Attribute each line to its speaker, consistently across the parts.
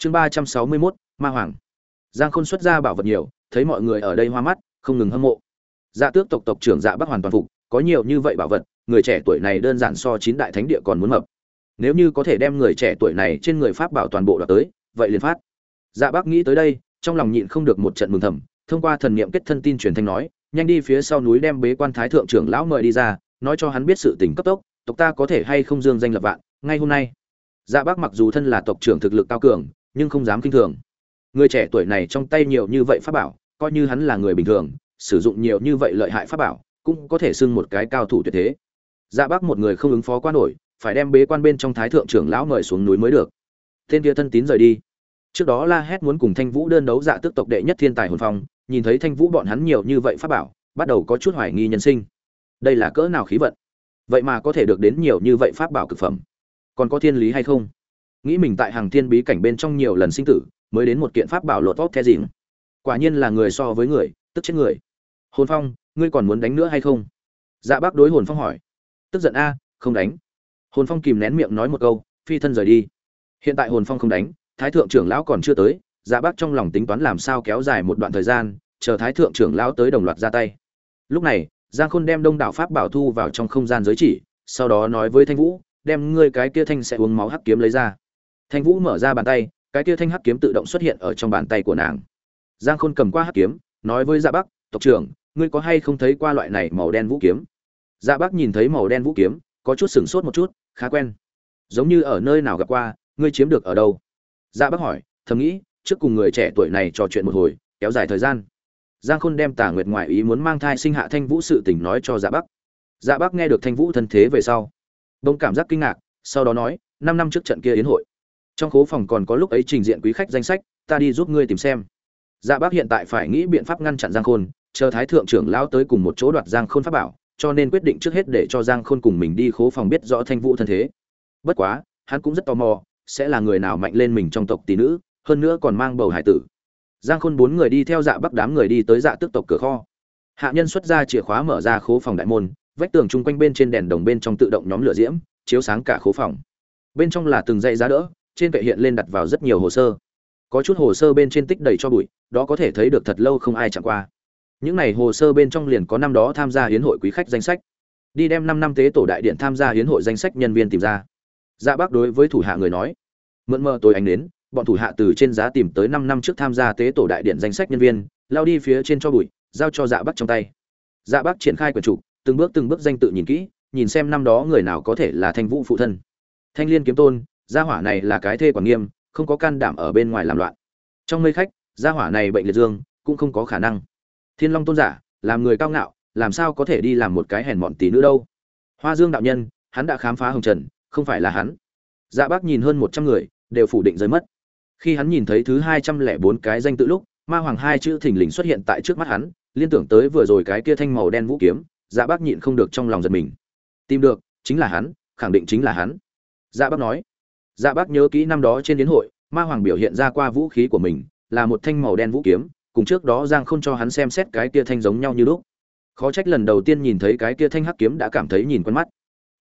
Speaker 1: chương ba trăm sáu mươi mốt, ma hoàng. Giang khôn xuất ra bảo vật nhiều, thấy mọi người ở đây hoa mắt, không ngừng hâm mộ. Dạ tước tộc tộc trưởng dạ bắc hoàn toàn phục, có nhiều như vậy bảo vật, người trẻ tuổi này đơn giản so chín đại thánh địa còn muốn mập. Nếu như có thể đem người trẻ tuổi này trên người pháp bảo toàn bộ đoạt tới, vậy liền phát. Dạ bắc nghĩ tới đây, trong lòng nhịn không được một trận mừng thầm, thông qua thần niệm kết thân tin truyền thanh nói, nhanh đi phía sau núi đem bế quan thái thượng trưởng lão mời đi ra, nói cho hắn biết sự tình cấp tốc, tộc ta có thể hay không dương danh lập vạn, ngay hôm nay. Dạ bắc mặc dù thân là tộc trưởng thực lực cao cường nhưng không dám kinh thường. Người trẻ tuổi này trong tay nhiều như vậy pháp bảo, coi như hắn là người bình thường, sử dụng nhiều như vậy lợi hại pháp bảo, cũng có thể xưng một cái cao thủ tuyệt thế. Dạ bác một người không ứng phó qua nổi, phải đem bế quan bên trong thái thượng trưởng lão mời xuống núi mới được. Tên kia thân tín rời đi. Trước đó la hét muốn cùng thanh vũ đơn đấu dạ tức tộc đệ nhất thiên tài hồn phong, nhìn thấy thanh vũ bọn hắn nhiều như vậy pháp bảo, bắt đầu có chút hoài nghi nhân sinh. Đây là cỡ nào khí vận? Vậy mà có thể được đến nhiều như vậy pháp bảo cực phẩm. Còn có thiên lý hay không? Nghĩ mình tại hàng thiên bí cảnh bên trong nhiều lần sinh tử, mới đến một kiện pháp bảo lột tốt the dìm. Quả nhiên là người so với người, tức chết người. Hồn phong, ngươi còn muốn đánh nữa hay không? Dạ bác đối hồn phong hỏi. Tức giận a, không đánh. Hồn phong kìm nén miệng nói một câu, phi thân rời đi. Hiện tại hồn phong không đánh, thái thượng trưởng lão còn chưa tới dạ bác trong lòng tính toán làm sao kéo dài một đoạn thời gian, chờ thái thượng trưởng lão tới đồng loạt ra tay. Lúc này, giang khôn đem đông đảo pháp bảo thu vào trong không gian giới chỉ, sau đó nói với thanh vũ, đem ngươi cái kia thanh sẽ uống máu hắc kiếm lấy ra thanh vũ mở ra bàn tay, cái kia thanh hắc kiếm tự động xuất hiện ở trong bàn tay của nàng. Giang khôn cầm qua hắc kiếm, nói với dạ bắc, tộc trưởng, ngươi có hay không thấy qua loại này màu đen vũ kiếm? Dạ bắc nhìn thấy màu đen vũ kiếm, có chút sửng sốt một chút, khá quen. Giống như ở nơi nào gặp qua, ngươi chiếm được ở đâu? Dạ bắc hỏi, thầm nghĩ, trước cùng người trẻ tuổi này trò chuyện một hồi, kéo dài thời gian. Giang khôn đem tà nguyệt ngoại ý muốn mang thai sinh hạ thanh vũ sự tình nói cho dạ bắc. Dạ bắc nghe được thanh vũ thân thế về sau, đông cảm giác kinh ngạc, sau đó nói, năm năm trước trận kia yến hội trong khố phòng còn có lúc ấy trình diện quý khách danh sách, ta đi giúp ngươi tìm xem. Dạ bác hiện tại phải nghĩ biện pháp ngăn chặn giang khôn, chờ thái thượng trưởng lão tới cùng một chỗ đoạt giang khôn pháp bảo, cho nên quyết định trước hết để cho giang khôn cùng mình đi khố phòng biết rõ thanh vũ thân thế. Bất quá, hắn cũng rất tò mò, sẽ là người nào mạnh lên mình trong tộc tỷ nữ, hơn nữa còn mang bầu hải tử. Giang khôn bốn người đi theo dạ bắc đám người đi tới dạ tước tộc cửa kho. Hạ nhân xuất ra chìa khóa mở ra khố phòng đại môn, vách tường chung quanh bên trên đèn đồng bên trong tự động nhóm lửa diễm, chiếu sáng cả khố phòng. Bên trong là từng dãy giá đỡ trên kệ hiện lên đặt vào rất nhiều hồ sơ. Có chút hồ sơ bên trên tích đầy cho bụi, đó có thể thấy được thật lâu không ai chẳng qua. Những này hồ sơ bên trong liền có năm đó tham gia hiến hội quý khách danh sách. Đi đem năm năm tế tổ đại điện tham gia hiến hội danh sách nhân viên tìm ra. Dạ bác đối với thủ hạ người nói, mượn mơ tôi ánh đến, bọn thủ hạ từ trên giá tìm tới năm năm trước tham gia tế tổ đại điện danh sách nhân viên, lao đi phía trên cho bụi, giao cho dạ bác trong tay. Dạ bác triển khai quyển trục từng bước từng bước danh tự nhìn kỹ, nhìn xem năm đó người nào có thể là thanh vũ phụ thân. Thanh liên kiếm tôn gia hỏa này là cái thê quản nghiêm, không có can đảm ở bên ngoài làm loạn. Trong mây khách, gia hỏa này bệnh liệt dương, cũng không có khả năng. Thiên long tôn giả, làm người cao ngạo, làm sao có thể đi làm một cái hèn mọn tí nữa đâu? Hoa dương đạo nhân, hắn đã khám phá hồng trần, không phải là hắn. Dạ bác nhìn hơn một trăm người, đều phủ định rơi mất. Khi hắn nhìn thấy thứ hai trăm lẻ bốn cái danh tự lúc, ma hoàng hai chữ thình lình xuất hiện tại trước mắt hắn, liên tưởng tới vừa rồi cái kia thanh màu đen vũ kiếm dạ bác nhịn không được trong lòng giật mình. Tìm được, chính là hắn, khẳng định chính là hắn. Dạ bác nói dạ bác nhớ kỹ năm đó trên đến hội, ma hoàng biểu hiện ra qua vũ khí của mình, là một thanh màu đen vũ kiếm, cùng trước đó giang Khôn cho hắn xem xét cái kia thanh giống nhau như lúc. Khó trách lần đầu tiên nhìn thấy cái kia thanh hắc kiếm đã cảm thấy nhìn quen mắt.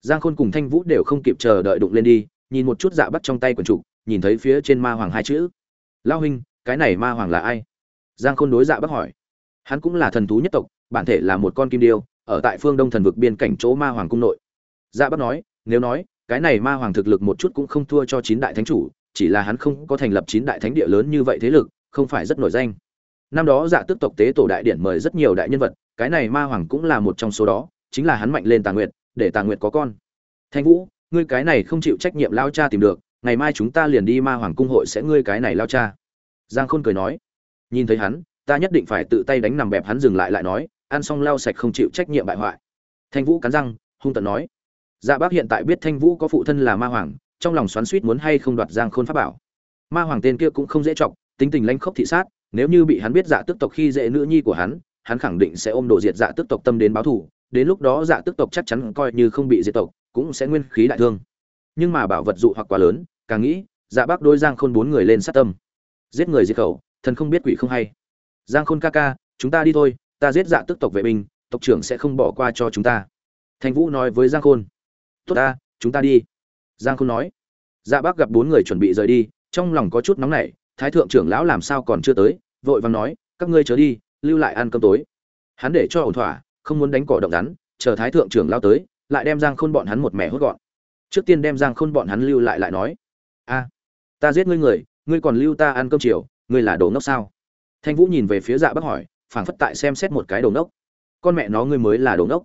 Speaker 1: Giang khôn cùng thanh vũ đều không kịp chờ đợi đụng lên đi, nhìn một chút dạ bắt trong tay quần trục nhìn thấy phía trên ma hoàng hai chữ. Lao huynh, cái này ma hoàng là ai? Giang khôn đối dạ Bác hỏi. Hắn cũng là thần thú nhất tộc, bản thể là một con kim điêu, ở tại phương đông thần vực biên cảnh chỗ ma hoàng cung nội. Dạ Bác nói, nếu nói cái này ma hoàng thực lực một chút cũng không thua cho chín đại thánh chủ, chỉ là hắn không có thành lập chín đại thánh địa lớn như vậy thế lực, không phải rất nổi danh. Năm đó dạ tước tộc tế tổ đại điển mời rất nhiều đại nhân vật, cái này ma hoàng cũng là một trong số đó, chính là hắn mạnh lên tà nguyệt, để tà nguyệt có con. Thanh vũ, ngươi cái này không chịu trách nhiệm lao cha tìm được, ngày mai chúng ta liền đi ma hoàng cung hội sẽ ngươi cái này lao cha. Giang khôn cười nói. Nhìn thấy hắn, ta nhất định phải tự tay đánh nằm bẹp hắn dừng lại lại nói, ăn xong lao sạch không chịu trách nhiệm bại hoại. Thanh vũ cắn răng, hung tận nói dạ bác hiện tại biết thanh vũ có phụ thân là ma hoàng, trong lòng xoắn suýt muốn hay không đoạt giang khôn pháp bảo. Ma hoàng tên kia cũng không dễ chọc, tính tình lanh khốc thị sát, nếu như bị hắn biết dạ tức tộc khi dễ nữ nhi của hắn hắn khẳng định sẽ ôm đồ diệt dạ tức tộc tâm đến báo thù, đến lúc đó dạ tức tộc chắc chắn coi như không bị diệt tộc, cũng sẽ nguyên khí đại thương. Nhưng mà bảo vật dụ hoặc quá lớn, càng nghĩ dạ bác đôi giang khôn bốn người lên sát tâm. Giết người diệt khẩu, thần không biết quỷ không hay. Giang khôn ca ca, chúng ta đi thôi, ta giết dạ tức tộc vệ binh, tộc trưởng sẽ không bỏ qua cho chúng ta. Thành vũ nói với giang khôn tốt ta, chúng ta đi. Giang khôn nói. Dạ bác gặp bốn người chuẩn bị rời đi, trong lòng có chút nóng nảy, thái thượng trưởng lão làm sao còn chưa tới, vội vàng nói, các ngươi chớ đi, lưu lại ăn cơm tối. Hắn để cho ổn thỏa, không muốn đánh cỏ động rắn, chờ thái thượng trưởng lão tới, lại đem giang khôn bọn hắn một mẻ hốt gọn. Trước tiên đem giang khôn bọn hắn lưu lại lại nói, a, ta giết ngươi người, ngươi còn lưu ta ăn cơm chiều, ngươi là đồ ngốc sao? Thanh vũ nhìn về phía dạ bác hỏi, phảng phất tại xem xét một cái đồ ngốc. Con mẹ nó ngươi mới là đồ ngốc.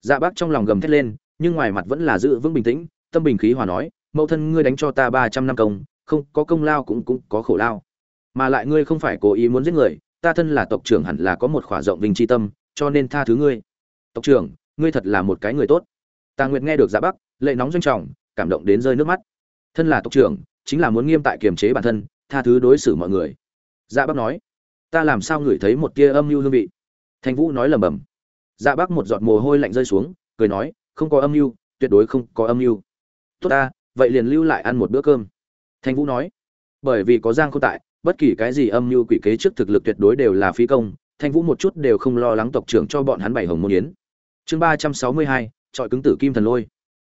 Speaker 1: Dạ bác trong lòng gầm thét lên nhưng ngoài mặt vẫn là giữ vững bình tĩnh, tâm bình khí hòa nói, mẫu thân ngươi đánh cho ta ba trăm năm công, không có công lao cũng cũng có khổ lao. Mà lại ngươi không phải cố ý muốn giết người, ta thân là tộc trưởng hẳn là có một khỏa rộng vinh tri tâm, cho nên tha thứ ngươi. Tộc trưởng, ngươi thật là một cái người tốt. Tà nguyệt nghe được dạ bắc, lệ nóng doanh trọng, cảm động đến rơi nước mắt. Thân là tộc trưởng, chính là muốn nghiêm tại kiềm chế bản thân, tha thứ đối xử mọi người. Dạ bắc nói, ta làm sao ngửi thấy một tia âm mưu hương vị? Thanh vũ nói lầm bầm dạ bắc một giọt mồ hôi lạnh rơi xuống, cười nói không có âm mưu, tuyệt đối không có âm mưu. Tốt ta, vậy liền lưu lại ăn một bữa cơm. Thanh vũ nói. Bởi vì có giang không tại, bất kỳ cái gì âm mưu quỷ kế trước thực lực tuyệt đối đều là phi công, thanh vũ một chút đều không lo lắng tộc trưởng cho bọn hắn bảy hồng môn yến. Chương ba trăm sáu mươi hai trọi cứng tử kim thần lôi.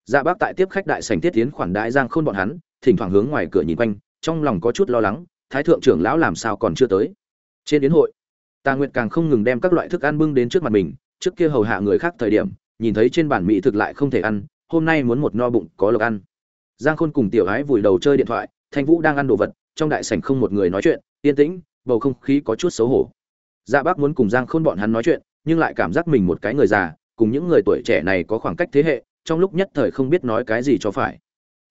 Speaker 1: Dạ bác tại tiếp khách đại sành tiết tiến khoản đại giang khôn bọn hắn, thỉnh thoảng hướng ngoài cửa nhìn quanh, trong lòng có chút lo lắng, thái thượng trưởng lão làm sao còn chưa tới. Trên đến hội, tà nguyệt càng không ngừng đem các loại thức ăn bưng đến trước mặt mình, trước kia hầu hạ người khác thời điểm nhìn thấy trên bản mỹ thực lại không thể ăn, hôm nay muốn một no bụng có lộc ăn. Giang khôn cùng tiểu ái vùi đầu chơi điện thoại, thanh vũ đang ăn đồ vật, trong đại sảnh không một người nói chuyện, yên tĩnh, bầu không khí có chút xấu hổ. Dạ bác muốn cùng giang khôn bọn hắn nói chuyện, nhưng lại cảm giác mình một cái người già, cùng những người tuổi trẻ này có khoảng cách thế hệ, trong lúc nhất thời không biết nói cái gì cho phải.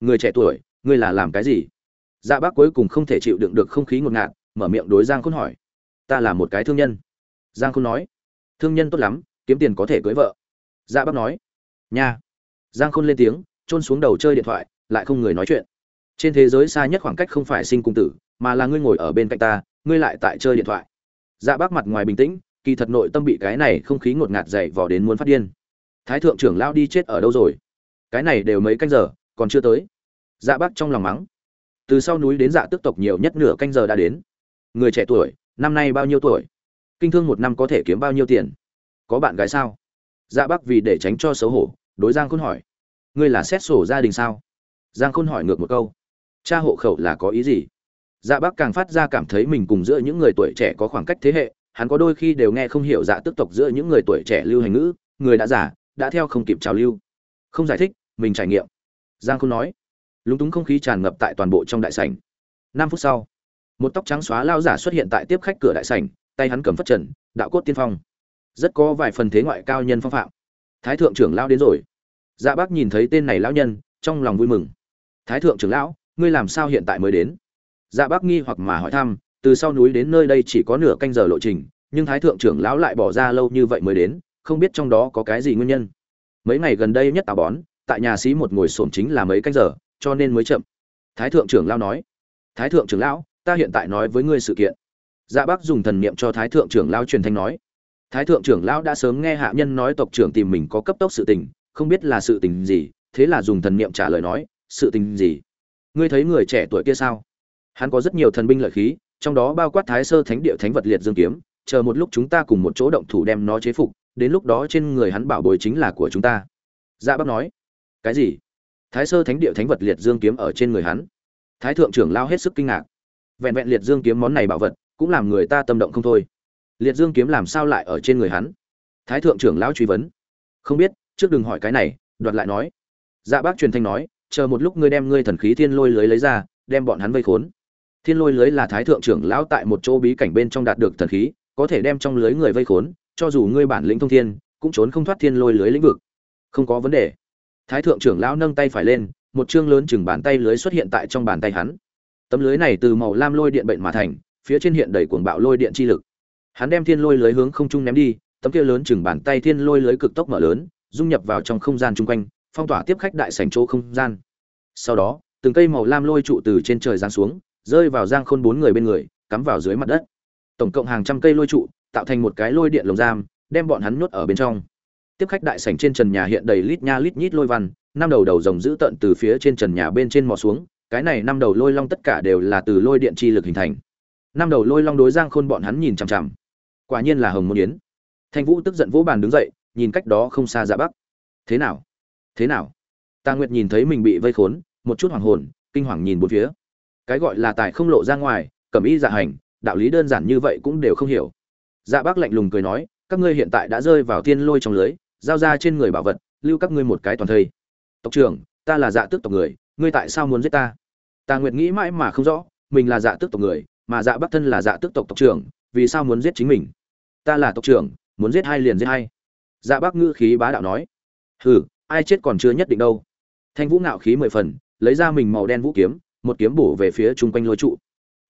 Speaker 1: Người trẻ tuổi, ngươi là làm cái gì? Dạ bác cuối cùng không thể chịu đựng được không khí ngột ngạt, mở miệng đối giang khôn hỏi. Ta là một cái thương nhân. Giang khôn nói. Thương nhân tốt lắm, kiếm tiền có thể cưới vợ dạ bác nói. Nha. Giang khôn lên tiếng trôn xuống đầu chơi điện thoại, lại không người nói chuyện. Trên thế giới xa nhất khoảng cách không phải sinh cung tử, mà là ngươi ngồi ở bên cạnh ta, ngươi lại tại chơi điện thoại. Dạ bác mặt ngoài bình tĩnh, kỳ thật nội tâm bị cái này không khí ngột ngạt dậy vò đến muốn phát điên. Thái thượng trưởng lao đi chết ở đâu rồi? Cái này đều mấy canh giờ, còn chưa tới. Dạ bác trong lòng mắng. Từ sau núi đến dạ tức tộc nhiều nhất nửa canh giờ đã đến. Người trẻ tuổi, năm nay bao nhiêu tuổi? Kinh thương một năm có thể kiếm bao nhiêu tiền? Có bạn gái sao? Dạ bác vì để tránh cho xấu hổ, đối giang khôn hỏi, ngươi là xét sổ gia đình sao? Giang khôn hỏi ngược một câu, cha hộ khẩu là có ý gì? Dạ bác càng phát ra cảm thấy mình cùng giữa những người tuổi trẻ có khoảng cách thế hệ, hắn có đôi khi đều nghe không hiểu dạ tức tộc giữa những người tuổi trẻ lưu hành ngữ, người đã giả đã theo không kịp trào lưu. Không giải thích, mình trải nghiệm. Giang Khôn nói, lúng túng không khí tràn ngập tại toàn bộ trong đại sảnh. Năm phút sau, một tóc trắng xóa lao giả xuất hiện tại tiếp khách cửa đại sảnh, tay hắn cầm phất trần, đạo cốt tiên phong rất có vài phần thế ngoại cao nhân phong phạm. Thái thượng trưởng lão đến rồi. Dạ bác nhìn thấy tên này lão nhân, trong lòng vui mừng. Thái thượng trưởng lão, ngươi làm sao hiện tại mới đến? Dạ bác nghi hoặc mà hỏi thăm, từ sau núi đến nơi đây chỉ có nửa canh giờ lộ trình, nhưng thái thượng trưởng lão lại bỏ ra lâu như vậy mới đến, không biết trong đó có cái gì nguyên nhân. Mấy ngày gần đây nhất tào bón, tại nhà sĩ một ngồi xổm chính là mấy canh giờ, cho nên mới chậm. Thái thượng trưởng lão nói, thái thượng trưởng lão, ta hiện tại nói với ngươi sự kiện. Dạ bác dùng thần niệm cho thái thượng trưởng lão truyền thanh nói thái thượng trưởng lão đã sớm nghe hạ nhân nói tộc trưởng tìm mình có cấp tốc sự tình, không biết là sự tình gì, thế là dùng thần niệm trả lời nói, sự tình gì? Ngươi thấy người trẻ tuổi kia sao? Hắn có rất nhiều thần binh lợi khí, trong đó bao quát thái sơ thánh địa thánh vật liệt dương kiếm, chờ một lúc chúng ta cùng một chỗ động thủ đem nó chế phục, đến lúc đó trên người hắn bảo bối chính là của chúng ta. Dạ bác nói. Cái gì? Thái sơ thánh địa thánh vật liệt dương kiếm ở trên người hắn. Thái thượng trưởng lao hết sức kinh ngạc. Vẹn vẹn liệt dương kiếm món này bảo vật, cũng làm người ta tâm động không thôi liệt dương kiếm làm sao lại ở trên người hắn? Thái thượng trưởng lão truy vấn. Không biết, trước đừng hỏi cái này, đoạt lại nói. Dạ bác truyền thanh nói, chờ một lúc ngươi đem ngươi thần khí thiên lôi lưới lấy ra, đem bọn hắn vây khốn. Thiên lôi lưới là thái thượng trưởng lão tại một chỗ bí cảnh bên trong đạt được thần khí, có thể đem trong lưới người vây khốn, cho dù ngươi bản lĩnh thông thiên, cũng trốn không thoát thiên lôi lưới lĩnh vực. Không có vấn đề. Thái thượng trưởng lão nâng tay phải lên, một chương lớn chừng bàn tay lưới xuất hiện tại trong bàn tay hắn. Tấm lưới này từ màu lam lôi điện bệnh mà thành, phía trên hiện đầy cuồng bạo lôi điện chi lực hắn đem thiên lôi lưới hướng không trung ném đi, tấm kia lớn chừng bàn tay thiên lôi lưới cực tốc mở lớn, dung nhập vào trong không gian chung quanh, phong tỏa tiếp khách đại sảnh chỗ không gian. Sau đó, từng cây màu lam lôi trụ từ trên trời giáng xuống, rơi vào giang khôn bốn người bên người, cắm vào dưới mặt đất. Tổng cộng hàng trăm cây lôi trụ, tạo thành một cái lôi điện lồng giam, đem bọn hắn nhốt ở bên trong. Tiếp khách đại sảnh trên trần nhà hiện đầy lít nha lít nhít lôi văn, năm đầu đầu rồng giữ tận từ phía trên trần nhà bên trên mò xuống, cái này năm đầu lôi long tất cả đều là từ lôi điện chi lực hình thành. Năm đầu lôi long đối giang khôn bọn hắn nhìn chằm chằm quả nhiên là hồng môn yến. Thanh vũ tức giận vỗ bàn đứng dậy, nhìn cách đó không xa dạ bắc. Thế nào? Thế nào? Tà nguyệt nhìn thấy mình bị vây khốn, một chút hoàng hồn, kinh hoàng nhìn bốn phía. Cái gọi là tài không lộ ra ngoài, cẩm y dạ hành, đạo lý đơn giản như vậy cũng đều không hiểu. Dạ bác lạnh lùng cười nói, các ngươi hiện tại đã rơi vào thiên lôi trong lưới, giao ra trên người bảo vật, lưu các ngươi một cái toàn thây. Tộc trưởng, ta là dạ tước tộc người, ngươi tại sao muốn giết ta? Tà nguyệt nghĩ mãi mà không rõ, mình là dạ tước tộc người, mà dạ bắc thân là dạ tước tộc tộc trưởng vì sao muốn giết chính mình? Ta là tộc trưởng, muốn giết hai liền giết hai dạ bác ngữ khí bá đạo nói. Hừ, ai chết còn chưa nhất định đâu. Thanh vũ ngạo khí mười phần, lấy ra mình màu đen vũ kiếm, một kiếm bổ về phía chung quanh lôi trụ.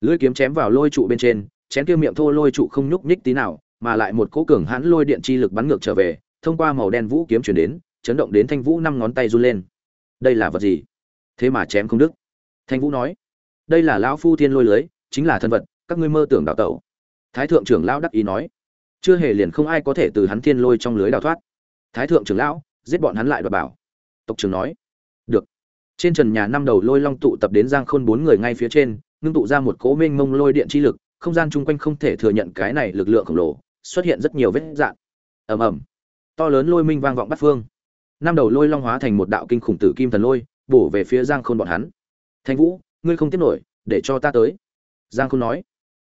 Speaker 1: Lưỡi kiếm chém vào lôi trụ bên trên, chén kia miệng thô lôi trụ không nhúc nhích tí nào, mà lại một cỗ cường hãn lôi điện chi lực bắn ngược trở về, thông qua màu đen vũ kiếm chuyển đến, chấn động đến thanh vũ năm ngón tay run lên. Đây là vật gì? Thế mà chém không đức thanh vũ nói. Đây là lão phu thiên lôi lưới, chính là thân vật, các ngươi mơ tưởng đào tẩu thái thượng trưởng lão đắc ý nói, chưa hề liền không ai có thể từ hắn thiên lôi trong lưới đào thoát. Thái thượng trưởng lão, giết bọn hắn lại đoạt bảo. Tộc trưởng nói, được. Trên trần nhà năm đầu lôi long tụ tập đến giang khôn bốn người ngay phía trên, ngưng tụ ra một cố mênh mông lôi điện chi lực, không gian chung quanh không thể thừa nhận cái này lực lượng khổng lồ, xuất hiện rất nhiều vết dạn ầm ầm. To lớn lôi minh vang vọng bắt phương. Năm đầu lôi long hóa thành một đạo kinh khủng tử kim thần lôi, bổ về phía giang khôn bọn hắn. Thanh vũ, ngươi không tiếp nổi, để cho ta tới. Giang khôn nói.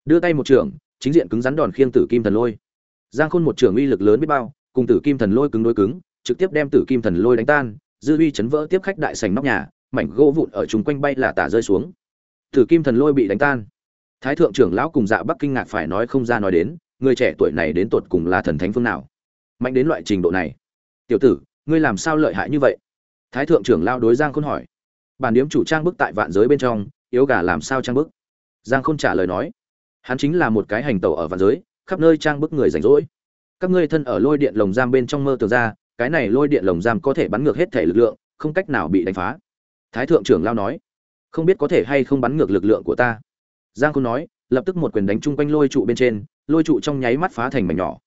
Speaker 1: Đưa tay một trường chính diện cứng rắn đòn khiêng tử kim thần lôi. Giang khôn một trường uy lực lớn biết bao, cùng tử kim thần lôi cứng đối cứng, trực tiếp đem tử kim thần lôi đánh tan, dư uy chấn vỡ tiếp khách đại sành nóc nhà, mảnh gỗ vụn ở chung quanh bay là tả rơi xuống. Tử kim thần lôi bị đánh tan. Thái thượng trưởng lão cùng dạ bắc kinh ngạc phải nói không ra nói đến, người trẻ tuổi này đến tột cùng là thần thánh phương nào? Mạnh đến loại trình độ này. Tiểu tử, ngươi làm sao lợi hại như vậy? Thái thượng trưởng lao đối giang khôn hỏi. Bản điếm chủ trang bức tại vạn giới bên trong, yếu gà làm sao trang bức? Giang khôn trả lời nói hắn chính là một cái hành tẩu ở vạn giới, khắp nơi trang bức người rảnh rỗi. Các ngươi thân ở lôi điện lồng giam bên trong mơ tường ra, cái này lôi điện lồng giam có thể bắn ngược hết thể lực lượng, không cách nào bị đánh phá. Thái thượng trưởng lao nói, không biết có thể hay không bắn ngược lực lượng của ta. Giang khôn nói, lập tức một quyền đánh chung quanh lôi trụ bên trên, lôi trụ trong nháy mắt phá thành mảnh nhỏ.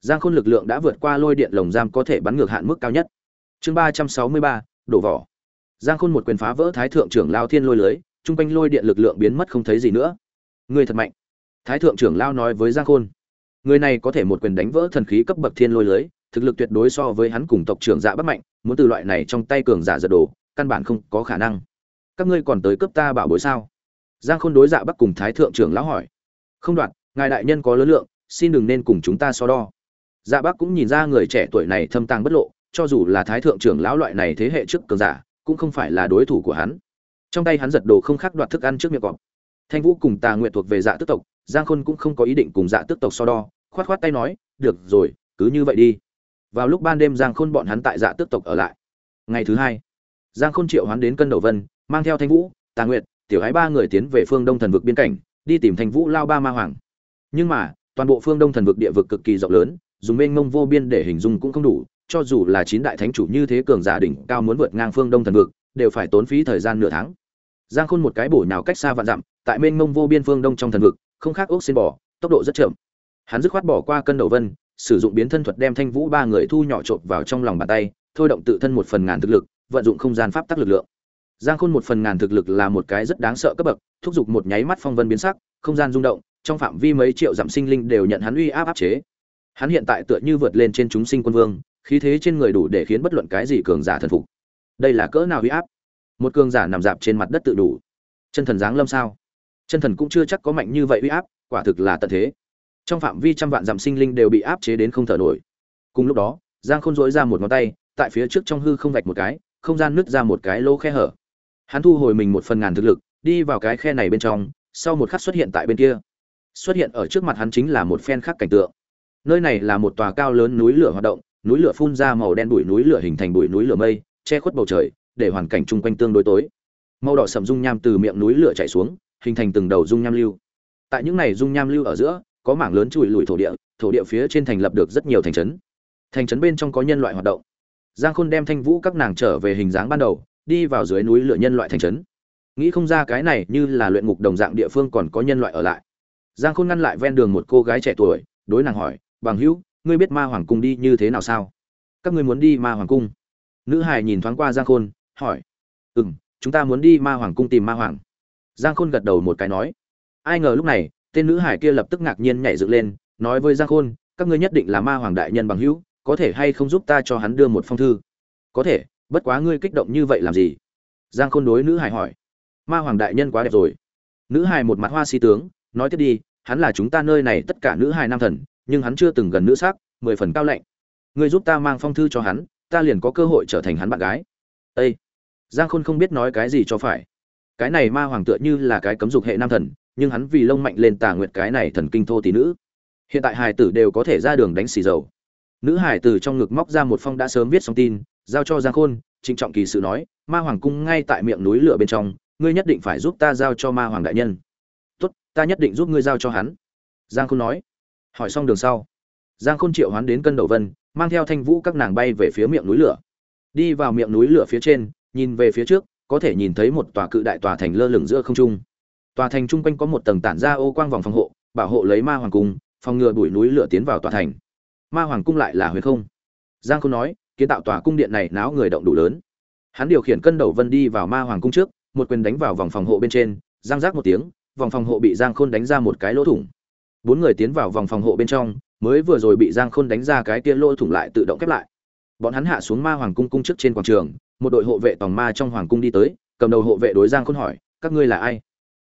Speaker 1: Giang khôn lực lượng đã vượt qua lôi điện lồng giam có thể bắn ngược hạn mức cao nhất. Chương ba trăm sáu mươi ba, đổ vỏ. Giang khôn một quyền phá vỡ thái thượng trưởng lao thiên lôi lưới, chung quanh lôi điện lực lượng biến mất không thấy gì nữa. Người thật mạnh thái thượng trưởng lao nói với giang khôn, người này có thể một quyền đánh vỡ thần khí cấp bậc thiên lôi lưới, thực lực tuyệt đối so với hắn cùng tộc trưởng dạ bất mạnh, muốn từ loại này trong tay cường giả giật đổ, căn bản không có khả năng. Các ngươi còn tới cấp ta bảo bối sao? Giang khôn đối dạ bắc cùng thái thượng trưởng lão hỏi. Không đoạt ngài đại nhân có lớn lượng, xin đừng nên cùng chúng ta so đo. Dạ bắc cũng nhìn ra người trẻ tuổi này thâm tàng bất lộ, cho dù là thái thượng trưởng lão loại này thế hệ trước cường giả, cũng không phải là đối thủ của hắn. Trong tay hắn giật đồ không khác đoạt thức ăn trước miệng cọp. Thanh vũ cùng tà nguyện thuộc về dạ tức tộc giang khôn cũng không có ý định cùng dạ tức tộc so đo, khoát khoát tay nói, được rồi, cứ như vậy đi. Vào lúc ban đêm giang khôn bọn hắn tại dạ tức tộc ở lại. Ngày thứ hai, giang khôn triệu hắn đến cân đầu vân, mang theo thanh vũ, tà nguyệt, tiểu hái ba người tiến về phương đông thần vực biên cảnh, đi tìm thanh vũ lao ba ma hoàng. Nhưng mà, toàn bộ phương đông thần vực địa vực cực kỳ rộng lớn, dùng mênh mông vô biên để hình dung cũng không đủ, cho dù là chín đại thánh chủ như thế cường giả đỉnh cao muốn vượt ngang phương đông thần vực, đều phải tốn phí thời gian nửa tháng. Giang khôn một cái bổ nhào cách xa vạn dặm, tại mênh mông vô biên phương đông trong thần vực không khác ốc xin bỏ tốc độ rất chậm. Hắn dứt khoát bỏ qua cân đầu vân, sử dụng biến thân thuật đem thanh vũ ba người thu nhỏ trộn vào trong lòng bàn tay, thôi động tự thân một phần ngàn thực lực, vận dụng không gian pháp tắc lực lượng. Giang khôn một phần ngàn thực lực là một cái rất đáng sợ cấp bậc, thúc giục một nháy mắt phong vân biến sắc, không gian rung động, trong phạm vi mấy triệu dặm sinh linh đều nhận hắn uy áp áp chế. Hắn hiện tại tựa như vượt lên trên chúng sinh quân vương, khí thế trên người đủ để khiến bất luận cái gì cường giả thần phục. Đây là cỡ nào uy áp? Một cường giả nằm dạp trên mặt đất tự đủ. Chân thần giáng lâm sao? Chân thần cũng chưa chắc có mạnh như vậy uy áp, quả thực là tận thế. Trong phạm vi trăm vạn dặm sinh linh đều bị áp chế đến không thở nổi. Cùng lúc đó, giang khôn dỗi ra một ngón tay, tại phía trước trong hư không vạch một cái, không gian nứt ra một cái lỗ khe hở. Hắn thu hồi mình một phần ngàn thực lực, đi vào cái khe này bên trong, sau một khắc xuất hiện tại bên kia. Xuất hiện ở trước mặt hắn chính là một phen khác cảnh tượng. Nơi này là một tòa cao lớn núi lửa hoạt động, núi lửa phun ra màu đen bụi núi lửa hình thành bụi núi lửa mây, che khuất bầu trời, để hoàn cảnh chung quanh tương đối tối. Màu đỏ sầm dung nham từ miệng núi lửa chảy xuống hình thành từng đầu dung nham lưu. Tại những này dung nham lưu ở giữa, có mảng lớn chùi lùi thổ địa thổ địa phía trên thành lập được rất nhiều thành trấn. Thành trấn bên trong có nhân loại hoạt động. Giang khôn đem thanh vũ các nàng trở về hình dáng ban đầu, đi vào dưới núi lửa nhân loại thành trấn. Nghĩ không ra cái này như là luyện ngục đồng dạng địa phương còn có nhân loại ở lại. Giang khôn ngăn lại ven đường một cô gái trẻ tuổi, đối nàng hỏi, bằng hữu, ngươi biết ma hoàng cung đi như thế nào sao? Các ngươi muốn đi ma hoàng cung? Nữ hải nhìn thoáng qua giang khôn, hỏi ừ m chúng ta muốn đi ma hoàng cung tìm ma hoàng giang khôn gật đầu một cái nói, ai ngờ lúc này, tên nữ hải kia lập tức ngạc nhiên nhảy dựng lên, nói với giang khôn, các ngươi nhất định là ma hoàng đại nhân bằng hữu, có thể hay không giúp ta cho hắn đưa một phong thư? Có thể, bất quá ngươi kích động như vậy làm gì? Giang khôn đối nữ hải hỏi, ma hoàng đại nhân quá đẹp rồi. Nữ hài một mặt hoa si tướng, nói tiếp đi, hắn là chúng ta nơi này tất cả nữ hài nam thần, nhưng hắn chưa từng gần nữ sắc, mười phần cao lạnh. Ngươi giúp ta mang phong thư cho hắn, ta liền có cơ hội trở thành hắn bạn gái. Ây giang khôn không biết nói cái gì cho phải cái này ma hoàng tựa như là cái cấm dục hệ nam thần, nhưng hắn vì lông mạnh lên tà nguyệt cái này thần kinh thô tỷ nữ. Hiện tại hải tử đều có thể ra đường đánh xì dầu. Nữ hải tử trong ngực móc ra một phong đã sớm viết xong tin, giao cho giang khôn, trịnh trọng kỳ sự nói, ma hoàng cung ngay tại miệng núi lửa bên trong, ngươi nhất định phải giúp ta giao cho ma hoàng đại nhân. Tốt, ta nhất định giúp ngươi giao cho hắn. Giang khôn nói. Hỏi xong đường sau, giang khôn triệu hoán đến cân đầu vân, mang theo thanh vũ các nàng bay về phía miệng núi lửa. Đi vào miệng núi lửa phía trên, nhìn về phía trước có thể nhìn thấy một tòa cự đại tòa thành lơ lửng giữa không trung. Tòa thành trung quanh có một tầng tản ra ô quang vòng phòng hộ, bảo hộ lấy ma hoàng cung, phòng ngừa bụi núi lửa tiến vào tòa thành. Ma hoàng cung lại là huyền không. Giang khôn nói, kiến tạo tòa cung điện này náo người động đủ lớn. Hắn điều khiển cân đầu vân đi vào ma hoàng cung trước, một quyền đánh vào vòng phòng hộ bên trên giang rác một tiếng, vòng phòng hộ bị giang khôn đánh ra một cái lỗ thủng. Bốn người tiến vào vòng phòng hộ bên trong, mới vừa rồi bị giang khôn đánh ra cái kia lỗ thủng lại tự động khép lại bọn hắn hạ xuống ma hoàng cung cung trước trên quảng trường, một đội hộ vệ tòng ma trong hoàng cung đi tới, cầm đầu hộ vệ đối giang khôn hỏi, các ngươi là ai?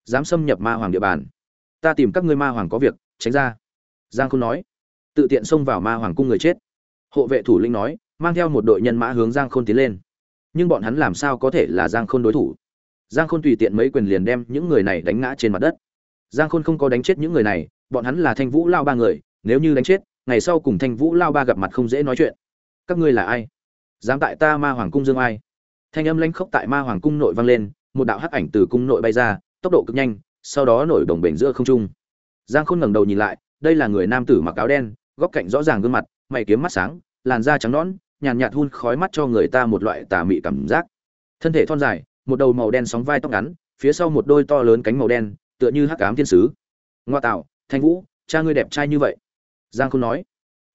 Speaker 1: Dám xâm nhập ma hoàng địa bàn? Ta tìm các ngươi ma hoàng có việc, tránh ra. Giang khôn nói, tự tiện xông vào ma hoàng cung người chết. Hộ vệ thủ lĩnh nói, mang theo một đội nhân mã hướng giang khôn tiến lên. Nhưng bọn hắn làm sao có thể là giang khôn đối thủ? Giang khôn tùy tiện mấy quyền liền đem những người này đánh ngã trên mặt đất. Giang khôn không có đánh chết những người này, bọn hắn là thanh vũ lao ba người, nếu như đánh chết, ngày sau cùng thanh vũ lao ba gặp mặt không dễ nói chuyện các ngươi là ai? Dám tại ta ma hoàng cung dương ai? Thanh âm lãnh khốc tại ma hoàng cung nội vang lên, một đạo hắc ảnh từ cung nội bay ra, tốc độ cực nhanh, sau đó nổi đồng bể giữa không trung. Giang khôn ngẩng đầu nhìn lại, đây là người nam tử mặc áo đen, góc cạnh rõ ràng gương mặt, mày kiếm mắt sáng, làn da trắng nõn, nhàn nhạt hun khói mắt cho người ta một loại tà mị cảm giác. Thân thể thon dài, một đầu màu đen sóng vai tóc ngắn, phía sau một đôi to lớn cánh màu đen, tựa như hắc ám thiên sứ. Ngoa tạo, thanh vũ, cha ngươi đẹp trai như vậy. Giang khôn nói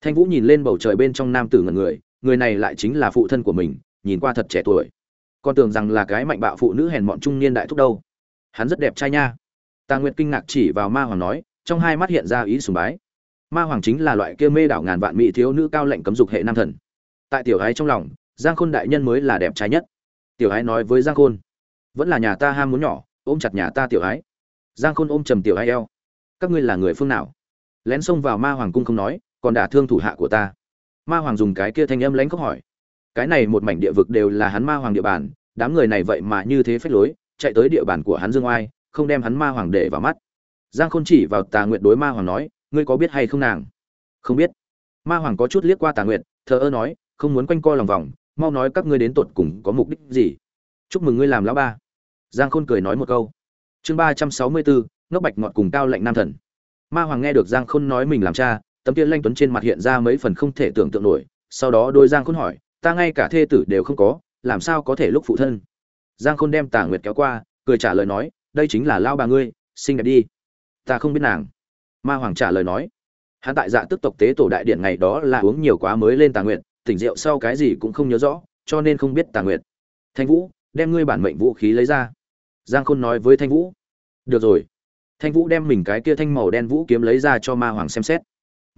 Speaker 1: thanh vũ nhìn lên bầu trời bên trong nam tử ngần người người này lại chính là phụ thân của mình, nhìn qua thật trẻ tuổi. Con tưởng rằng là cái mạnh bạo phụ nữ hèn mọn trung niên đại thúc đâu. Hắn rất đẹp trai nha. Tà nguyệt kinh ngạc chỉ vào ma hoàng nói, trong hai mắt hiện ra ý sùng bái. Ma hoàng chính là loại kia mê đảo ngàn vạn mỹ thiếu nữ cao lệnh cấm dục hệ nam thần. Tại tiểu ái trong lòng, giang khôn đại nhân mới là đẹp trai nhất. Tiểu ái nói với giang khôn, vẫn là nhà ta ham muốn nhỏ, ôm chặt nhà ta tiểu ái giang khôn ôm trầm tiểu ái eo, các ngươi là người phương nào? Lén xông vào ma hoàng cung không nói còn đả thương thủ hạ của ta. Ma hoàng dùng cái kia thanh âm lãnh khóc hỏi. Cái này một mảnh địa vực đều là hắn ma hoàng địa bàn, đám người này vậy mà như thế phách lối, chạy tới địa bàn của hắn dương oai, không đem hắn ma hoàng để vào mắt. Giang khôn chỉ vào tà nguyện đối ma hoàng nói, ngươi có biết hay không nàng? Không biết. Ma hoàng có chút liếc qua tà nguyện thờ ơ nói, không muốn quanh co lòng vòng, mau nói các ngươi đến tột cùng có mục đích gì? Chúc mừng ngươi làm lão ba. Giang khôn cười nói một câu. Chương ba trăm sáu mươi bốn, ngốc bạch ngọt cùng cao lệnh nam thần. Ma hoàng nghe được giang khôn nói mình làm cha tấm kia lanh tuấn trên mặt hiện ra mấy phần không thể tưởng tượng nổi, sau đó đôi giang khôn hỏi, ta ngay cả thê tử đều không có, làm sao có thể lúc phụ thân? Giang khôn đem tà nguyệt kéo qua, cười trả lời nói, đây chính là lao bà ngươi, xinh đẹp đi. Ta không biết nàng. Ma hoàng trả lời nói, hắn tại dạ tức tộc tế tổ đại điện ngày đó là uống nhiều quá mới lên tà nguyện tỉnh rượu sau cái gì cũng không nhớ rõ, cho nên không biết tà nguyện thanh vũ, đem ngươi bản mệnh vũ khí lấy ra. Giang khôn nói với thanh vũ, được rồi. Thanh vũ đem mình cái kia thanh màu đen vũ kiếm lấy ra cho ma hoàng xem xét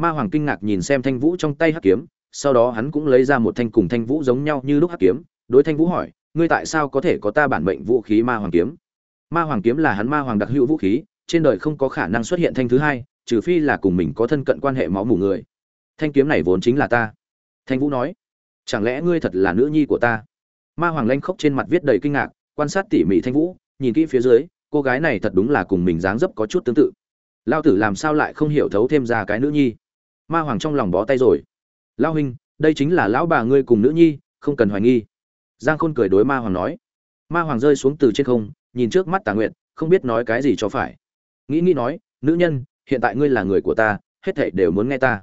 Speaker 1: ma hoàng kinh ngạc nhìn xem thanh vũ trong tay hắc kiếm, sau đó hắn cũng lấy ra một thanh cùng thanh vũ giống nhau như lúc hắc kiếm. Đối thanh vũ hỏi, ngươi tại sao có thể có ta bản mệnh vũ khí ma hoàng kiếm? Ma hoàng kiếm là hắn ma hoàng đặc hữu vũ khí, trên đời không có khả năng xuất hiện thanh thứ hai, trừ phi là cùng mình có thân cận quan hệ máu mủ người. Thanh kiếm này vốn chính là ta. Thanh vũ nói, chẳng lẽ ngươi thật là nữ nhi của ta? Ma hoàng lanh khóc trên mặt viết đầy kinh ngạc, quan sát tỉ mỉ thanh vũ, nhìn kỹ phía dưới, cô gái này thật đúng là cùng mình dáng dấp có chút tương tự. Lao tử làm sao lại không hiểu thấu thêm ra cái nữ nhi? Ma hoàng trong lòng bó tay rồi. Lao huynh, đây chính là lão bà ngươi cùng nữ nhi, không cần hoài nghi. Giang khôn cười đối ma hoàng nói. Ma hoàng rơi xuống từ trên không, nhìn trước mắt tà nguyện không biết nói cái gì cho phải. Nghĩ nghĩ nói, nữ nhân, hiện tại ngươi là người của ta, hết thảy đều muốn nghe ta.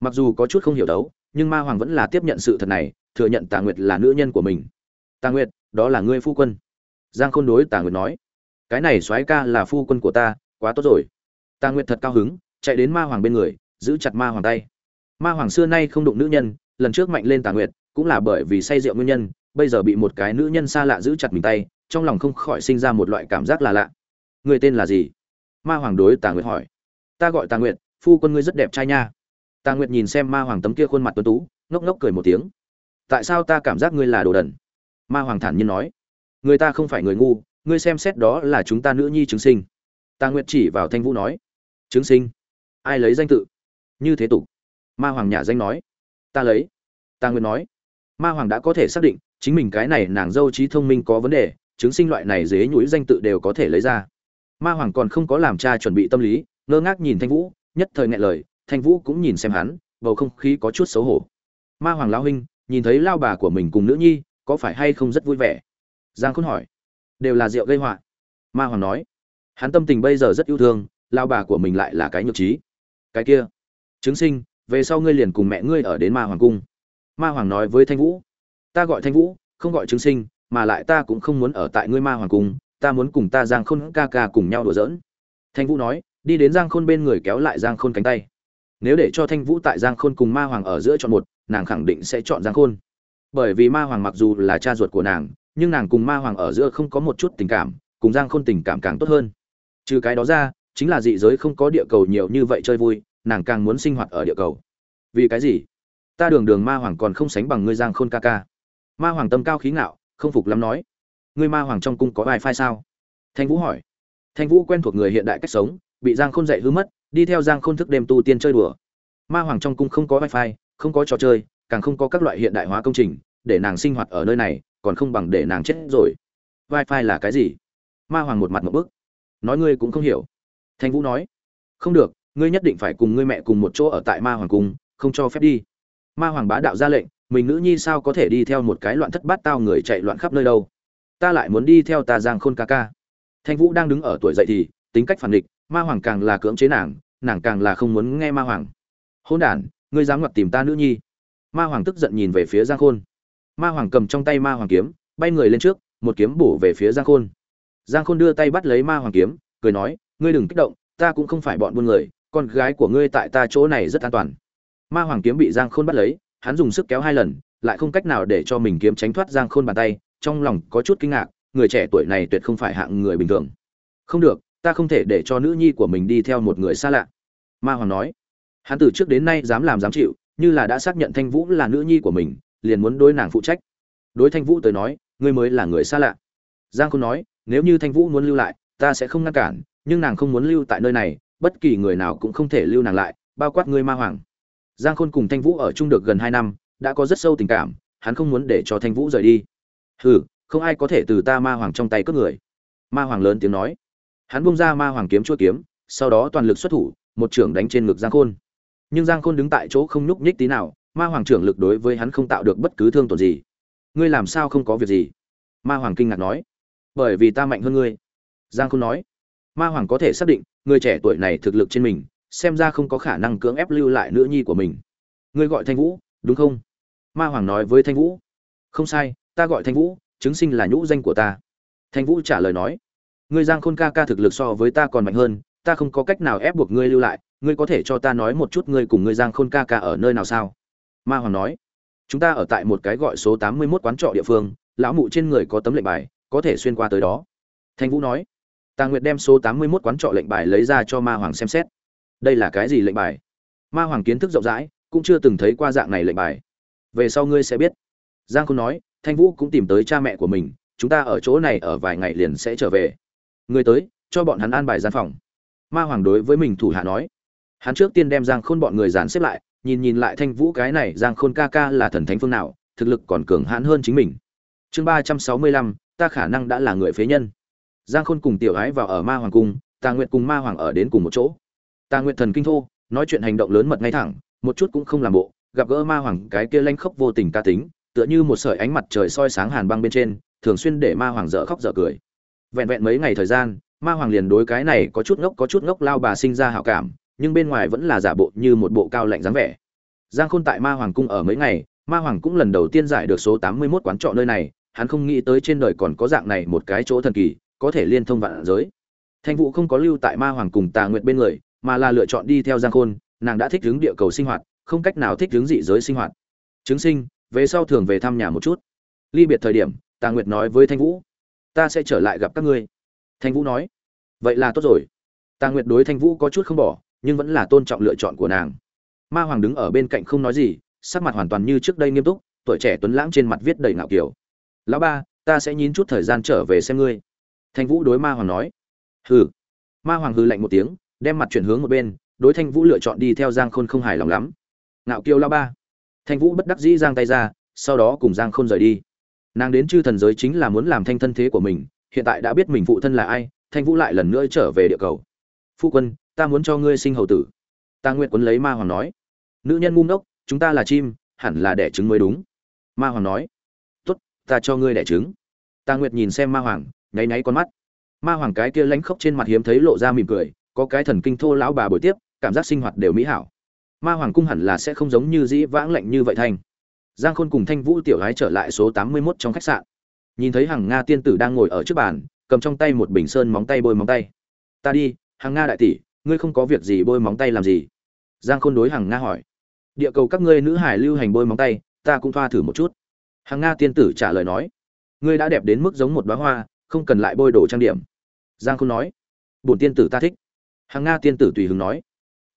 Speaker 1: Mặc dù có chút không hiểu đấu, nhưng ma hoàng vẫn là tiếp nhận sự thật này, thừa nhận tà nguyệt là nữ nhân của mình. Tà nguyệt, đó là ngươi phu quân. Giang khôn đối tà nguyệt nói. Cái này soái ca là phu quân của ta, quá tốt rồi. Tà nguyệt thật cao hứng, chạy đến ma hoàng bên người giữ chặt ma hoàng tay. Ma hoàng xưa nay không đụng nữ nhân, lần trước mạnh lên tà nguyệt, cũng là bởi vì say rượu nguyên nhân, bây giờ bị một cái nữ nhân xa lạ giữ chặt mình tay, trong lòng không khỏi sinh ra một loại cảm giác là lạ. Người tên là gì? Ma hoàng đối tà nguyệt hỏi. Ta gọi tà nguyệt, phu quân ngươi rất đẹp trai nha. Tà nguyệt nhìn xem ma hoàng tấm kia khuôn mặt tuấn tú, ngốc ngốc cười một tiếng. Tại sao ta cảm giác ngươi là đồ đần? Ma hoàng thản nhiên nói. Người ta không phải người ngu, ngươi xem xét đó là chúng ta nữ nhi chứng sinh. Tà nguyệt chỉ vào thanh vũ nói. Chứng sinh? Ai lấy danh tự? Như thế tục. Ma hoàng nhà danh nói. Ta lấy. Ta nguyên nói. Ma hoàng đã có thể xác định, chính mình cái này nàng dâu trí thông minh có vấn đề, chứng sinh loại này dế nhũi danh tự đều có thể lấy ra. Ma hoàng còn không có làm cha chuẩn bị tâm lý, ngơ ngác nhìn thanh vũ, nhất thời ngại lời, thanh vũ cũng nhìn xem hắn, bầu không khí có chút xấu hổ. Ma hoàng lao huynh, nhìn thấy lao bà của mình cùng nữ nhi, có phải hay không rất vui vẻ? Giang khôn hỏi. Đều là rượu gây họa. Ma hoàng nói. Hắn tâm tình bây giờ rất yêu thương, lao bà của mình lại là cái nhược trí. Cái kia chứng sinh, về sau ngươi liền cùng mẹ ngươi ở đến ma hoàng cung. Ma hoàng nói với thanh vũ, ta gọi thanh vũ, không gọi chứng sinh, mà lại ta cũng không muốn ở tại ngươi ma hoàng cung, ta muốn cùng ta giang khôn ca ca cùng nhau đùa giỡn. Thanh vũ nói, đi đến giang khôn bên người kéo lại giang khôn cánh tay. Nếu để cho thanh vũ tại giang khôn cùng ma hoàng ở giữa chọn một, nàng khẳng định sẽ chọn giang khôn. Bởi vì ma hoàng mặc dù là cha ruột của nàng, nhưng nàng cùng ma hoàng ở giữa không có một chút tình cảm, cùng giang khôn tình cảm càng tốt hơn. Trừ cái đó ra, chính là dị giới không có địa cầu nhiều như vậy chơi vui nàng càng muốn sinh hoạt ở địa cầu. Vì cái gì? Ta đường đường ma hoàng còn không sánh bằng ngươi giang khôn ca ca. Ma hoàng tâm cao khí ngạo, không phục lắm nói. Ngươi ma hoàng trong cung có wifi sao? Thanh vũ hỏi. Thanh vũ quen thuộc người hiện đại cách sống, bị giang khôn dạy hư mất, đi theo giang khôn thức đêm tu tiên chơi đùa. Ma hoàng trong cung không có wifi, không có trò chơi, càng không có các loại hiện đại hóa công trình, để nàng sinh hoạt ở nơi này, còn không bằng để nàng chết rồi. Wifi là cái gì? Ma hoàng một mặt một bức. Nói ngươi cũng không hiểu. Thanh vũ nói. Không được ngươi nhất định phải cùng ngươi mẹ cùng một chỗ ở tại ma hoàng cung, không cho phép đi. Ma hoàng bá đạo ra lệnh, mình nữ nhi sao có thể đi theo một cái loạn thất bát tao người chạy loạn khắp nơi đâu? Ta lại muốn đi theo ta giang khôn ca ca. Thanh vũ đang đứng ở tuổi dậy thì, tính cách phản địch ma hoàng càng là cưỡng chế nàng nàng càng là không muốn nghe ma hoàng. Hôn đ ngươi dám ngoặt tìm ta nữ nhi? Ma hoàng tức giận nhìn về phía giang khôn. Ma hoàng cầm trong tay ma hoàng kiếm, bay người lên trước, một kiếm bổ về phía giang khôn. Giang khôn đưa tay bắt lấy ma hoàng kiếm, cười nói, ngươi đừng kích động, ta cũng không phải bọn buôn người con gái của ngươi tại ta chỗ này rất an toàn. Ma hoàng kiếm bị giang khôn bắt lấy, hắn dùng sức kéo hai lần, lại không cách nào để cho mình kiếm tránh thoát giang khôn bàn tay, trong lòng có chút kinh ngạc, người trẻ tuổi này tuyệt không phải hạng người bình thường. Không được, ta không thể để cho nữ nhi của mình đi theo một người xa lạ. Ma hoàng nói. Hắn từ trước đến nay dám làm dám chịu, như là đã xác nhận thanh vũ là nữ nhi của mình, liền muốn đối nàng phụ trách. Đối thanh vũ tới nói, ngươi mới là người xa lạ. Giang khôn nói, nếu như thanh vũ muốn lưu lại, ta sẽ không ngăn cản, nhưng nàng không muốn lưu tại nơi này bất kỳ người nào cũng không thể lưu nàng lại, bao quát ngươi ma hoàng. Giang khôn cùng thanh vũ ở chung được gần hai năm, đã có rất sâu tình cảm, hắn không muốn để cho thanh vũ rời đi. Hừ, không ai có thể từ ta ma hoàng trong tay cướp người. Ma hoàng lớn tiếng nói. Hắn bung ra ma hoàng kiếm chua kiếm, sau đó toàn lực xuất thủ, một trưởng đánh trên ngực giang khôn. Nhưng giang khôn đứng tại chỗ không nhúc nhích tí nào, ma hoàng trưởng lực đối với hắn không tạo được bất cứ thương tổn gì. Ngươi làm sao không có việc gì? Ma hoàng kinh ngạc nói. Bởi vì ta mạnh hơn ngươi. Giang khôn nói. Ma hoàng có thể xác định người trẻ tuổi này thực lực trên mình, xem ra không có khả năng cưỡng ép lưu lại nữ nhi của mình. Ngươi gọi thanh vũ, đúng không? Ma hoàng nói với thanh vũ. Không sai, ta gọi thanh vũ, chứng sinh là nhũ danh của ta. Thanh vũ trả lời nói. Ngươi giang khôn ca ca thực lực so với ta còn mạnh hơn, ta không có cách nào ép buộc ngươi lưu lại, ngươi có thể cho ta nói một chút ngươi cùng ngươi giang khôn ca ca ở nơi nào sao? Ma hoàng nói. Chúng ta ở tại một cái gọi số tám mươi mốt quán trọ địa phương, lão mụ trên người có tấm lệnh bài, có thể xuyên qua tới đó. Thanh vũ nói tà nguyệt đem số tám mươi 81 quán trọ lệnh bài lấy ra cho ma hoàng xem xét. Đây là cái gì lệnh bài? Ma hoàng kiến thức rộng rãi, cũng chưa từng thấy qua dạng này lệnh bài. Về sau ngươi sẽ biết. Giang khôn nói, thanh vũ cũng tìm tới cha mẹ của mình, chúng ta ở chỗ này ở vài ngày liền sẽ trở về. Ngươi tới, cho bọn hắn an bài gian phòng. Ma hoàng đối với mình thủ hạ nói. Hắn trước tiên đem giang khôn bọn người dàn xếp lại, nhìn nhìn lại thanh vũ cái này, giang khôn ca ca là thần thánh phương nào, thực lực còn cường hãn hơn chính mình. Chương ba trăm sáu mươi lăm, ta khả năng đã là người phế nhân giang khôn cùng tiểu ái vào ở ma hoàng cung, tà nguyệt cùng ma hoàng ở đến cùng một chỗ. Tà nguyệt thần kinh thô, nói chuyện hành động lớn mật ngay thẳng, một chút cũng không làm bộ, gặp gỡ ma hoàng cái kia lanh khóc vô tình ca tính, tựa như một sợi ánh mặt trời soi sáng hàn băng bên trên, thường xuyên để ma hoàng dở khóc dở cười. Vẹn vẹn mấy ngày thời gian, ma hoàng liền đối cái này có chút ngốc có chút ngốc lao bà sinh ra hảo cảm, nhưng bên ngoài vẫn là giả bộ như một bộ cao lạnh dáng vẻ. Giang khôn tại ma hoàng cung ở mấy ngày, ma hoàng cũng lần đầu tiên giải được số tám mươi 81 quán trọ nơi này, hắn không nghĩ tới trên đời còn có dạng này một cái chỗ thần kỳ có thể liên thông vạn giới. Thanh vũ không có lưu tại ma hoàng cùng tà nguyệt bên người, mà là lựa chọn đi theo giang khôn, nàng đã thích ứng địa cầu sinh hoạt, không cách nào thích ứng dị giới sinh hoạt. Chứng sinh, về sau thường về thăm nhà một chút. Ly biệt thời điểm, tà nguyệt nói với thanh vũ, ta sẽ trở lại gặp các ngươi. Thanh vũ nói, vậy là tốt rồi. Tà nguyệt đối thanh vũ có chút không bỏ, nhưng vẫn là tôn trọng lựa chọn của nàng. Ma hoàng đứng ở bên cạnh không nói gì, sắc mặt hoàn toàn như trước đây nghiêm túc, tuổi trẻ tuấn lãng trên mặt viết đầy ngạo kiểu. Lão ba, ta sẽ nhín chút thời gian trở về xem ngươi thanh vũ đối ma hoàng nói. Hừ. Ma hoàng hư lạnh một tiếng, đem mặt chuyển hướng một bên, đối thanh vũ lựa chọn đi theo giang khôn không hài lòng lắm. Ngạo kiêu la ba. Thanh vũ bất đắc dĩ giang tay ra, sau đó cùng giang khôn rời đi. Nàng đến chư thần giới chính là muốn làm thanh thân thế của mình, hiện tại đã biết mình phụ thân là ai, thanh vũ lại lần nữa trở về địa cầu. Phu quân, ta muốn cho ngươi sinh hầu tử. Ta nguyện quấn lấy ma hoàng nói. Nữ nhân ngu ngốc, chúng ta là chim, hẳn là đẻ trứng mới đúng. Ma hoàng nói. Tốt, ta cho ngươi đẻ trứng. Ta nguyệt nhìn xem ma hoàng nháy nháy con mắt. Ma hoàng cái kia lánh khóc trên mặt hiếm thấy lộ ra mỉm cười, có cái thần kinh thô lão bà buổi tiếp, cảm giác sinh hoạt đều mỹ hảo. Ma hoàng cung hẳn là sẽ không giống như dĩ vãng lạnh như vậy thành giang khôn cùng thanh vũ tiểu gái trở lại số tám mươi 81 trong khách sạn. Nhìn thấy hàng nga tiên tử đang ngồi ở trước bàn, cầm trong tay một bình sơn móng tay bôi móng tay. Ta đi hàng nga đại tỷ, ngươi không có việc gì bôi móng tay làm gì? Giang khôn đối hàng nga hỏi. Địa cầu các ngươi nữ hải lưu hành bôi móng tay, ta cũng thoa thử một chút. Hàng nga tiên tử trả lời nói. Ngươi đã đẹp đến mức giống một bá hoa không cần lại bôi đồ trang điểm. Giang khôn nói. Bổn tiên tử ta thích. Hàng nga tiên tử tùy hứng nói.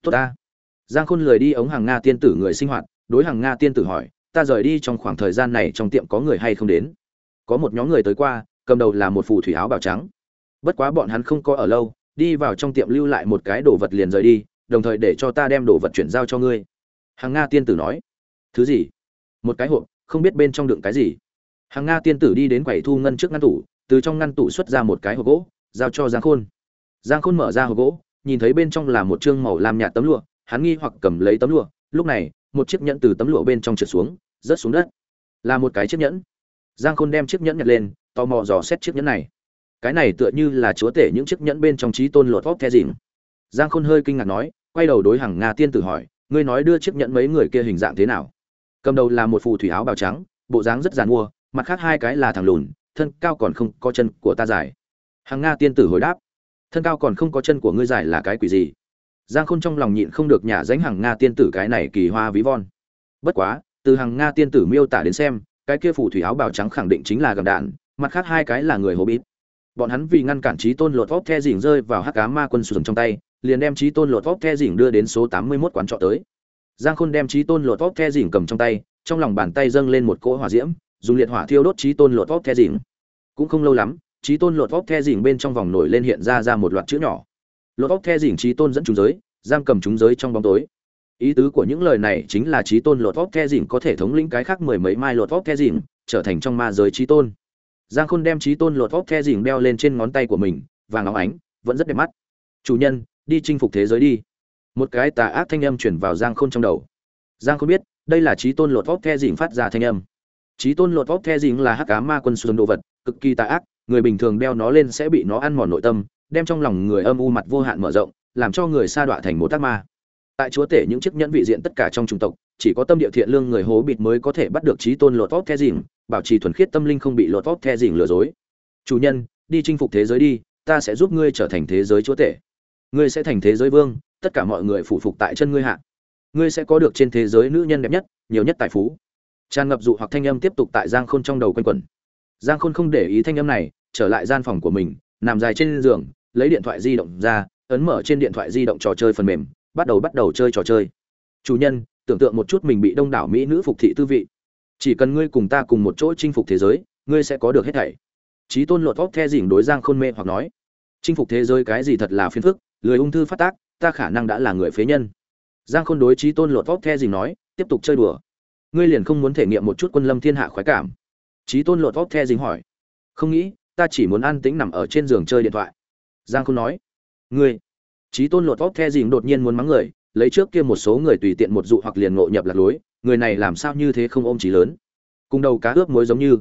Speaker 1: Tốt ta. Giang khôn lười đi ống hàng nga tiên tử người sinh hoạt, đối hàng nga tiên tử hỏi, ta rời đi trong khoảng thời gian này trong tiệm có người hay không đến? Có một nhóm người tới qua, cầm đầu là một phù thủy áo bào trắng. Bất quá bọn hắn không có ở lâu, đi vào trong tiệm lưu lại một cái đồ vật liền rời đi, đồng thời để cho ta đem đồ vật chuyển giao cho ngươi. Hàng nga tiên tử nói. Thứ gì? Một cái hộp, không biết bên trong đựng cái gì. Hàng nga tiên tử đi đến quầy thu ngân trước ngăn tủ từ trong ngăn tủ xuất ra một cái hộp gỗ, giao cho giang khôn. Giang khôn mở ra hộp gỗ, nhìn thấy bên trong là một chương màu làm nhạt tấm lụa, hắn nghi hoặc cầm lấy tấm lụa, lúc này, một chiếc nhẫn từ tấm lụa bên trong trượt xuống, rớt xuống đất. Là một cái chiếc nhẫn. Giang khôn đem chiếc nhẫn nhặt lên, tò mò dò xét chiếc nhẫn này. Cái này tựa như là chúa tể những chiếc nhẫn bên trong trí tôn lột vóc the dìm giang khôn hơi kinh ngạc nói, quay đầu đối hàng nga tiên tử hỏi, ngươi nói đưa chiếc nhẫn mấy người kia hình dạng thế nào? Cầm đầu là một phù thủy áo bào trắng, bộ dáng rất giàn mua, mặt khác hai cái là thằng lùn thân cao còn không có chân của ta dài. Hàng nga tiên tử hồi đáp, thân cao còn không có chân của ngươi dài là cái quỷ gì? Giang khôn trong lòng nhịn không được nhả danh hàng nga tiên tử cái này kỳ hoa ví von. Bất quá, từ hàng nga tiên tử miêu tả đến xem, cái kia phủ thủy áo bào trắng khẳng định chính là gầm đạn, mặt khác hai cái là người hồ bít. Bọn hắn vì ngăn cản trí tôn lột vóc the dỉng rơi vào hắc cá ma quân sùn trong tay, liền đem trí tôn lột vóc the dỉng đưa đến số tám mươi 81 quán trọ tới. Giang khôn đem trí tôn lột vóc the dỉng cầm trong tay, trong lòng bàn tay dâng lên một cỗ hỏa diễm, dùng liệt hỏa thiêu đốt trí tôn lột vóc the dỉng cũng không lâu lắm, trí tôn lột vóc the dỉng bên trong vòng nổi lên hiện ra ra một loạt chữ nhỏ. Lột vóc the dỉng trí tôn dẫn chúng giới, giam cầm chúng giới trong bóng tối. Ý tứ của những lời này chính là trí tôn lột vóc the dỉng có thể thống lĩnh cái khác mười mấy mai lột vóc the dỉng trở thành trong ma giới trí tôn. Giang khôn đem trí tôn lột vóc the dỉng đeo lên trên ngón tay của mình, vàng óng ánh, vẫn rất đẹp mắt. Chủ nhân, đi chinh phục thế giới đi. Một cái tà ác thanh âm chuyển vào giang khôn trong đầu. Giang khôn biết, đây là trí tôn lột vóc the dỉng phát ra thanh âm. Chí tôn lột vóc the dính là hắc ám ma quân xuân đồ vật cực kỳ tà ác người bình thường đeo nó lên sẽ bị nó ăn mòn nội tâm đem trong lòng người âm u mặt vô hạn mở rộng làm cho người sa đọa thành một tác ma. Tại chúa tể những chiếc nhẫn vị diện tất cả trong chủng tộc chỉ có tâm địa thiện lương người hố bịt mới có thể bắt được chí tôn lột vóc the dính, bảo trì thuần khiết tâm linh không bị lột vóc the dính lừa dối. Chủ nhân đi chinh phục thế giới đi ta sẽ giúp ngươi trở thành thế giới chúa tể. Ngươi sẽ thành thế giới vương tất cả mọi người phụ phục tại chân ngươi hạ. Ngươi sẽ có được trên thế giới nữ nhân đẹp nhất nhiều nhất tài phú tràn ngập dụ hoặc thanh âm tiếp tục tại giang khôn trong đầu quanh quẩn. Giang khôn không để ý thanh âm này, trở lại gian phòng của mình, nằm dài trên giường, lấy điện thoại di động ra, ấn mở trên điện thoại di động trò chơi phần mềm, bắt đầu bắt đầu chơi trò chơi. Chủ nhân, tưởng tượng một chút mình bị đông đảo mỹ nữ phục thị tư vị. Chỉ cần ngươi cùng ta cùng một chỗ chinh phục thế giới, ngươi sẽ có được hết thảy. Trí tôn lột vóc the dỉng đối giang khôn mê hoặc nói, chinh phục thế giới cái gì thật là phiền phức, lười ung thư phát tác, ta khả năng đã là người phế nhân. Giang khôn đối trí tôn lột vóc the dỉng nói, tiếp tục chơi đùa ngươi liền không muốn thể nghiệm một chút quân lâm thiên hạ khoái cảm. Trí tôn lột vóc the dính hỏi. Không nghĩ, ta chỉ muốn an tĩnh nằm ở trên giường chơi điện thoại. Giang khôn nói. Ngươi. Trí tôn lột vóc the dính đột nhiên muốn mắng người, lấy trước kia một số người tùy tiện một dụ hoặc liền ngộ nhập lạc lối, người này làm sao như thế không ôm trí lớn. Cùng đầu cá ướp muối giống như.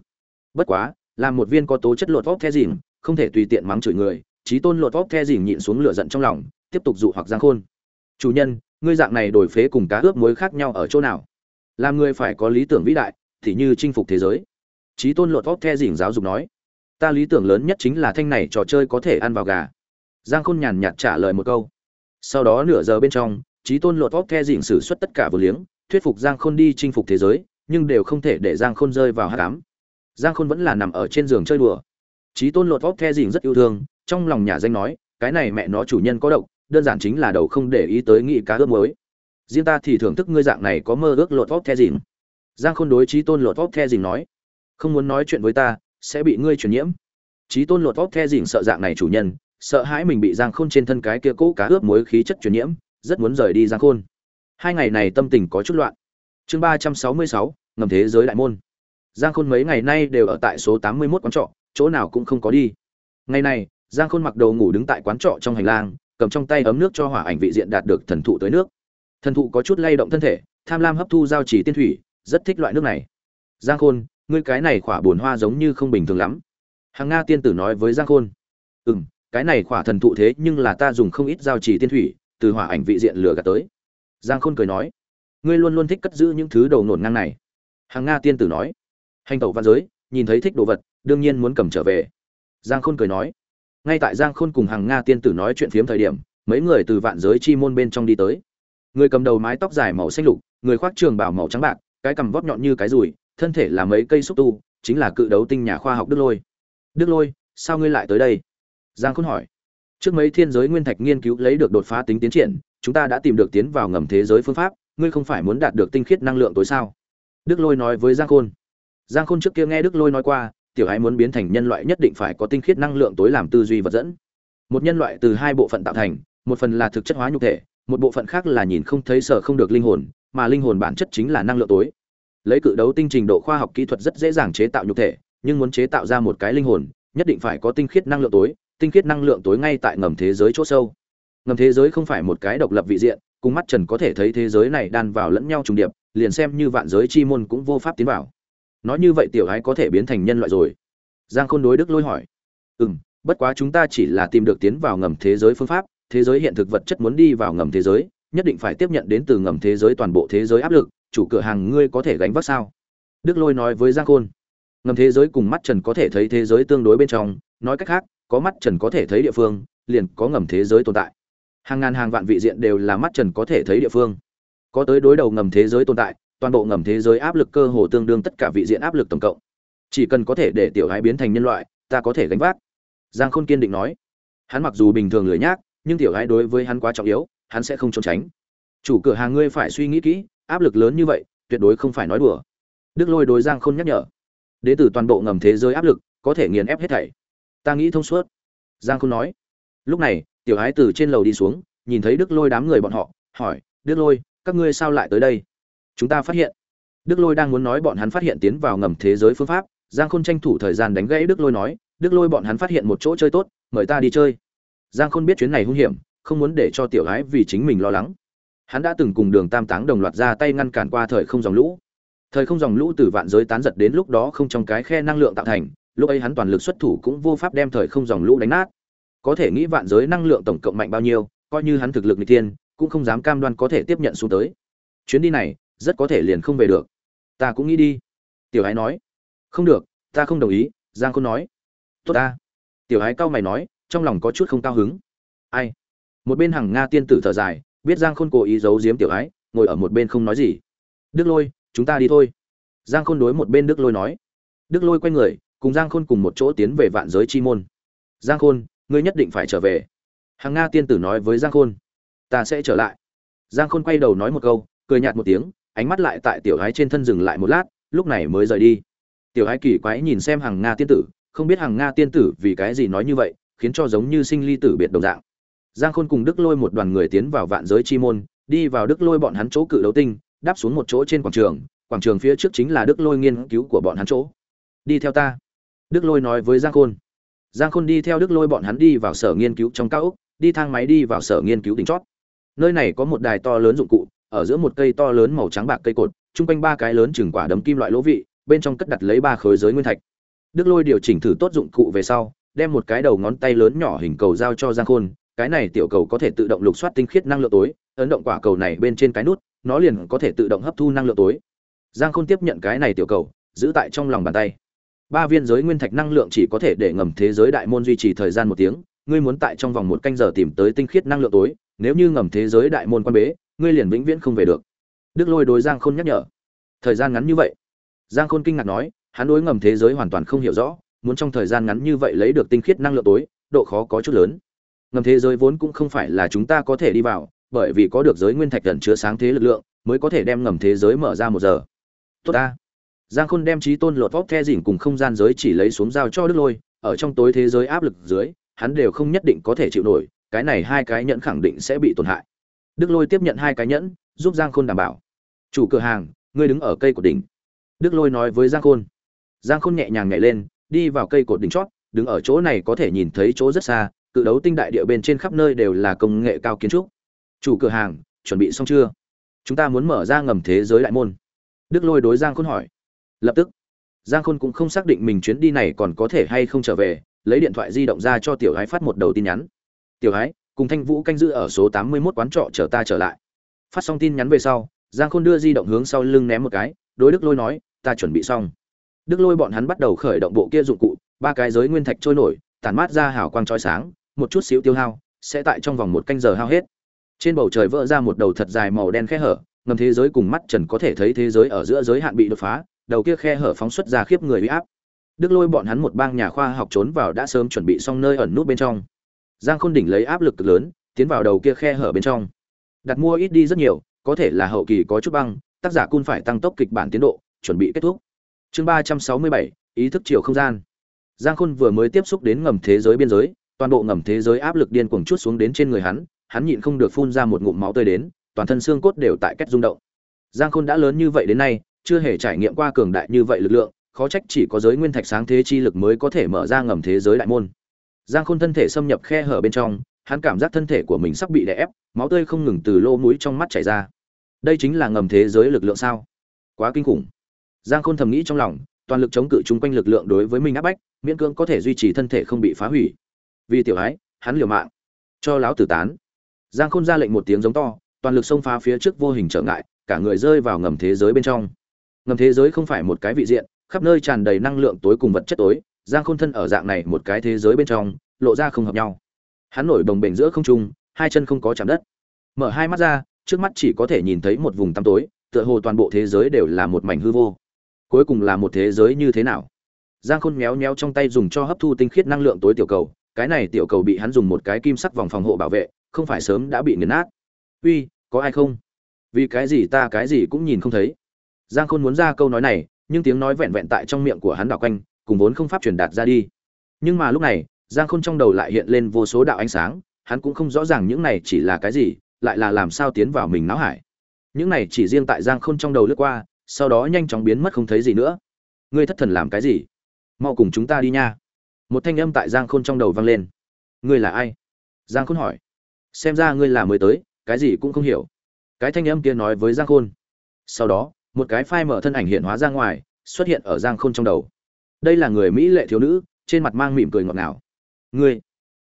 Speaker 1: Bất quá làm một viên có tố chất lột vóc the dỉng không thể tùy tiện mắng chửi người trí tôn lột vóc the dỉng nhịn xuống lửa giận trong lòng, tiếp tục dụ hoặc giang khôn. Chủ nhân, ngươi dạng này đổi phế cùng cá ướp muối khác nhau ở chỗ nào? Làm người phải có lý tưởng vĩ đại, thì như chinh phục thế giới. Trí tôn lột vóc the dỉn giáo dục nói, ta lý tưởng lớn nhất chính là thanh này trò chơi có thể ăn vào gà. Giang khôn nhàn nhạt trả lời một câu. Sau đó nửa giờ bên trong trí tôn lột vóc the dỉn xử suất tất cả vừa liếng, thuyết phục giang khôn đi chinh phục thế giới, nhưng đều không thể để giang khôn rơi vào hát cám giang khôn vẫn là nằm ở trên giường chơi đùa. Trí tôn lột vóc the dỉn rất yêu thương, trong lòng nhà danh nói, cái này mẹ nó chủ nhân có độc, đơn giản chính là đầu không để ý tới nghị cá ướp mới riêng ta thì thưởng thức ngươi dạng này có mơ ước lột vóc the dìm giang khôn đối trí tôn lột vóc the dìm nói, không muốn nói chuyện với ta, sẽ bị ngươi truyền nhiễm. Trí tôn lột vóc the dìm sợ dạng này chủ nhân, sợ hãi mình bị giang khôn trên thân cái kia cũ cá ướp muối khí chất truyền nhiễm, rất muốn rời đi giang khôn. Hai ngày này tâm tình có chút loạn. Chương ba trăm sáu mươi sáu, ngầm thế giới đại môn. Giang khôn mấy ngày nay đều ở tại số tám mươi mốt quán trọ, chỗ nào cũng không có đi. Ngày này, giang khôn mặc đồ ngủ đứng tại quán trọ trong hành lang, cầm trong tay ấm nước cho hỏa ảnh vị diện đạt được thần thụ tới nước thần thụ có chút lay động thân thể, tham lam hấp thu giao chỉ tiên thủy, rất thích loại nước này. Giang khôn, ngươi cái này khỏa bồn hoa giống như không bình thường lắm. Hàng nga tiên tử nói với giang khôn. Ừ m cái này khỏa thần thụ thế nhưng là ta dùng không ít giao chỉ tiên thủy, từ hỏa ảnh vị diện lửa gạt tới. Giang khôn cười nói. Ngươi luôn luôn thích cất giữ những thứ đầu nổn ngang này. Hàng nga tiên tử nói. Hành tẩu văn giới, nhìn thấy thích đồ vật, đương nhiên muốn cầm trở về. Giang khôn cười nói. Ngay tại giang khôn cùng hàng nga tiên tử nói chuyện phiếm thời điểm, mấy người từ vạn giới chi môn bên trong đi tới người cầm đầu mái tóc dài màu xanh lục, người khoác trường bảo màu trắng bạc, cái cằm vót nhọn như cái rùi, thân thể là mấy cây xúc tu, chính là cự đấu tinh nhà khoa học đức lôi. Đức lôi, sao ngươi lại tới đây? Giang khôn hỏi. Trước mấy thiên giới nguyên thạch nghiên cứu lấy được đột phá tính tiến triển, chúng ta đã tìm được tiến vào ngầm thế giới phương pháp, ngươi không phải muốn đạt được tinh khiết năng lượng tối sao? Đức lôi nói với giang khôn. Giang khôn trước kia nghe đức lôi nói qua, tiểu hãy muốn biến thành nhân loại nhất định phải có tinh khiết năng lượng tối làm tư duy vật dẫn. Một nhân loại từ hai bộ phận tạo thành, một phần là thực chất hóa nhục thể một bộ phận khác là nhìn không thấy sợ không được linh hồn mà linh hồn bản chất chính là năng lượng tối. Lấy cự đấu tinh trình độ khoa học kỹ thuật rất dễ dàng chế tạo nhục thể nhưng muốn chế tạo ra một cái linh hồn nhất định phải có tinh khiết năng lượng tối tinh khiết năng lượng tối ngay tại ngầm thế giới chỗ sâu. Ngầm thế giới không phải một cái độc lập vị diện cùng mắt trần có thể thấy thế giới này đan vào lẫn nhau trùng điệp liền xem như vạn giới chi môn cũng vô pháp tiến vào. Nói như vậy tiểu ái có thể biến thành nhân loại rồi. Giang khôn đối đức lôi hỏi. Ừm, bất quá chúng ta chỉ là tìm được tiến vào ngầm thế giới phương pháp thế giới hiện thực vật chất muốn đi vào ngầm thế giới, nhất định phải tiếp nhận đến từ ngầm thế giới toàn bộ thế giới áp lực, chủ cửa hàng ngươi có thể gánh vác sao? Đức lôi nói với giang khôn. Ngầm thế giới cùng mắt trần có thể thấy thế giới tương đối bên trong, nói cách khác, có mắt trần có thể thấy địa phương, liền có ngầm thế giới tồn tại. Hàng ngàn hàng vạn vị diện đều là mắt trần có thể thấy địa phương. Có tới đối đầu ngầm thế giới tồn tại, toàn bộ ngầm thế giới áp lực cơ hồ tương đương tất cả vị diện áp lực tổng cộng. Chỉ cần có thể để tiểu gái biến thành nhân loại, ta có thể gánh vác. Giang khôn kiên định nói. Hắn mặc dù bình thường lười nhác nhưng tiểu gái đối với hắn quá trọng yếu, hắn sẽ không trốn tránh. Chủ cửa hàng ngươi phải suy nghĩ kỹ, áp lực lớn như vậy, tuyệt đối không phải nói đùa. Đức lôi đối giang khôn nhắc nhở. Đ ế từ toàn bộ ngầm thế giới áp lực, có thể nghiền ép hết thảy. Ta nghĩ thông suốt. Giang khôn nói. Lúc này, tiểu ái từ trên lầu đi xuống, nhìn thấy đức lôi đám người bọn họ, hỏi, đức lôi, các ngươi sao lại tới đây? Chúng ta phát hiện. Đức lôi đang muốn nói bọn hắn phát hiện tiến vào ngầm thế giới phương pháp, giang khôn tranh thủ thời gian đánh gãy đức lôi nói, đức lôi bọn hắn phát hiện một chỗ chơi tốt, mời ta đi chơi giang khôn biết chuyến này hung hiểm, không muốn để cho tiểu gái vì chính mình lo lắng. Hắn đã từng cùng đường tam táng đồng loạt ra tay ngăn cản qua thời không dòng lũ. Thời không dòng lũ từ vạn giới tán giật đến lúc đó không trong cái khe năng lượng tạo thành, lúc ấy hắn toàn lực xuất thủ cũng vô pháp đem thời không dòng lũ đánh nát. Có thể nghĩ vạn giới năng lượng tổng cộng mạnh bao nhiêu, coi như hắn thực lực người tiên cũng không dám cam đoan có thể tiếp nhận xuống tới. Chuyến đi này, rất có thể liền không về được. Ta cũng nghĩ đi. Tiểu ái nói. Không được, ta không đồng ý, giang khôn nói. Tốt ta. Tiểu ái cao mày nói trong lòng có chút không cao hứng. Ai? Một bên hàng nga tiên tử thở dài, biết giang khôn cố ý giấu giếm tiểu ái, ngồi ở một bên không nói gì. Đức lôi, chúng ta đi thôi. Giang khôn đối một bên đức lôi nói. Đức lôi quay người, cùng giang khôn cùng một chỗ tiến về vạn giới chi môn. Giang khôn, ngươi nhất định phải trở về. Hàng nga tiên tử nói với giang khôn. Ta sẽ trở lại. Giang khôn quay đầu nói một câu, cười nhạt một tiếng, ánh mắt lại tại tiểu gái trên thân dừng lại một lát, lúc này mới rời đi. Tiểu gái kỳ quái nhìn xem hàng nga tiên tử, không biết hàng nga tiên tử vì cái gì nói như vậy khiến cho giống như sinh ly tử biệt đồng dạng. Giang khôn cùng đức lôi một đoàn người tiến vào vạn giới chi môn, đi vào đức lôi bọn hắn chỗ cự đấu tinh, đáp xuống một chỗ trên quảng trường quảng trường phía trước chính là đức lôi nghiên cứu của bọn hắn chỗ. Đi theo ta. Đức lôi nói với giang khôn. Giang khôn đi theo đức lôi bọn hắn đi vào sở nghiên cứu trong cao ốc, đi thang máy đi vào sở nghiên cứu đỉnh chót. Nơi này có một đài to lớn dụng cụ, ở giữa một cây to lớn màu trắng bạc cây cột, chung quanh ba cái lớn chừng quả đấm kim loại lỗ vị, bên trong cất đặt lấy ba khối giới nguyên thạch. Đức lôi điều chỉnh thử tốt dụng cụ về sau đem một cái đầu ngón tay lớn nhỏ hình cầu giao cho giang khôn, cái này tiểu cầu có thể tự động lục soát tinh khiết năng lượng tối, ấn động quả cầu này bên trên cái nút, nó liền có thể tự động hấp thu năng lượng tối. Giang khôn tiếp nhận cái này tiểu cầu, giữ tại trong lòng bàn tay. Ba viên giới nguyên thạch năng lượng chỉ có thể để ngầm thế giới đại môn duy trì thời gian một tiếng, ngươi muốn tại trong vòng một canh giờ tìm tới tinh khiết năng lượng tối, nếu như ngầm thế giới đại môn quan bế, ngươi liền vĩnh viễn không về được. Đức lôi đối giang khôn nhắc nhở. Thời gian ngắn như vậy. Giang khôn kinh ngạc nói, hắn đối ngầm thế giới hoàn toàn không hiểu rõ muốn trong thời gian ngắn như vậy lấy được tinh khiết năng lượng tối, độ khó có chút lớn. Ngầm thế giới vốn cũng không phải là chúng ta có thể đi vào, bởi vì có được giới nguyên thạch gần chứa sáng thế lực lượng, mới có thể đem ngầm thế giới mở ra một giờ. Tốt ta. Giang khôn đem trí tôn lột vóc the dỉn cùng không gian giới chỉ lấy xuống giao cho đức lôi, ở trong tối thế giới áp lực dưới, hắn đều không nhất định có thể chịu nổi, cái này hai cái nhẫn khẳng định sẽ bị tổn hại. Đức lôi tiếp nhận hai cái nhẫn, giúp giang khôn đảm bảo. Chủ cửa hàng, ngươi đứng ở cây của đỉnh. Đức lôi nói với giang khôn. Giang khôn nhẹ nhàng nhảy lên đi vào cây cột đỉnh chót, đứng ở chỗ này có thể nhìn thấy chỗ rất xa, cự đấu tinh đại địa bên trên khắp nơi đều là công nghệ cao kiến trúc. Chủ cửa hàng, chuẩn bị xong chưa? Chúng ta muốn mở ra ngầm thế giới đại môn. Đức lôi đối giang khôn hỏi. Lập tức. Giang khôn cũng không xác định mình chuyến đi này còn có thể hay không trở về, lấy điện thoại di động ra cho tiểu hái phát một đầu tin nhắn. Tiểu hái, cùng thanh vũ canh giữ ở số tám mươi 81 quán trọ chờ ta trở lại. Phát xong tin nhắn về sau, giang khôn đưa di động hướng sau lưng ném một cái, đối đức lôi nói, ta chuẩn bị xong đức lôi bọn hắn bắt đầu khởi động bộ kia dụng cụ, ba cái giới nguyên thạch trôi nổi, tản mát ra hào quang trói sáng, một chút xíu tiêu hao, sẽ tại trong vòng một canh giờ hao hết. Trên bầu trời vỡ ra một đầu thật dài màu đen khe hở, ngầm thế giới cùng mắt trần có thể thấy thế giới ở giữa giới hạn bị đột phá, đầu kia khe hở phóng xuất ra khiếp người uy áp. Đức lôi bọn hắn một bang nhà khoa học trốn vào đã sớm chuẩn bị xong nơi ẩn nút bên trong. Giang khôn đỉnh lấy áp lực cực lớn, tiến vào đầu kia khe hở bên trong. Đặt mua ít đi rất nhiều, có thể là hậu kỳ có chút băng, tác giả cun phải tăng tốc kịch bản tiến độ, chuẩn bị kết thúc chương ba trăm sáu mươi bảy, ý thức chiều không gian. Giang khôn vừa mới tiếp xúc đến ngầm thế giới biên giới, toàn bộ ngầm thế giới áp lực điên cuồng chút xuống đến trên người hắn hắn nhịn không được phun ra một ngụm máu tươi đến, toàn thân xương cốt đều tại cách rung động. Giang khôn đã lớn như vậy đến nay, chưa hề trải nghiệm qua cường đại như vậy lực lượng, khó trách chỉ có giới nguyên thạch sáng thế chi lực mới có thể mở ra ngầm thế giới đại môn. Giang khôn thân thể xâm nhập khe hở bên trong, hắn cảm giác thân thể của mình sắp bị đè ép, máu tươi không ngừng từ lỗ mũi trong mắt chảy ra. Đây chính là ngầm thế giới lực lượng sao? Quá kinh khủng giang khôn thầm nghĩ trong lòng, toàn lực chống cự chung quanh lực lượng đối với mình áp bách, miễn cưỡng có thể duy trì thân thể không bị phá hủy. Vì tiểu ái, hắn liều mạng, cho láo tử tán. Giang khôn ra lệnh một tiếng giống to, toàn lực xông phá phía trước vô hình trở ngại, cả người rơi vào ngầm thế giới bên trong. Ngầm thế giới không phải một cái vị diện, khắp nơi tràn đầy năng lượng tối cùng vật chất tối, giang khôn thân ở dạng này một cái thế giới bên trong, lộ ra không hợp nhau. Hắn nổi đồng bềnh giữa không trung, hai chân không có chạm đất. Mở hai mắt ra, trước mắt chỉ có thể nhìn thấy một vùng tăm tối, tựa hồ toàn bộ thế giới đều là một mảnh hư vô cuối cùng là một thế giới như thế nào? Giang khôn méo méo trong tay dùng cho hấp thu tinh khiết năng lượng tối tiểu cầu, cái này tiểu cầu bị hắn dùng một cái kim sắc vòng phòng hộ bảo vệ, không phải sớm đã bị nghiền nát. Uy, có ai không? Vì cái gì ta cái gì cũng nhìn không thấy. Giang khôn muốn ra câu nói này, nhưng tiếng nói vẹn vẹn tại trong miệng của hắn đảo quanh, cùng vốn không pháp truyền đạt ra đi. Nhưng mà lúc này, giang khôn trong đầu lại hiện lên vô số đạo ánh sáng, hắn cũng không rõ ràng những này chỉ là cái gì, lại là làm sao tiến vào mình não hải. Những này chỉ riêng tại giang khôn trong đầu lướt qua sau đó nhanh chóng biến mất không thấy gì nữa. Ngươi thất thần làm cái gì? Mau cùng chúng ta đi nha. Một thanh âm tại giang khôn trong đầu vang lên. Ngươi là ai? Giang khôn hỏi. Xem ra ngươi là mới tới, cái gì cũng không hiểu. Cái thanh âm kia nói với giang khôn. Sau đó, một cái phai mở thân ảnh hiện hóa ra ngoài, xuất hiện ở giang khôn trong đầu. Đây là người mỹ lệ thiếu nữ, trên mặt mang mỉm cười ngọt ngào. Ngươi.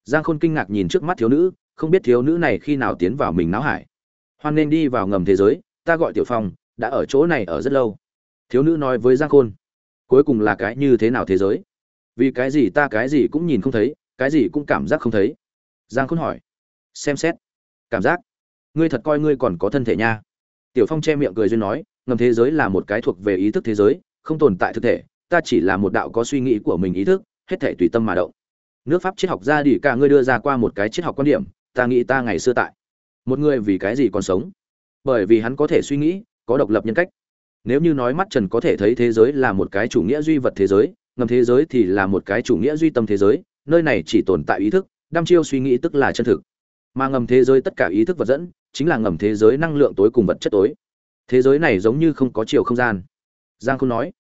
Speaker 1: Giang khôn kinh ngạc nhìn trước mắt thiếu nữ, không biết thiếu nữ này khi nào tiến vào mình náo hải. Hoan nên đi vào ngầm thế giới, ta gọi tiểu phong đã ở chỗ này ở rất lâu. Thiếu nữ nói với giang khôn, cuối cùng là cái như thế nào thế giới? Vì cái gì ta cái gì cũng nhìn không thấy, cái gì cũng cảm giác không thấy? Giang khôn hỏi, xem xét. Cảm giác? Ngươi thật coi ngươi còn có thân thể nha. Tiểu phong che miệng cười duyên nói, ngầm thế giới là một cái thuộc về ý thức thế giới, không tồn tại thực thể, ta chỉ là một đạo có suy nghĩ của mình ý thức, hết thể tùy tâm mà động. Nước pháp triết học gia đi cả ngươi đưa ra qua một cái triết học quan điểm, ta nghĩ ta ngày xưa tại, một người vì cái gì còn sống? Bởi vì hắn có thể suy nghĩ có độc lập nhân cách. Nếu như nói mắt trần có thể thấy thế giới là một cái chủ nghĩa duy vật thế giới, ngầm thế giới thì là một cái chủ nghĩa duy tâm thế giới, nơi này chỉ tồn tại ý thức, đăm chiêu suy nghĩ tức là chân thực. Mà ngầm thế giới tất cả ý thức vật dẫn, chính là ngầm thế giới năng lượng tối cùng vật chất tối. Thế giới này giống như không có chiều không gian. Giang không nói,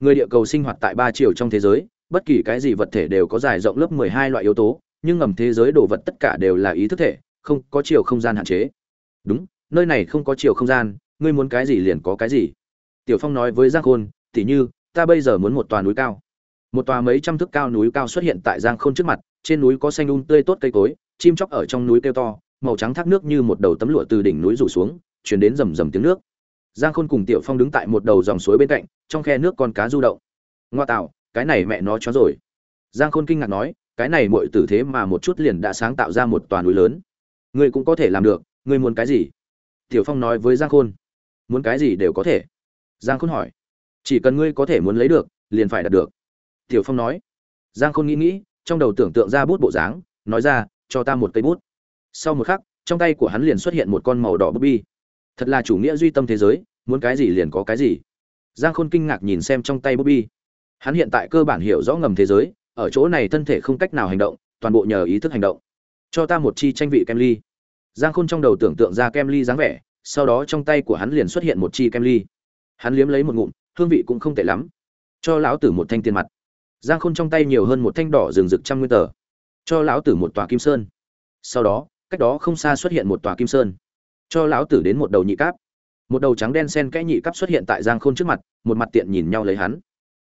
Speaker 1: người địa cầu sinh hoạt tại ba chiều trong thế giới, bất kỳ cái gì vật thể đều có dài rộng lớp mười hai loại yếu tố, nhưng ngầm thế giới đồ vật tất cả đều là ý thức thể, không có chiều không gian hạn chế. Đúng, nơi này không có chiều không gian ngươi muốn cái gì liền có cái gì. Tiểu phong nói với giang khôn, tỉ như, ta bây giờ muốn một tòa núi cao. Một tòa mấy trăm thước cao núi cao xuất hiện tại giang khôn trước mặt, trên núi có xanh un um tươi tốt cây cối, chim chóc ở trong núi kêu to, màu trắng thác nước như một đầu tấm lụa từ đỉnh núi rủ xuống, chuyển đến rầm rầm tiếng nước. Giang khôn cùng tiểu phong đứng tại một đầu dòng suối bên cạnh, trong khe nước con cá du động. Ngoa tạo, cái này mẹ nó chó rồi. Giang khôn kinh ngạc nói, cái này muội tử thế mà một chút liền đã sáng tạo ra một tòa núi lớn. Ngươi cũng có thể làm được, ngươi muốn cái gì? Tiểu phong nói với giang khôn muốn cái gì đều có thể. Giang khôn hỏi. Chỉ cần ngươi có thể muốn lấy được, liền phải đạt được. Tiểu phong nói. Giang khôn nghĩ nghĩ, trong đầu tưởng tượng ra bút bộ dáng, nói ra, cho ta một cây bút. Sau một khắc, trong tay của hắn liền xuất hiện một con màu đỏ bút bi. Thật là chủ nghĩa duy tâm thế giới, muốn cái gì liền có cái gì. Giang khôn kinh ngạc nhìn xem trong tay bút bi. Hắn hiện tại cơ bản hiểu rõ ngầm thế giới, ở chỗ này thân thể không cách nào hành động, toàn bộ nhờ ý thức hành động. Cho ta một chi tranh vị kem ly. Giang khôn trong đầu tưởng tượng ra kem ly dáng vẻ sau đó trong tay của hắn liền xuất hiện một chi kem ly. Hắn liếm lấy một ngụm, hương vị cũng không tệ lắm. Cho lão tử một thanh tiền mặt. Giang khôn trong tay nhiều hơn một thanh đỏ rừng rực trăm nguyên tờ. Cho lão tử một tòa kim sơn. Sau đó, cách đó không xa xuất hiện một tòa kim sơn. Cho lão tử đến một đầu nhị cáp. Một đầu trắng đen sen kẽ nhị cáp xuất hiện tại giang khôn trước mặt, một mặt tiện nhìn nhau lấy hắn.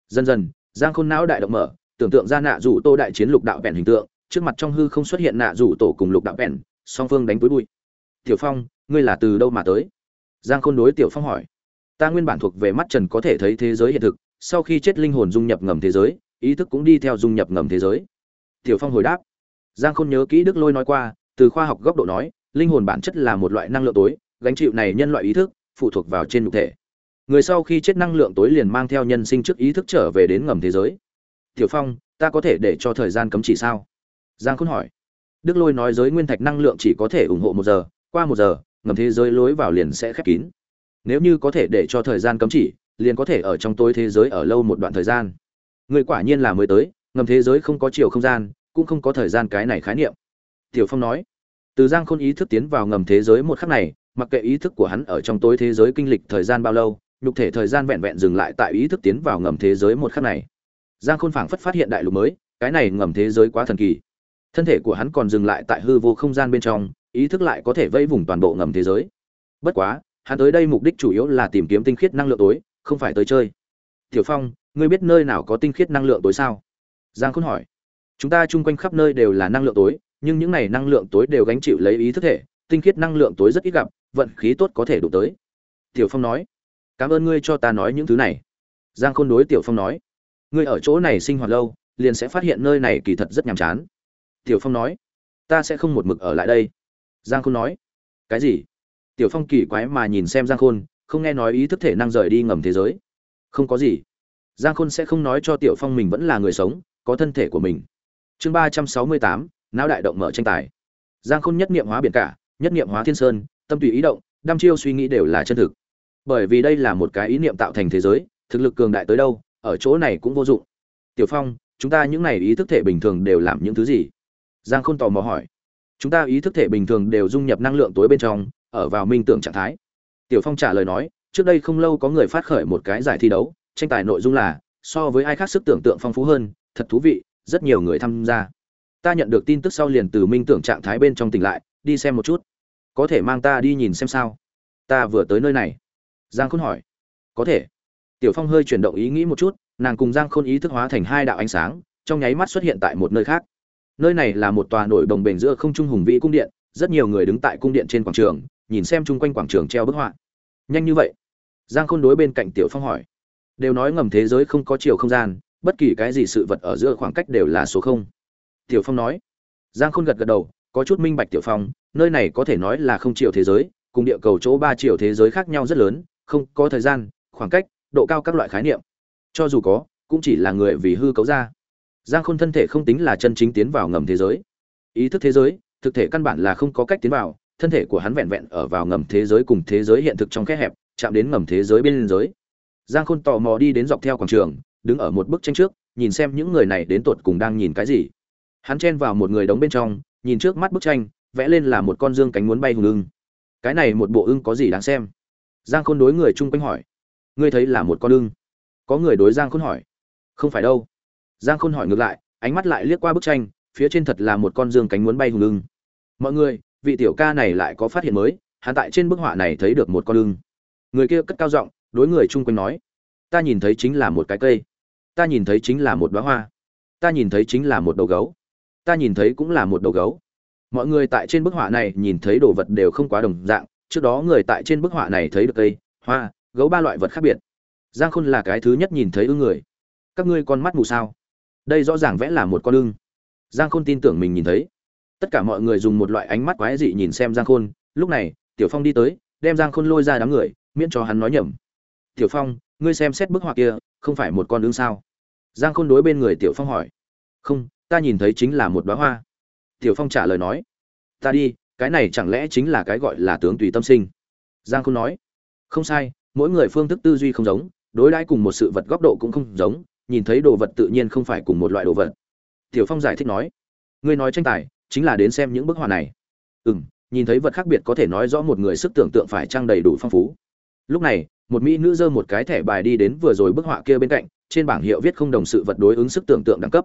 Speaker 1: Dần dần, giang khôn não đại động mở, tưởng tượng ra nạ rủ tô đại chiến lục đạo vẹn hình tượng, trước mặt trong hư không xuất hiện nạ rủ tổ cùng lục đạo vẹn, song phương đánh túi bụi tiểu phong, ngươi là từ đâu mà tới? Giang khôn đối tiểu phong hỏi. Ta nguyên bản thuộc về mắt trần có thể thấy thế giới hiện thực, sau khi chết linh hồn dung nhập ngầm thế giới, ý thức cũng đi theo dung nhập ngầm thế giới. Tiểu phong hồi đáp. Giang khôn nhớ kỹ đức lôi nói qua, từ khoa học góc độ nói, linh hồn bản chất là một loại năng lượng tối, gánh chịu này nhân loại ý thức, phụ thuộc vào trên nhục thể. Người sau khi chết năng lượng tối liền mang theo nhân sinh trước ý thức trở về đến ngầm thế giới. Tiểu phong, ta có thể để cho thời gian cấm chỉ sao? Giang khôn hỏi. Đức lôi nói giới nguyên thạch năng lượng chỉ có thể ủng hộ một giờ qua một giờ, ngầm thế giới lối vào liền sẽ khép kín. Nếu như có thể để cho thời gian cấm chỉ, liền có thể ở trong tối thế giới ở lâu một đoạn thời gian. Người quả nhiên là mới tới, ngầm thế giới không có chiều không gian, cũng không có thời gian cái này khái niệm. Tiểu phong nói, từ giang khôn ý thức tiến vào ngầm thế giới một khắc này, mặc kệ ý thức của hắn ở trong tối thế giới kinh lịch thời gian bao lâu, nhục thể thời gian vẹn vẹn dừng lại tại ý thức tiến vào ngầm thế giới một khắc này. Giang khôn phảng phất phát hiện đại lục mới, cái này ngầm thế giới quá thần kỳ. Thân thể của hắn còn dừng lại tại hư vô không gian bên trong ý thức lại có thể vây vùng toàn bộ ngầm thế giới. Bất quá, hắn tới đây mục đích chủ yếu là tìm kiếm tinh khiết năng lượng tối, không phải tới chơi. Tiểu phong, ngươi biết nơi nào có tinh khiết năng lượng tối sao? Giang khôn hỏi. Chúng ta chung quanh khắp nơi đều là năng lượng tối, nhưng những này năng lượng tối đều gánh chịu lấy ý thức thể, tinh khiết năng lượng tối rất ít gặp, vận khí tốt có thể đủ tới. Tiểu phong nói. Cảm ơn ngươi cho ta nói những thứ này. Giang khôn đối tiểu phong nói. Ngươi ở chỗ này sinh hoạt lâu, liền sẽ phát hiện nơi này kỳ thật rất nhàm chán. Tiểu phong nói. Ta sẽ không một mực ở lại đây giang khôn nói. Cái gì? Tiểu phong kỳ quái mà nhìn xem giang khôn, không nghe nói ý thức thể năng rời đi ngầm thế giới. Không có gì. Giang khôn sẽ không nói cho tiểu phong mình vẫn là người sống, có thân thể của mình. Chương ba trăm sáu mươi tám, não đại động mở tranh tài. Giang khôn nhất niệm hóa biển cả, nhất niệm hóa thiên sơn, tâm tùy ý động, đăm chiêu suy nghĩ đều là chân thực. Bởi vì đây là một cái ý niệm tạo thành thế giới, thực lực cường đại tới đâu, ở chỗ này cũng vô dụng. Tiểu phong, chúng ta những này ý thức thể bình thường đều làm những thứ gì? Giang khôn tò mò hỏi chúng ta ý thức thể bình thường đều dung nhập năng lượng tối bên trong, ở vào minh tưởng trạng thái. Tiểu phong trả lời nói, trước đây không lâu có người phát khởi một cái giải thi đấu, tranh tài nội dung là, so với ai khác sức tưởng tượng phong phú hơn, thật thú vị, rất nhiều người tham gia. Ta nhận được tin tức sau liền từ minh tưởng trạng thái bên trong tỉnh lại, đi xem một chút. Có thể mang ta đi nhìn xem sao? Ta vừa tới nơi này. Giang khôn hỏi. Có thể. Tiểu phong hơi chuyển động ý nghĩ một chút, nàng cùng giang khôn ý thức hóa thành hai đạo ánh sáng, trong nháy mắt xuất hiện tại một nơi khác nơi này là một tòa nổi đồng bền giữa không trung hùng vĩ cung điện, rất nhiều người đứng tại cung điện trên quảng trường, nhìn xem chung quanh quảng trường treo bức họa. Nhanh như vậy? Giang khôn đối bên cạnh tiểu phong hỏi. Đều nói ngầm thế giới không có chiều không gian, bất kỳ cái gì sự vật ở giữa khoảng cách đều là số không. Tiểu phong nói. Giang khôn gật gật đầu, có chút minh bạch tiểu phong, nơi này có thể nói là không chiều thế giới, cùng địa cầu chỗ ba chiều thế giới khác nhau rất lớn, không có thời gian, khoảng cách, độ cao các loại khái niệm. Cho dù có, cũng chỉ là người vì hư cấu ra giang khôn thân thể không tính là chân chính tiến vào ngầm thế giới. Ý thức thế giới, thực thể căn bản là không có cách tiến vào, thân thể của hắn vẹn vẹn ở vào ngầm thế giới cùng thế giới hiện thực trong khe hẹp, chạm đến ngầm thế giới bên giới giang khôn tò mò đi đến dọc theo quảng trường, đứng ở một bức tranh trước, nhìn xem những người này đến tột cùng đang nhìn cái gì. Hắn chen vào một người đóng bên trong, nhìn trước mắt bức tranh, vẽ lên là một con dương cánh muốn bay hùng ưng. Cái này một bộ ưng có gì đáng xem? Giang khôn đối người chung quanh hỏi. Ngươi thấy là một con ưng? Có người đối giang khôn hỏi. Không phải đâu giang khôn hỏi ngược lại, ánh mắt lại liếc qua bức tranh, phía trên thật là một con dương cánh muốn bay hùng lưng. mọi người, vị tiểu ca này lại có phát hiện mới, hắn tại trên bức họa này thấy được một con lưng người kia cất cao giọng, đối người chung quanh nói, ta nhìn thấy chính là một cái cây. Ta nhìn thấy chính là một đoá hoa. Ta nhìn thấy chính là một đầu gấu. Ta nhìn thấy cũng là một đầu gấu. Mọi người tại trên bức họa này nhìn thấy đồ vật đều không quá đồng dạng, trước đó người tại trên bức họa này thấy được cây, hoa, gấu ba loại vật khác biệt. Giang khôn là cái thứ nhất nhìn thấy ưng người. Các ngươi con mắt mù sao? Đây rõ ràng vẽ là một con lưng giang khôn tin tưởng mình nhìn thấy. Tất cả mọi người dùng một loại ánh mắt quái dị nhìn xem giang khôn, lúc này, tiểu phong đi tới, đem giang khôn lôi ra đám người, miễn cho hắn nói nhầm. Tiểu phong, ngươi xem xét bức họa kia, không phải một con lưng sao? Giang khôn đối bên người tiểu phong hỏi. Không, ta nhìn thấy chính là một đoá hoa. Tiểu phong trả lời nói. Ta đi, cái này chẳng lẽ chính là cái gọi là tướng tùy tâm sinh? Giang khôn nói. Không sai, mỗi người phương thức tư duy không giống, đối đãi cùng một sự vật góc độ cũng không giống nhìn thấy đồ vật tự nhiên không phải cùng một loại đồ vật. Tiểu phong giải thích nói, ngươi nói tranh tài, chính là đến xem những bức họa này. Ừ m nhìn thấy vật khác biệt có thể nói rõ một người sức tưởng tượng phải trang đầy đủ phong phú. Lúc này, một mỹ nữ giơ một cái thẻ bài đi đến vừa rồi bức họa kia bên cạnh, trên bảng hiệu viết không đồng sự vật đối ứng sức tưởng tượng đẳng cấp.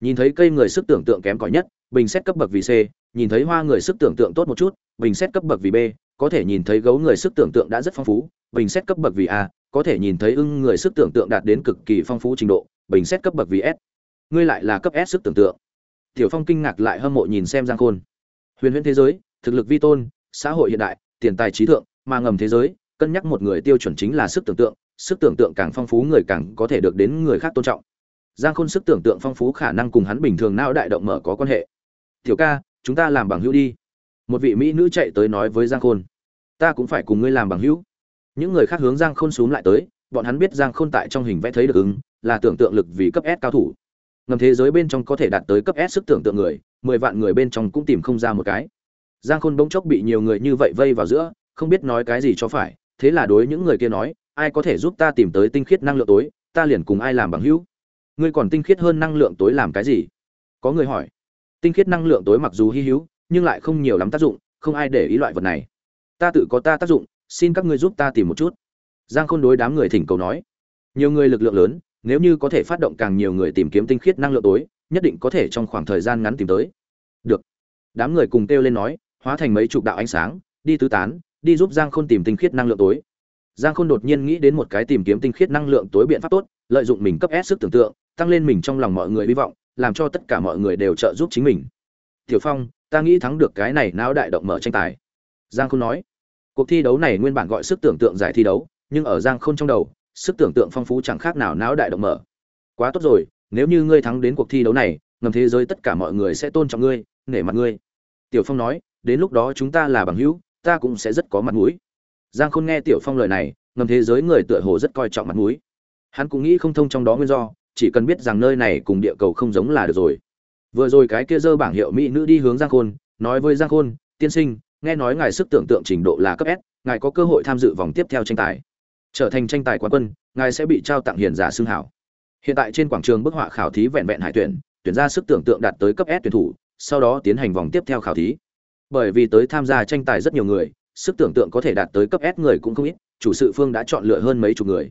Speaker 1: Nhìn thấy cây người sức tưởng tượng kém cỏi nhất, bình xét cấp bậc vì c, nhìn thấy hoa người sức tưởng tượng tốt một chút, bình xét cấp bậc vì b, có thể nhìn thấy gấu người sức tưởng tượng đã rất phong phú, bình xét cấp bậc vì a có thể nhìn thấy ưng người sức tưởng tượng đạt đến cực kỳ phong phú trình độ, bình xét cấp bậc vì s. Ngươi lại là cấp s sức tưởng tượng. Tiểu phong kinh ngạc lại hâm mộ nhìn xem giang khôn. Huyền huyễn thế giới, thực lực vi tôn, xã hội hiện đại, tiền tài trí thượng, mà ngầm thế giới, cân nhắc một người tiêu chuẩn chính là sức tưởng tượng, sức tưởng tượng càng phong phú người càng có thể được đến người khác tôn trọng. Giang khôn sức tưởng tượng phong phú khả năng cùng hắn bình thường não đại động mở có quan hệ. Tiểu ca, chúng ta làm bằng hữu đi. Một vị mỹ nữ chạy tới nói với giang khôn. Ta cũng phải cùng ngươi làm bằng hữu những người khác hướng giang khôn xuống lại tới, bọn hắn biết giang khôn tại trong hình vẽ thấy được ứng, là tưởng tượng lực vì cấp s cao thủ. Ngầm thế giới bên trong có thể đạt tới cấp s sức tưởng tượng người, mười vạn người bên trong cũng tìm không ra một cái. Giang khôn bỗng chốc bị nhiều người như vậy vây vào giữa, không biết nói cái gì cho phải, thế là đối những người kia nói, ai có thể giúp ta tìm tới tinh khiết năng lượng tối, ta liền cùng ai làm bằng hữu. Ngươi còn tinh khiết hơn năng lượng tối làm cái gì? Có người hỏi. Tinh khiết năng lượng tối mặc dù hy hữu, nhưng lại không nhiều lắm tác dụng, không ai để ý loại vật này. Ta tự có ta tác dụng xin các ngươi giúp ta tìm một chút. Giang khôn đối đám người thỉnh cầu nói. Nhiều người lực lượng lớn, nếu như có thể phát động càng nhiều người tìm kiếm tinh khiết năng lượng tối, nhất định có thể trong khoảng thời gian ngắn tìm tới. Được. Đám người cùng kêu lên nói, hóa thành mấy chục đạo ánh sáng, đi tứ tán, đi giúp giang khôn tìm tinh khiết năng lượng tối. Giang khôn đột nhiên nghĩ đến một cái tìm kiếm tinh khiết năng lượng tối biện pháp tốt, lợi dụng mình cấp ép sức tưởng tượng, tăng lên mình trong lòng mọi người hy vọng, làm cho tất cả mọi người đều trợ giúp chính mình. Tiểu phong, ta nghĩ thắng được cái này não đại động mở tranh tài. Giang khôn nói cuộc thi đấu này nguyên bản gọi sức tưởng tượng giải thi đấu, nhưng ở giang khôn trong đầu, sức tưởng tượng phong phú chẳng khác nào não đại động mở. Quá tốt rồi, nếu như ngươi thắng đến cuộc thi đấu này, ngầm thế giới tất cả mọi người sẽ tôn trọng ngươi, nể mặt ngươi. Tiểu phong nói, đến lúc đó chúng ta là bằng hữu, ta cũng sẽ rất có mặt mũi. Giang khôn nghe tiểu phong lời này, ngầm thế giới người tựa hồ rất coi trọng mặt mũi. Hắn cũng nghĩ không thông trong đó nguyên do, chỉ cần biết rằng nơi này cùng địa cầu không giống là được rồi. Vừa rồi cái kia dơ bảng hiệu mỹ nữ đi hướng giang khôn, nói với giang khôn, tiên sinh nghe nói ngài sức tưởng tượng trình độ là cấp s, ngài có cơ hội tham dự vòng tiếp theo tranh tài. Trở thành tranh tài quán quân, ngài sẽ bị trao tặng hiền giả xưng hảo. Hiện tại trên quảng trường bức họa khảo thí vẹn vẹn hải tuyển tuyển ra sức tưởng tượng đạt tới cấp s tuyển thủ, sau đó tiến hành vòng tiếp theo khảo thí. Bởi vì tới tham gia tranh tài rất nhiều người, sức tưởng tượng có thể đạt tới cấp s người cũng không ít, chủ sự phương đã chọn lựa hơn mấy chục người.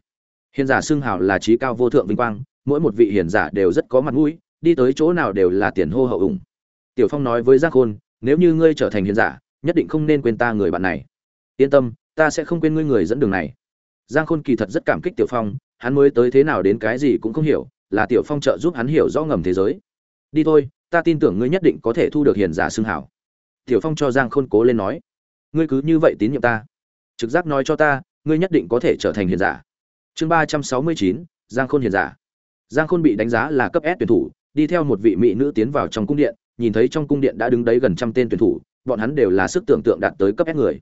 Speaker 1: Hiền giả xưng hào là trí cao vô thượng vinh quang, mỗi một vị hiền giả đều rất có mặt mũi, đi tới chỗ nào đều là tiền hô hậu ủng. Tiểu phong nói với giác khôn, nếu như ngươi trở thành hiền giả nhất định không nên quên ta người bạn này. Yên tâm, ta sẽ không quên ngươi người dẫn đường này. Giang khôn kỳ thật rất cảm kích tiểu phong, hắn mới tới thế nào đến cái gì cũng không hiểu, là tiểu phong trợ giúp hắn hiểu rõ ngầm thế giới. Đi thôi, ta tin tưởng ngươi nhất định có thể thu được hiền giả xưng hảo. Tiểu phong cho giang khôn cố lên nói. Ngươi cứ như vậy tín nhiệm ta. Trực giác nói cho ta, ngươi nhất định có thể trở thành hiền giả. Chương ba trăm sáu mươi chín, giang khôn hiền giả. Giang khôn bị đánh giá là cấp s tuyển thủ, đi theo một vị mỹ nữ tiến vào trong cung điện, nhìn thấy trong cung điện đã đứng đấy gần trăm tên tuyển thủ bọn hắn đều là sức tưởng tượng đạt tới cấp s người.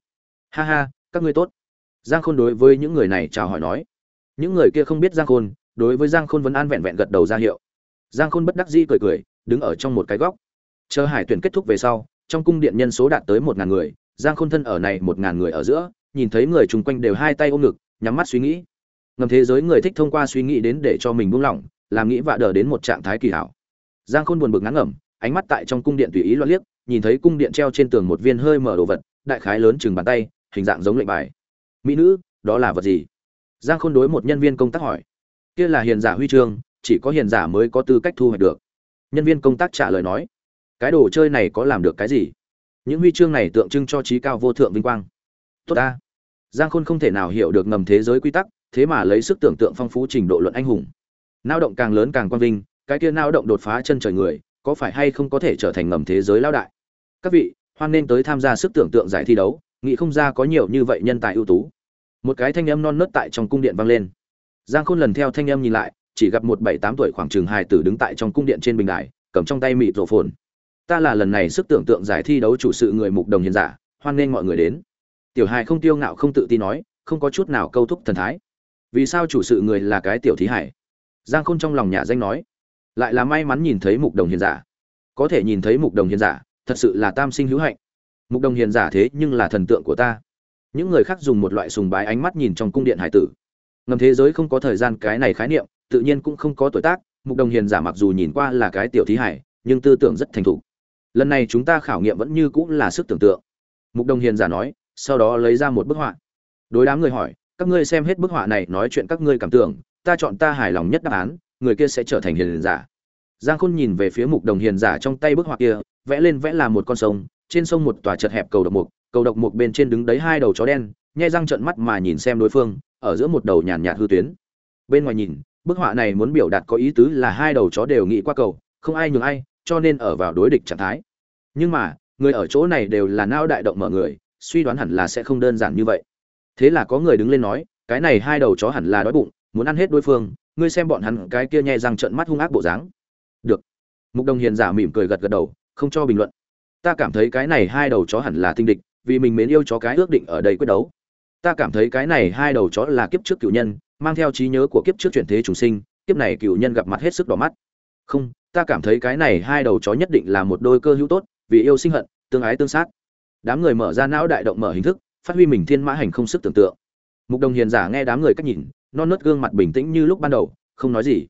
Speaker 1: Ha ha, các ngươi tốt. Giang khôn đối với những người này chào hỏi nói. Những người kia không biết giang khôn, đối với giang khôn vẫn an vẹn vẹn gật đầu ra hiệu. Giang khôn bất đắc dĩ cười cười, đứng ở trong một cái góc. Chờ hải tuyển kết thúc về sau, trong cung điện nhân số đạt tới một ngàn người, giang khôn thân ở này một ngàn người ở giữa, nhìn thấy người chung quanh đều hai tay ôm ngực, nhắm mắt suy nghĩ. Ngầm thế giới người thích thông qua suy nghĩ đến để cho mình buông lỏng, làm nghĩ vạ đờ đến một trạng thái kỳ hảo. Giang khôn buồn bực ngắn ngẩm, ánh mắt tại trong cung điện tùy ý loạn liếc nhìn thấy cung điện treo trên tường một viên hơi mở đồ vật, đại khái lớn chừng bàn tay, hình dạng giống lệnh bài. Mỹ nữ, đó là vật gì? Giang khôn đối một nhân viên công tác hỏi. Kia là hiền giả huy chương, chỉ có hiền giả mới có tư cách thu hoạch được. Nhân viên công tác trả lời nói. Cái đồ chơi này có làm được cái gì? Những huy chương này tượng trưng cho trí cao vô thượng vinh quang. Tốt ta. Giang khôn không thể nào hiểu được ngầm thế giới quy tắc, thế mà lấy sức tưởng tượng phong phú trình độ luận anh hùng. Nao động càng lớn càng quang vinh, cái kia nao động đột phá chân trời người có phải hay không có thể trở thành ngầm thế giới lao đại? Các vị, hoan nên tới tham gia sức tưởng tượng giải thi đấu, nghĩ không ra có nhiều như vậy nhân tài ưu tú. Một cái thanh âm non nớt tại trong cung điện vang lên. Giang khôn lần theo thanh âm nhìn lại, chỉ gặp một bảy tám tuổi khoảng chừng hài tử đứng tại trong cung điện trên bình đài, cầm trong tay mịt rổ phồn. Ta là lần này sức tưởng tượng giải thi đấu chủ sự người mục đồng hiền giả, hoan nghênh mọi người đến. Tiểu hài không tiêu ngạo không tự tin nói, không có chút nào câu thúc thần thái. Vì sao chủ sự người là cái tiểu thí hải? Giang khôn trong lòng nhà danh nói lại là may mắn nhìn thấy mục đồng hiền giả. Có thể nhìn thấy mục đồng hiền giả, thật sự là tam sinh hữu hạnh. Mục đồng hiền giả thế nhưng là thần tượng của ta. Những người khác dùng một loại sùng bái ánh mắt nhìn trong cung điện hải tử. Ngầm thế giới không có thời gian cái này khái niệm, tự nhiên cũng không có tuổi tác, mục đồng hiền giả mặc dù nhìn qua là cái tiểu thí hải, nhưng tư tưởng rất thành thục. Lần này chúng ta khảo nghiệm vẫn như cũng là sức tưởng tượng. Mục đồng hiền giả nói, sau đó lấy ra một bức họa. Đối đám người hỏi, các ngươi xem hết bức họa này nói chuyện các ngươi cảm tưởng, ta chọn ta hài lòng nhất đáp án người kia sẽ trở thành hiền giả. Giang khôn nhìn về phía mục đồng hiền giả trong tay bức họa kia, vẽ lên vẽ là một con sông, trên sông một tòa chật hẹp cầu độc mục, cầu độc mục bên trên đứng đấy hai đầu chó đen, nhai răng trợn mắt mà nhìn xem đối phương, ở giữa một đầu nhàn nhạt hư tuyến. Bên ngoài nhìn, bức họa này muốn biểu đạt có ý tứ là hai đầu chó đều nghĩ qua cầu, không ai nhường ai, cho nên ở vào đối địch trạng thái. Nhưng mà, người ở chỗ này đều là não đại động mở người, suy đoán hẳn là sẽ không đơn giản như vậy. Thế là có người đứng lên nói, cái này hai đầu chó hẳn là đói bụng, muốn ăn hết đối phương ngươi xem bọn hắn cái kia nhẹ răng trợn mắt hung ác bộ dáng. Được. Mục đồng hiền giả mỉm cười gật gật đầu, không cho bình luận. Ta cảm thấy cái này hai đầu chó hẳn là tinh địch, vì mình mến yêu chó cái ước định ở đây quyết đấu. Ta cảm thấy cái này hai đầu chó là kiếp trước cựu nhân, mang theo trí nhớ của kiếp trước chuyển thế trùng sinh, kiếp này cựu nhân gặp mặt hết sức đỏ mắt. Không, ta cảm thấy cái này hai đầu chó nhất định là một đôi cơ hữu tốt, vì yêu sinh hận, tương ái tương sát. Đám người mở ra não đại động mở hình thức, phát huy mình thiên mã hành không sức tưởng tượng. Mục đồng hiền giả nghe đám người cách nhìn non nớt gương mặt bình tĩnh như lúc ban đầu, không nói gì.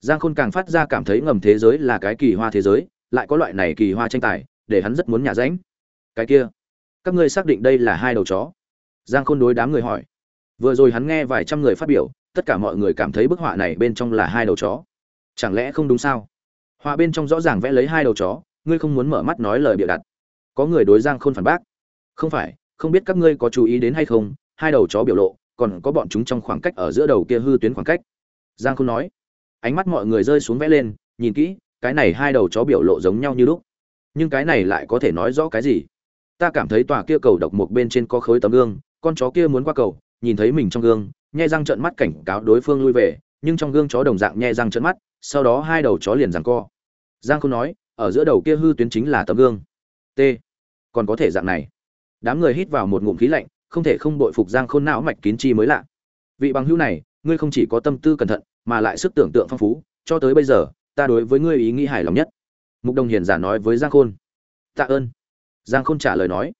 Speaker 1: Giang khôn càng phát ra cảm thấy ngầm thế giới là cái kỳ hoa thế giới, lại có loại này kỳ hoa tranh tài, để hắn rất muốn nhà ránh. Cái kia, các ngươi xác định đây là hai đầu chó? Giang khôn đối đám người hỏi. Vừa rồi hắn nghe vài trăm người phát biểu, tất cả mọi người cảm thấy bức họa này bên trong là hai đầu chó. Chẳng lẽ không đúng sao? Họa bên trong rõ ràng vẽ lấy hai đầu chó, ngươi không muốn mở mắt nói lời bịa đặt. Có người đối giang khôn phản bác. Không phải, không biết các ngươi có chú ý đến hay không, hai đầu chó biểu lộ còn có bọn chúng trong khoảng cách ở giữa đầu kia hư tuyến khoảng cách. Giang khôn nói. Ánh mắt mọi người rơi xuống vẽ lên, nhìn kỹ, cái này hai đầu chó biểu lộ giống nhau như lúc. Nhưng cái này lại có thể nói rõ cái gì? Ta cảm thấy tòa kia cầu độc một bên trên có khối tấm gương, con chó kia muốn qua cầu, nhìn thấy mình trong gương nhai răng trợn mắt cảnh cáo đối phương lui về, nhưng trong gương chó đồng dạng nhai răng trợn mắt, sau đó hai đầu chó liền giằng co. Giang không nói, ở giữa đầu kia hư tuyến chính là tấm gương. T. Còn có thể dạng này. Đám người hít vào một ngụm khí lạnh không thể không bội phục giang khôn não mạch kín chi mới lạ. Vị bằng hữu này, ngươi không chỉ có tâm tư cẩn thận, mà lại sức tưởng tượng phong phú, cho tới bây giờ, ta đối với ngươi ý nghĩ hài lòng nhất. Mục đồng hiền giả nói với giang khôn. Tạ ơn. Giang khôn trả lời nói.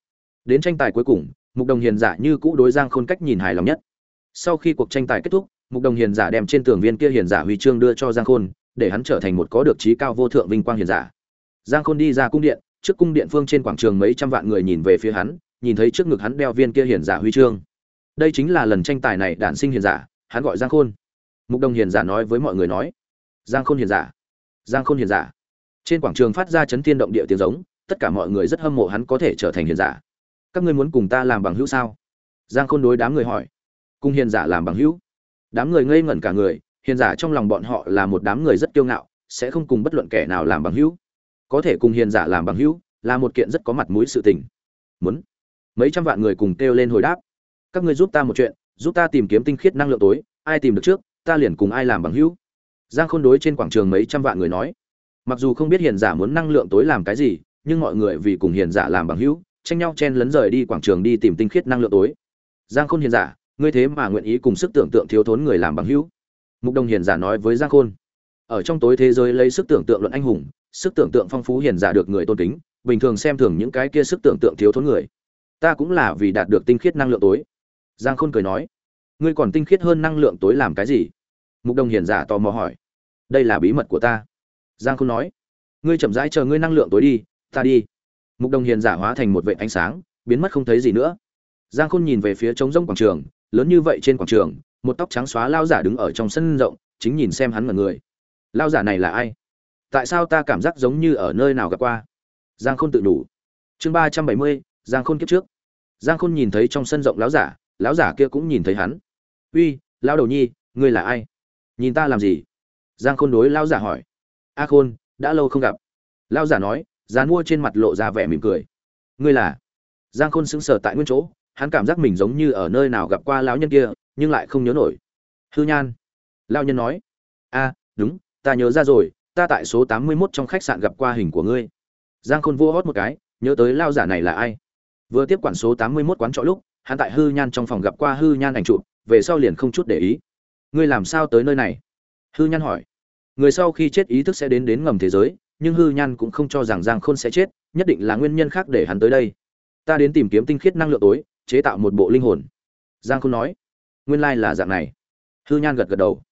Speaker 1: Đến tranh tài cuối cùng, mục đồng hiền giả như cũ đối giang khôn cách nhìn hài lòng nhất. Sau khi cuộc tranh tài kết thúc, mục đồng hiền giả đem trên tường viên kia hiền giả huy chương đưa cho giang khôn, để hắn trở thành một có được trí cao vô thượng vinh quang hiền giả. Giang khôn đi ra cung điện, trước cung điện phương trên quảng trường mấy trăm vạn người nhìn về phía hắn nhìn thấy trước ngực hắn đeo viên kia hiền giả huy chương. Đây chính là lần tranh tài này đản sinh hiền giả, hắn gọi giang khôn. Mục đồng hiền giả nói với mọi người nói, giang khôn hiền giả, giang khôn hiền giả. Trên quảng trường phát ra chấn thiên động địa tiếng giống, tất cả mọi người rất hâm mộ hắn có thể trở thành hiền giả. Các ngươi muốn cùng ta làm bằng hữu sao? Giang khôn đối đám người hỏi. Cùng hiền giả làm bằng hữu? Đám người ngây ngẩn cả người, hiền giả trong lòng bọn họ là một đám người rất kiêu ngạo, sẽ không cùng bất luận kẻ nào làm bằng hữu. Có thể cùng hiền giả làm bằng hữu là một kiện rất có mặt mũi sự tình. Muốn mấy trăm vạn người cùng kêu lên hồi đáp. Các ngươi giúp ta một chuyện, giúp ta tìm kiếm tinh khiết năng lượng tối, ai tìm được trước, ta liền cùng ai làm bằng hữu. Giang khôn đối trên quảng trường mấy trăm vạn người nói. Mặc dù không biết hiền giả muốn năng lượng tối làm cái gì, nhưng mọi người vì cùng hiền giả làm bằng hữu, tranh nhau chen lấn rời đi quảng trường đi tìm tinh khiết năng lượng tối. Giang khôn hiền giả, ngươi thế mà nguyện ý cùng sức tưởng tượng thiếu thốn người làm bằng hữu? Mục đồng hiền giả nói với giang khôn. Ở trong tối thế giới lấy sức tưởng tượng luận anh hùng, sức tưởng tượng phong phú hiền giả được người tôn kính, bình thường xem thường những cái kia sức tưởng tượng thiếu thốn người ta cũng là vì đạt được tinh khiết năng lượng tối. Giang khôn cười nói, ngươi còn tinh khiết hơn năng lượng tối làm cái gì? Mục đồng hiền giả tò mò hỏi, đây là bí mật của ta. Giang khôn nói, ngươi chậm rãi chờ ngươi năng lượng tối đi, ta đi. Mục đồng hiền giả hóa thành một vệ ánh sáng, biến mất không thấy gì nữa. Giang khôn nhìn về phía trống rông quảng trường, lớn như vậy trên quảng trường, một tóc trắng xóa lao giả đứng ở trong sân rộng, chính nhìn xem hắn mọi người. Lao giả này là ai? Tại sao ta cảm giác giống như ở nơi nào gặp qua? Giang khôn tự đủ chương ba trăm bảy mươi giang khôn kiếp trước. Giang khôn nhìn thấy trong sân rộng lão giả lão giả kia cũng nhìn thấy hắn. Uy, lão đầu nhi, ngươi là ai? Nhìn ta làm gì? Giang khôn đối lão giả hỏi. A khôn, đã lâu không gặp. Lão giả nói dán mua trên mặt lộ ra vẻ mỉm cười. Ngươi là? Giang khôn sững sờ tại nguyên chỗ, hắn cảm giác mình giống như ở nơi nào gặp qua lão nhân kia, nhưng lại không nhớ nổi. Hư nhan. Lão nhân nói. A, đúng, ta nhớ ra rồi, ta tại số tám mươi mốt trong khách sạn gặp qua hình của ngươi. Giang khôn vua hót một cái, nhớ tới lao giả này là ai? Vừa tiếp quản số tám mươi 81 quán trọ lúc, hắn tại hư nhan trong phòng gặp qua hư nhan ảnh chụp, về sau liền không chút để ý. Ngươi làm sao tới nơi này? Hư nhan hỏi. Người sau khi chết ý thức sẽ đến đến ngầm thế giới, nhưng hư nhan cũng không cho rằng giang khôn sẽ chết, nhất định là nguyên nhân khác để hắn tới đây. Ta đến tìm kiếm tinh khiết năng lượng tối, chế tạo một bộ linh hồn. Giang khôn nói. Nguyên lai là dạng này. Hư nhan gật gật đầu.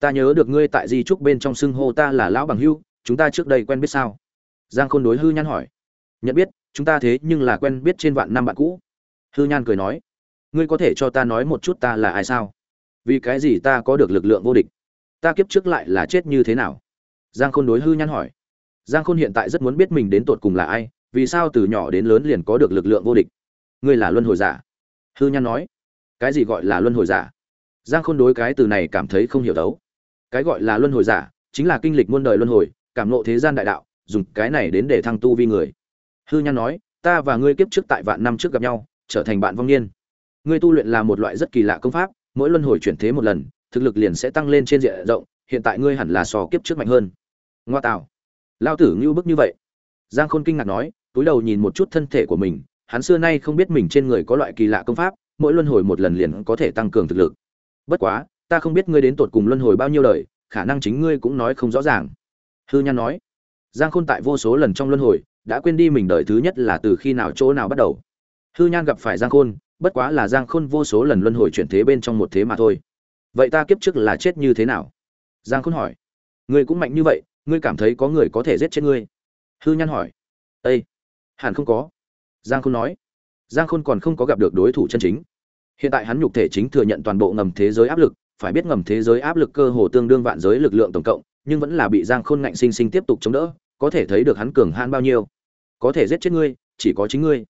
Speaker 1: Ta nhớ được ngươi tại di trúc bên trong xưng hô ta là lão bằng hưu, chúng ta trước đây quen biết sao? Giang khôn đối hư nhan hỏi. Nhận biết chúng ta thế nhưng là quen biết trên vạn năm bạn cũ. Hư nhan cười nói, ngươi có thể cho ta nói một chút ta là ai sao? Vì cái gì ta có được lực lượng vô địch? Ta kiếp trước lại là chết như thế nào? Giang khôn đối hư nhan hỏi. Giang khôn hiện tại rất muốn biết mình đến tột cùng là ai, vì sao từ nhỏ đến lớn liền có được lực lượng vô địch? Ngươi là luân hồi giả? Hư nhan nói. Cái gì gọi là luân hồi giả? Giang khôn đối cái từ này cảm thấy không hiểu đấu. Cái gọi là luân hồi giả chính là kinh lịch muôn đời luân hồi, cảm nộ thế gian đại đạo, dùng cái này đến để thăng tu vi người hư nhan nói, ta và ngươi kiếp trước tại vạn năm trước gặp nhau, trở thành bạn vong niên. Ngươi tu luyện là một loại rất kỳ lạ công pháp, mỗi luân hồi chuyển thế một lần, thực lực liền sẽ tăng lên trên diện rộng, hiện tại ngươi hẳn là sò kiếp trước mạnh hơn. Ngoa tạo lao tử ngưu bức như vậy. Giang khôn kinh ngạc nói, túi đầu nhìn một chút thân thể của mình, hắn xưa nay không biết mình trên người có loại kỳ lạ công pháp, mỗi luân hồi một lần liền có thể tăng cường thực lực. Bất quá, ta không biết ngươi đến tột cùng luân hồi bao nhiêu đời, khả năng chính ngươi cũng nói không rõ ràng. Hư nhan nói. Giang khôn tại vô số lần trong luân hồi đã quên đi mình đời thứ nhất là từ khi nào chỗ nào bắt đầu. Hư nhan gặp phải giang khôn, bất quá là giang khôn vô số lần luân hồi chuyển thế bên trong một thế mà thôi. Vậy ta kiếp trước là chết như thế nào? Giang khôn hỏi. Ngươi cũng mạnh như vậy, ngươi cảm thấy có người có thể giết chết ngươi? Hư nhan hỏi. Ây hẳn không có. Giang khôn nói. Giang khôn còn không có gặp được đối thủ chân chính. Hiện tại hắn nhục thể chính thừa nhận toàn bộ ngầm thế giới áp lực, phải biết ngầm thế giới áp lực cơ hồ tương đương vạn giới lực lượng tổng cộng, nhưng vẫn là bị giang khôn ngạnh sinh sinh tiếp tục chống đỡ có thể thấy được hắn cường hãn bao nhiêu. Có thể giết chết ngươi, chỉ có chính ngươi.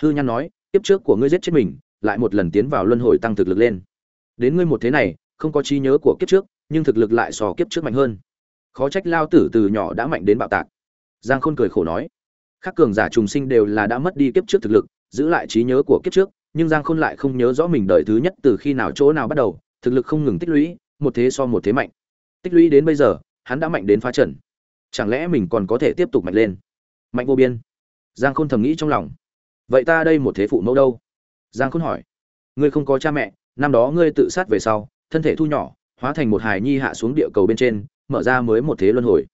Speaker 1: Hư nhan nói tiếp trước của ngươi giết chết mình, lại một lần tiến vào luân hồi tăng thực lực lên. Đến ngươi một thế này, không có trí nhớ của kiếp trước, nhưng thực lực lại so kiếp trước mạnh hơn. Khó trách lao tử từ nhỏ đã mạnh đến bạo tạc. Giang khôn cười khổ nói khác cường giả trùng sinh đều là đã mất đi kiếp trước thực lực, giữ lại trí nhớ của kiếp trước, nhưng giang khôn lại không nhớ rõ mình đời thứ nhất từ khi nào chỗ nào bắt đầu, thực lực không ngừng tích lũy, một thế so một thế mạnh. Tích lũy đến bây giờ, hắn đã mạnh đến phá trần chẳng lẽ mình còn có thể tiếp tục mạnh lên? Mạnh vô biên. Giang khôn thầm nghĩ trong lòng. Vậy ta đây một thế phụ mẫu đâu? Giang khôn hỏi. Ngươi không có cha mẹ, năm đó ngươi tự sát về sau, thân thể thu nhỏ, hóa thành một hài nhi hạ xuống địa cầu bên trên, mở ra mới một thế luân hồi.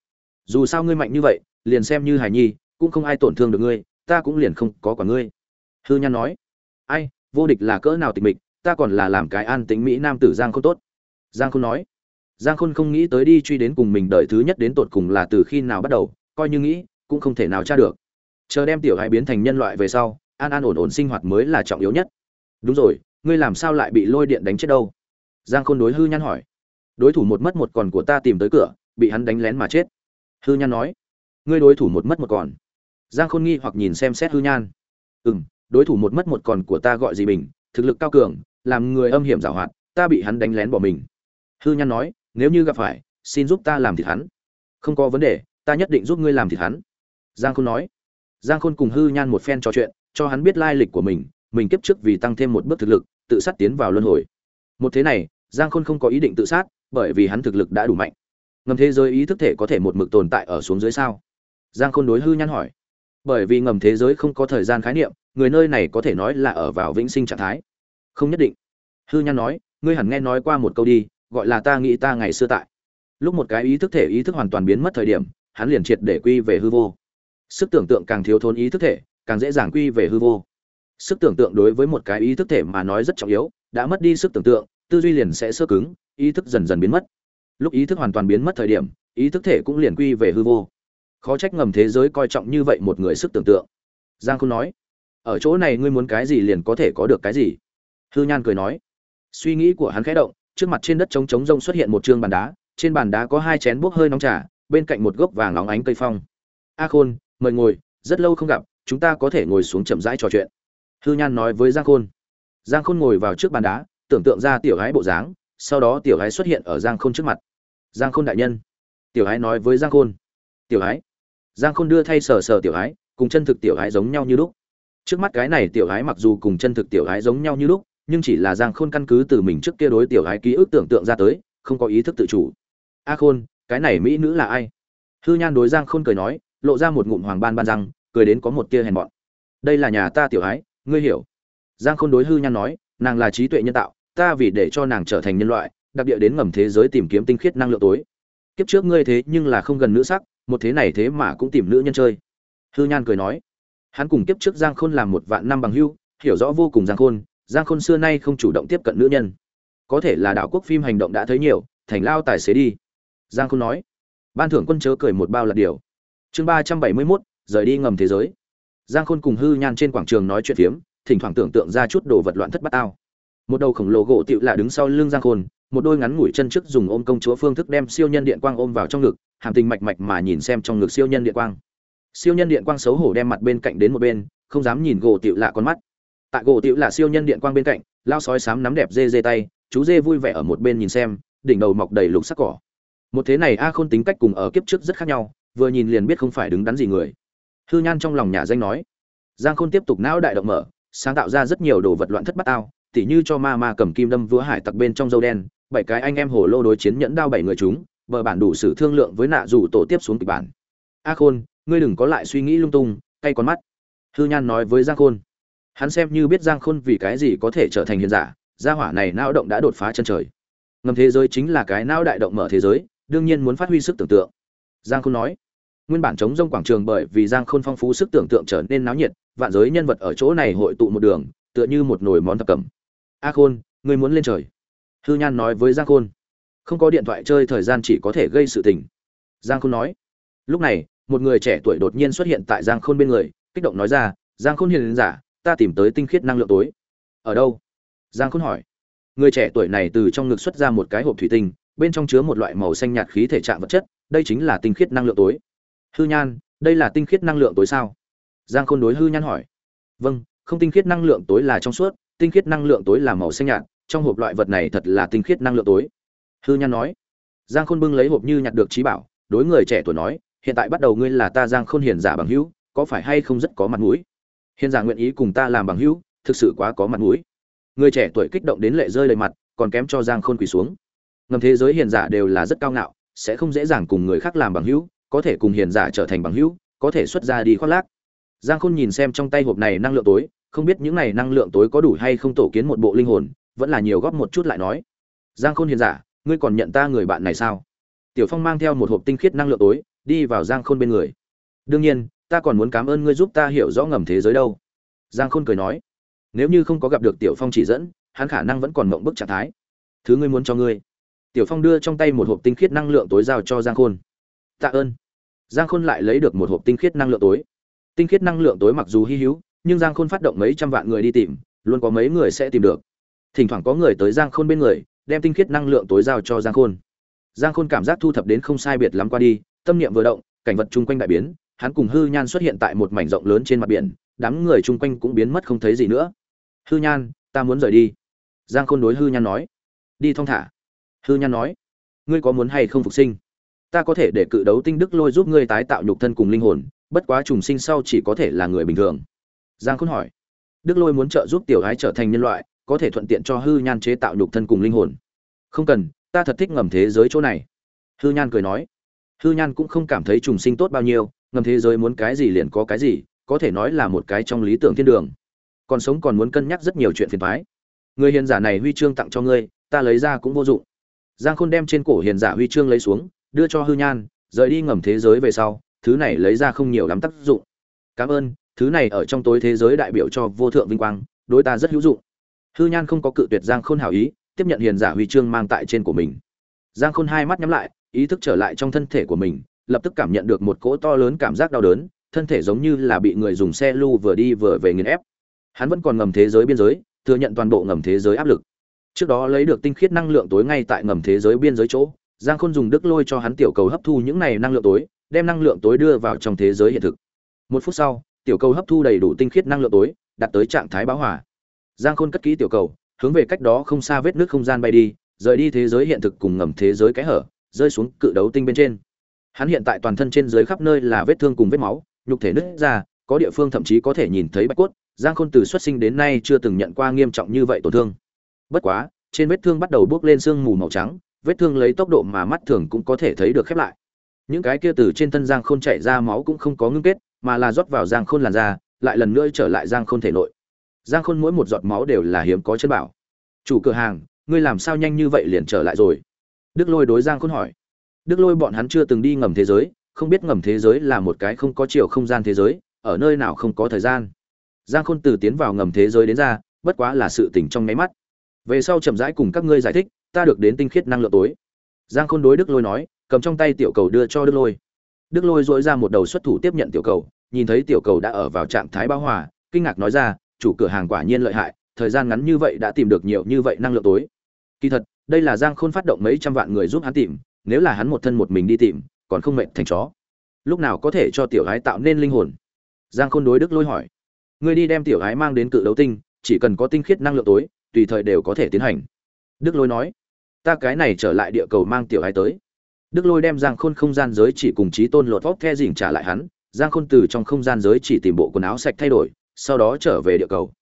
Speaker 1: Dù sao ngươi mạnh như vậy, liền xem như hài nhi, cũng không ai tổn thương được ngươi, ta cũng liền không có quả ngươi. Hư nhan nói. Ai, vô địch là cỡ nào tịch mịch, ta còn là làm cái an tính mỹ nam tử giang khôn tốt. Giang khôn nói giang khôn không nghĩ tới đi truy đến cùng mình đợi thứ nhất đến tột cùng là từ khi nào bắt đầu, coi như nghĩ, cũng không thể nào tra được. Chờ đem tiểu hài biến thành nhân loại về sau, an an ổn ổn sinh hoạt mới là trọng yếu nhất. Đúng rồi, ngươi làm sao lại bị lôi điện đánh chết đâu? Giang khôn đối hư nhan hỏi. Đối thủ một mất một còn của ta tìm tới cửa, bị hắn đánh lén mà chết. Hư nhan nói. Ngươi đối thủ một mất một còn. Giang khôn nghi hoặc nhìn xem xét hư nhan. Ừ m đối thủ một mất một còn của ta gọi gì bình, thực lực cao cường, làm người âm hiểm giảo hoạt, ta bị hắn đánh lén bỏ mình. Hư nhan nói nếu như gặp phải, xin giúp ta làm thịt hắn. Không có vấn đề, ta nhất định giúp ngươi làm thịt hắn. Giang khôn nói. Giang khôn cùng hư nhan một phen trò chuyện, cho hắn biết lai lịch của mình mình kiếp trước vì tăng thêm một bước thực lực, tự sát tiến vào luân hồi. Một thế này, giang khôn không có ý định tự sát, bởi vì hắn thực lực đã đủ mạnh. Ngầm thế giới ý thức thể có thể một mực tồn tại ở xuống dưới sao? Giang khôn đối hư nhan hỏi. Bởi vì ngầm thế giới không có thời gian khái niệm, người nơi này có thể nói là ở vào vĩnh sinh trạng thái. Không nhất định. Hư nhan nói, ngươi hẳn nghe nói qua một câu đi gọi là ta nghĩ ta ngày xưa tại. Lúc một cái ý thức thể ý thức hoàn toàn biến mất thời điểm, hắn liền triệt để quy về hư vô. Sức tưởng tượng càng thiếu thốn ý thức thể, càng dễ dàng quy về hư vô. Sức tưởng tượng đối với một cái ý thức thể mà nói rất trọng yếu, đã mất đi sức tưởng tượng, tư duy liền sẽ sơ cứng, ý thức dần dần biến mất. Lúc ý thức hoàn toàn biến mất thời điểm, ý thức thể cũng liền quy về hư vô. Khó trách ngầm thế giới coi trọng như vậy một người sức tưởng tượng. Giang không nói, ở chỗ này ngươi muốn cái gì liền có thể có được cái gì. Hư nhan cười nói, suy nghĩ của hắn khẽ động trước mặt trên đất trống trống rông xuất hiện một trương bàn đá, trên bàn đá có hai chén bốc hơi nóng trà, bên cạnh một gốc vàng óng ánh cây phong. A khôn, mời ngồi, rất lâu không gặp, chúng ta có thể ngồi xuống chậm rãi trò chuyện. Hư nhan nói với giang khôn. Giang khôn ngồi vào trước bàn đá, tưởng tượng ra tiểu gái bộ dáng, sau đó tiểu gái xuất hiện ở giang khôn trước mặt. Giang khôn đại nhân. Tiểu gái nói với giang khôn. Tiểu gái giang khôn đưa thay sờ sờ tiểu gái cùng chân thực tiểu gái giống nhau như lúc. Trước mắt cái này tiểu gái mặc dù cùng chân thực tiểu gái giống nhau như lúc nhưng chỉ là giang khôn căn cứ từ mình trước kia đối tiểu ái ký ức tưởng tượng ra tới, không có ý thức tự chủ. A khôn, cái này mỹ nữ là ai? Hư nhan đối giang khôn cười nói, lộ ra một ngụm hoàng ban ban răng, cười đến có một tia hèn mọn. Đây là nhà ta tiểu ái, ngươi hiểu. Giang khôn đối hư nhan nói, nàng là trí tuệ nhân tạo, ta vì để cho nàng trở thành nhân loại, đặc địa đến ngầm thế giới tìm kiếm tinh khiết năng lượng tối. Kiếp trước ngươi thế nhưng là không gần nữ sắc, một thế này thế mà cũng tìm nữ nhân chơi. Hư nhan cười nói, hắn cùng kiếp trước giang khôn làm một vạn năm bằng hưu, hiểu rõ vô cùng giang khôn giang khôn xưa nay không chủ động tiếp cận nữ nhân. Có thể là đạo quốc phim hành động đã thấy nhiều, thành lao tài xế đi. Giang khôn nói. Ban thưởng quân chớ cười một bao là điều. Chương ba trăm bảy mươi mốt, rời đi ngầm thế giới. Giang khôn cùng hư nhan trên quảng trường nói chuyện phiếm, thỉnh thoảng tưởng tượng ra chút đồ vật loạn thất bát ao. Một đầu khổng lồ gỗ tựu là đứng sau lưng giang khôn, một đôi ngắn ngủi chân trước dùng ôm công chúa phương thức đem siêu nhân điện quang ôm vào trong ngực, hàm tình mạch mạch mà nhìn xem trong ngực siêu nhân điện quang. Siêu nhân điện quang xấu hổ đem mặt bên cạnh đến một bên, không dám nhìn gỗ tựu lạ con mắt tại gỗ tiểu là siêu nhân điện quang bên cạnh, lao sói sám nắm đẹp dê dê tay, chú dê vui vẻ ở một bên nhìn xem, đỉnh đầu mọc đầy lục sắc cỏ. Một thế này a khôn tính cách cùng ở kiếp trước rất khác nhau, vừa nhìn liền biết không phải đứng đắn gì người. Hư nhan trong lòng nhà danh nói, giang khôn tiếp tục não đại động mở, sáng tạo ra rất nhiều đồ vật loạn thất bát ao tỉ như cho ma ma cầm kim đâm vúa hải tặc bên trong dâu đen, bảy cái anh em hồ lô đối chiến nhẫn đao bảy người chúng vợ bản đủ sự thương lượng với nạ rủ tổ tiếp xuống kịch bản. A khôn, ngươi đừng có lại suy nghĩ lung tung, cay con mắt. Hư nhan nói với giang khôn hắn xem như biết giang khôn vì cái gì có thể trở thành hiền giả, gia hỏa này não động đã đột phá chân trời. Ngầm thế giới chính là cái não đại động mở thế giới, đương nhiên muốn phát huy sức tưởng tượng. Giang khôn nói, nguyên bản chống rông quảng trường bởi vì giang khôn phong phú sức tưởng tượng trở nên náo nhiệt, vạn giới nhân vật ở chỗ này hội tụ một đường, tựa như một nồi món thập cẩm. A khôn ngươi muốn lên trời. Hư nhan nói với giang khôn, không có điện thoại chơi thời gian chỉ có thể gây sự tình. Giang khôn nói, lúc này, một người trẻ tuổi đột nhiên xuất hiện tại giang khôn bên người, kích động nói ra, giang khôn hiền giả ta tìm tới tinh khiết năng lượng tối. Ở đâu? Giang khôn hỏi. Người trẻ tuổi này từ trong ngực xuất ra một cái hộp thủy tinh, bên trong chứa một loại màu xanh nhạt khí thể trạng vật chất, đây chính là tinh khiết năng lượng tối. Hư nhan, đây là tinh khiết năng lượng tối sao? Giang khôn đối hư nhan hỏi. Vâng không tinh khiết năng lượng tối là trong suốt, tinh khiết năng lượng tối là màu xanh nhạt, trong hộp loại vật này thật là tinh khiết năng lượng tối. Hư nhan nói. Giang khôn bưng lấy hộp như nhặt được trí bảo, đối người trẻ tuổi nói, hiện tại bắt đầu ngươi là ta giang khôn hiền giả bằng hữu, có phải hay không rất có mặt mũi? Hiền giả nguyện ý cùng ta làm bằng hữu, thực sự quá có mặt mũi. Người trẻ tuổi kích động đến lệ rơi đầy mặt, còn kém cho giang khôn quỳ xuống. Ngầm thế giới hiền giả đều là rất cao ngạo, sẽ không dễ dàng cùng người khác làm bằng hữu, có thể cùng hiền giả trở thành bằng hữu, có thể xuất ra đi khoác lác. Giang khôn nhìn xem trong tay hộp này năng lượng tối, không biết những này năng lượng tối có đủ hay không tổ kiến một bộ linh hồn, vẫn là nhiều góp một chút lại nói. Giang khôn hiền giả, ngươi còn nhận ta người bạn này sao? Tiểu phong mang theo một hộp tinh khiết năng lượng tối, đi vào giang khôn bên người. Đương nhiên ta còn muốn cảm ơn ngươi giúp ta hiểu rõ ngầm thế giới đâu. Giang khôn cười nói, nếu như không có gặp được tiểu phong chỉ dẫn, hắn khả năng vẫn còn mộng bức trạng thái. Thứ ngươi muốn cho ngươi. Tiểu phong đưa trong tay một hộp tinh khiết năng lượng tối giao cho giang khôn. Tạ ơn. Giang khôn lại lấy được một hộp tinh khiết năng lượng tối. Tinh khiết năng lượng tối mặc dù hy hữu, nhưng giang khôn phát động mấy trăm vạn người đi tìm, luôn có mấy người sẽ tìm được. Thỉnh thoảng có người tới giang khôn bên người, đem tinh khiết năng lượng tối giao cho giang khôn. Giang khôn cảm giác thu thập đến không sai biệt lắm qua đi, tâm niệm vừa động, cảnh vật chung quanh đại biến hắn cùng hư nhan xuất hiện tại một mảnh rộng lớn trên mặt biển, đám người chung quanh cũng biến mất không thấy gì nữa. Hư nhan, ta muốn rời đi. Giang khôn đối hư nhan nói. Đi thong thả. Hư nhan nói. Ngươi có muốn hay không phục sinh? Ta có thể để cự đấu tinh đức lôi giúp ngươi tái tạo nhục thân cùng linh hồn, bất quá trùng sinh sau chỉ có thể là người bình thường. Giang khôn hỏi. Đức lôi muốn trợ giúp tiểu gái trở thành nhân loại, có thể thuận tiện cho hư nhan chế tạo nhục thân cùng linh hồn. Không cần, ta thật thích ngầm thế giới chỗ này. Hư nhan cười nói. Hư nhan cũng không cảm thấy trùng sinh tốt bao nhiêu ngầm thế giới muốn cái gì liền có cái gì, có thể nói là một cái trong lý tưởng thiên đường. Còn sống còn muốn cân nhắc rất nhiều chuyện phiền thoái người hiền giả này huy chương tặng cho ngươi, ta lấy ra cũng vô dụng. Giang khôn đem trên cổ hiền giả huy chương lấy xuống, đưa cho hư nhan, rời đi ngầm thế giới về sau, thứ này lấy ra không nhiều lắm tác dụng. Cảm ơn, thứ này ở trong tối thế giới đại biểu cho vô thượng vinh quang, đối ta rất hữu dụng. Hư nhan không có cự tuyệt giang khôn hảo ý, tiếp nhận hiền giả huy chương mang tại trên của mình. Giang khôn hai mắt nhắm lại, ý thức trở lại trong thân thể của mình lập tức cảm nhận được một cỗ to lớn cảm giác đau đớn, thân thể giống như là bị người dùng xe lưu vừa đi vừa về nghiền ép. Hắn vẫn còn ngầm thế giới biên giới, thừa nhận toàn bộ ngầm thế giới áp lực. Trước đó lấy được tinh khiết năng lượng tối ngay tại ngầm thế giới biên giới chỗ, giang khôn dùng đức lôi cho hắn tiểu cầu hấp thu những này năng lượng tối, đem năng lượng tối đưa vào trong thế giới hiện thực. Một phút sau, tiểu cầu hấp thu đầy đủ tinh khiết năng lượng tối, đạt tới trạng thái báo hỏa giang khôn cất kỹ tiểu cầu, hướng về cách đó không xa vết nước không gian bay đi, rời đi thế giới hiện thực cùng ngầm thế giới cái hở, rơi xuống cự đấu tinh bên trên hắn hiện tại toàn thân trên dưới khắp nơi là vết thương cùng vết máu, nhục thể nứt ra, có địa phương thậm chí có thể nhìn thấy bạch cốt, giang khôn từ xuất sinh đến nay chưa từng nhận qua nghiêm trọng như vậy tổn thương. Bất quá, trên vết thương bắt đầu bốc lên sương mù màu trắng, vết thương lấy tốc độ mà mắt thường cũng có thể thấy được khép lại. Những cái kia từ trên thân giang khôn chảy ra máu cũng không có ngưng kết, mà là rót vào giang khôn làn da, lại lần nữa trở lại giang khôn thể nội. Giang khôn mỗi một giọt máu đều là hiếm có chân bảo. Chủ cửa hàng, ngươi làm sao nhanh như vậy liền trở lại rồi? Đức lôi đối giang khôn hỏi đức lôi bọn hắn chưa từng đi ngầm thế giới, không biết ngầm thế giới là một cái không có chiều không gian thế giới, ở nơi nào không có thời gian. Giang khôn từ tiến vào ngầm thế giới đến ra, bất quá là sự tỉnh trong mấy mắt. Về sau chậm rãi cùng các ngươi giải thích, ta được đến tinh khiết năng lượng tối. Giang khôn đối đức lôi nói, cầm trong tay tiểu cầu đưa cho đức lôi. Đức lôi dội ra một đầu xuất thủ tiếp nhận tiểu cầu, nhìn thấy tiểu cầu đã ở vào trạng thái bão hòa, kinh ngạc nói ra, chủ cửa hàng quả nhiên lợi hại, thời gian ngắn như vậy đã tìm được nhiều như vậy năng lượng tối. Kỳ thật, đây là giang khôn phát động mấy trăm vạn người giúp hắn tìm nếu là hắn một thân một mình đi tìm, còn không mệt thành chó. Lúc nào có thể cho tiểu gái tạo nên linh hồn? Giang khôn đối đức lôi hỏi. Ngươi đi đem tiểu gái mang đến cự đấu tinh, chỉ cần có tinh khiết năng lượng tối, tùy thời đều có thể tiến hành. Đức lôi nói. Ta cái này trở lại địa cầu mang tiểu gái tới. Đức lôi đem giang khôn không gian giới chỉ cùng trí tôn lột vóc the dỉnh trả lại hắn. Giang khôn từ trong không gian giới chỉ tìm bộ quần áo sạch thay đổi, sau đó trở về địa cầu.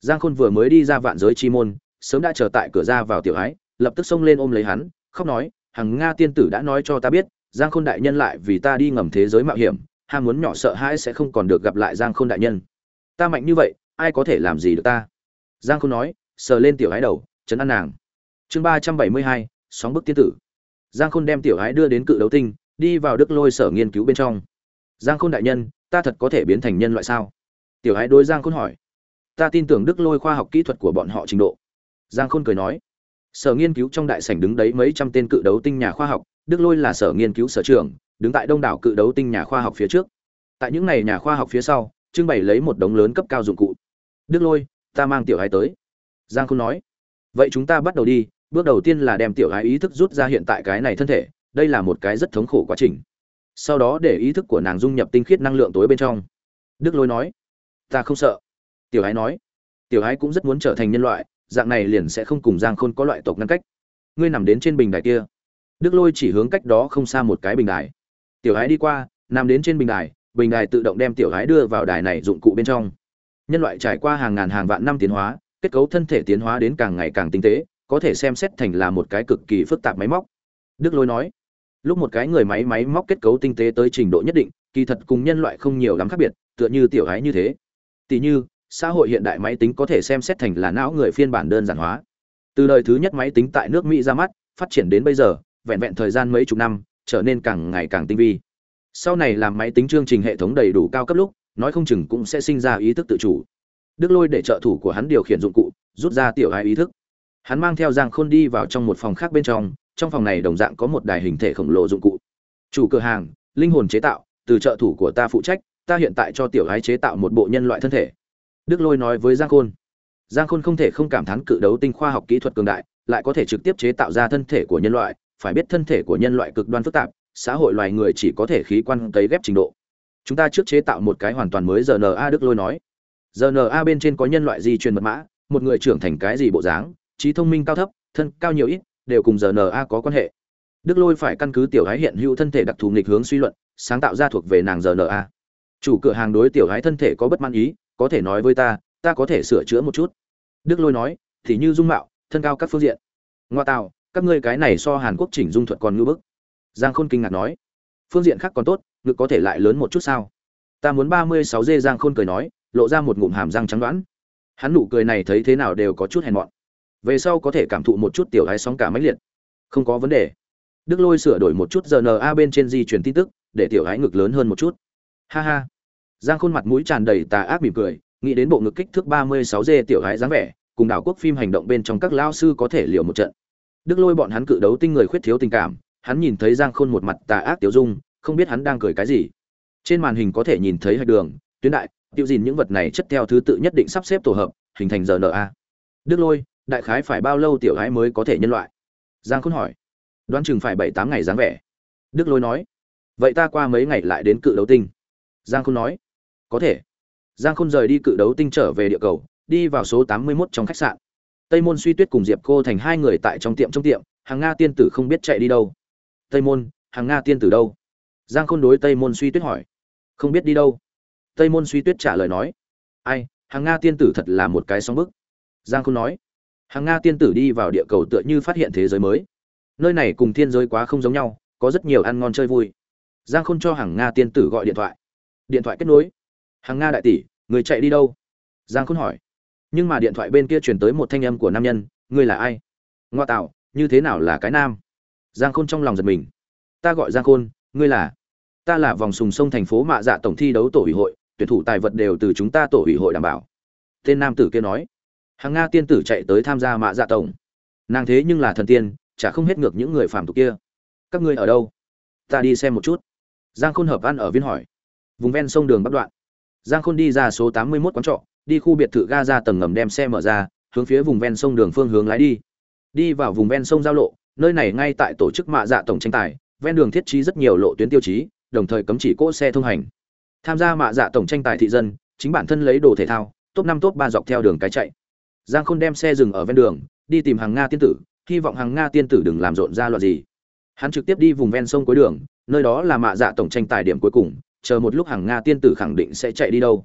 Speaker 1: Giang khôn vừa mới đi ra vạn giới chi môn, sớm đã chờ tại cửa ra vào tiểu ái lập tức xông lên ôm lấy hắn, khóc nói hằng nga tiên tử đã nói cho ta biết, giang khôn đại nhân lại vì ta đi ngầm thế giới mạo hiểm ham muốn nhỏ sợ hãi sẽ không còn được gặp lại giang khôn đại nhân. Ta mạnh như vậy, ai có thể làm gì được ta? Giang khôn nói, sờ lên tiểu hái đầu chấn an nàng. Chương ba trăm bảy mươi hai, sóng bức tiên tử. Giang khôn đem tiểu hái đưa đến cự đấu tinh, đi vào đức lôi sở nghiên cứu bên trong. Giang khôn đại nhân, ta thật có thể biến thành nhân loại sao? Tiểu hái đối giang khôn hỏi. Ta tin tưởng đức lôi khoa học kỹ thuật của bọn họ trình độ. Giang khôn cười nói sở nghiên cứu trong đại sảnh đứng đấy mấy trăm tên cự đấu tinh nhà khoa học, đức lôi là sở nghiên cứu sở trường, đứng tại đông đảo cự đấu tinh nhà khoa học phía trước. Tại những này nhà khoa học phía sau, trưng bày lấy một đống lớn cấp cao dụng cụ. Đức lôi, ta mang tiểu hài tới. Giang khôn nói. Vậy chúng ta bắt đầu đi, bước đầu tiên là đem tiểu hài ý thức rút ra hiện tại cái này thân thể, đây là một cái rất thống khổ quá trình. Sau đó để ý thức của nàng dung nhập tinh khiết năng lượng tối bên trong. Đức lôi nói. Ta không sợ. Tiểu ái nói. Tiểu ái cũng rất muốn trở thành nhân loại dạng này liền sẽ không cùng giang khôn có loại tộc ngăn cách. Ngươi nằm đến trên bình đài kia. Đức lôi chỉ hướng cách đó không xa một cái bình đài. Tiểu gái đi qua, nằm đến trên bình đài bình đài tự động đem tiểu gái đưa vào đài này dụng cụ bên trong. Nhân loại trải qua hàng ngàn hàng vạn năm tiến hóa, kết cấu thân thể tiến hóa đến càng ngày càng tinh tế, có thể xem xét thành là một cái cực kỳ phức tạp máy móc. Đức lôi nói, lúc một cái người máy máy móc kết cấu tinh tế tới trình độ nhất định, kỳ thật cùng nhân loại không nhiều lắm khác biệt, tựa như tiểu gái như thế. Tỷ như xã hội hiện đại máy tính có thể xem xét thành là não người phiên bản đơn giản hóa. Từ đời thứ nhất máy tính tại nước mỹ ra mắt, phát triển đến bây giờ, vẹn vẹn thời gian mấy chục năm, trở nên càng ngày càng tinh vi. Sau này làm máy tính chương trình hệ thống đầy đủ cao cấp lúc, nói không chừng cũng sẽ sinh ra ý thức tự chủ. Đức lôi để trợ thủ của hắn điều khiển dụng cụ, rút ra tiểu hai ý thức. Hắn mang theo giang khôn đi vào trong một phòng khác bên trong trong phòng này đồng dạng có một đài hình thể khổng lồ dụng cụ. Chủ cửa hàng, linh hồn chế tạo, từ trợ thủ của ta phụ trách, ta hiện tại cho tiểu gái chế tạo một bộ nhân loại thân thể đức lôi nói với giang khôn. Giang khôn không thể không cảm thán cự đấu tinh khoa học kỹ thuật cường đại, lại có thể trực tiếp chế tạo ra thân thể của nhân loại, phải biết thân thể của nhân loại cực đoan phức tạp, xã hội loài người chỉ có thể khí quan cấy ghép trình độ. Chúng ta trước chế tạo một cái hoàn toàn mới rna đức lôi nói. Rna bên trên có nhân loại di truyền mật mã, một người trưởng thành cái gì bộ dáng, trí thông minh cao thấp, thân cao nhiều ít, đều cùng rna có quan hệ. Đức lôi phải căn cứ tiểu gái hiện hữu thân thể đặc thù nghịch hướng suy luận, sáng tạo ra thuộc về nàng rna chủ cửa hàng đối tiểu gái thân thể có bất mãn ý có thể nói với ta ta có thể sửa chữa một chút. Đức lôi nói, thì như dung mạo, thân cao các phương diện. Ngoa tạo, các ngươi cái này so hàn quốc chỉnh dung thuật còn ngư bức. Giang khôn kinh ngạc nói, phương diện khác còn tốt, ngực có thể lại lớn một chút sao? Ta muốn ba mươi sáu dê, giang khôn cười nói, lộ ra một ngụm hàm răng trắng đoán. Hắn nụ cười này thấy thế nào đều có chút hèn mọn. Về sau có thể cảm thụ một chút tiểu hái sóng cả máy liệt. Không có vấn đề. Đức lôi sửa đổi một chút rna bên trên di truyền tin tức, để tiểu hái ngực lớn hơn một chút. Ha ha giang khôn mặt mũi tràn đầy tà ác mỉm cười, nghĩ đến bộ ngực kích thước ba mươi sáu D tiểu gái dáng vẻ, cùng đảo quốc phim hành động bên trong các lao sư có thể liều một trận. Đức lôi bọn hắn cự đấu tinh người khuyết thiếu tình cảm, hắn nhìn thấy giang khôn một mặt tà ác tiểu dung, không biết hắn đang cười cái gì. Trên màn hình có thể nhìn thấy hạch đường, tuyến đại tiêu dìn những vật này chất theo thứ tự nhất định sắp xếp tổ hợp, hình thành rna đức lôi, đại khái phải bao lâu tiểu gái mới có thể nhân loại? Giang khôn hỏi. Đoán chừng phải bảy tám ngày dáng vẻ. Đức lôi nói. Vậy ta qua mấy ngày lại đến cự đấu tinh? Giang khôn nói có thể. Giang khôn rời đi cự đấu tinh trở về địa cầu, đi vào số tám mươi mốt trong khách sạn. Tây môn suy tuyết cùng diệp cô thành hai người tại trong tiệm trong tiệm, hàng nga tiên tử không biết chạy đi đâu. Tây môn, hàng nga tiên tử đâu? Giang khôn đối tây môn suy tuyết hỏi. Không biết đi đâu. Tây môn suy tuyết trả lời nói. Ai, hàng nga tiên tử thật là một cái sóng bức. Giang khôn nói. Hàng nga tiên tử đi vào địa cầu tựa như phát hiện thế giới mới. Nơi này cùng thiên giới quá không giống nhau, có rất nhiều ăn ngon chơi vui. Giang khôn cho hàng nga tiên tử gọi điện thoại. Điện thoại kết nối hàng nga đại tỷ, người chạy đi đâu? Giang khôn hỏi. Nhưng mà điện thoại bên kia truyền tới một thanh âm của nam nhân, ngươi là ai? Ngoa tạo, như thế nào là cái nam? Giang khôn trong lòng giật mình. Ta gọi giang khôn, ngươi là? Ta là vòng sùng sông thành phố mạ dạ tổng thi đấu tổ ủy hội, tuyển thủ tài vật đều từ chúng ta tổ ủy hội đảm bảo. Tên nam tử kia nói. Hàng nga tiên tử chạy tới tham gia mạ dạ tổng. Nàng thế nhưng là thần tiên, chả không hết ngược những người phàm tục kia. Các ngươi ở đâu? Ta đi xem một chút. Giang khôn hợp ăn ở viên hỏi. Vùng ven sông đường bắc đoạn giang khôn đi ra số 81 quán trọ, đi khu biệt thự ga ra tầng ngầm đem xe mở ra, hướng phía vùng ven sông đường phương hướng lái đi. Đi vào vùng ven sông giao lộ, nơi này ngay tại tổ chức mạ dạ tổng tranh tài, ven đường thiết trí rất nhiều lộ tuyến tiêu chí, đồng thời cấm chỉ cỗ xe thông hành. Tham gia mạ dạ tổng tranh tài thị dân, chính bản thân lấy đồ thể thao, top năm, top ba dọc theo đường cái chạy. Giang khôn đem xe dừng ở ven đường, đi tìm hàng nga tiên tử, hy vọng hàng nga tiên tử đừng làm rộn ra loạn gì. Hắn trực tiếp đi vùng ven sông cuối đường, nơi đó là mạ dạ tổng tranh tài điểm cuối cùng chờ một lúc hàng nga tiên tử khẳng định sẽ chạy đi đâu.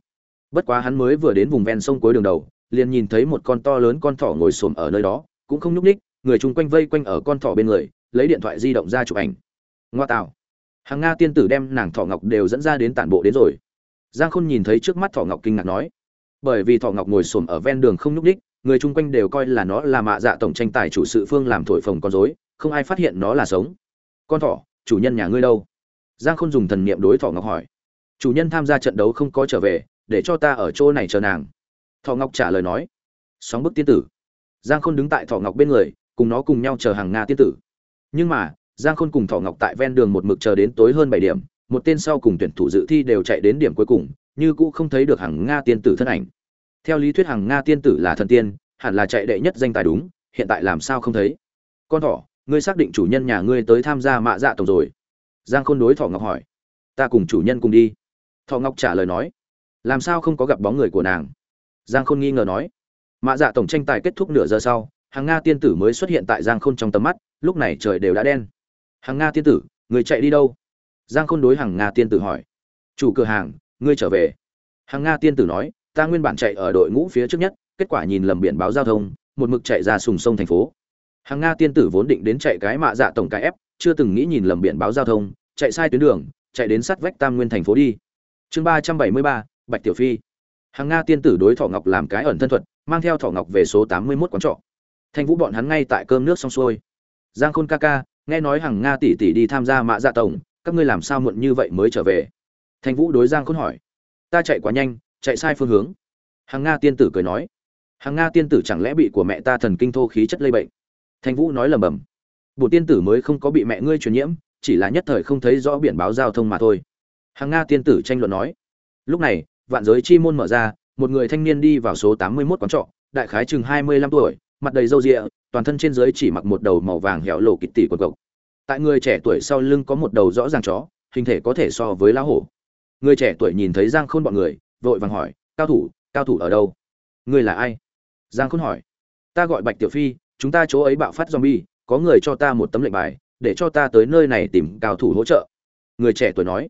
Speaker 1: Bất quá hắn mới vừa đến vùng ven sông cuối đường đầu, liền nhìn thấy một con to lớn con thỏ ngồi xổm ở nơi đó, cũng không nhúc ních người chung quanh vây quanh ở con thỏ bên người, lấy điện thoại di động ra chụp ảnh. Ngoa tạo. Hàng nga tiên tử đem nàng thỏ ngọc đều dẫn ra đến tản bộ đến rồi. Giang khôn nhìn thấy trước mắt thỏ ngọc kinh ngạc nói, bởi vì thỏ ngọc ngồi xổm ở ven đường không nhúc ních người chung quanh đều coi là nó là mạ dạ tổng tranh tài chủ sự phương làm thổi phồng con dối không ai phát hiện nó là sống. Con thỏ, chủ nhân nhà ngươi đâu? Giang khôn dùng thần niệm đối thỏ ngọc hỏi. Chủ nhân tham gia trận đấu không có trở về, để cho ta ở chỗ này chờ nàng. Thỏ ngọc trả lời nói. Sóng bức tiên tử. Giang khôn đứng tại thỏ ngọc bên người, cùng nó cùng nhau chờ hàng nga tiên tử. Nhưng mà, giang khôn cùng thỏ ngọc tại ven đường một mực chờ đến tối hơn bảy điểm, một tên sau cùng tuyển thủ dự thi đều chạy đến điểm cuối cùng, như cũ không thấy được hàng nga tiên tử thân ảnh. Theo lý thuyết hàng nga tiên tử là thần tiên, hẳn là chạy đệ nhất danh tài đúng, hiện tại làm sao không thấy? Con thỏ ngươi xác định chủ nhân nhà ngươi tới tham gia mạ dạ tổng rồi giang khôn đối Thọ ngọc hỏi, ta cùng chủ nhân cùng đi. Thọ ngọc trả lời nói, làm sao không có gặp bóng người của nàng? Giang khôn nghi ngờ nói mạ dạ tổng tranh tài kết thúc nửa giờ sau, hàng nga tiên tử mới xuất hiện tại giang khôn trong tầm mắt, lúc này trời đều đã đen. Hàng nga tiên tử, người chạy đi đâu? Giang khôn đối hàng nga tiên tử hỏi, chủ cửa hàng, ngươi trở về. Hàng nga tiên tử nói, ta nguyên bản chạy ở đội ngũ phía trước nhất, kết quả nhìn lầm biển báo giao thông, một mực chạy ra sùng sông thành phố. Hàng nga tiên tử vốn định đến chạy cái mạ dạ tổng cái ép chưa từng nghĩ nhìn lầm biển báo giao thông, chạy sai tuyến đường, chạy đến sát vách tam nguyên thành phố đi. Chương ba trăm bảy mươi ba, bạch tiểu phi. Hàng nga tiên tử đối Thỏ ngọc làm cái ẩn thân thuật, mang theo Thỏ ngọc về số tám mươi mốt quán trọ. Thanh vũ bọn hắn ngay tại cơm nước xong xuôi. Giang khôn ca ca, nghe nói hàng nga tỷ tỷ đi tham gia mạ dạ tổng, các ngươi làm sao muộn như vậy mới trở về? Thanh vũ đối giang khôn hỏi. Ta chạy quá nhanh, chạy sai phương hướng. Hàng nga tiên tử cười nói. Hàng nga tiên tử chẳng lẽ bị của mẹ ta thần kinh thô khí chất lây bệnh? Thanh vũ nói lầm bầm bổn tiên tử mới không có bị mẹ ngươi truyền nhiễm, chỉ là nhất thời không thấy rõ biển báo giao thông mà thôi. Hàng nga tiên tử tranh luận nói. Lúc này, vạn giới chi môn mở ra, một người thanh niên đi vào số tám mươi 81 quán trọ, đại khái chừng hai mươi lăm tuổi, mặt đầy râu rịa toàn thân trên dưới chỉ mặc một đầu màu vàng hẻo lộ kịt tỉ quần cộc. Tại người trẻ tuổi sau lưng có một đầu rõ ràng chó, hình thể có thể so với lá hổ. Người trẻ tuổi nhìn thấy giang khôn bọn người, vội vàng hỏi, cao thủ cao thủ ở đâu? Ngươi là ai? Giang khôn hỏi. Ta gọi bạch tiểu phi, chúng ta chỗ ấy bạo phát zombie có người cho ta một tấm lệnh bài để cho ta tới nơi này tìm cao thủ hỗ trợ. Người trẻ tuổi nói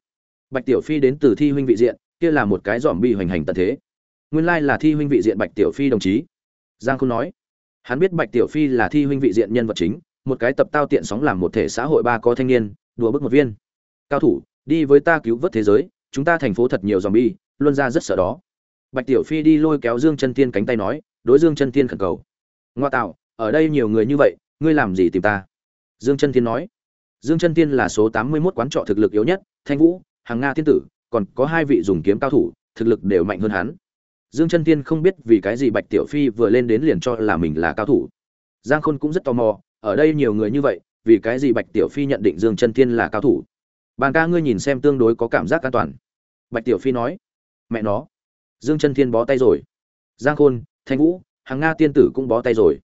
Speaker 1: bạch tiểu phi đến từ thi huynh vị diện kia là một cái dòm bi hoành hành tận thế. Nguyên lai là thi huynh vị diện bạch tiểu phi đồng chí. Giang khôn nói hắn biết bạch tiểu phi là thi huynh vị diện nhân vật chính một cái tập tao tiện sóng làm một thể xã hội ba có thanh niên đùa bức một viên. Cao thủ đi với ta cứu vớt thế giới chúng ta thành phố thật nhiều dòm bi, luôn ra rất sợ đó. Bạch tiểu phi đi lôi kéo dương chân tiên cánh tay nói đối dương chân tiên khẩn cầu. Ngoa tạo ở đây nhiều người như vậy ngươi làm gì tìm ta? Dương chân Thiên nói. Dương chân Thiên là số tám mươi 81 quán trọ thực lực yếu nhất, thanh vũ, hàng nga thiên tử, còn có hai vị dùng kiếm cao thủ, thực lực đều mạnh hơn hắn. Dương chân Thiên không biết vì cái gì bạch tiểu phi vừa lên đến liền cho là mình là cao thủ. Giang khôn cũng rất tò mò, ở đây nhiều người như vậy, vì cái gì bạch tiểu phi nhận định dương chân Thiên là cao thủ? Bàn ca ngươi nhìn xem tương đối có cảm giác an toàn. Bạch tiểu phi nói. Mẹ nó. Dương chân thiên bó tay rồi. Giang khôn, thanh vũ, hàng nga tiên tử cũng bó tay rồi.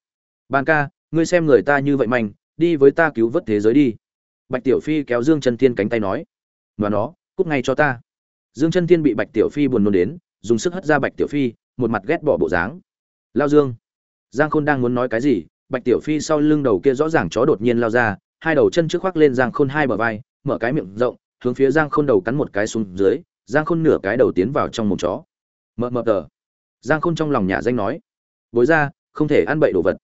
Speaker 1: Bàn ca ngươi xem người ta như vậy mạnh đi với ta cứu vớt thế giới đi. Bạch tiểu phi kéo dương chân thiên cánh tay nói và nó, cút ngay cho ta. Dương chân thiên bị bạch tiểu phi buồn nôn đến, dùng sức hất ra bạch tiểu phi, một mặt ghét bỏ bộ dáng. Lao dương. Giang khôn đang muốn nói cái gì, bạch tiểu phi sau lưng đầu kia rõ ràng chó đột nhiên lao ra, hai đầu chân trước khoác lên giang khôn hai bờ vai, mở cái miệng rộng, hướng phía giang khôn đầu cắn một cái xuống dưới, giang khôn nửa cái đầu tiến vào trong mồm chó. Mờ mờ tờ. Giang khôn trong lòng nhà danh nói, bối ra, không thể ăn bậy đồ vật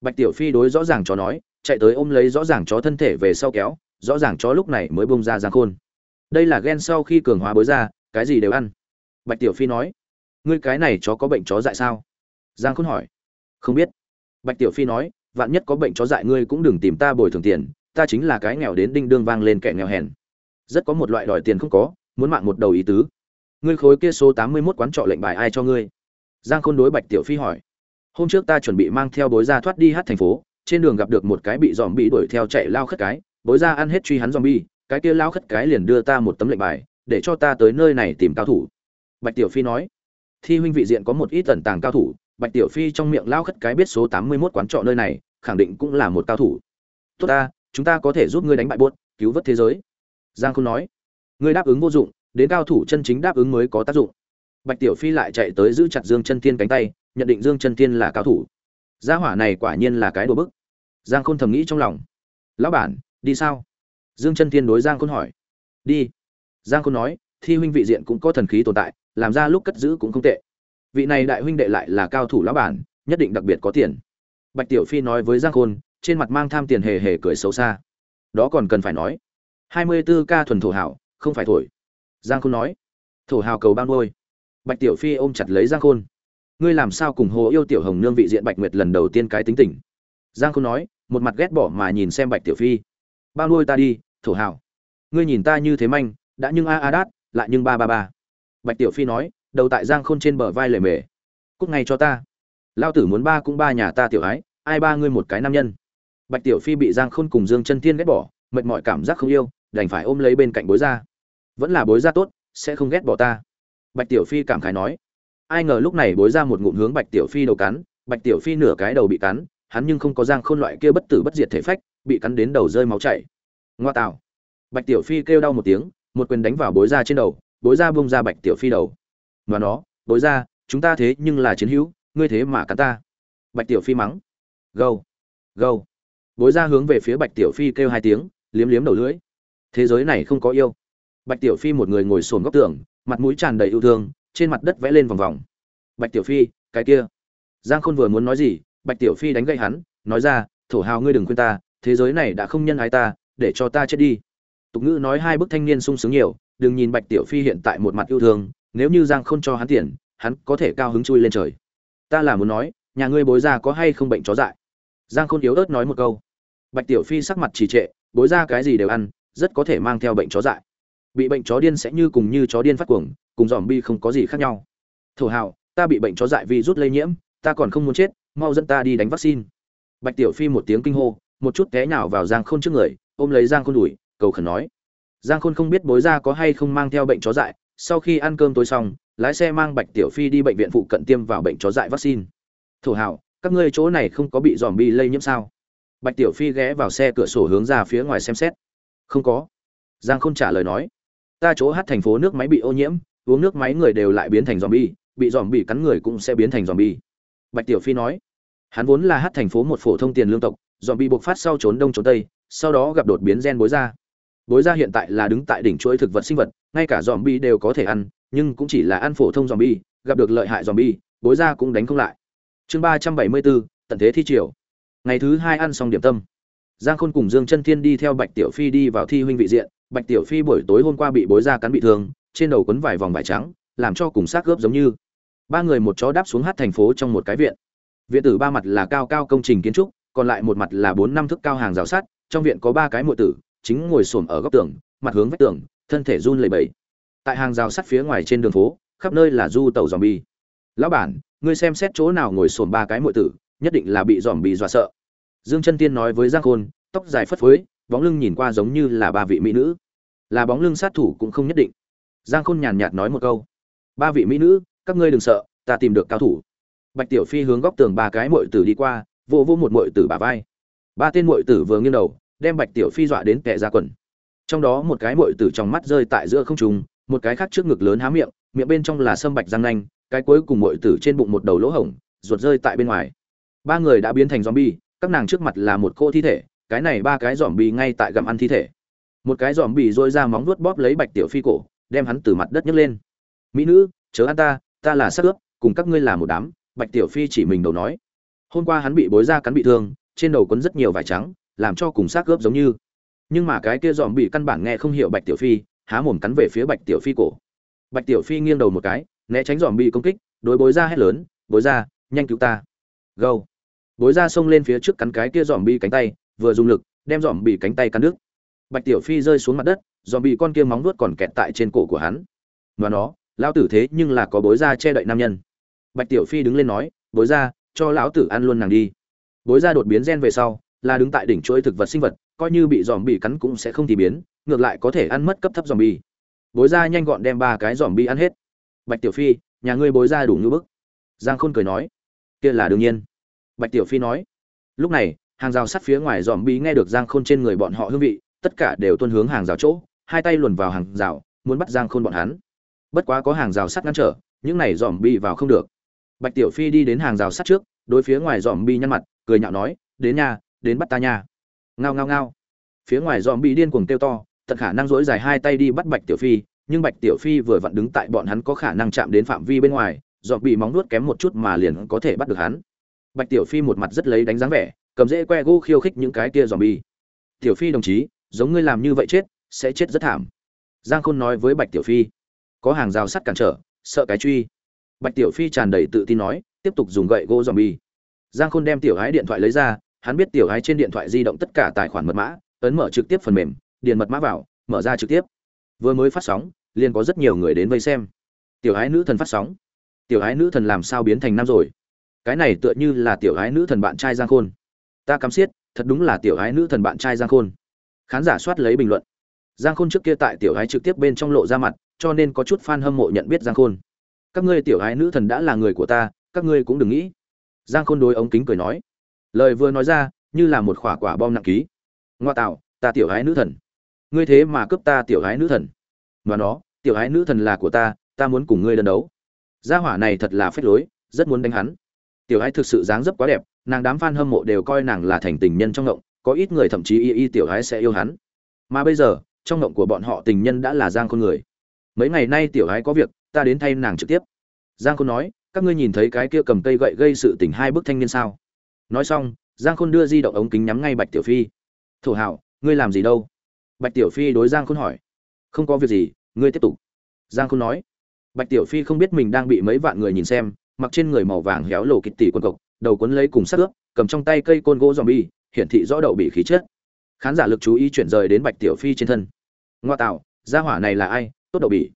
Speaker 1: bạch tiểu phi đối rõ ràng chó nói, chạy tới ôm lấy rõ ràng chó thân thể về sau kéo, rõ ràng chó lúc này mới bông ra giang khôn. Đây là ghen sau khi cường hóa bối ra cái gì đều ăn. Bạch tiểu phi nói, ngươi cái này chó có bệnh chó dại sao? Giang khôn hỏi, không biết. Bạch tiểu phi nói, vạn nhất có bệnh chó dại ngươi cũng đừng tìm ta bồi thường tiền, ta chính là cái nghèo đến đinh đương vang lên kẻ nghèo hèn. Rất có một loại đòi tiền không có, muốn mạng một đầu ý tứ. Ngươi khối kia số tám mươi 81 quán trọ lệnh bài ai cho ngươi? Giang khôn đối bạch tiểu phi hỏi hôm trước ta chuẩn bị mang theo bối ra thoát đi hát thành phố, trên đường gặp được một cái bị dòm bị đuổi theo chạy lao khất cái, bối ra ăn hết truy hắn dòm bi cái kia lao khất cái liền đưa ta một tấm lệnh bài, để cho ta tới nơi này tìm cao thủ. Bạch tiểu phi nói, thi huynh vị diện có một ít tần tàng cao thủ, bạch tiểu phi trong miệng lao khất cái biết số tám mươi mốt quán trọ nơi này, khẳng định cũng là một cao thủ. Tốt ta, chúng ta có thể giúp ngươi đánh bại buốt, cứu vớt thế giới. Giang khôn nói, ngươi đáp ứng vô dụng, đến cao thủ chân chính đáp ứng mới có tác dụng. Bạch tiểu phi lại chạy tới giữ chặt dương chân Thiên cánh tay nhận định dương chân tiên là cao thủ. Gia hỏa này quả nhiên là cái đồ bức. Giang khôn thầm nghĩ trong lòng. Lão bản, đi sao? Dương chân tiên đối giang khôn hỏi. Đi. Giang khôn nói, thi huynh vị diện cũng có thần khí tồn tại, làm ra lúc cất giữ cũng không tệ. Vị này đại huynh đệ lại là cao thủ lão bản, nhất định đặc biệt có tiền. Bạch tiểu phi nói với giang khôn, trên mặt mang tham tiền hề hề cười xấu xa. Đó còn cần phải nói. Hai mươi 24 ca thuần thổ hảo, không phải thổi. Giang khôn nói. Thổ hào cầu ban ngôi bạch tiểu phi ôm chặt lấy giang khôn ngươi làm sao cùng hồ yêu tiểu hồng nương vị diện bạch nguyệt lần đầu tiên cái tính tình? Giang khôn nói, một mặt ghét bỏ mà nhìn xem bạch tiểu phi. Bao nuôi ta đi, thổ hào ngươi nhìn ta như thế manh, đã nhưng a a đát, lại nhưng ba ba ba. Bạch tiểu phi nói, đầu tại giang khôn trên bờ vai lề mề. Cúc ngay cho ta. Lao tử muốn ba cũng ba nhà ta tiểu ái, ai ba ngươi một cái nam nhân? Bạch tiểu phi bị giang khôn cùng dương chân thiên ghét bỏ, mệt mỏi cảm giác không yêu, đành phải ôm lấy bên cạnh bối ra. Vẫn là bối ra tốt, sẽ không ghét bỏ ta. Bạch tiểu phi cảm khái nói ai ngờ lúc này bối ra một ngụm hướng bạch tiểu phi đầu cắn, bạch tiểu phi nửa cái đầu bị cắn, hắn nhưng không có giang khôn loại kia bất tử bất diệt thể phách, bị cắn đến đầu rơi máu chảy. Ngoa tạo bạch tiểu phi kêu đau một tiếng, một quyền đánh vào bối ra trên đầu, bối ra bông ra bạch tiểu phi đầu. Và nó, bối ra, chúng ta thế nhưng là chiến hữu, ngươi thế mà cắn ta. Bạch tiểu phi mắng. Gâu gâu. Bối ra hướng về phía bạch tiểu phi kêu hai tiếng, liếm liếm đầu lưỡi. Thế giới này không có yêu. Bạch tiểu phi một người ngồi sồn góc tường, mặt mũi tràn đầy yêu thương trên mặt đất vẽ lên vòng vòng. Bạch tiểu phi, cái kia. Giang khôn vừa muốn nói gì, bạch tiểu phi đánh gậy hắn, nói ra, thổ hào ngươi đừng khuyên ta, thế giới này đã không nhân ái ta, để cho ta chết đi. Tục ngữ nói hai bức thanh niên sung sướng nhiều, đừng nhìn bạch tiểu phi hiện tại một mặt yêu thương, nếu như giang Khôn cho hắn tiền, hắn có thể cao hứng chui lên trời. Ta là muốn nói, nhà ngươi bối ra có hay không bệnh chó dại? Giang khôn yếu ớt nói một câu. Bạch tiểu phi sắc mặt trì trệ, bối ra cái gì đều ăn, rất có thể mang theo bệnh chó dại bị bệnh chó điên sẽ như cùng như chó điên phát cuồng, cùng dòm bi không có gì khác nhau. Thổ hào, ta bị bệnh chó dại vì rút lây nhiễm, ta còn không muốn chết, mau dẫn ta đi đánh vaccine. Bạch tiểu phi một tiếng kinh hô, một chút té nhào vào giang khôn trước người, ôm lấy giang khôn đùi cầu khẩn nói. Giang khôn không biết bối ra có hay không mang theo bệnh chó dại, sau khi ăn cơm tối xong, lái xe mang bạch tiểu phi đi bệnh viện phụ cận tiêm vào bệnh chó dại vaccine. Thổ hào, các ngươi chỗ này không có bị dòm bi lây nhiễm sao? Bạch tiểu phi ghé vào xe cửa sổ hướng ra phía ngoài xem xét. Không có. Giang khôn trả lời nói ta chỗ hát thành phố nước máy bị ô nhiễm, uống nước máy người đều lại biến thành dòm bi bị dòm bị cắn người cũng sẽ biến thành dòm bi bạch tiểu phi nói, hắn vốn là hát thành phố một phổ thông tiền lương tộc dòm bị bộc phát sau trốn đông trốn tây, sau đó gặp đột biến gen bối ra bối ra hiện tại là đứng tại đỉnh chuỗi thực vật sinh vật, ngay cả dòm bi đều có thể ăn, nhưng cũng chỉ là ăn phổ thông dòm bi gặp được lợi hại dòm bi bối ra cũng đánh không lại. Chương ba trăm bảy mươi bốn, tận thế thi triều. Ngày thứ hai ăn xong điểm tâm. Giang khôn cùng dương chân thiên đi theo bạch tiểu phi đi vào thi huynh vị diện bạch tiểu phi buổi tối hôm qua bị bối ra cắn bị thương, trên đầu quấn vài vòng vải trắng, làm cho cùng xác gớp giống như. Ba người một chó đáp xuống hát thành phố trong một cái viện. Viện tử ba mặt là cao cao công trình kiến trúc, còn lại một mặt là bốn năm thước cao hàng rào sắt, trong viện có ba cái mộ tử, chính ngồi xổm ở góc tường, mặt hướng vách tường, thân thể run lẩy bẩy. Tại hàng rào sắt phía ngoài trên đường phố, khắp nơi là du tàu dòm bi lão bản, ngươi xem xét chỗ nào ngồi xổm ba cái mộ tử, nhất định là bị dòm bi dọa sợ. Dương chân tiên nói với giang khôn, tóc dài phất phới bóng lưng nhìn qua giống như là ba vị mỹ nữ. Là bóng lưng sát thủ cũng không nhất định. Giang khôn nhàn nhạt nói một câu. Ba vị mỹ nữ, các ngươi đừng sợ, ta tìm được cao thủ. Bạch tiểu phi hướng góc tường ba cái mội tử đi qua, vô vô một mội tử bà vai. Ba tên mội tử vừa nghiêng đầu, đem bạch tiểu phi dọa đến kẻ ra quần. Trong đó một cái mội tử trong mắt rơi tại giữa không trùng một cái khác trước ngực lớn há miệng miệng bên trong là sâm bạch răng nanh, cái cuối cùng mội tử trên bụng một đầu lỗ hổng, ruột rơi tại bên ngoài. Ba người đã biến thành zombie, các nàng trước mặt là một cô thi thể cái này ba cái giòm bì ngay tại gặm ăn thi thể. Một cái giòm bì dôi ra móng vuốt bóp lấy bạch tiểu phi cổ, đem hắn từ mặt đất nhấc lên. Mỹ nữ, chớ ăn ta ta là sắc ướp, cùng các ngươi là một đám. Bạch tiểu phi chỉ mình đầu nói. Hôm qua hắn bị bối ra cắn bị thương, trên đầu quấn rất nhiều vải trắng, làm cho cùng xác ướp giống như. Nhưng mà cái kia dòm bị căn bản nghe không hiểu bạch tiểu phi, há mồm cắn về phía bạch tiểu phi cổ. Bạch tiểu phi nghiêng đầu một cái, né tránh dòm bị công kích, đối bối ra hét lớn, bối ra nhanh cứu ta. Gâu. Bối ra xông lên phía trước cắn cái kia dòm bị cánh tay vừa dùng lực, đem dòm bị cánh tay cắn đứt. Bạch tiểu phi rơi xuống mặt đất dòm bị con kia móng nuốt còn kẹt tại trên cổ của hắn. Và nó, lão tử thế nhưng là có bối ra che đậy nam nhân. Bạch tiểu phi đứng lên nói, bối ra cho lão tử ăn luôn nàng đi. Bối ra đột biến gen về sau, là đứng tại đỉnh chuỗi thực vật sinh vật, coi như bị dòm bị cắn cũng sẽ không thì biến, ngược lại có thể ăn mất cấp thấp dòm bi bối ra nhanh gọn đem ba cái dòm bi ăn hết. Bạch tiểu phi, nhà ngươi bối ra đủ như bức. Giang khôn cười nói, kia là đương nhiên. Bạch tiểu phi nói, lúc này hàng rào sắt phía ngoài dòm bi nghe được giang khôn trên người bọn họ hương vị, tất cả đều tuân hướng hàng rào chỗ, hai tay luồn vào hàng rào, muốn bắt giang khôn bọn hắn. Bất quá có hàng rào sắt ngăn trở, những này dòm bi vào không được. Bạch tiểu phi đi đến hàng rào sắt trước, đối phía ngoài dòm bi nhăn mặt, cười nhạo nói, đến nhà đến bắt ta nha. Ngao ngao ngao. Phía ngoài dòm bi điên cuồng kêu to, tận khả năng dỗi dài hai tay đi bắt bạch tiểu phi, nhưng bạch tiểu phi vừa vặn đứng tại bọn hắn có khả năng chạm đến phạm vi bên ngoài, dòm bị móng nuốt kém một chút mà liền có thể bắt được hắn. Bạch tiểu phi một mặt rất lấy đánh dáng vẻ cầm dễ que gỗ khiêu khích những cái kia dòm bi. Tiểu phi đồng chí, giống ngươi làm như vậy chết, sẽ chết rất thảm. Giang khôn nói với bạch tiểu phi. Có hàng rào sắt cản trở, sợ cái truy. Bạch tiểu phi tràn đầy tự tin nói, tiếp tục dùng gậy gỗ dòm bi. Giang khôn đem tiểu gái điện thoại lấy ra, hắn biết tiểu gái trên điện thoại di động tất cả tài khoản mật mã, ấn mở trực tiếp phần mềm, điền mật mã vào, mở ra trực tiếp. Vừa mới phát sóng, liền có rất nhiều người đến vây xem. Tiểu gái nữ thần phát sóng. Tiểu gái nữ thần làm sao biến thành nam rồi? Cái này tựa như là tiểu gái nữ thần bạn trai giang khôn ta cắm xiết, thật đúng là tiểu ái nữ thần bạn trai giang khôn. Khán giả soát lấy bình luận. Giang khôn trước kia tại tiểu ái trực tiếp bên trong lộ ra mặt, cho nên có chút fan hâm mộ nhận biết giang khôn. Các ngươi tiểu ái nữ thần đã là người của ta, các ngươi cũng đừng nghĩ. Giang khôn đối ống kính cười nói. Lời vừa nói ra, như là một quả quả bom nặng ký. Ngoa tạo, ta tiểu ái nữ thần. Ngươi thế mà cướp ta tiểu ái nữ thần. Và nó, tiểu ái nữ thần là của ta ta muốn cùng ngươi lần đấu. Gia hỏa này thật là phết lối, rất muốn đánh hắn. Tiểu Ái thực sự dáng dấp quá đẹp nàng đám fan hâm mộ đều coi nàng là thành tình nhân trong ngộng, có ít người thậm chí y y tiểu gái sẽ yêu hắn. Mà bây giờ, trong ngộng của bọn họ tình nhân đã là giang khôn người. Mấy ngày nay tiểu gái có việc, ta đến thay nàng trực tiếp. Giang khôn nói, các ngươi nhìn thấy cái kia cầm cây gậy gây sự tình hai bức thanh niên sao? Nói xong, giang khôn đưa di động ống kính nhắm ngay bạch tiểu phi. Thổ hảo ngươi làm gì đâu? Bạch tiểu phi đối giang khôn hỏi. Không có việc gì, ngươi tiếp tục. Giang khôn nói. Bạch tiểu phi không biết mình đang bị mấy vạn người nhìn xem, mặc trên người màu vàng héo lồ kịch tỷ quần cộc đầu cuốn lấy cùng sắt ướp, cầm trong tay cây côn gỗ dòm bi hiển thị rõ đậu bị khí chết. Khán giả lực chú ý chuyển rời đến bạch tiểu phi trên thân. Ngoa tạo, gia hỏa này là ai? Tốt đậu bị.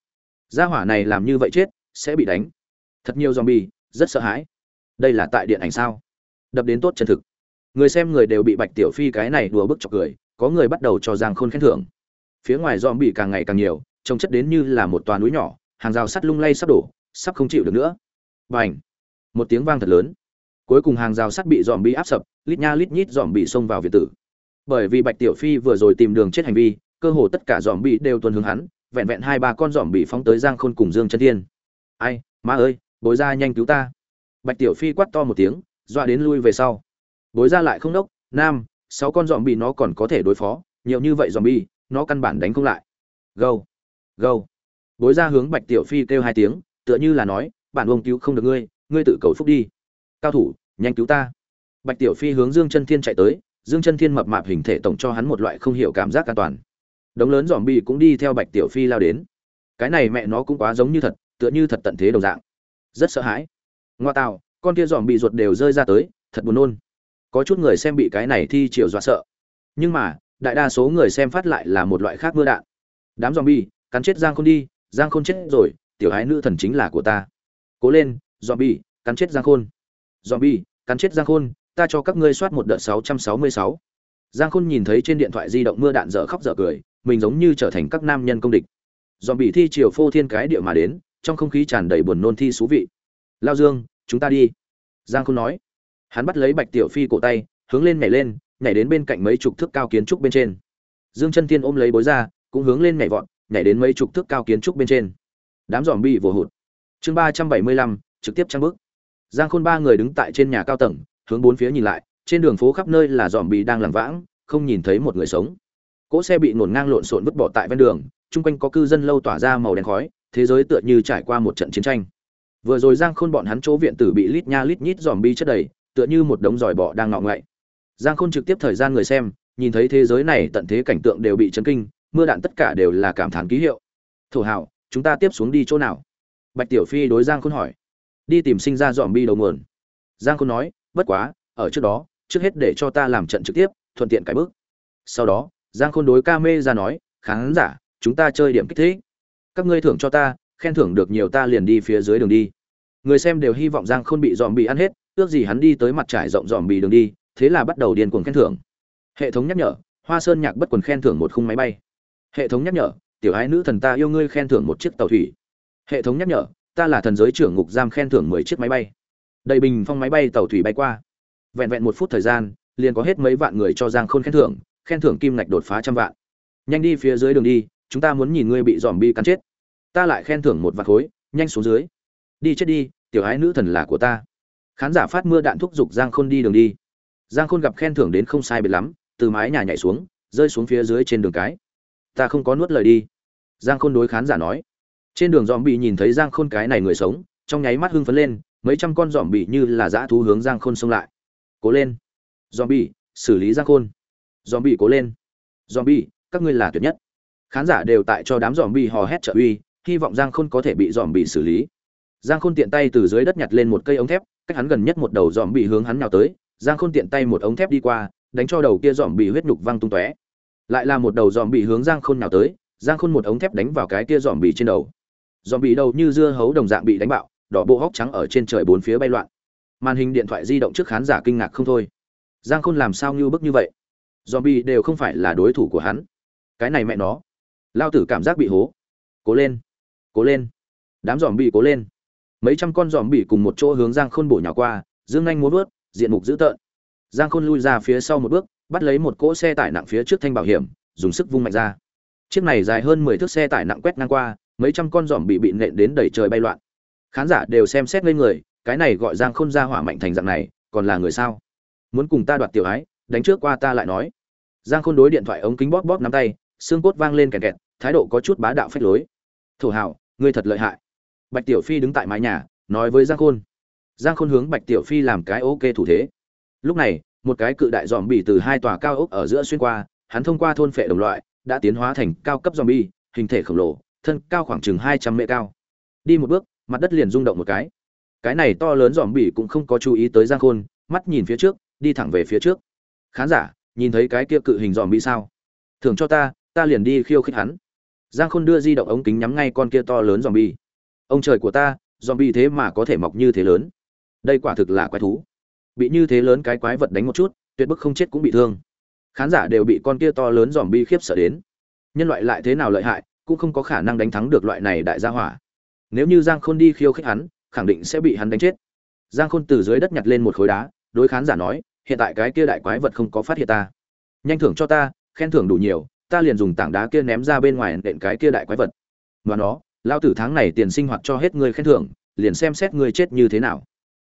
Speaker 1: Gia hỏa này làm như vậy chết, sẽ bị đánh. Thật nhiều dòm bi rất sợ hãi. Đây là tại điện ảnh sao? Đập đến tốt chân thực. Người xem người đều bị bạch tiểu phi cái này đùa bức chọc cười, có người bắt đầu cho giang khôn khen thưởng. Phía ngoài dòm bị càng ngày càng nhiều, trông chất đến như là một toàn núi nhỏ, hàng rào sắt lung lay sắp đổ, sắp không chịu được nữa. Và một tiếng vang thật lớn cuối cùng hàng rào sắt bị dòm bị áp sập lít nha lít nhít dòm bị xông vào việt tử. Bởi vì bạch tiểu phi vừa rồi tìm đường chết hành vi cơ hồ tất cả dòm bị đều tuân hướng hắn vẹn vẹn hai ba con dòm bị phóng tới giang khôn cùng dương chân thiên. Ai má ơi bối ra nhanh cứu ta. Bạch tiểu phi quát to một tiếng dọa đến lui về sau. Bối ra lại không đốc nam sáu con dòm bị nó còn có thể đối phó nhiều như vậy dòm bị, nó căn bản đánh không lại. Gâu gâu. Bối ra hướng bạch tiểu phi kêu hai tiếng tựa như là nói bản ông cứu không được ngươi ngươi tự cầu phúc đi cao thủ, nhanh cứu ta. Bạch tiểu phi hướng dương chân thiên chạy tới, dương chân thiên mập mạp hình thể tổng cho hắn một loại không hiểu cảm giác an toàn. Đống lớn dòm bi cũng đi theo bạch tiểu phi lao đến. Cái này mẹ nó cũng quá giống như thật, tựa như thật tận thế đồng dạng. Rất sợ hãi. Ngoa tạo, con kia dòm bị ruột đều rơi ra tới, thật buồn nôn. Có chút người xem bị cái này thi chiều dọa sợ. Nhưng mà, đại đa số người xem phát lại là một loại khác mưa đạn. Đám dòm bi cắn chết giang khôn đi, giang khôn chết rồi, tiểu ái nữ thần chính là của ta. Cố lên dòm bi cắn chết giang khôn zombie, cắn chết giang khôn ta cho các ngươi soát một đợt sáu trăm sáu mươi sáu. Giang khôn nhìn thấy trên điện thoại di động mưa đạn dở khóc dở cười mình giống như trở thành các nam nhân công địch. Zombie thi chiều phô thiên cái địa mà đến trong không khí tràn đầy buồn nôn thi thú vị. Lao dương chúng ta đi. Giang khôn nói. Hắn bắt lấy bạch tiểu phi cổ tay hướng lên nhảy lên nhảy đến bên cạnh mấy chục thước cao kiến trúc bên trên. Dương chân tiên ôm lấy bối ra cũng hướng lên nhảy vọt nhảy đến mấy chục thước cao kiến trúc bên trên. Đám dòm bị vồ hụt. Chương ba trăm bảy mươi lăm trực tiếp trang bước giang khôn ba người đứng tại trên nhà cao tầng hướng bốn phía nhìn lại trên đường phố khắp nơi là dòm bị đang lảng vãng không nhìn thấy một người sống. Cỗ xe bị ngổn ngang lộn xộn vứt bỏ tại ven đường chung quanh có cư dân lâu tỏa ra màu đen khói thế giới tựa như trải qua một trận chiến tranh. Vừa rồi giang khôn bọn hắn chỗ viện tử bị lít nha lít nhít dòm chất đầy tựa như một đống giỏi bọ đang ngọ ngậy giang khôn trực tiếp thời gian người xem nhìn thấy thế giới này tận thế cảnh tượng đều bị chấn kinh mưa đạn tất cả đều là cảm thán ký hiệu. Thổ hào, chúng ta tiếp xuống đi chỗ nào? Bạch tiểu phi đối giang khôn hỏi đi tìm sinh ra dòm bi đầu nguồn. Giang khôn nói, bất quá, ở trước đó, trước hết để cho ta làm trận trực tiếp, thuận tiện cái bước. Sau đó, giang khôn đối ca mê ra nói, khán giả, chúng ta chơi điểm kích thích. Các ngươi thưởng cho ta, khen thưởng được nhiều ta liền đi phía dưới đường đi. Người xem đều hy vọng giang khôn bị dòm bị ăn hết, ước gì hắn đi tới mặt trải rộng dòm bị đường đi, thế là bắt đầu điên cuồng khen thưởng. Hệ thống nhắc nhở, hoa sơn nhạc bất quần khen thưởng một khung máy bay. Hệ thống nhắc nhở, tiểu ái nữ thần ta yêu ngươi khen thưởng một chiếc tàu thủy. Hệ thống nhắc nhở ta là thần giới trưởng ngục giam khen thưởng mười chiếc máy bay. Đầy bình phong máy bay tàu thủy bay qua. Vẹn vẹn một phút thời gian, liền có hết mấy vạn người cho giang khôn khen thưởng khen thưởng kim ngạch đột phá trăm vạn. Nhanh đi phía dưới đường đi, chúng ta muốn nhìn ngươi bị dòm bi cắn chết. Ta lại khen thưởng một vạn khối, nhanh xuống dưới. Đi chết đi, tiểu ái nữ thần là của ta. Khán giả phát mưa đạn thúc giục giang khôn đi đường đi. Giang khôn gặp khen thưởng đến không sai biệt lắm, từ mái nhà nhảy xuống, rơi xuống phía dưới trên đường cái. Ta không có nuốt lời đi. Giang khôn đối khán giả nói trên đường dòm bị nhìn thấy giang khôn cái này người sống, trong nháy mắt hưng phấn lên, mấy trăm con dòm bị như là dã thú hướng giang khôn xông lại. Cố lên. Dòm bị xử lý giang khôn. Dòm bị cố lên. Dòm bị các ngươi là tuyệt nhất. Khán giả đều tại cho đám dòm bị hò hét trợ uy, hy vọng giang khôn có thể bị dòm bị xử lý. Giang khôn tiện tay từ dưới đất nhặt lên một cây ống thép, cách hắn gần nhất một đầu dòm bị hướng hắn nào tới. Giang khôn tiện tay một ống thép đi qua, đánh cho đầu kia dòm bị huyết nhục văng tung tóe. Lại là một đầu dòm bị hướng giang khôn nào tới. Giang khôn một ống thép đánh vào cái kia dòm bị trên đầu dòm bị đầu như dưa hấu đồng dạng bị đánh bạo, đỏ bộ hóc trắng ở trên trời bốn phía bay loạn. Màn hình điện thoại di động trước khán giả kinh ngạc không thôi. Giang khôn làm sao như bức như vậy? Dòm bị đều không phải là đối thủ của hắn. Cái này mẹ nó. Lao tử cảm giác bị hố. Cố lên. Cố lên. Đám dòm bị cố lên. Mấy trăm con dòm bị cùng một chỗ hướng giang khôn bổ nhào qua, dương anh muốn vớt, diện mục dữ tợn. Giang khôn lui ra phía sau một bước, bắt lấy một cỗ xe tải nặng phía trước thanh bảo hiểm, dùng sức vung mạnh ra. Chiếc này dài hơn mười thước xe tải nặng quét ngang qua mấy trăm con giòm bị bị nện đến đầy trời bay loạn. Khán giả đều xem xét lên người, cái này gọi giang khôn ra hỏa mạnh thành dạng này, còn là người sao? Muốn cùng ta đoạt tiểu ái, đánh trước qua ta lại nói. Giang khôn đối điện thoại ống kính bóp bóp nắm tay, xương cốt vang lên kẹt kẹt, thái độ có chút bá đạo phách lối. Thổ hảo, ngươi thật lợi hại. Bạch tiểu phi đứng tại mái nhà, nói với giang khôn. Giang khôn hướng bạch tiểu phi làm cái ok thủ thế. Lúc này, một cái cự đại dòm bì từ hai tòa cao ốc ở giữa xuyên qua, hắn thông qua thôn phệ đồng loại, đã tiến hóa thành cao cấp dòm bi hình thể khổng lồ thân cao khoảng chừng hai trăm mễ cao. Đi một bước, mặt đất liền rung động một cái. Cái này to lớn dòm bỉ cũng không có chú ý tới giang khôn, mắt nhìn phía trước, đi thẳng về phía trước. Khán giả, nhìn thấy cái kia cự hình dòm bỉ sao? Thường cho ta ta liền đi khiêu khích hắn. Giang khôn đưa di động ống kính nhắm ngay con kia to lớn dòm bỉ. Ông trời của ta dòm bỉ thế mà có thể mọc như thế lớn. Đây quả thực là quái thú. Bị như thế lớn cái quái vật đánh một chút, tuyệt bức không chết cũng bị thương. Khán giả đều bị con kia to lớn dòm bi khiếp sợ đến. Nhân loại lại thế nào lợi hại cũng không có khả năng đánh thắng được loại này đại gia hỏa. Nếu như giang khôn đi khiêu khích hắn, khẳng định sẽ bị hắn đánh chết. Giang khôn từ dưới đất nhặt lên một khối đá, đối khán giả nói, hiện tại cái kia đại quái vật không có phát hiện ta. Nhanh thưởng cho ta, khen thưởng đủ nhiều, ta liền dùng tảng đá kia ném ra bên ngoài đện cái kia đại quái vật. Và nó, lao tử tháng này tiền sinh hoạt cho hết ngươi khen thưởng, liền xem xét ngươi chết như thế nào.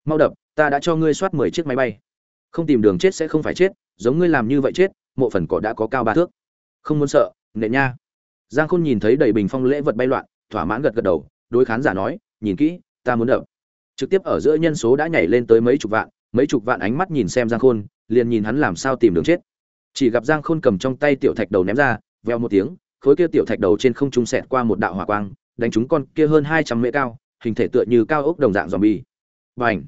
Speaker 1: Mau đập, ta đã cho ngươi soát mười chiếc máy bay. Không tìm đường chết sẽ không phải chết, giống ngươi làm như vậy chết, mộ phần cỏ đã có cao ba thước. Không muốn sợ nệ nha giang khôn nhìn thấy đầy bình phong lễ vật bay loạn, thỏa mãn gật gật đầu, đối khán giả nói, nhìn kỹ, ta muốn đập. Trực tiếp ở giữa nhân số đã nhảy lên tới mấy chục vạn, mấy chục vạn ánh mắt nhìn xem giang khôn, liền nhìn hắn làm sao tìm đường chết. Chỉ gặp giang khôn cầm trong tay tiểu thạch đầu ném ra, veo một tiếng, khối kia tiểu thạch đầu trên không trung xẹt qua một đạo hỏa quang, đánh trúng con kia hơn hai trăm mễ cao, hình thể tựa như cao ốc đồng dạng dòm bi và ảnh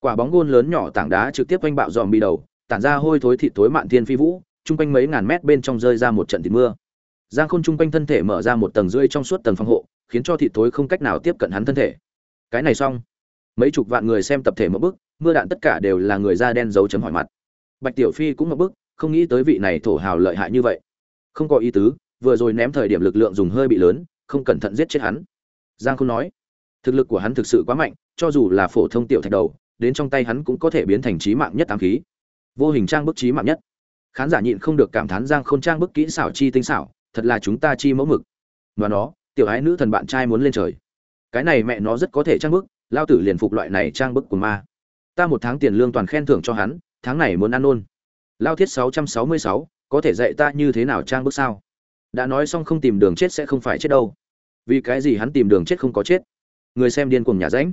Speaker 1: quả bóng gôn lớn nhỏ tảng đá trực tiếp quanh bạo dòm bi đầu, tản ra hôi thối thịt thối mạn thiên phi vũ, chung quanh mấy ngàn mét bên trong rơi ra một trận thịt mưa giang khôn chung quanh thân thể mở ra một tầng rưỡi trong suốt tầng phòng hộ, khiến cho thị thối không cách nào tiếp cận hắn thân thể. Cái này xong. Mấy chục vạn người xem tập thể một bức mưa đạn tất cả đều là người da đen dấu chấm hỏi mặt. Bạch tiểu phi cũng một bức không nghĩ tới vị này thổ hào lợi hại như vậy. Không có ý tứ, vừa rồi ném thời điểm lực lượng dùng hơi bị lớn, không cẩn thận giết chết hắn. Giang Khôn nói, thực lực của hắn thực sự quá mạnh, cho dù là phổ thông tiểu thạch đầu, đến trong tay hắn cũng có thể biến thành trí mạng nhất tám khí. Vô hình trang bức trí mạng nhất. Khán giả nhịn không được cảm thán giang khôn trang bức kỹ xảo chi tinh xảo thật là chúng ta chi mẫu mực. Và nó, tiểu ái nữ thần bạn trai muốn lên trời. Cái này mẹ nó rất có thể trang bức, lao tử liền phục loại này trang bức của ma. Ta một tháng tiền lương toàn khen thưởng cho hắn, tháng này muốn ăn ôn lao thiết sáu trăm sáu mươi sáu, có thể dạy ta như thế nào trang bức sao? Đã nói xong không tìm đường chết sẽ không phải chết đâu. Vì cái gì hắn tìm đường chết không có chết? Người xem điên cuồng nhà ránh.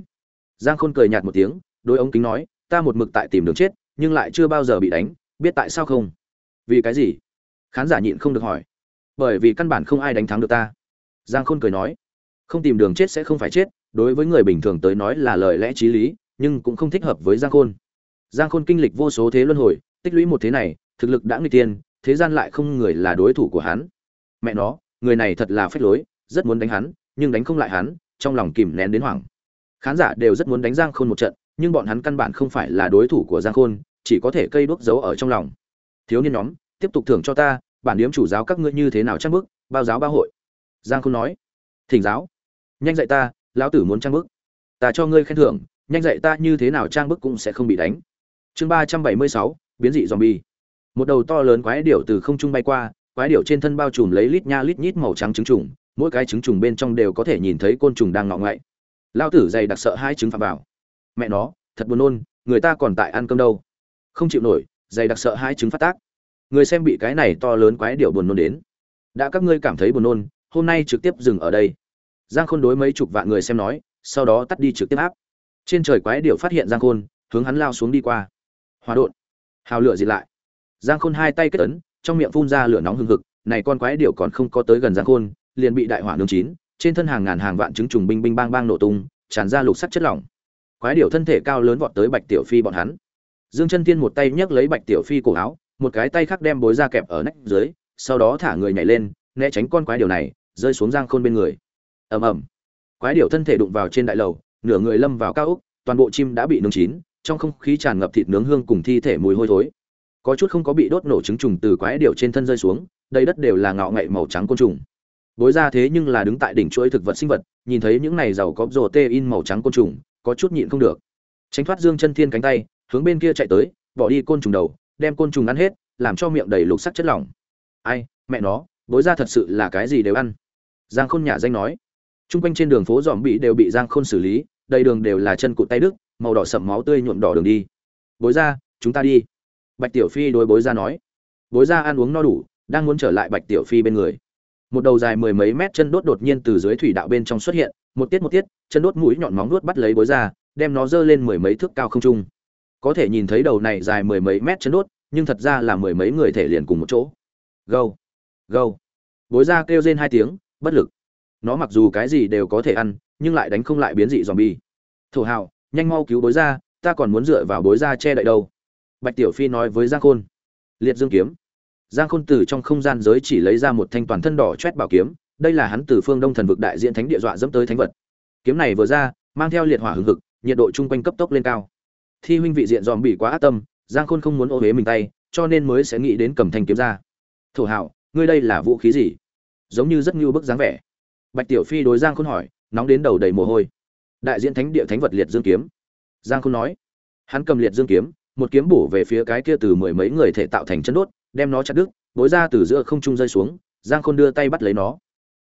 Speaker 1: Giang khôn cười nhạt một tiếng đôi ống kính nói, ta một mực tại tìm đường chết, nhưng lại chưa bao giờ bị đánh, biết tại sao không? Vì cái gì? Khán giả nhịn không được hỏi bởi vì căn bản không ai đánh thắng được ta. Giang khôn cười nói, không tìm đường chết sẽ không phải chết, đối với người bình thường tới nói là lời lẽ t r í lý, nhưng cũng không thích hợp với giang khôn. Giang khôn kinh lịch vô số thế luân hồi, tích lũy một thế này, thực lực đã người tiên, thế gian lại không người là đối thủ của hắn. Mẹ nó, người này thật là phách lối, rất muốn đánh hắn, nhưng đánh không lại hắn, trong lòng kìm nén đến hoảng. Khán giả đều rất muốn đánh giang khôn một trận, nhưng bọn hắn căn bản không phải là đối thủ của giang khôn, chỉ có thể cây đuốc giấu ở trong lòng. Thiếu niên nhóm, tiếp tục thưởng cho ta bản điếm chủ giáo các ngươi như thế nào trang bức, bao giáo bao hội? Giang khôn nói. Thỉnh giáo. Nhanh dạy ta, lão tử muốn trang bức. Ta cho ngươi khen thưởng, nhanh dạy ta như thế nào trang bức cũng sẽ không bị đánh. Chương ba trăm bảy mươi sáu, biến dị zombie. Một đầu to lớn quái điểu từ không trung bay qua, quái điểu trên thân bao trùm lấy lít nha lít nhít màu trắng trứng trùng, mỗi cái trứng trùng bên trong đều có thể nhìn thấy côn trùng đang ngọ ngậy lao tử dày đặc sợ hai trứng phạm vào. Mẹ nó, thật buồn nôn, người ta còn tại ăn cơm đâu. Không chịu nổi, dày đặc sợ hai trứng phát tác người xem bị cái này to lớn quái điệu buồn nôn đến. Đã các ngươi cảm thấy buồn nôn, hôm nay trực tiếp dừng ở đây. Giang khôn đối mấy chục vạn người xem nói, sau đó tắt đi trực tiếp áp trên trời quái điệu phát hiện giang khôn, hướng hắn lao xuống đi qua. Hòa đột hào lửa gì lại. Giang khôn hai tay kết ấn, trong miệng phun ra lửa nóng hừng hực, này con quái điệu còn không có tới gần giang khôn, liền bị đại hỏa nướng chín, trên thân hàng ngàn hàng vạn trứng trùng binh binh bang bang nổ tung, tràn ra lục sắc chất lỏng. Quái điệu thân thể cao lớn vọt tới bạch tiểu phi bọn hắn. Dương chân tiên một tay nhấc lấy bạch tiểu phi cổ áo một cái tay khác đem bối ra kẹp ở nách dưới, sau đó thả người nhảy lên, né tránh con quái điều này, rơi xuống giang khôn bên người. Ầm ầm. Quái điều thân thể đụng vào trên đại lầu, nửa người lâm vào cao úc toàn bộ chim đã bị nướng chín, trong không khí tràn ngập thịt nướng hương cùng thi thể mùi hôi thối. Có chút không có bị đốt nổ trứng trùng từ quái điều trên thân rơi xuống đây đất đều là ngạo ngậy màu trắng côn trùng. Bối ra thế nhưng là đứng tại đỉnh chuỗi thực vật sinh vật, nhìn thấy những này giàu có rồ tê in màu trắng côn trùng, có chút nhịn không được. Tránh thoát dương chân thiên cánh tay, hướng bên kia chạy tới, bỏ đi côn trùng đầu đem côn trùng ăn hết, làm cho miệng đầy lục sắc chất lỏng. Ai, mẹ nó, bối ra thật sự là cái gì đều ăn. Giang khôn nhả danh nói. T r u n g quanh trên đường phố dòm bị đều bị giang khôn xử lý, đầy đường đều là chân cụt tay đức màu đỏ sậm máu tươi nhuộm đỏ đường đi. Bối ra, chúng ta đi. Bạch tiểu phi đối bối ra nói. Bối ra ăn uống no đủ, đang muốn trở lại bạch tiểu phi bên người. Một đầu dài mười mấy mét chân đốt đột nhiên từ dưới thủy đạo bên trong xuất hiện, một tiết một tiết, chân đốt mũi nhọn móng nuốt bắt lấy bối ra, đem nó dơ lên mười mấy thước cao không trung có thể nhìn thấy đầu này dài mười mấy mét chân đốt, nhưng thật ra là mười mấy người thể liền cùng một chỗ. Gâu gâu. Bối ra kêu rên hai tiếng, bất lực. Nó mặc dù cái gì đều có thể ăn, nhưng lại đánh không lại biến dị dòm bi thổ hào, nhanh mau cứu bối ra, ta còn muốn dựa vào bối ra che đậy đâu. Bạch tiểu phi nói với giang khôn. Liệt dương kiếm. Giang khôn từ trong không gian giới chỉ lấy ra một thanh toàn thân đỏ chét bảo kiếm, đây là hắn từ phương đông thần vực đại diện thánh địa dọa dẫm tới thánh vật. Kiếm này vừa ra, mang theo liệt hỏa hừng hực, nhiệt độ chung quanh cấp tốc lên cao thi huynh vị diện dòm bị quá ác tâm, giang khôn không muốn ô huế mình tay, cho nên mới sẽ nghĩ đến cầm thanh kiếm ra. Thổ hảo ngươi đây là vũ khí gì? Giống như rất ngưu bức dáng vẻ. Bạch tiểu phi đối giang khôn hỏi, nóng đến đầu đầy mồ hôi. Đại diện thánh địa thánh vật liệt dương kiếm. Giang khôn nói, hắn cầm liệt dương kiếm, một kiếm bổ về phía cái kia từ mười mấy người thể tạo thành chân đốt, đem nó chặt đứt, bối ra từ giữa không trung rơi xuống, giang khôn đưa tay bắt lấy nó.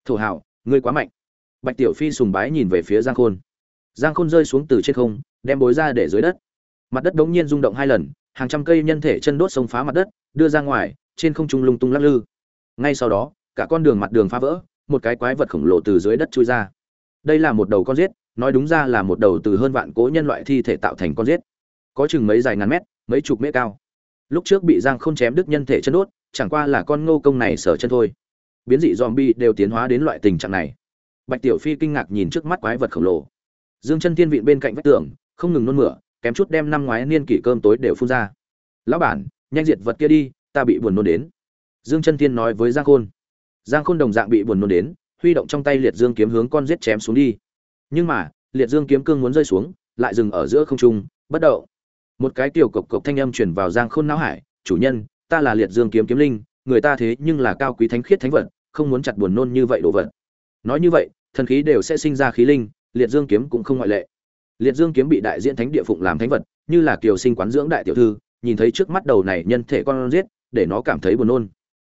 Speaker 1: Thổ hảo ngươi quá mạnh. Bạch tiểu phi sùng bái nhìn về phía giang khôn. Giang khôn rơi xuống từ trên không, đem bối ra để dưới đất mặt đất đống nhiên rung động hai lần hàng trăm cây nhân thể chân đốt xông phá mặt đất đưa ra ngoài trên không trung lung tung lắc lư. Ngay sau đó cả con đường mặt đường phá vỡ một cái quái vật khổng lồ từ dưới đất chui ra. Đây là một đầu con rết, nói đúng ra là một đầu từ hơn vạn cố nhân loại thi thể tạo thành con rết, có chừng mấy dài ngàn mét mấy chục mét cao. Lúc trước bị giang khôn chém đứt nhân thể chân đốt chẳng qua là con ngô công này sở chân thôi. Biến dị zombie đều tiến hóa đến loại tình trạng này. Bạch tiểu phi kinh ngạc nhìn trước mắt quái vật khổng lồ. Dương chân thiên vịn bên cạnh vách tường không ngừng nôn mửa kém chút đem năm ngoái niên kỷ cơm tối đều phun ra. Lão bản, nhanh diệt vật kia đi, ta bị buồn nôn đến. Dương chân thiên nói với giang khôn. Giang khôn đồng dạng bị buồn nôn đến, huy động trong tay liệt dương kiếm hướng con giết chém xuống đi. Nhưng mà, liệt dương kiếm cương muốn rơi xuống, lại dừng ở giữa không trung, bất động. Một cái tiểu cộc cộc thanh âm truyền vào giang khôn não hải, chủ nhân, ta là liệt dương kiếm kiếm linh, người ta thế nhưng là cao quý thánh khiết thánh vật, không muốn chặt buồn nôn như vậy đồ vật. Nói như vậy, thần khí đều sẽ sinh ra khí linh, liệt dương kiếm cũng không ngoại lệ liệt dương kiếm bị đại diện thánh địa phụng làm thánh vật, như là kiều sinh quán dưỡng đại tiểu thư, nhìn thấy trước mắt đầu này nhân thể con giết, để nó cảm thấy buồn nôn.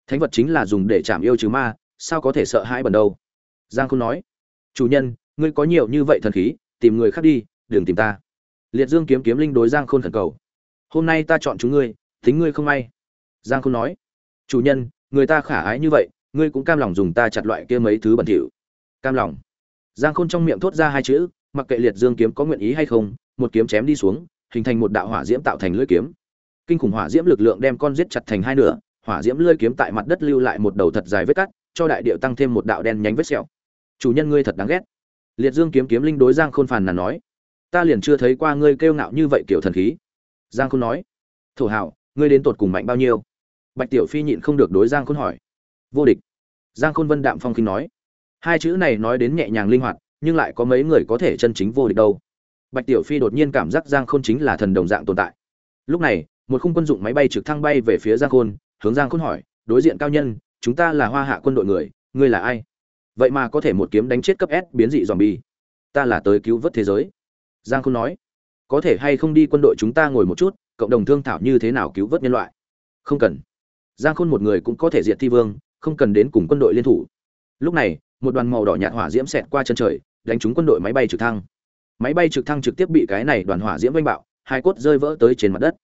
Speaker 1: Thánh vật chính là dùng để chạm yêu trừ ma, sao có thể sợ hãi bần đâu? Giang khôn nói, chủ nhân, ngươi có nhiều như vậy thần khí, tìm người khác đi, đừng tìm ta. Liệt dương kiếm kiếm linh đối giang khôn khẩn cầu, hôm nay ta chọn chúng ngươi tính ngươi không may. Giang khôn nói, chủ nhân, người ta khả ái như vậy, ngươi cũng cam lòng dùng ta chặt loại kia mấy thứ bẩn thỉu. Cam lòng. Giang khôn trong miệng thốt ra hai chữ mặc kệ liệt dương kiếm có nguyện ý hay không, một kiếm chém đi xuống, hình thành một đạo hỏa diễm tạo thành lưỡi kiếm. Kinh khủng hỏa diễm lực lượng đem con giết chặt thành hai nửa, hỏa diễm lưỡi kiếm tại mặt đất lưu lại một đầu thật dài vết cắt, cho đại điệu tăng thêm một đạo đen nhánh vết sẹo. Chủ nhân ngươi thật đáng ghét. Liệt dương kiếm kiếm linh đối giang khôn phàn nàn nói. Ta liền chưa thấy qua ngươi kêu ngạo như vậy kiểu thần khí. Giang khôn nói. Thổ hảo, ngươi đến tột cùng mạnh bao nhiêu? Bạch tiểu phi nhịn không được đối giang khôn hỏi. Vô địch. Giang khôn vân đạm phong khinh nói. Hai chữ này nói đến nhẹ nhàng linh hoạt nhưng lại có mấy người có thể chân chính vô địch đâu. Bạch tiểu phi đột nhiên cảm giác giang khôn chính là thần đồng dạng tồn tại. Lúc này, một khung quân dụng máy bay trực thăng bay về phía giang khôn, hướng giang khôn hỏi, đối diện cao nhân, chúng ta là hoa hạ quân đội người, ngươi là ai? Vậy mà có thể một kiếm đánh chết cấp s biến dị dòm bi ta là tới cứu vớt thế giới. Giang khôn nói, có thể hay không đi quân đội chúng ta ngồi một chút, cộng đồng thương thảo như thế nào cứu vớt nhân loại? Không cần. Giang khôn một người cũng có thể diệt thi vương, không cần đến cùng quân đội liên thủ. Lúc này, một đoàn màu đỏ nhạt hỏa diễm xẹt qua chân trời đánh trúng quân đội máy bay trực thăng. Máy bay trực thăng trực tiếp bị cái này đoàn hỏa diễm vây bạo, hai cốt rơi vỡ tới trên mặt đất.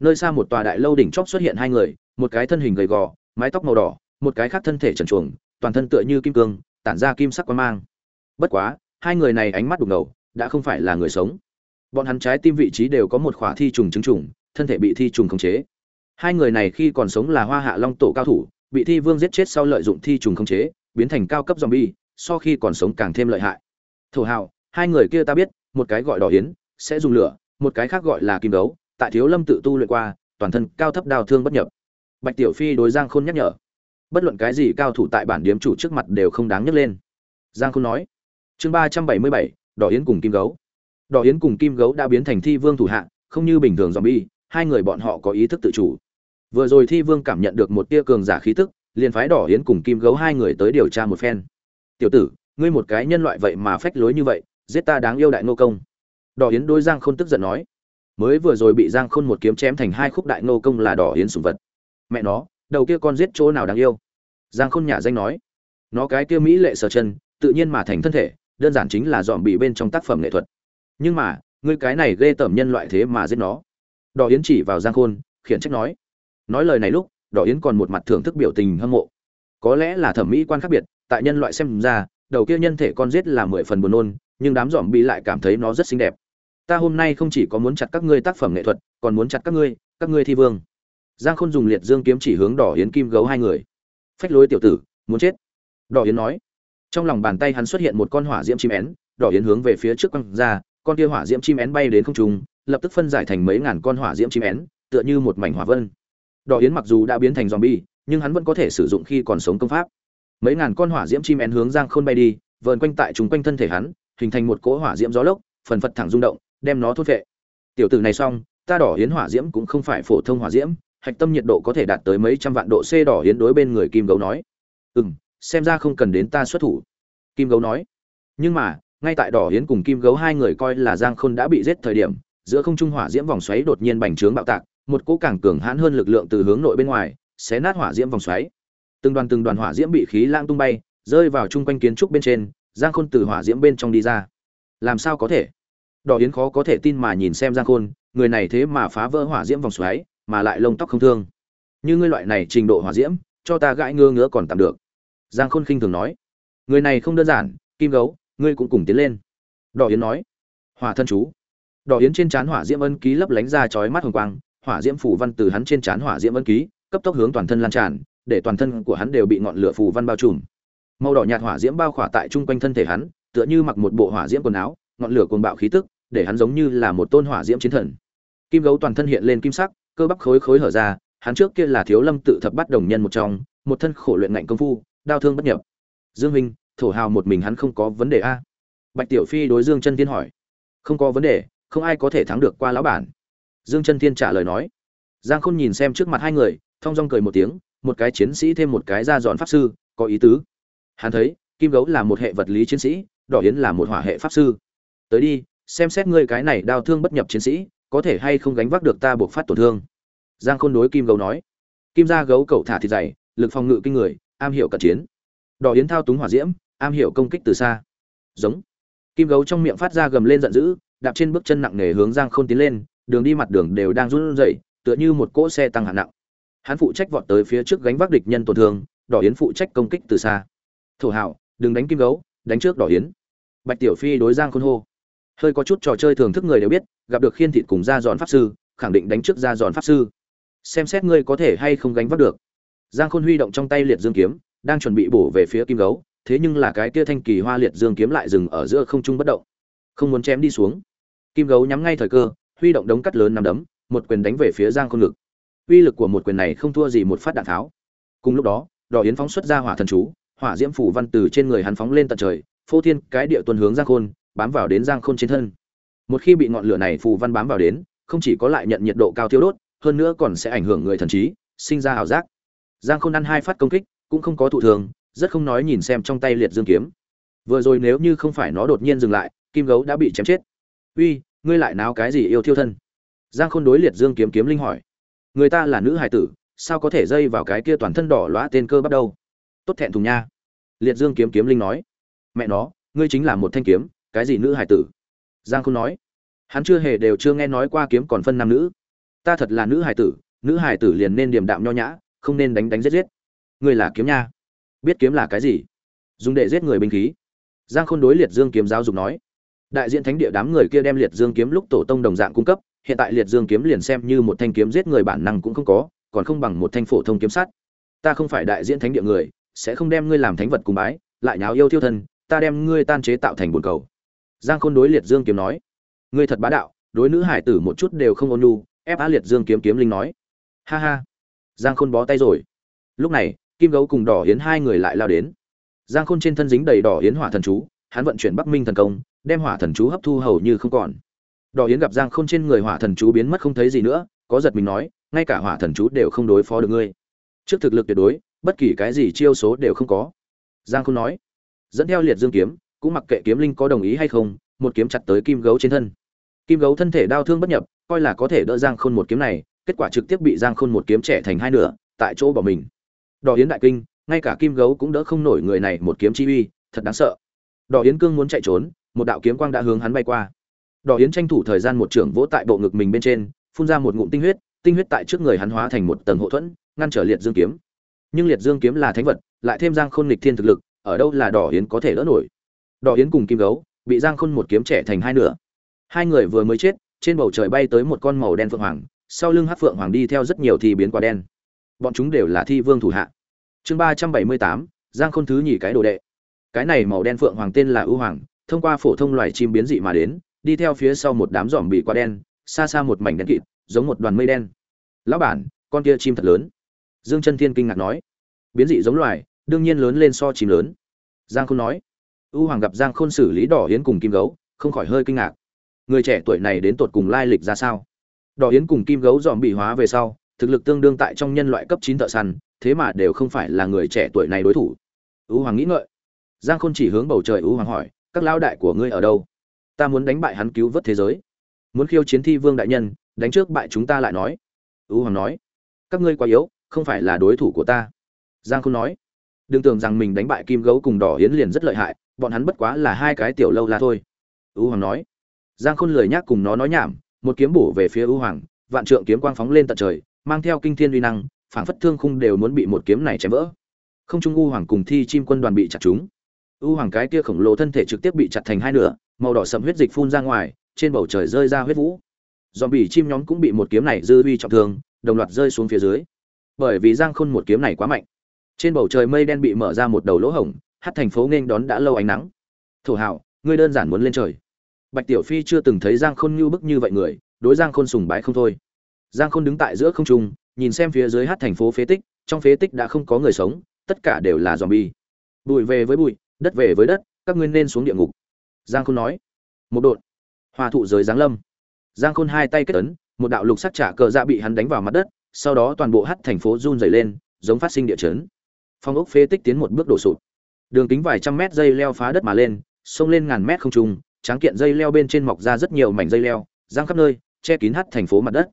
Speaker 1: Nơi xa một tòa đại lâu đỉnh chóp xuất hiện hai người, một cái thân hình gầy gò, mái tóc màu đỏ, một cái khác thân thể trần truồng, toàn thân tựa như kim cương, tản ra kim sắc quang mang. Bất quá, hai người này ánh mắt đục ngầu, đã không phải là người sống. Bọn hắn trái tim vị trí đều có một khỏa thi trùng chứng trùng, thân thể bị thi trùng khống chế. Hai người này khi còn sống là hoa hạ long tổ cao thủ, bị thi vương giết chết sau lợi dụng thi trùng khống chế, biến thành cao cấp zombie, so khi còn sống càng thêm lợi hại thổ hào, hai người kia ta biết, một cái gọi đỏ hiến sẽ dùng lửa, một cái khác gọi là kim đấu tại thiếu lâm tự tu luyện qua, toàn thân cao thấp đào thương bất nhập. Bạch tiểu phi đối giang khôn nhắc nhở. Bất luận cái gì cao thủ tại bản điếm chủ trước mặt đều không đáng nhắc lên. Giang khôn nói. Chương ba trăm bảy mươi bảy, đỏ yến cùng kim gấu. Đỏ yến cùng kim gấu đã biến thành thi vương thủ hạ, không như bình thường dòm bi hai người bọn họ có ý thức tự chủ. Vừa rồi thi vương cảm nhận được một tia cường giả khí tức, liền phái đỏ yến cùng kim gấu hai người tới điều tra một phen. Tiểu tử ngươi một cái nhân loại vậy mà phách lối như vậy, giết ta đáng yêu đại nô công. Đỏ yến đôi giang khôn tức giận nói. Mới vừa rồi bị giang khôn một kiếm chém thành hai khúc đại nô công là đỏ yến sùng vật. Mẹ nó, đầu kia con giết chỗ nào đáng yêu? Giang khôn nhả danh nói. Nó cái kia mỹ lệ sờ chân, tự nhiên mà thành thân thể, đơn giản chính là dòm bị bên trong tác phẩm nghệ thuật. Nhưng mà, ngươi cái này ghê tởm nhân loại thế mà giết nó. Đỏ yến chỉ vào giang khôn, khiển trách nói. Nói lời này lúc, đỏ yến còn một mặt thưởng thức biểu tình hâm mộ. Có lẽ là thẩm mỹ quan khác biệt, tại nhân loại xem ra đầu kia nhân thể con giết là mười phần buồn nôn, nhưng đám dòm bị lại cảm thấy nó rất xinh đẹp. Ta hôm nay không chỉ có muốn chặt các ngươi tác phẩm nghệ thuật, còn muốn chặt các ngươi các ngươi thi vương. Giang khôn dùng liệt dương kiếm chỉ hướng đỏ yến kim gấu hai người. Phách lối tiểu tử, muốn chết. Đỏ yến nói. Trong lòng bàn tay hắn xuất hiện một con hỏa diễm chim én, đỏ yến hướng về phía trước quăng ra, con kia hỏa diễm chim én bay đến không trung, lập tức phân giải thành mấy ngàn con hỏa diễm chim én, tựa như một mảnh hỏa vân. Đỏ yến mặc dù đã biến thành zombie, nhưng hắn vẫn có thể sử dụng khi còn sống công pháp mấy ngàn con hỏa diễm chim én hướng giang khôn bay đi, vờn quanh tại chúng quanh thân thể hắn, hình thành một cỗ hỏa diễm gió lốc, phần phật thẳng rung động, đem nó thốt vệ tiểu tử này xong, ta đỏ hiến hỏa diễm cũng không phải phổ thông hỏa diễm, hạch tâm nhiệt độ có thể đạt tới mấy trăm vạn độ c đỏ hiến đối bên người kim gấu nói. Ừ m xem ra không cần đến ta xuất thủ. Kim gấu nói. Nhưng mà, ngay tại đỏ hiến cùng kim gấu hai người coi là giang khôn đã bị giết thời điểm, giữa không trung hỏa diễm vòng xoáy đột nhiên bành trướng bạo tạc, một cỗ càng cường hãn hơn lực lượng từ hướng nội bên ngoài, xé nát hỏa diễm vòng xoáy từng đoàn từng đoàn hỏa diễm bị khí lang tung bay, rơi vào chung quanh kiến trúc bên trên, giang khôn từ hỏa diễm bên trong đi ra. Làm sao có thể? Đỏ yến khó có thể tin mà nhìn xem giang khôn, người này thế mà phá vỡ hỏa diễm vòng xoáy, mà lại lông tóc không thương. Như ngươi loại này trình độ hỏa diễm, cho ta gãi ngơ ngứa còn tạm được. Giang khôn khinh thường nói. Người này không đơn giản, kim gấu, ngươi cũng cùng tiến lên. Đỏ yến nói. Hỏa thân chú. Đỏ yến trên trán hỏa diễm ân ký lấp lánh ra chói mắt hồng quang, hỏa diễm phủ văn từ hắn trên trán hỏa diễm ân ký, cấp tốc hướng toàn thân lan tràn để toàn thân của hắn đều bị ngọn lửa phù văn bao trùm. Màu đỏ nhạt hỏa diễm bao khỏa tại trung quanh thân thể hắn, tựa như mặc một bộ hỏa diễm quần áo, ngọn lửa cuồng bạo khí tức, để hắn giống như là một tôn hỏa diễm chiến thần. Kim gấu toàn thân hiện lên kim sắc, cơ bắp khối khối hở ra, hắn trước kia là thiếu lâm tự thập bắt đồng nhân một trong, một thân khổ luyện ngạnh công phu, đau thương bất nhập. Dương minh, thổ hào một mình hắn không có vấn đề a? Bạch tiểu phi đối dương chân thiên hỏi. Không có vấn đề, không ai có thể thắng được qua lão bản. Dương chân thiên trả lời nói. Giang khôn nhìn xem trước mặt hai người thong dong cười một tiếng, một cái chiến sĩ thêm một cái ra dọn pháp sư, có ý tứ. Hắn thấy, kim gấu là một hệ vật lý chiến sĩ, đỏ yến là một hỏa hệ pháp sư. Tới đi, xem xét ngươi cái này đau thương bất nhập chiến sĩ, có thể hay không gánh vác được ta buộc phát tổn thương. Giang khôn đối kim gấu nói. Kim gia gấu cậu thả thịt dày, lực phòng ngự kinh người, am hiểu cận chiến. Đỏ yến thao túng hỏa diễm, am hiểu công kích từ xa. Giống. Kim gấu trong miệng phát ra gầm lên giận dữ, đạp trên bước chân nặng nề hướng giang khôn tiến lên, đường đi mặt đường đều đang run rẩy, tựa như một cỗ xe tăng hạng nặng hắn phụ trách vọt tới phía trước gánh vác địch nhân tổn thương, đỏ yến phụ trách công kích từ xa. Thổ hảo, đừng đánh kim gấu, đánh trước đỏ yến. Bạch tiểu phi đối giang khôn hô. Hơi có chút trò chơi thưởng thức người đều biết, gặp được khiên thịt cùng ra giòn pháp sư, khẳng định đánh trước ra giòn pháp sư. Xem xét ngươi có thể hay không gánh vác được. Giang khôn huy động trong tay liệt dương kiếm, đang chuẩn bị bổ về phía kim gấu, thế nhưng là cái kia thanh kỳ hoa liệt dương kiếm lại dừng ở giữa không trung bất động. Không muốn chém đi xuống. Kim gấu nhắm ngay thời cơ, huy động đống cắt lớn nằm đấm, một quyền đánh về phía giang khôn ngực uy lực của một quyền này không thua gì một phát đạn tháo. Cùng lúc đó, đỏ yến phóng xuất ra hỏa thần chú, hỏa diễm phủ văn từ trên người hắn phóng lên tận trời, phô thiên cái địa tuần hướng giang khôn, bám vào đến giang khôn trên thân. Một khi bị ngọn lửa này phù văn bám vào đến, không chỉ có lại nhận nhiệt độ cao thiêu đốt, hơn nữa còn sẽ ảnh hưởng người thần trí, sinh ra ảo giác. Giang khôn ăn hai phát công kích, cũng không có thụ thường, rất không nói nhìn xem trong tay liệt dương kiếm. Vừa rồi nếu như không phải nó đột nhiên dừng lại, kim gấu đã bị chém chết. Uy, ngươi lại náo cái gì yêu thiêu thân? Giang khôn đối liệt dương kiếm kiếm linh hỏi người ta là nữ hải tử, sao có thể dây vào cái kia toàn thân đỏ loã tên cơ bắt đầu tốt thẹn thùng nha. Liệt dương kiếm kiếm linh nói. Mẹ nó, ngươi chính là một thanh kiếm, cái gì nữ hải tử? Giang khôn nói. Hắn chưa hề đều chưa nghe nói qua kiếm còn phân nam nữ. Ta thật là nữ hải tử, nữ hải tử liền nên điềm đạm nho nhã, không nên đánh đánh giết giết. Ngươi là kiếm nha. Biết kiếm là cái gì? Dùng để giết người binh khí. Giang khôn đối liệt dương kiếm giáo dục nói. Đại diện thánh địa đám người kia đem liệt dương kiếm lúc tổ tông đồng dạng cung cấp hiện tại liệt dương kiếm liền xem như một thanh kiếm giết người bản năng cũng không có, còn không bằng một thanh phổ thông kiếm sắt. Ta không phải đại diện thánh địa người, sẽ không đem ngươi làm thánh vật cùng bái, lại nháo yêu thiêu thân, ta đem ngươi tan chế tạo thành bồn cầu. Giang khôn đối liệt dương kiếm nói. Ngươi thật bá đạo, đối nữ hải tử một chút đều không ôn nhu, ép á liệt dương kiếm kiếm linh nói. Ha ha. Giang khôn bó tay rồi. Lúc này, kim gấu cùng đỏ hiến hai người lại lao đến. Giang khôn trên thân dính đầy đỏ hiến hỏa thần chú, hắn vận chuyển bắc minh thần công, đem hỏa thần chú hấp thu hầu như không còn đỏ Yến gặp giang khôn trên người hỏa thần chú biến mất không thấy gì nữa, có giật mình nói, ngay cả hỏa thần chú đều không đối phó được ngươi. Trước thực lực tuyệt đối, bất kỳ cái gì chiêu số đều không có. Giang khôn nói, dẫn theo liệt dương kiếm, cũng mặc kệ kiếm linh có đồng ý hay không, một kiếm chặt tới kim gấu trên thân. Kim gấu thân thể đau thương bất nhập, coi là có thể đỡ giang khôn một kiếm này, kết quả trực tiếp bị giang khôn một kiếm trẻ thành hai nửa, tại chỗ bỏ mình. Đỏ yến đại kinh, ngay cả kim gấu cũng đỡ không nổi người này một kiếm chi uy, thật đáng sợ. Đỏ yến cương muốn chạy trốn, một đạo kiếm quang đã hướng hắn bay qua đỏ yến tranh thủ thời gian một trưởng vỗ tại bộ ngực mình bên trên, phun ra một ngụm tinh huyết tinh huyết tại trước người hắn hóa thành một tầng hộ thuẫn, ngăn trở liệt dương kiếm. Nhưng liệt dương kiếm là thánh vật, lại thêm giang khôn nghịch thiên thực lực, ở đâu là đỏ yến có thể đỡ nổi? Đỏ yến cùng kim gấu, bị giang khôn một kiếm trẻ thành hai nửa. Hai người vừa mới chết, trên bầu trời bay tới một con màu đen phượng hoàng, sau lưng hát phượng hoàng đi theo rất nhiều thì biến quả đen. Bọn chúng đều là thi vương thủ hạ. Chương ba trăm bảy mươi tám, giang khôn thứ nhì cái đồ đệ. Cái này màu đen phượng hoàng tên là ưu hoàng, thông qua phổ thông loài chim biến dị mà đến đi theo phía sau một đám giòm bị quá đen, xa xa một mảnh đen kịt, giống một đoàn mây đen. Lão bản, con kia chim thật lớn. Dương chân thiên kinh ngạc nói. Biến dị giống loài, đương nhiên lớn lên so chim lớn. Giang khôn nói. U hoàng gặp giang khôn xử lý đỏ hiến cùng kim gấu, không khỏi hơi kinh ngạc. Người trẻ tuổi này đến tột cùng lai lịch ra sao? Đỏ hiến cùng kim gấu dòm bị hóa về sau, thực lực tương đương tại trong nhân loại cấp chín thợ săn, thế mà đều không phải là người trẻ tuổi này đối thủ. U hoàng nghĩ ngợi. Giang khôn chỉ hướng bầu trời U hoàng hỏi, các lao đại của ngươi ở đâu? Ta muốn đánh bại hắn cứu vớt thế giới. Muốn khiêu chiến thi vương đại nhân, đánh trước bại chúng ta lại nói. Ưu hoàng nói. Các ngươi quá yếu, không phải là đối thủ của ta. Giang khôn nói. Đừng tưởng rằng mình đánh bại kim gấu cùng đỏ hiến liền rất lợi hại, bọn hắn bất quá là hai cái tiểu lâu la thôi. Ưu hoàng nói. Giang khôn lười nhác cùng nó nói nhảm, một kiếm bổ về phía ưu hoàng, vạn trượng kiếm quang phóng lên tận trời, mang theo kinh thiên uy năng, phảng phất thương khung đều muốn bị một kiếm này chém vỡ. Không trung u hoàng cùng thi chim quân đoàn bị chặt chúng. U hoàng cái kia khổng lồ thân thể trực tiếp bị chặt thành hai nửa màu đỏ sậm huyết dịch phun ra ngoài, trên bầu trời rơi ra huyết vũ. Dòm bỉ chim nhóm cũng bị một kiếm này dư uy trọng thương, đồng loạt rơi xuống phía dưới. Bởi vì giang khôn một kiếm này quá mạnh. Trên bầu trời mây đen bị mở ra một đầu lỗ hổng, hát thành phố nghênh đón đã lâu ánh nắng. Thổ hảo ngươi đơn giản muốn lên trời. Bạch tiểu phi chưa từng thấy giang khôn như bức như vậy người, đối giang khôn sùng bái không thôi. Giang khôn đứng tại giữa không trung, nhìn xem phía dưới hát thành phố phế tích, trong phế tích đã không có người sống, tất cả đều là dòm bi bụi về với bụi, đất về với đất, các ngươi nên xuống địa ngục giang khôn nói. Một đột hòa thụ giới giáng lâm. Giang khôn hai tay kết ấn, một đạo lục sắc trả cờ dạ bị hắn đánh vào mặt đất, sau đó toàn bộ hắt thành phố run dày lên, giống phát sinh địa chấn. Phong ốc phế tích tiến một bước đổ sụt đường kính vài trăm mét dây leo phá đất mà lên xông lên ngàn mét không trung, tráng kiện dây leo bên trên mọc ra rất nhiều mảnh dây leo, giang khắp nơi, che kín hắt thành phố mặt đất.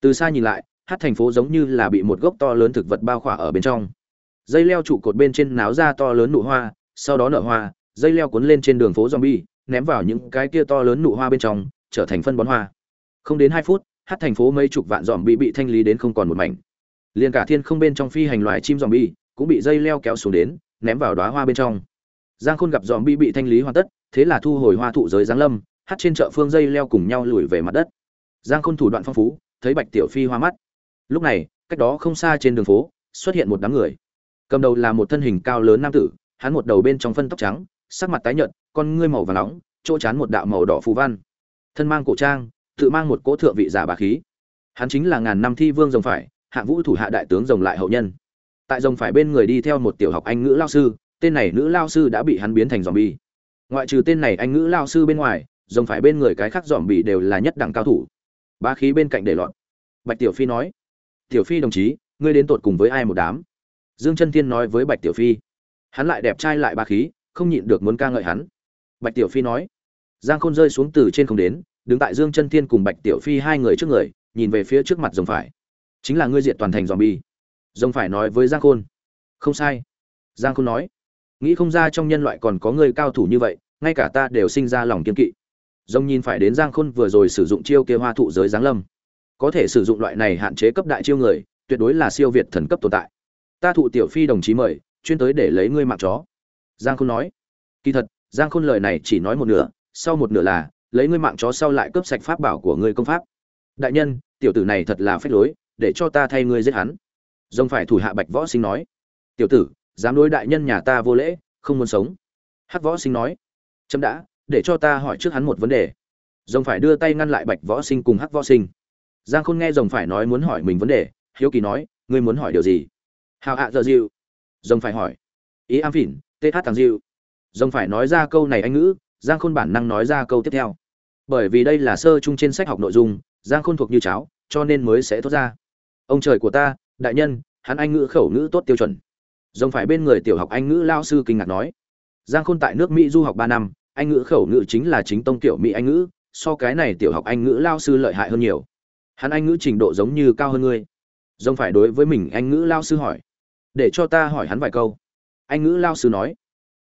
Speaker 1: Từ xa nhìn lại hắt thành phố giống như là bị một gốc to lớn thực vật bao khỏa ở bên trong. Dây leo trụ cột bên trên náo ra to lớn nụ hoa, sau đó nở hoa, dây leo cuốn lên trên đường phố zombie ném vào những cái kia to lớn nụ hoa bên trong, trở thành phân bón hoa. Không đến hai phút, hát thành phố mấy chục vạn dòm bị bị thanh lý đến không còn một mảnh. Liên cả thiên không bên trong phi hành loài chim dòm bị cũng bị dây leo kéo xuống đến, ném vào đóa hoa bên trong. Giang khôn gặp dòm bị bị thanh lý hoàn tất, thế là thu hồi hoa thụ giới giáng lâm, hát trên chợ phương dây leo cùng nhau lùi về mặt đất. Giang khôn thủ đoạn phong phú, thấy bạch tiểu phi hoa mắt. Lúc này, cách đó không xa trên đường phố, xuất hiện một đám người. Cầm đầu là một thân hình cao lớn nam tử, hắn một đầu bên trong phân tóc trắng, sắc mặt tái nhợt con ngươi màu vàng nóng, chỗ chán một đạo màu đỏ phù văn. Thân mang cổ trang, tự mang một cỗ thượng vị giả bà khí. Hắn chính là ngàn năm thi vương rồng phải, hạ vũ thủ hạ đại tướng rồng lại hậu nhân. Tại rồng phải bên người đi theo một tiểu học anh ngữ lao sư, tên này nữ lao sư đã bị hắn biến thành dòm bi ngoại trừ tên này anh ngữ lao sư bên ngoài, rồng phải bên người cái khác dòm bị đều là nhất đẳng cao thủ. Bá khí bên cạnh để lọt. Bạch tiểu phi nói, tiểu phi đồng chí, ngươi đến tột cùng với ai một đám? Dương chân thiên nói với bạch tiểu phi, hắn lại đẹp trai lại bá khí, không nhịn được muốn ca ngợi hắn bạch tiểu phi nói. Giang khôn rơi xuống từ trên không đến, đứng tại dương chân thiên cùng bạch tiểu phi hai người trước người, nhìn về phía trước mặt rồng phải. Chính là ngươi diệt toàn thành dòm bi rồng phải nói với giang khôn. Không sai. Giang khôn nói. Nghĩ không ra trong nhân loại còn có người cao thủ như vậy, ngay cả ta đều sinh ra lòng kiên kỵ. Rồng nhìn phải đến giang khôn vừa rồi sử dụng chiêu kia hoa thụ giới giáng lâm. Có thể sử dụng loại này hạn chế cấp đại chiêu người, tuyệt đối là siêu việt thần cấp tồn tại. Ta thụ tiểu phi đồng chí mời, chuyên tới để lấy ngươi mạng chó. Giang khôn nói. Kỳ thật giang khôn lời này chỉ nói một nửa, sau một nửa là, lấy ngươi mạng chó sau lại cướp sạch pháp bảo của ngươi công pháp. Đại nhân, tiểu tử này thật là phách lối, để cho ta thay ngươi giết hắn. Dông phải thủ hạ bạch võ sinh nói. Tiểu tử, dám đối đại nhân nhà ta vô lễ, không muốn sống. Hắc võ sinh nói. Chấm đã, để cho ta hỏi trước hắn một vấn đề. Dông phải đưa tay ngăn lại bạch võ sinh cùng hắc võ sinh. Giang khôn nghe dòng phải nói muốn hỏi mình vấn đề, hiếu kỳ nói, ngươi muốn hỏi điều gì? Hào ạ, giờ dịu. Dòng phải hỏi. Ý am phỉn th thằng dịu dông phải nói ra câu này anh ngữ, giang khôn bản năng nói ra câu tiếp theo. Bởi vì đây là sơ chung trên sách học nội dung, giang khôn thuộc như cháo, cho nên mới sẽ thốt ra. Ông trời của ta, đại nhân, hắn anh ngữ khẩu ngữ tốt tiêu chuẩn. Dông phải bên người tiểu học anh ngữ lao sư kinh ngạc nói. Giang khôn tại nước mỹ du học ba năm, anh ngữ khẩu ngữ chính là chính tông tiểu mỹ anh ngữ, so cái này tiểu học anh ngữ lao sư lợi hại hơn nhiều. Hắn anh ngữ trình độ giống như cao hơn ngươi. Dông phải đối với mình anh ngữ lao sư hỏi. Để cho ta hỏi hắn vài câu. Anh ngữ lao sư nói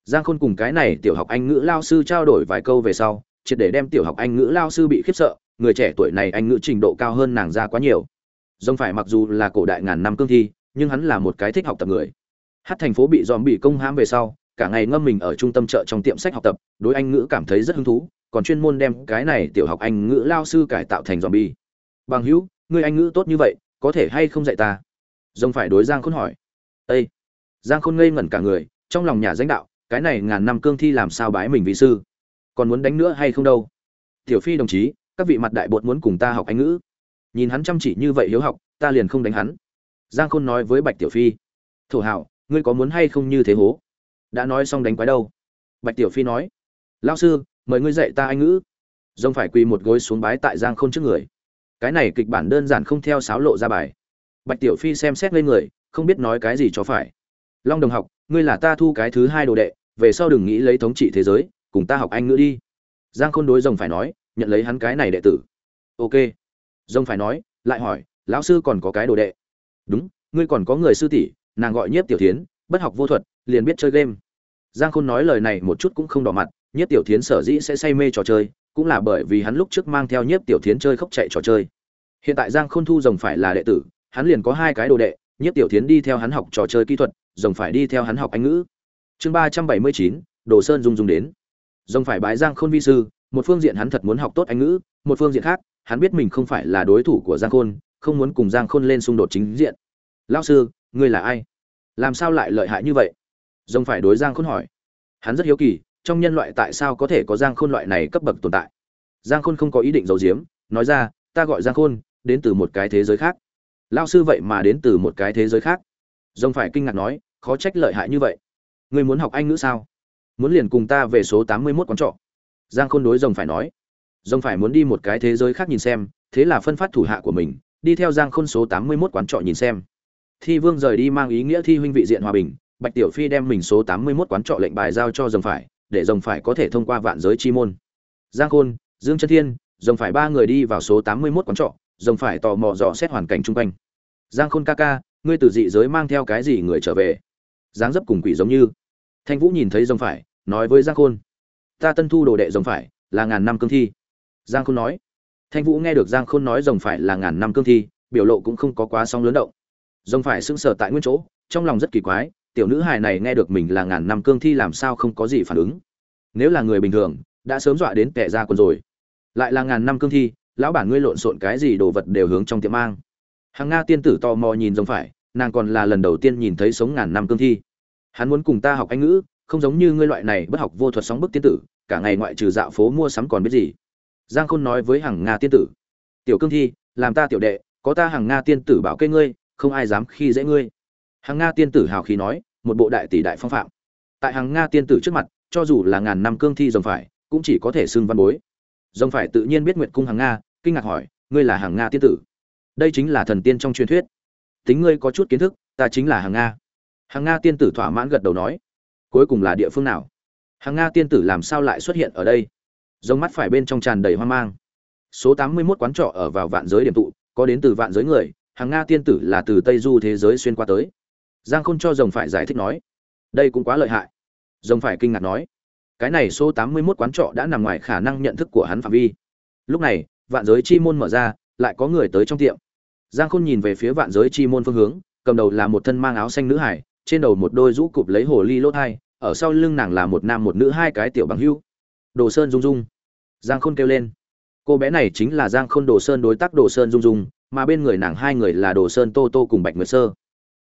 Speaker 1: giang khôn cùng cái này tiểu học anh ngữ lao sư trao đổi vài câu về sau, triệt để đem tiểu học anh ngữ lao sư bị khiếp sợ, người trẻ tuổi này anh ngữ trình độ cao hơn nàng ra quá nhiều. Dông phải mặc dù là cổ đại ngàn năm cương thi, nhưng hắn là một cái thích học tập người. Hát thành phố bị dòm bị công hãm về sau, cả ngày ngâm mình ở trung tâm chợ trong tiệm sách học tập, đối anh ngữ cảm thấy rất hứng thú, còn chuyên môn đem cái này tiểu học anh ngữ lao sư cải tạo thành dòm bi bằng hữu, người anh ngữ tốt như vậy, có thể hay không dạy ta? Dông phải đối giang khôn hỏi. Ây giang khôn ngây ngẩn cả người, trong lòng nhà danh đạo cái này ngàn năm cương thi làm sao bái mình vị sư? Còn muốn đánh nữa hay không đâu? Tiểu phi đồng chí, các vị mặt đại bột muốn cùng ta học anh ngữ. Nhìn hắn chăm chỉ như vậy hiếu học, ta liền không đánh hắn. Giang khôn nói với bạch tiểu phi. Thổ hảo ngươi có muốn hay không như thế hố? Đã nói xong đánh quái đâu? Bạch tiểu phi nói. Lao sư, mời ngươi dạy ta anh ngữ. Dông phải quỳ một gối xuống bái tại giang khôn trước người. Cái này kịch bản đơn giản không theo sáo lộ ra bài. Bạch tiểu phi xem xét lên người, không biết nói cái gì cho phải. Long đồng học, ngươi là ta thu cái thứ hai đồ đệ về sau đừng nghĩ lấy thống trị thế giới, cùng ta học anh ngữ đi. Giang khôn đối rồng phải nói, nhận lấy hắn cái này đệ tử. Ok. Rồng phải nói, lại hỏi, lão sư còn có cái đồ đệ? Đúng, ngươi còn có người sư tỷ, nàng gọi nhiếp tiểu thiến, bất học vô thuật, liền biết chơi game. Giang khôn nói lời này một chút cũng không đỏ mặt, nhiếp tiểu thiến sở dĩ sẽ say mê trò chơi, cũng là bởi vì hắn lúc trước mang theo nhiếp tiểu thiến chơi khóc chạy trò chơi. Hiện tại giang khôn thu rồng phải là đệ tử, hắn liền có hai cái đồ đệ, nhiếp tiểu thiến đi theo hắn học trò chơi kỹ thuật, rồng phải đi theo hắn học anh ngữ chương ba trăm bảy mươi chín, đồ sơn dung dung đến. Rồng phải bái giang khôn vi sư, một phương diện hắn thật muốn học tốt anh ngữ, một phương diện khác, hắn biết mình không phải là đối thủ của giang khôn, không muốn cùng giang khôn lên xung đột chính diện. Lao sư, ngươi là ai? Làm sao lại lợi hại như vậy? Rồng phải đối giang khôn hỏi. Hắn rất hiếu kỳ, trong nhân loại tại sao có thể có giang khôn loại này cấp bậc tồn tại? Giang khôn không có ý định giấu giếm, nói ra, ta gọi giang khôn, đến từ một cái thế giới khác. Lao sư vậy mà đến từ một cái thế giới khác? Rồng phải kinh ngạc nói, khó trách lợi hại như vậy ngươi muốn học anh ngữ sao? Muốn liền cùng ta về số tám mươi mốt quán trọ. Giang khôn đối rồng phải nói. Rồng phải muốn đi một cái thế giới khác nhìn xem, thế là phân phát thủ hạ của mình, đi theo giang khôn số tám mươi mốt quán trọ nhìn xem. Thi vương rời đi mang ý nghĩa thi huynh vị diện hòa bình, bạch tiểu phi đem mình số tám mươi mốt quán trọ lệnh bài giao cho rồng phải, để rồng phải có thể thông qua vạn giới chi môn. Giang khôn, dương Trân thiên, rồng phải ba người đi vào số tám mươi mốt quán trọ, rồng phải tò mò dò xét hoàn cảnh chung quanh. Giang khôn ca ca, ngươi từ dị giới mang theo cái gì người trở về? Dáng dấp cùng quỷ giống như thanh vũ nhìn thấy rồng phải, nói với giang khôn, ta tân thu đồ đệ rồng phải, là ngàn năm cương thi. Giang khôn nói. Thanh vũ nghe được giang khôn nói rồng phải là ngàn năm cương thi, biểu lộ cũng không có quá song lớn động. Rồng phải sững sờ tại nguyên chỗ, trong lòng rất kỳ quái, tiểu nữ hài này nghe được mình là ngàn năm cương thi làm sao không có gì phản ứng. Nếu là người bình thường, đã sớm dọa đến kẻ ra quần rồi. Lại là ngàn năm cương thi, lão bản ngươi lộn xộn cái gì đồ vật đều hướng trong tiệm mang. Hàng nga tiên tử tò mò nhìn rồng phải, nàng còn là lần đầu tiên nhìn thấy sống ngàn năm cương thi hắn muốn cùng ta học anh ngữ, không giống như ngươi loại này bất học vô thuật sóng bức tiên tử, cả ngày ngoại trừ dạo phố mua sắm còn biết gì. Giang khôn nói với hàng nga tiên tử, tiểu cương thi, làm ta tiểu đệ, có ta hàng nga tiên tử bảo kê ngươi, không ai dám khi dễ ngươi. Hàng nga tiên tử hào khí nói, một bộ đại tỷ đại phong phạm. Tại hàng nga tiên tử trước mặt, cho dù là ngàn năm cương thi dòng phải, cũng chỉ có thể xưng văn bối. Dòng phải tự nhiên biết nguyện cung hàng nga, kinh ngạc hỏi, ngươi là hàng nga tiên tử? Đây chính là thần tiên trong truyền thuyết. Tính ngươi có chút kiến thức, ta chính là hàng nga hàng nga tiên tử thỏa mãn gật đầu nói, cuối cùng là địa phương nào? Hàng nga tiên tử làm sao lại xuất hiện ở đây? Giống mắt phải bên trong tràn đầy hoang mang. Số tám mươi 81 quán trọ ở vào vạn giới điểm tụ, có đến từ vạn giới người, hàng nga tiên tử là từ tây du thế giới xuyên qua tới. Giang khôn cho rồng phải giải thích nói, đây cũng quá lợi hại. Rồng phải kinh ngạc nói, cái này số tám mươi 81 quán trọ đã nằm ngoài khả năng nhận thức của hắn phạm vi. Lúc này, vạn giới chi môn mở ra, lại có người tới trong tiệm. Giang khôn nhìn về phía vạn giới chi môn phương hướng, cầm đầu là một thân mang áo xanh nữ hải trên đầu một đôi rũ cụp lấy hồ ly lốt hai ở sau lưng nàng là một nam một nữ hai cái tiểu bằng hưu. Đồ sơn dung dung giang khôn kêu lên. Cô bé này chính là giang khôn đồ sơn đối tác đồ sơn dung dung mà bên người nàng hai người là đồ sơn tô tô cùng bạch nguyệt sơ.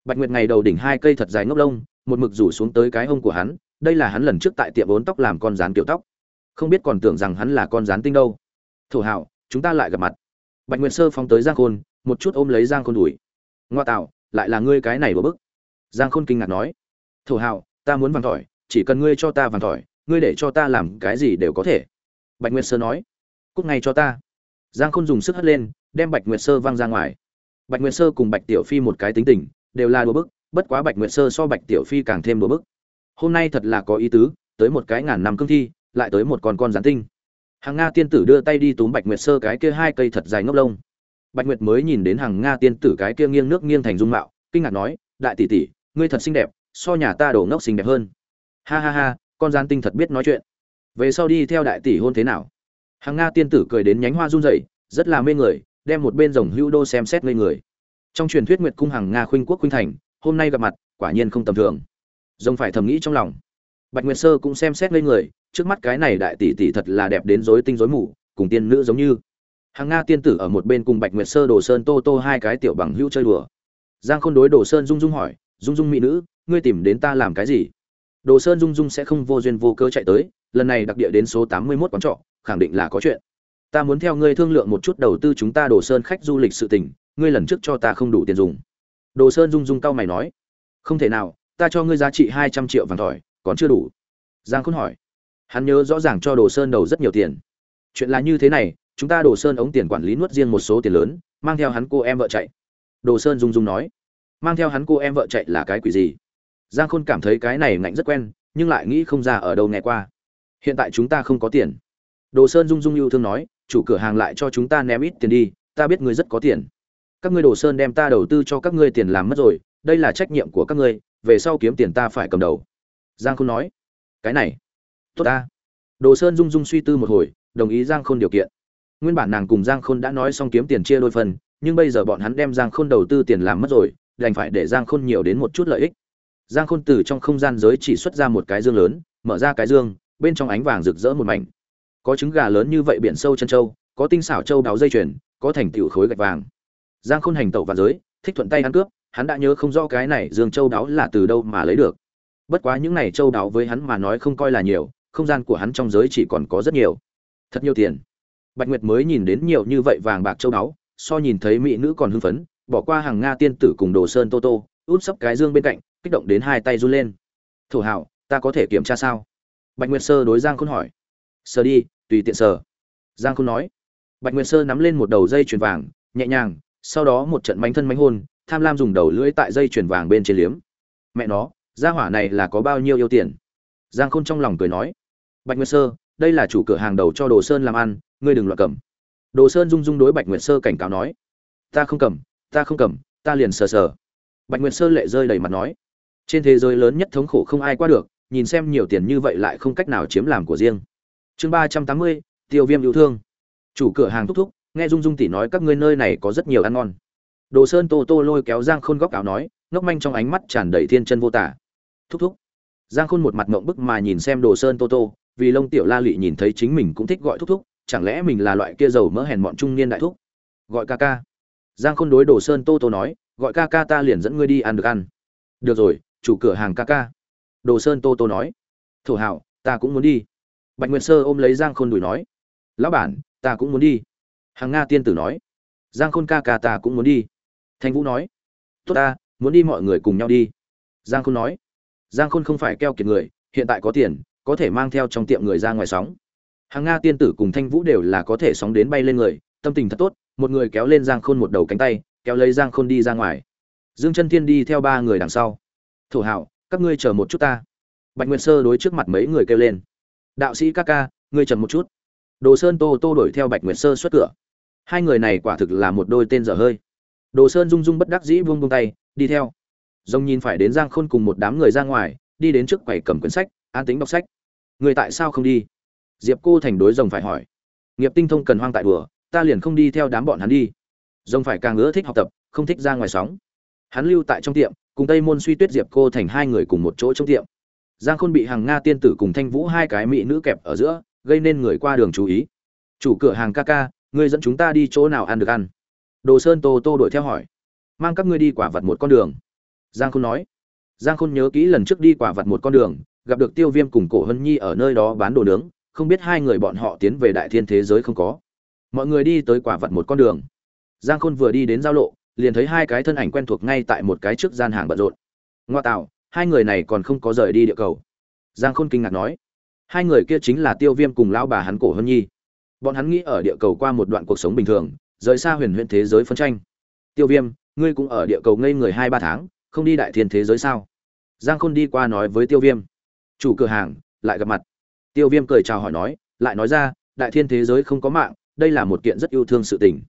Speaker 1: Bạch nguyệt ngày đầu đỉnh hai cây thật dài ngốc lông, một mực rủ xuống tới cái hông của hắn, đây là hắn lần trước tại tiệm vốn tóc làm con rán kiểu tóc. Không biết còn tưởng rằng hắn là con rán tinh đâu. Thổ hảo chúng ta lại gặp mặt. Bạch nguyệt sơ phóng tới giang khôn, một chút ôm lấy giang khôn đùi ngoa tạo, lại là ngươi cái này đùa bức giang khôn kinh ngạc nói thổ Hạo, ta muốn vàng tỏi chỉ cần ngươi cho ta vàng tỏi ngươi để cho ta làm cái gì đều có thể. Bạch nguyệt sơ nói cúc ngay cho ta. Giang khôn dùng sức hất lên đem bạch nguyệt sơ văng ra ngoài. Bạch nguyệt sơ cùng bạch tiểu phi một cái tính tình đều là đùa bức bất quá bạch nguyệt sơ so bạch tiểu phi càng thêm đùa bức. Hôm nay thật là có ý tứ tới một cái ngàn năm cương thi lại tới một con con gián tinh. Hàng nga tiên tử đưa tay đi túm bạch nguyệt sơ cái kia hai cây thật dài ngốc lông. Bạch nguyệt mới nhìn đến hàng nga tiên tử cái kia nghiêng nước nghiêng thành dung mạo kinh ngạc nói đại tỷ tỷ ngươi thật xinh đẹp, so nhà ta đổ ngốc xinh đẹp hơn. Ha ha ha, con gian tinh thật biết nói chuyện. Về sau đi theo đại tỷ hôn thế nào? Hàng nga tiên tử cười đến nhánh hoa run rẩy, rất là mê người, đem một bên rồng hưu đô xem xét ngây người. Trong truyền thuyết nguyệt cung hàng nga khuynh quốc khuynh thành, hôm nay gặp mặt, quả nhiên không tầm thường. Rồng phải thầm nghĩ trong lòng. Bạch nguyệt sơ cũng xem xét ngây người, trước mắt cái này đại tỷ tỷ thật là đẹp đến rối tinh rối mù, cùng tiên nữ giống như. Hàng nga tiên tử ở một bên cùng bạch nguyệt sơ đồ sơn tô tô hai cái tiểu bằng hữu chơi đùa. Giang khôn đối đồ sơn rung rung hỏi dung dung mỹ nữ, ngươi tìm đến ta làm cái gì? Đồ sơn dung dung sẽ không vô duyên vô cớ chạy tới, lần này đặc địa đến số tám mươi mốt quán trọ, khẳng định là có chuyện. Ta muốn theo ngươi thương lượng một chút đầu tư chúng ta đồ sơn khách du lịch sự tình, ngươi lần trước cho ta không đủ tiền dùng. Đồ sơn dung dung cao mày nói. Không thể nào, ta cho ngươi giá trị hai trăm triệu vàng tỏi còn chưa đủ. Giang khôn hỏi. Hắn nhớ rõ ràng cho đồ sơn đầu rất nhiều tiền. Chuyện là như thế này, chúng ta đồ sơn ống tiền quản lý nuốt riêng một số tiền lớn, mang theo hắn cô em vợ chạy. Đồ sơn dung dung nói mang theo hắn cô em vợ chạy là cái quỷ gì? Giang khôn cảm thấy cái này ngạnh rất quen, nhưng lại nghĩ không ra ở đâu nghe qua. Hiện tại chúng ta không có tiền. Đồ sơn dung dung yêu thương nói, chủ cửa hàng lại cho chúng ta ném ít tiền đi, ta biết ngươi rất có tiền. Các ngươi đồ sơn đem ta đầu tư cho các ngươi tiền làm mất rồi, đây là trách nhiệm của các ngươi, về sau kiếm tiền ta phải cầm đầu. Giang khôn nói, cái này, tốt ta. Đồ sơn dung dung suy tư một hồi, đồng ý giang khôn điều kiện. Nguyên bản nàng cùng giang khôn đã nói xong kiếm tiền chia đôi phần, nhưng bây giờ bọn hắn đem giang khôn đầu tư tiền làm mất rồi đành phải để giang khôn nhiều đến một chút lợi ích. Giang khôn từ trong không gian giới chỉ xuất ra một cái dương lớn mở ra cái dương bên trong ánh vàng rực rỡ một mảnh. Có trứng gà lớn như vậy biển sâu chân châu, có tinh xảo châu đáo dây chuyền có thành tựu khối gạch vàng. Giang khôn hành tẩu vào giới thích thuận tay ăn cướp hắn đã nhớ không rõ cái này dương châu đáo là từ đâu mà lấy được. Bất quá những này châu đáo với hắn mà nói không coi là nhiều không gian của hắn trong giới chỉ còn có rất nhiều. Thật nhiều tiền. Bạch nguyệt mới nhìn đến nhiều như vậy vàng bạc châu đáo so nhìn thấy mỹ nữ còn hưng phấn bỏ qua hàng nga tiên tử cùng đồ sơn tô tô út sấp cái dương bên cạnh, kích động đến hai tay run lên. Thổ hảo, ta có thể kiểm tra sao? Bạch nguyệt sơ đối giang khôn hỏi. Sờ đi, tùy tiện sờ. Giang khôn nói. Bạch nguyệt sơ nắm lên một đầu dây chuyền vàng, nhẹ nhàng, sau đó một trận mánh thân mánh hôn, tham lam dùng đầu lưỡi tại dây chuyền vàng bên trên liếm. Mẹ nó, gia hỏa này là có bao nhiêu yêu tiền? Giang khôn trong lòng cười nói. Bạch nguyệt sơ, đây là chủ cửa hàng đầu cho đồ sơn làm ăn, ngươi đừng loạt cầm. Đồ sơn rung rung đối bạch nguyệt sơ cảnh cáo nói. Ta không cầm ta không cầm, ta liền sờ sờ. Bạch nguyệt sơ lệ rơi đầy mặt nói, trên thế giới lớn nhất thống khổ không ai qua được, nhìn xem nhiều tiền như vậy lại không cách nào chiếm làm của riêng. Chương ba trăm tám mươi, tiêu viêm yêu thương. Chủ cửa hàng thúc thúc, nghe dung dung tỷ nói các ngươi nơi này có rất nhiều ăn ngon. Đồ sơn tô tô lôi kéo giang khôn góc áo nói, ngốc manh trong ánh mắt tràn đầy thiên chân vô tả. Thúc thúc. Giang khôn một mặt mộng bức mà nhìn xem đồ sơn tô tô, vì lông tiểu la lị nhìn thấy chính mình cũng thích gọi thúc thúc, chẳng lẽ mình là loại kia giàu mỡ hèn mọn trung niên đại thúc? Gọi ca ca giang khôn đối đồ sơn tô tô nói, gọi ca ca ta liền dẫn ngươi đi ăn được ăn. Được rồi, chủ cửa hàng ca ca. Đồ sơn tô tô nói, thổ hảo, ta cũng muốn đi. Bạch nguyệt sơ ôm lấy giang khôn đùi nói, lão bản, ta cũng muốn đi. Hàng nga tiên tử nói, giang khôn ca ca ta cũng muốn đi. Thanh vũ nói, tốt ta, muốn đi mọi người cùng nhau đi. Giang khôn nói, giang khôn không phải keo kiệt người, hiện tại có tiền, có thể mang theo trong tiệm người ra ngoài sóng. Hàng nga tiên tử cùng thanh vũ đều là có thể sóng đến bay lên người, tâm tình thật tốt một người kéo lên giang khôn một đầu cánh tay, kéo lấy giang khôn đi ra ngoài. Dương chân thiên đi theo ba người đằng sau. Thổ hảo các ngươi chờ một chút ta. Bạch nguyệt sơ đối trước mặt mấy người kêu lên. Đạo sĩ ca ca, ngươi chờ một chút. Đồ sơn tô tô đuổi theo bạch nguyệt sơ xuất cửa. Hai người này quả thực là một đôi tên dở hơi. Đồ sơn rung rung bất đắc dĩ vung vung tay, đi theo. Dông nhìn phải đến giang khôn cùng một đám người ra ngoài, đi đến trước quầy cầm quyển sách, an tính đọc sách. Người tại sao không đi? Diệp cô thành đối rồng phải hỏi. Nghiệp tinh thông cần hoang tại đùa ta liền không đi theo đám bọn hắn đi. Rồng phải càng ưa thích học tập, không thích ra ngoài sóng. Hắn lưu tại trong tiệm, cùng tây môn suy tuyết diệp, cô thành hai người cùng một chỗ trong tiệm. Giang khôn bị hàng nga tiên tử cùng thanh vũ hai cái mỹ nữ kẹp ở giữa, gây nên người qua đường chú ý. Chủ cửa hàng ca ca, ngươi dẫn chúng ta đi chỗ nào ăn được ăn? Đồ sơn tô tô đuổi theo hỏi. Mang các ngươi đi quả vặt một con đường. Giang khôn nói. Giang khôn nhớ kỹ lần trước đi quả vặt một con đường, gặp được tiêu viêm cùng cổ hân nhi ở nơi đó bán đồ nướng, không biết hai người bọn họ tiến về đại thiên thế giới không có mọi người đi tới quả vật một con đường. Giang khôn vừa đi đến giao lộ, liền thấy hai cái thân ảnh quen thuộc ngay tại một cái trước gian hàng bận rộn. Ngoa tạo, hai người này còn không có rời đi địa cầu. Giang khôn kinh ngạc nói, hai người kia chính là tiêu viêm cùng lão bà hắn cổ hân nhi. Bọn hắn nghĩ ở địa cầu qua một đoạn cuộc sống bình thường, rời xa huyền huyền thế giới phân tranh. Tiêu viêm, ngươi cũng ở địa cầu ngây người hai ba tháng, không đi đại thiên thế giới sao? Giang khôn đi qua nói với tiêu viêm. Chủ cửa hàng, lại gặp mặt. Tiêu viêm cười chào hỏi nói, lại nói ra, đại thiên thế giới không có mạng đây là một kiện rất yêu thương sự tình.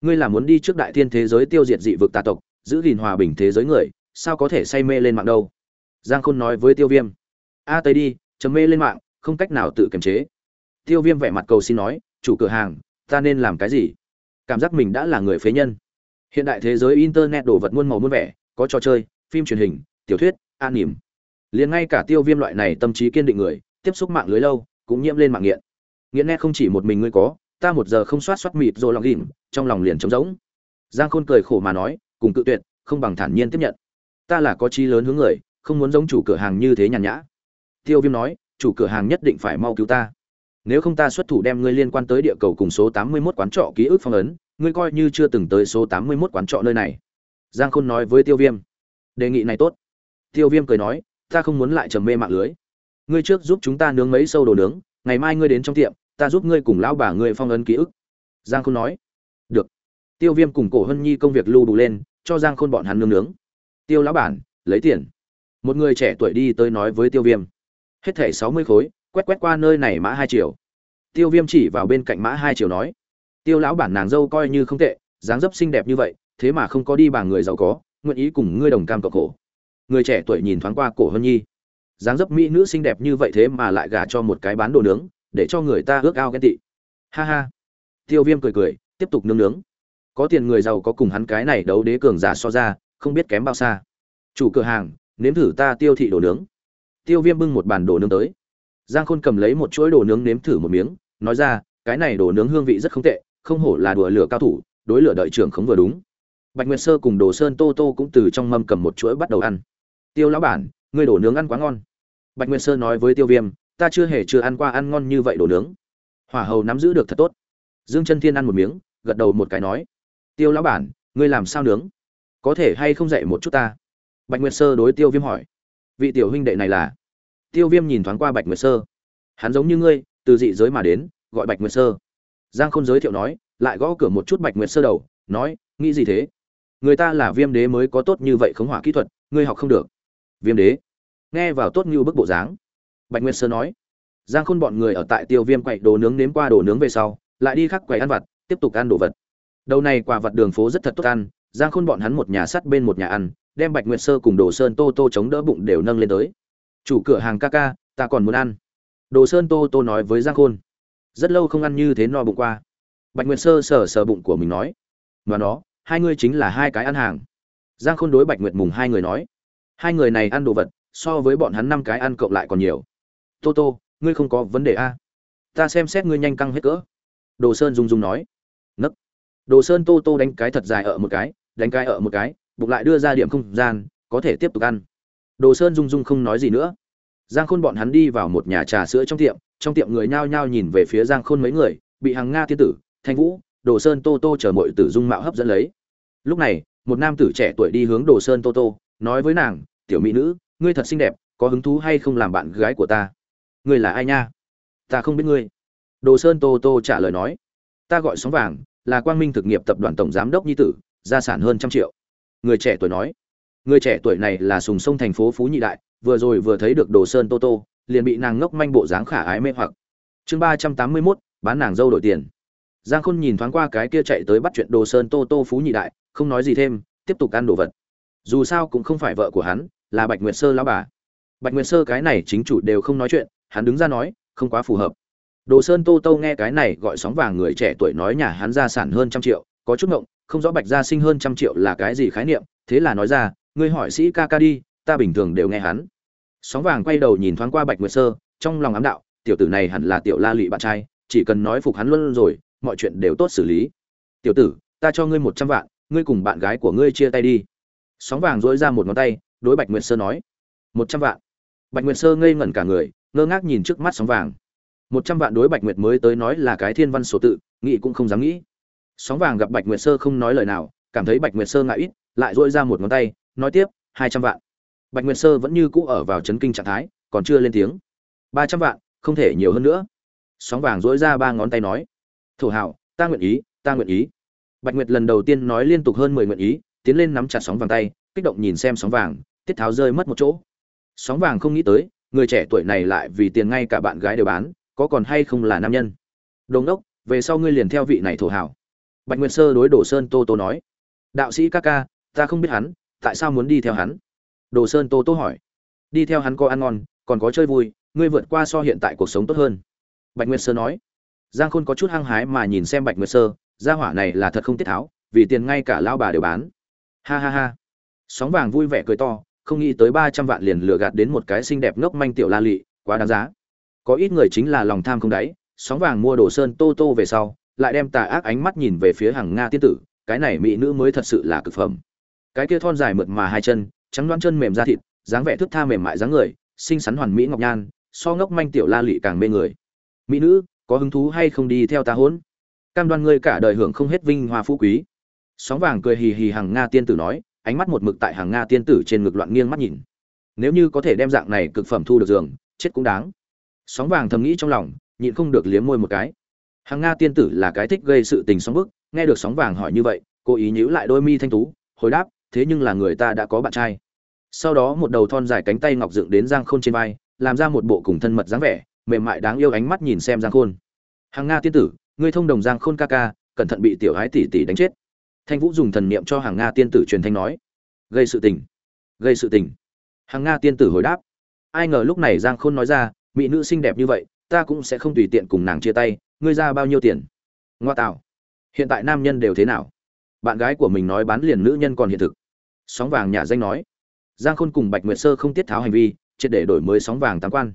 Speaker 1: Ngươi là muốn đi trước đại thiên thế giới tiêu diệt dị vực tà tộc, giữ gìn hòa bình thế giới người, sao có thể say mê lên mạng đâu? Giang khôn nói với tiêu viêm. A tây đi, chấm mê lên mạng, không cách nào tự kiềm chế. Tiêu viêm vẻ mặt cầu xin nói, chủ cửa hàng, ta nên làm cái gì? Cảm giác mình đã là người phế nhân. Hiện đại thế giới internet đổ vật muôn màu muôn vẻ, có trò chơi, phim truyền hình, tiểu thuyết an nỉm liền ngay cả tiêu viêm loại này tâm trí kiên định người, tiếp xúc mạng lưới lâu, cũng nhiễm lên mạng nghiện. Nghiện net không chỉ một mình ngươi có ta một giờ không soát soát mịt rồi lòng ghìm, trong lòng liền trống rỗng. Giang khôn cười khổ mà nói, cùng cự tuyệt, không bằng thản nhiên tiếp nhận. Ta là có chi lớn hướng người, không muốn giống chủ cửa hàng như thế nhàn nhã. Tiêu viêm nói, chủ cửa hàng nhất định phải mau cứu ta. Nếu không ta xuất thủ đem ngươi liên quan tới địa cầu cùng số tám mươi 81 quán trọ ký ức phong ấn, ngươi coi như chưa từng tới số tám mươi 81 quán trọ nơi này. Giang khôn nói với tiêu viêm. Đề nghị này tốt. Tiêu viêm cười nói, ta không muốn lại trầm mê mạng lưới. Ngươi trước giúp chúng ta nướng mấy sâu đồ nướng, ngày mai ngươi đến trong tiệm ta giúp ngươi cùng lão bà ngươi phong ấn ký ức. Giang khôn nói. Được. Tiêu viêm cùng cổ hân nhi công việc lưu đủ lên, cho giang khôn bọn hắn nướng nướng. Tiêu lão bản, lấy tiền. Một người trẻ tuổi đi tới nói với tiêu viêm. Hết thẻ sáu mươi khối, quét quét qua nơi này mã hai triệu. Tiêu viêm chỉ vào bên cạnh mã hai triệu nói. Tiêu lão bản nàng dâu coi như không tệ, dáng dấp xinh đẹp như vậy, thế mà không có đi bà người giàu có, nguyện ý cùng ngươi đồng cam cộng khổ. Người trẻ tuổi nhìn thoáng qua cổ hân nhi. Dáng dấp mỹ nữ xinh đẹp như vậy thế mà lại gả cho một cái bán đồ nướng để cho người ta ước ao ghen tị. Ha ha. Tiêu viêm cười cười, tiếp tục nướng nướng. Có tiền người giàu có cùng hắn cái này đấu đế cường giả so ra, không biết kém bao xa. Chủ cửa hàng, nếm thử ta tiêu thị đồ nướng. Tiêu viêm bưng một bàn đồ nướng tới. Giang khôn cầm lấy một chuỗi đồ nướng nếm thử một miếng, nói ra, cái này đồ nướng hương vị rất không tệ, không hổ là đùa lửa cao thủ, đối lửa đợi trưởng không vừa đúng. Bạch nguyệt sơ cùng đồ sơn tô tô cũng từ trong mâm cầm một chuỗi bắt đầu ăn. Tiêu lão bản, ngươi đồ nướng ăn quá ngon. Bạch nguyên sơ nói với tiêu viêm ta chưa hề chưa ăn qua ăn ngon như vậy đồ nướng. Hỏa hầu nắm giữ được thật tốt. Dương chân thiên ăn một miếng, gật đầu một cái nói, tiêu lão bản, ngươi làm sao nướng? Có thể hay không dạy một chút ta? Bạch nguyệt sơ đối tiêu viêm hỏi, vị tiểu huynh đệ này là? Tiêu viêm nhìn thoáng qua bạch nguyệt sơ, hắn giống như ngươi, từ dị giới mà đến, gọi bạch nguyệt sơ. Giang khôn giới thiệu nói, lại gõ cửa một chút bạch nguyệt sơ đầu, nói, nghĩ gì thế? Người ta là viêm đế mới có tốt như vậy khống hỏa kỹ thuật, ngươi học không được. Viêm đế nghe vào tốt như bức bộ dáng bạch nguyên sơ nói. Giang khôn bọn người ở tại tiêu viêm quậy đồ nướng nếm qua đồ nướng về sau, lại đi khắc quầy ăn vặt, tiếp tục ăn đồ vật. Đầu này quả vật đường phố rất thật tốt ăn, giang khôn bọn hắn một nhà sắt bên một nhà ăn, đem bạch nguyệt sơ cùng đồ sơn tô tô chống đỡ bụng đều nâng lên tới. Chủ cửa hàng ca ca, ta còn muốn ăn. Đồ sơn tô tô nói với giang khôn. Rất lâu không ăn như thế no bụng qua. Bạch nguyệt sơ sờ sờ bụng của mình nói. Và nó, hai ngươi chính là hai cái ăn hàng. Giang khôn đối bạch nguyệt mùng hai người nói. Hai người này ăn đồ vật, so với bọn hắn năm cái ăn cộng lại còn nhiều tô tô, ngươi không có vấn đề a? Ta xem xét ngươi nhanh căng hết cỡ. Đồ sơn dung dung nói. Nấc. Đồ sơn tô tô đánh cái thật dài ở một cái, đánh cái ở một cái buộc lại đưa ra điểm không gian, có thể tiếp tục ăn. Đồ sơn dung dung không nói gì nữa. Giang khôn bọn hắn đi vào một nhà trà sữa trong tiệm trong tiệm người nhao nhao nhìn về phía giang khôn mấy người, bị hàng nga tiên tử, thanh vũ, đồ sơn tô tô chờ mọi tử dung mạo hấp dẫn lấy. Lúc này, một nam tử trẻ tuổi đi hướng đồ sơn tô tô, nói với nàng, tiểu mỹ nữ, ngươi thật xinh đẹp, có hứng thú hay không làm bạn gái của ta? Ngươi là ai nha? Ta không biết ngươi. Đồ sơn tô tô trả lời nói. Ta gọi sóng vàng, là quang minh thực nghiệp tập đoàn tổng giám đốc nhi tử, gia sản hơn trăm triệu. Người trẻ tuổi nói. Người trẻ tuổi này là sùng sông thành phố phú nhị đại, vừa rồi vừa thấy được đồ sơn tô tô, liền bị nàng ngốc manh bộ dáng khả ái mê hoặc. Chương ba trăm tám mươi mốt, bán nàng dâu đổi tiền. Giang khôn nhìn thoáng qua cái kia chạy tới bắt chuyện đồ sơn tô tô phú nhị đại, không nói gì thêm, tiếp tục ăn đồ vật. Dù sao cũng không phải vợ của hắn, là bạch nguyệt sơ lão bà. Bạch nguyệt sơ cái này chính chủ đều không nói chuyện hắn đứng ra nói, không quá phù hợp. Đồ sơn tô tô nghe cái này gọi sóng vàng người trẻ tuổi nói nhà hắn gia sản hơn trăm triệu, có chút ngộng, không rõ bạch gia sinh hơn trăm triệu là cái gì khái niệm, thế là nói ra, ngươi hỏi sĩ ca ca đi, ta bình thường đều nghe hắn. Sóng vàng quay đầu nhìn thoáng qua bạch nguyệt sơ, trong lòng ám đạo, tiểu tử này hẳn là tiểu la lụy bạn trai, chỉ cần nói phục hắn luôn rồi, mọi chuyện đều tốt xử lý. Tiểu tử, ta cho ngươi một trăm vạn, ngươi cùng bạn gái của ngươi chia tay đi. Sóng vàng dỗi ra một ngón tay, đối bạch nguyệt sơ nói, một trăm vạn. Bạch nguyệt sơ ngây ngẩn cả người ngơ ngác nhìn trước mắt sóng vàng. Một trăm vạn đối bạch nguyệt mới tới nói là cái thiên văn số tự, nghĩ cũng không dám nghĩ. Sóng vàng gặp bạch nguyệt sơ không nói lời nào, cảm thấy bạch nguyệt sơ ngại ít, lại dỗi ra một ngón tay, nói tiếp, hai trăm vạn. Bạch nguyệt sơ vẫn như cũ ở vào chấn kinh trạng thái, còn chưa lên tiếng. Ba trăm vạn, không thể nhiều hơn nữa. Sóng vàng dỗi ra ba ngón tay nói, thổ hảo ta nguyện ý, ta nguyện ý. Bạch nguyệt lần đầu tiên nói liên tục hơn mười nguyện ý, tiến lên nắm chặt sóng vàng tay, kích động nhìn xem sóng vàng, tiết tháo rơi mất một chỗ. Sóng vàng không nghĩ tới người trẻ tuổi này lại vì tiền ngay cả bạn gái đều bán, có còn hay không là nam nhân? Đồn đốc về sau ngươi liền theo vị này thổ hảo. Bạch nguyệt sơ đối đồ sơn tô tô nói. Đạo sĩ ca ca, ta không biết hắn, tại sao muốn đi theo hắn? Đồ sơn tô tô hỏi. Đi theo hắn có ăn ngon, còn có chơi vui, ngươi vượt qua so hiện tại cuộc sống tốt hơn. Bạch nguyệt sơ nói. Giang khôn có chút hăng hái mà nhìn xem bạch nguyệt sơ, gia hỏa này là thật không tiết tháo, vì tiền ngay cả lao bà đều bán. Ha ha ha. Sóng vàng vui vẻ cười to không nghĩ tới ba trăm vạn liền lừa gạt đến một cái xinh đẹp ngốc manh tiểu la lị, quá đáng giá. Có ít người chính là lòng tham không đáy, sóng vàng mua đồ sơn tô tô về sau, lại đem tà ác ánh mắt nhìn về phía hàng nga tiên tử, cái này mỹ nữ mới thật sự là cực phẩm. Cái kia thon dài mượt mà hai chân, trắng đoán chân mềm da thịt, dáng vẻ thức tha mềm mại dáng người, xinh xắn hoàn mỹ ngọc nhan, so ngốc manh tiểu la lị càng mê người. Mỹ nữ, có hứng thú hay không đi theo ta hỗn cam đoan ngươi cả đời hưởng không hết vinh hoa phú quý. Sóng vàng cười hì hì hàng nga tiên tử nói ánh mắt một mực tại hàng nga tiên tử trên ngực loạn nghiêng mắt nhìn. Nếu như có thể đem dạng này cực phẩm thu được giường, chết cũng đáng. Sóng vàng thầm nghĩ trong lòng, nhịn không được liếm môi một cái. Hàng nga tiên tử là cái thích gây sự tình sóng bức, nghe được sóng vàng hỏi như vậy cô ý nhíu lại đôi mi thanh tú, hồi đáp, thế nhưng là người ta đã có bạn trai. Sau đó một đầu thon dài cánh tay ngọc dựng đến giang khôn trên vai, làm ra một bộ cùng thân mật dáng vẻ, mềm mại đáng yêu ánh mắt nhìn xem giang khôn. Hàng nga tiên tử, ngươi thông đồng giang khôn ca ca, cẩn thận bị tiểu ái tỷ tỷ đánh chết thanh vũ dùng thần niệm cho hàng nga tiên tử truyền thanh nói, gây sự tình, gây sự tình. Hàng nga tiên tử hồi đáp, ai ngờ lúc này giang khôn nói ra, mỹ nữ xinh đẹp như vậy, ta cũng sẽ không tùy tiện cùng nàng chia tay, ngươi ra bao nhiêu tiền? Ngoa tạo, hiện tại nam nhân đều thế nào? Bạn gái của mình nói bán liền nữ nhân còn hiện thực. Sóng vàng nhà danh nói, giang khôn cùng bạch nguyệt sơ không tiết tháo hành vi, triệt để đổi mới sóng vàng tam quan.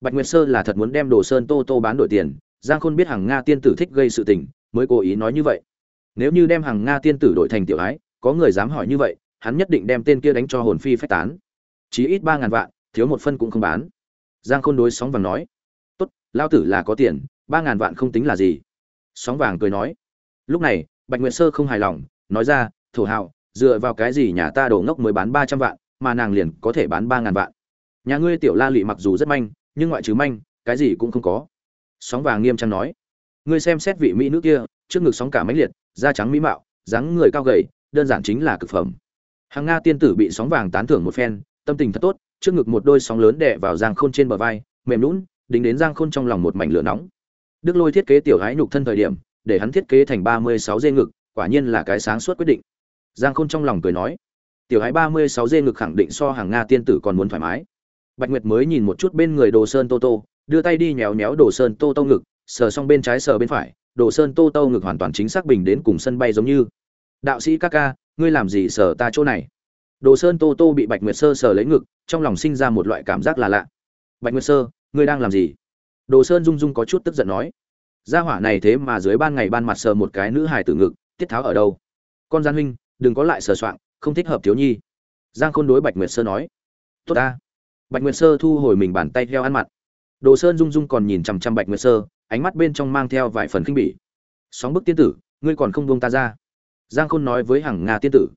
Speaker 1: Bạch nguyệt sơ là thật muốn đem đồ sơn tô tô bán đổi tiền, giang khôn biết hàng nga tiên tử thích gây sự tình, mới cố ý nói như vậy nếu như đem hàng nga tiên tử đổi thành tiểu ái, có người dám hỏi như vậy, hắn nhất định đem tên kia đánh cho hồn phi phách tán. Chí ít ba ngàn vạn, thiếu một phân cũng không bán. Giang khôn đối sóng vàng nói, tốt lao tử là có tiền, ba ngàn vạn không tính là gì. Sóng vàng cười nói, lúc này, bạch nguyệt sơ không hài lòng, nói ra, thổ hào, dựa vào cái gì nhà ta đổ ngốc mới bán ba trăm vạn, mà nàng liền có thể bán ba ngàn vạn? Nhà ngươi tiểu la lụy mặc dù rất manh, nhưng ngoại trừ manh, cái gì cũng không có. Sóng vàng nghiêm trang nói, ngươi xem xét vị mỹ nữ kia trước ngực sóng cả máy liệt, da trắng mỹ mạo, dáng người cao gầy, đơn giản chính là cực phẩm. Hàng nga tiên tử bị sóng vàng tán thưởng một phen, tâm tình thật tốt, trước ngực một đôi sóng lớn đè vào giang khôn trên bờ vai, mềm lún đính đến giang khôn trong lòng một mảnh lửa nóng. Đức lôi thiết kế tiểu gái nhục thân thời điểm, để hắn thiết kế thành ba mươi sáu dê ngực, quả nhiên là cái sáng suốt quyết định. Giang khôn trong lòng cười nói, tiểu gái ba mươi sáu dê ngực khẳng định so hàng nga tiên tử còn muốn thoải mái. Bạch nguyệt mới nhìn một chút bên người đồ sơn tô tô, đưa tay đi nhéo nhéo đồ sơn tô tô ngực, sờ xong bên trái sờ bên phải đồ sơn tô tô ngực hoàn toàn chính xác bình đến cùng sân bay giống như. Đạo sĩ ca ca, ngươi làm gì sờ ta chỗ này? Đồ sơn tô tô bị bạch nguyệt sơ sờ lấy ngực, trong lòng sinh ra một loại cảm giác là lạ. Bạch nguyệt sơ, ngươi đang làm gì? Đồ sơn rung rung có chút tức giận nói. Gia hỏa này thế mà dưới ban ngày ban mặt sờ một cái nữ hài tử ngực, tiết tháo ở đâu? Con gian huynh, đừng có lại sờ soạng, không thích hợp thiếu nhi. Giang khôn đối bạch nguyệt sơ nói. Tốt ta. Bạch nguyệt sơ thu hồi mình bàn tay theo ăn mặt. Đồ sơn rung rung còn nhìn chằm chằm bạch nguyệt sơ ánh mắt bên trong mang theo vài phần kinh bỉ. Sóng bức tiên tử, ngươi còn không buông ta ra. Giang khôn nói với hàng nga tiên tử.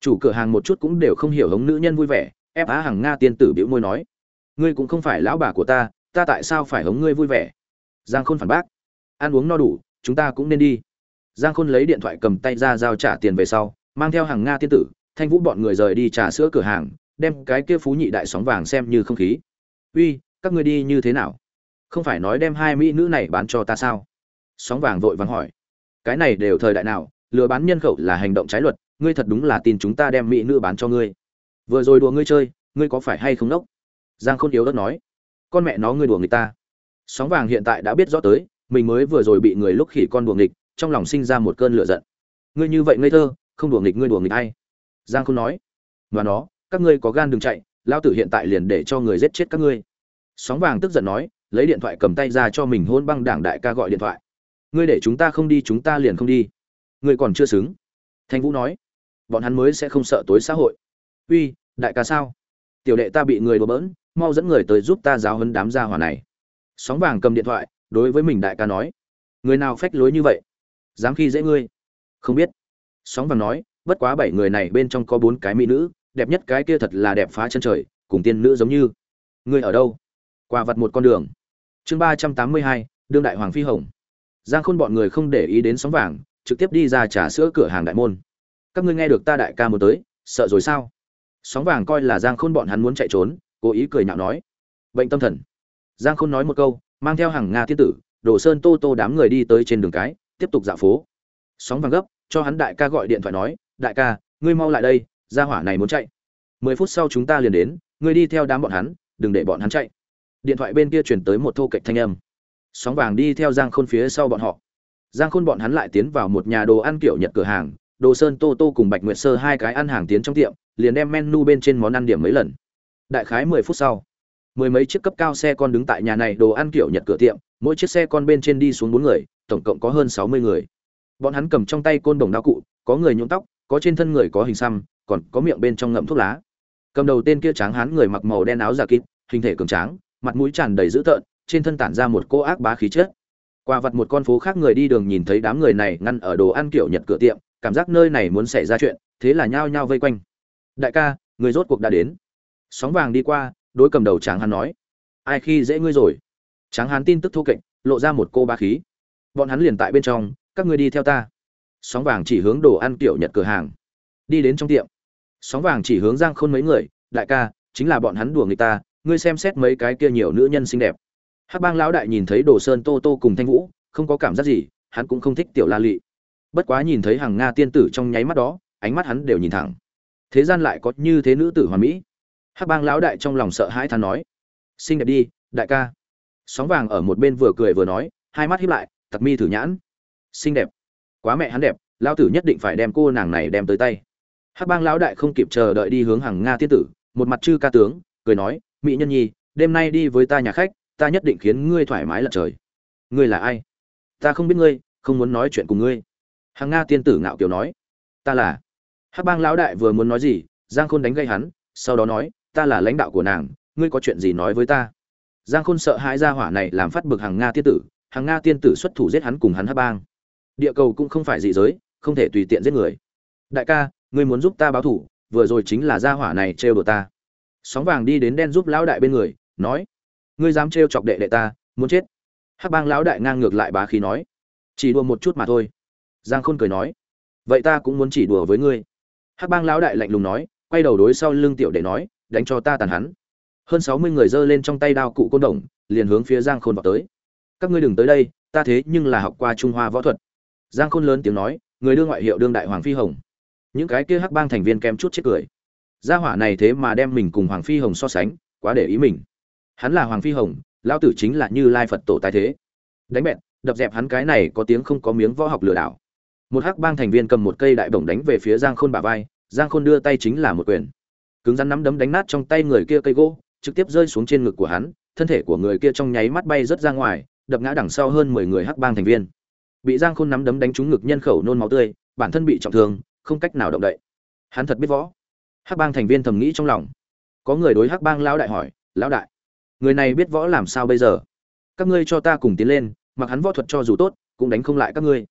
Speaker 1: Chủ cửa hàng một chút cũng đều không hiểu hống nữ nhân vui vẻ, ép á hàng nga tiên tử bĩu môi nói. Ngươi cũng không phải lão bà của ta ta tại sao phải hống ngươi vui vẻ? Giang khôn phản bác. Ăn uống no đủ, chúng ta cũng nên đi. Giang khôn lấy điện thoại cầm tay ra giao trả tiền về sau, mang theo hàng nga tiên tử, thanh vũ bọn người rời đi trà sữa cửa hàng, đem cái kia phú nhị đại sóng vàng xem như không khí. Uy, các ngươi đi như thế nào? Không phải nói đem hai mỹ nữ này bán cho ta sao? Sóng vàng vội vàng hỏi. Cái này đều thời đại nào, lừa bán nhân khẩu là hành động trái luật, ngươi thật đúng là tin chúng ta đem mỹ nữ bán cho ngươi. Vừa rồi đùa ngươi chơi, ngươi có phải hay không nốc giang khôn yếu đất nói. Con mẹ nó ngươi đùa người ta. Sóng vàng hiện tại đã biết rõ tới, mình mới vừa rồi bị người lúc khỉ con đùa nghịch, trong lòng sinh ra một cơn lửa giận. Ngươi như vậy ngây thơ, không đùa nghịch ngươi đùa nghịch hay? giang khôn nói. Và nó, các ngươi có gan đừng chạy lao tử hiện tại liền để cho người giết chết các ngươi. Sóng vàng tức giận nói lấy điện thoại cầm tay ra cho mình hôn băng đảng đại ca gọi điện thoại. Ngươi để chúng ta không đi, chúng ta liền không đi. Ngươi còn chưa xứng. Thanh vũ nói. Bọn hắn mới sẽ không sợ tối xã hội. Uy, đại ca sao? Tiểu đệ ta bị người đùa bỡn, mau dẫn người tới giúp ta giáo hấn đám gia hỏa này. Sóng vàng cầm điện thoại, đối với mình đại ca nói. Người nào phách lối như vậy? Dám khi dễ ngươi? Không biết. Sóng vàng nói, bất quá bảy người này bên trong có bốn cái mỹ nữ, đẹp nhất cái kia thật là đẹp phá chân trời, cùng tiên nữ giống như. Ngươi ở đâu? Qua vặt một con đường chương ba trăm tám mươi hai, đương đại hoàng phi hồng. Giang khôn bọn người không để ý đến sóng vàng, trực tiếp đi ra trả sữa cửa hàng đại môn. Các ngươi nghe được ta đại ca muốn tới, sợ rồi sao? Sóng vàng coi là giang khôn bọn hắn muốn chạy trốn, cố ý cười nhạo nói. Bệnh tâm thần. Giang khôn nói một câu, mang theo hàng nga thiên tử đổ sơn tô tô đám người đi tới trên đường cái, tiếp tục dạo phố. Sóng vàng gấp, cho hắn đại ca gọi điện thoại nói, đại ca, ngươi mau lại đây, gia hỏa này muốn chạy. Mười phút sau chúng ta liền đến, ngươi đi theo đám bọn hắn, đừng để bọn hắn chạy điện thoại bên kia chuyển tới một thô kệch thanh âm. Sóng vàng đi theo giang khôn phía sau bọn họ. Giang khôn bọn hắn lại tiến vào một nhà đồ ăn kiểu nhật cửa hàng, đồ sơn tô tô cùng bạch nguyệt sơ hai cái ăn hàng tiến trong tiệm, liền đem menu bên trên món ăn điểm mấy lần. Đại khái mười phút sau, mười mấy chiếc cấp cao xe con đứng tại nhà này đồ ăn kiểu nhật cửa tiệm, mỗi chiếc xe con bên trên đi xuống bốn người, tổng cộng có hơn sáu mươi người. Bọn hắn cầm trong tay côn đồng đao cụ, có người nhuộm tóc, có trên thân người có hình xăm, còn có miệng bên trong ngậm thuốc lá. Cầm đầu tên kia tráng hán người mặc màu đen áo giả kịp, hình thể cường tráng mặt mũi tràn đầy dữ tợn, trên thân tản ra một cô ác bá khí chết qua vặt một con phố khác người đi đường nhìn thấy đám người này ngăn ở đồ ăn kiểu nhật cửa tiệm, cảm giác nơi này muốn xảy ra chuyện, thế là nhao nhao vây quanh. Đại ca, người rốt cuộc đã đến. Sóng vàng đi qua, đối cầm đầu tráng hán nói. Ai khi dễ ngươi rồi? Tráng hán tin tức thô kệch, lộ ra một cô bá khí. Bọn hắn liền tại bên trong, các ngươi đi theo ta. Sóng vàng chỉ hướng đồ ăn kiểu nhật cửa hàng. Đi đến trong tiệm. Sóng vàng chỉ hướng giang khôn mấy người. Đại ca, chính là bọn hắn đùa người ta ngươi xem xét mấy cái kia nhiều nữ nhân xinh đẹp. Hắc bang lão đại nhìn thấy đồ sơn tô tô cùng thanh vũ, không có cảm giác gì, hắn cũng không thích tiểu la lị. Bất quá nhìn thấy hàng nga tiên tử trong nháy mắt đó, ánh mắt hắn đều nhìn thẳng. Thế gian lại có như thế nữ tử hoàn mỹ. Hắc bang lão đại trong lòng sợ hãi thán nói, xinh đẹp đi, đại ca. Sóng vàng ở một bên vừa cười vừa nói, hai mắt hiếp lại, tặc mi thử nhãn. Xinh đẹp. Quá mẹ hắn đẹp, lão tử nhất định phải đem cô nàng này đem tới tay. Hắc bang lão đại không kịp chờ đợi đi hướng hàng nga tiên tử, một mặt chư ca tướng, cười nói mỹ nhân nhi, đêm nay đi với ta nhà khách, ta nhất định khiến ngươi thoải mái lật trời. Ngươi là ai? Ta không biết ngươi, không muốn nói chuyện cùng ngươi. Hàng nga tiên tử ngạo kiều nói. Ta là hắc bang lão đại vừa muốn nói gì, giang khôn đánh gây hắn, sau đó nói, ta là lãnh đạo của nàng, ngươi có chuyện gì nói với ta? Giang khôn sợ hãi gia hỏa này làm phát bực hàng nga tiên tử, hàng nga tiên tử xuất thủ giết hắn cùng hắn hắc bang. Địa cầu cũng không phải dị giới, không thể tùy tiện giết người. Đại ca, ngươi muốn giúp ta báo thủ, vừa rồi chính là gia hỏa này trêu đồ ta sóng vàng đi đến đen giúp lão đại bên người, nói, ngươi dám trêu chọc đệ đệ ta, muốn chết. Hắc bang lão đại ngang ngược lại bá khí nói, chỉ đùa một chút mà thôi. Giang khôn cười nói, vậy ta cũng muốn chỉ đùa với ngươi. Hắc bang lão đại lạnh lùng nói, quay đầu đối sau lưng tiểu đệ nói, đánh cho ta tàn hắn. Hơn sáu mươi người giơ lên trong tay đao cụ côn đồng, liền hướng phía giang khôn vào tới. Các ngươi đừng tới đây, ta thế nhưng là học qua trung hoa võ thuật. Giang khôn lớn tiếng nói, người đưa ngoại hiệu đương đại hoàng phi hồng. Những cái kia hắc bang thành viên kem chút chết cười gia hỏa này thế mà đem mình cùng hoàng phi hồng so sánh, quá để ý mình. Hắn là hoàng phi hồng, lão tử chính là như lai phật tổ tài thế. Đánh bẹn, đập dẹp hắn cái này có tiếng không có miếng võ học lừa đảo. Một hắc bang thành viên cầm một cây đại bổng đánh về phía giang khôn bà vai, giang khôn đưa tay chính là một quyền. Cứng rắn nắm đấm đánh nát trong tay người kia cây gỗ, trực tiếp rơi xuống trên ngực của hắn, thân thể của người kia trong nháy mắt bay rớt ra ngoài, đập ngã đằng sau hơn mười người hắc bang thành viên. Bị giang khôn nắm đấm đánh trúng ngực nhân khẩu nôn máu tươi, bản thân bị trọng thương, không cách nào động đậy. Hắn thật biết võ hắc bang thành viên thầm nghĩ trong lòng. Có người đối hắc bang lão đại hỏi, lão đại, người này biết võ làm sao bây giờ? Các ngươi cho ta cùng tiến lên, mặc hắn võ thuật cho dù tốt, cũng đánh không lại các ngươi.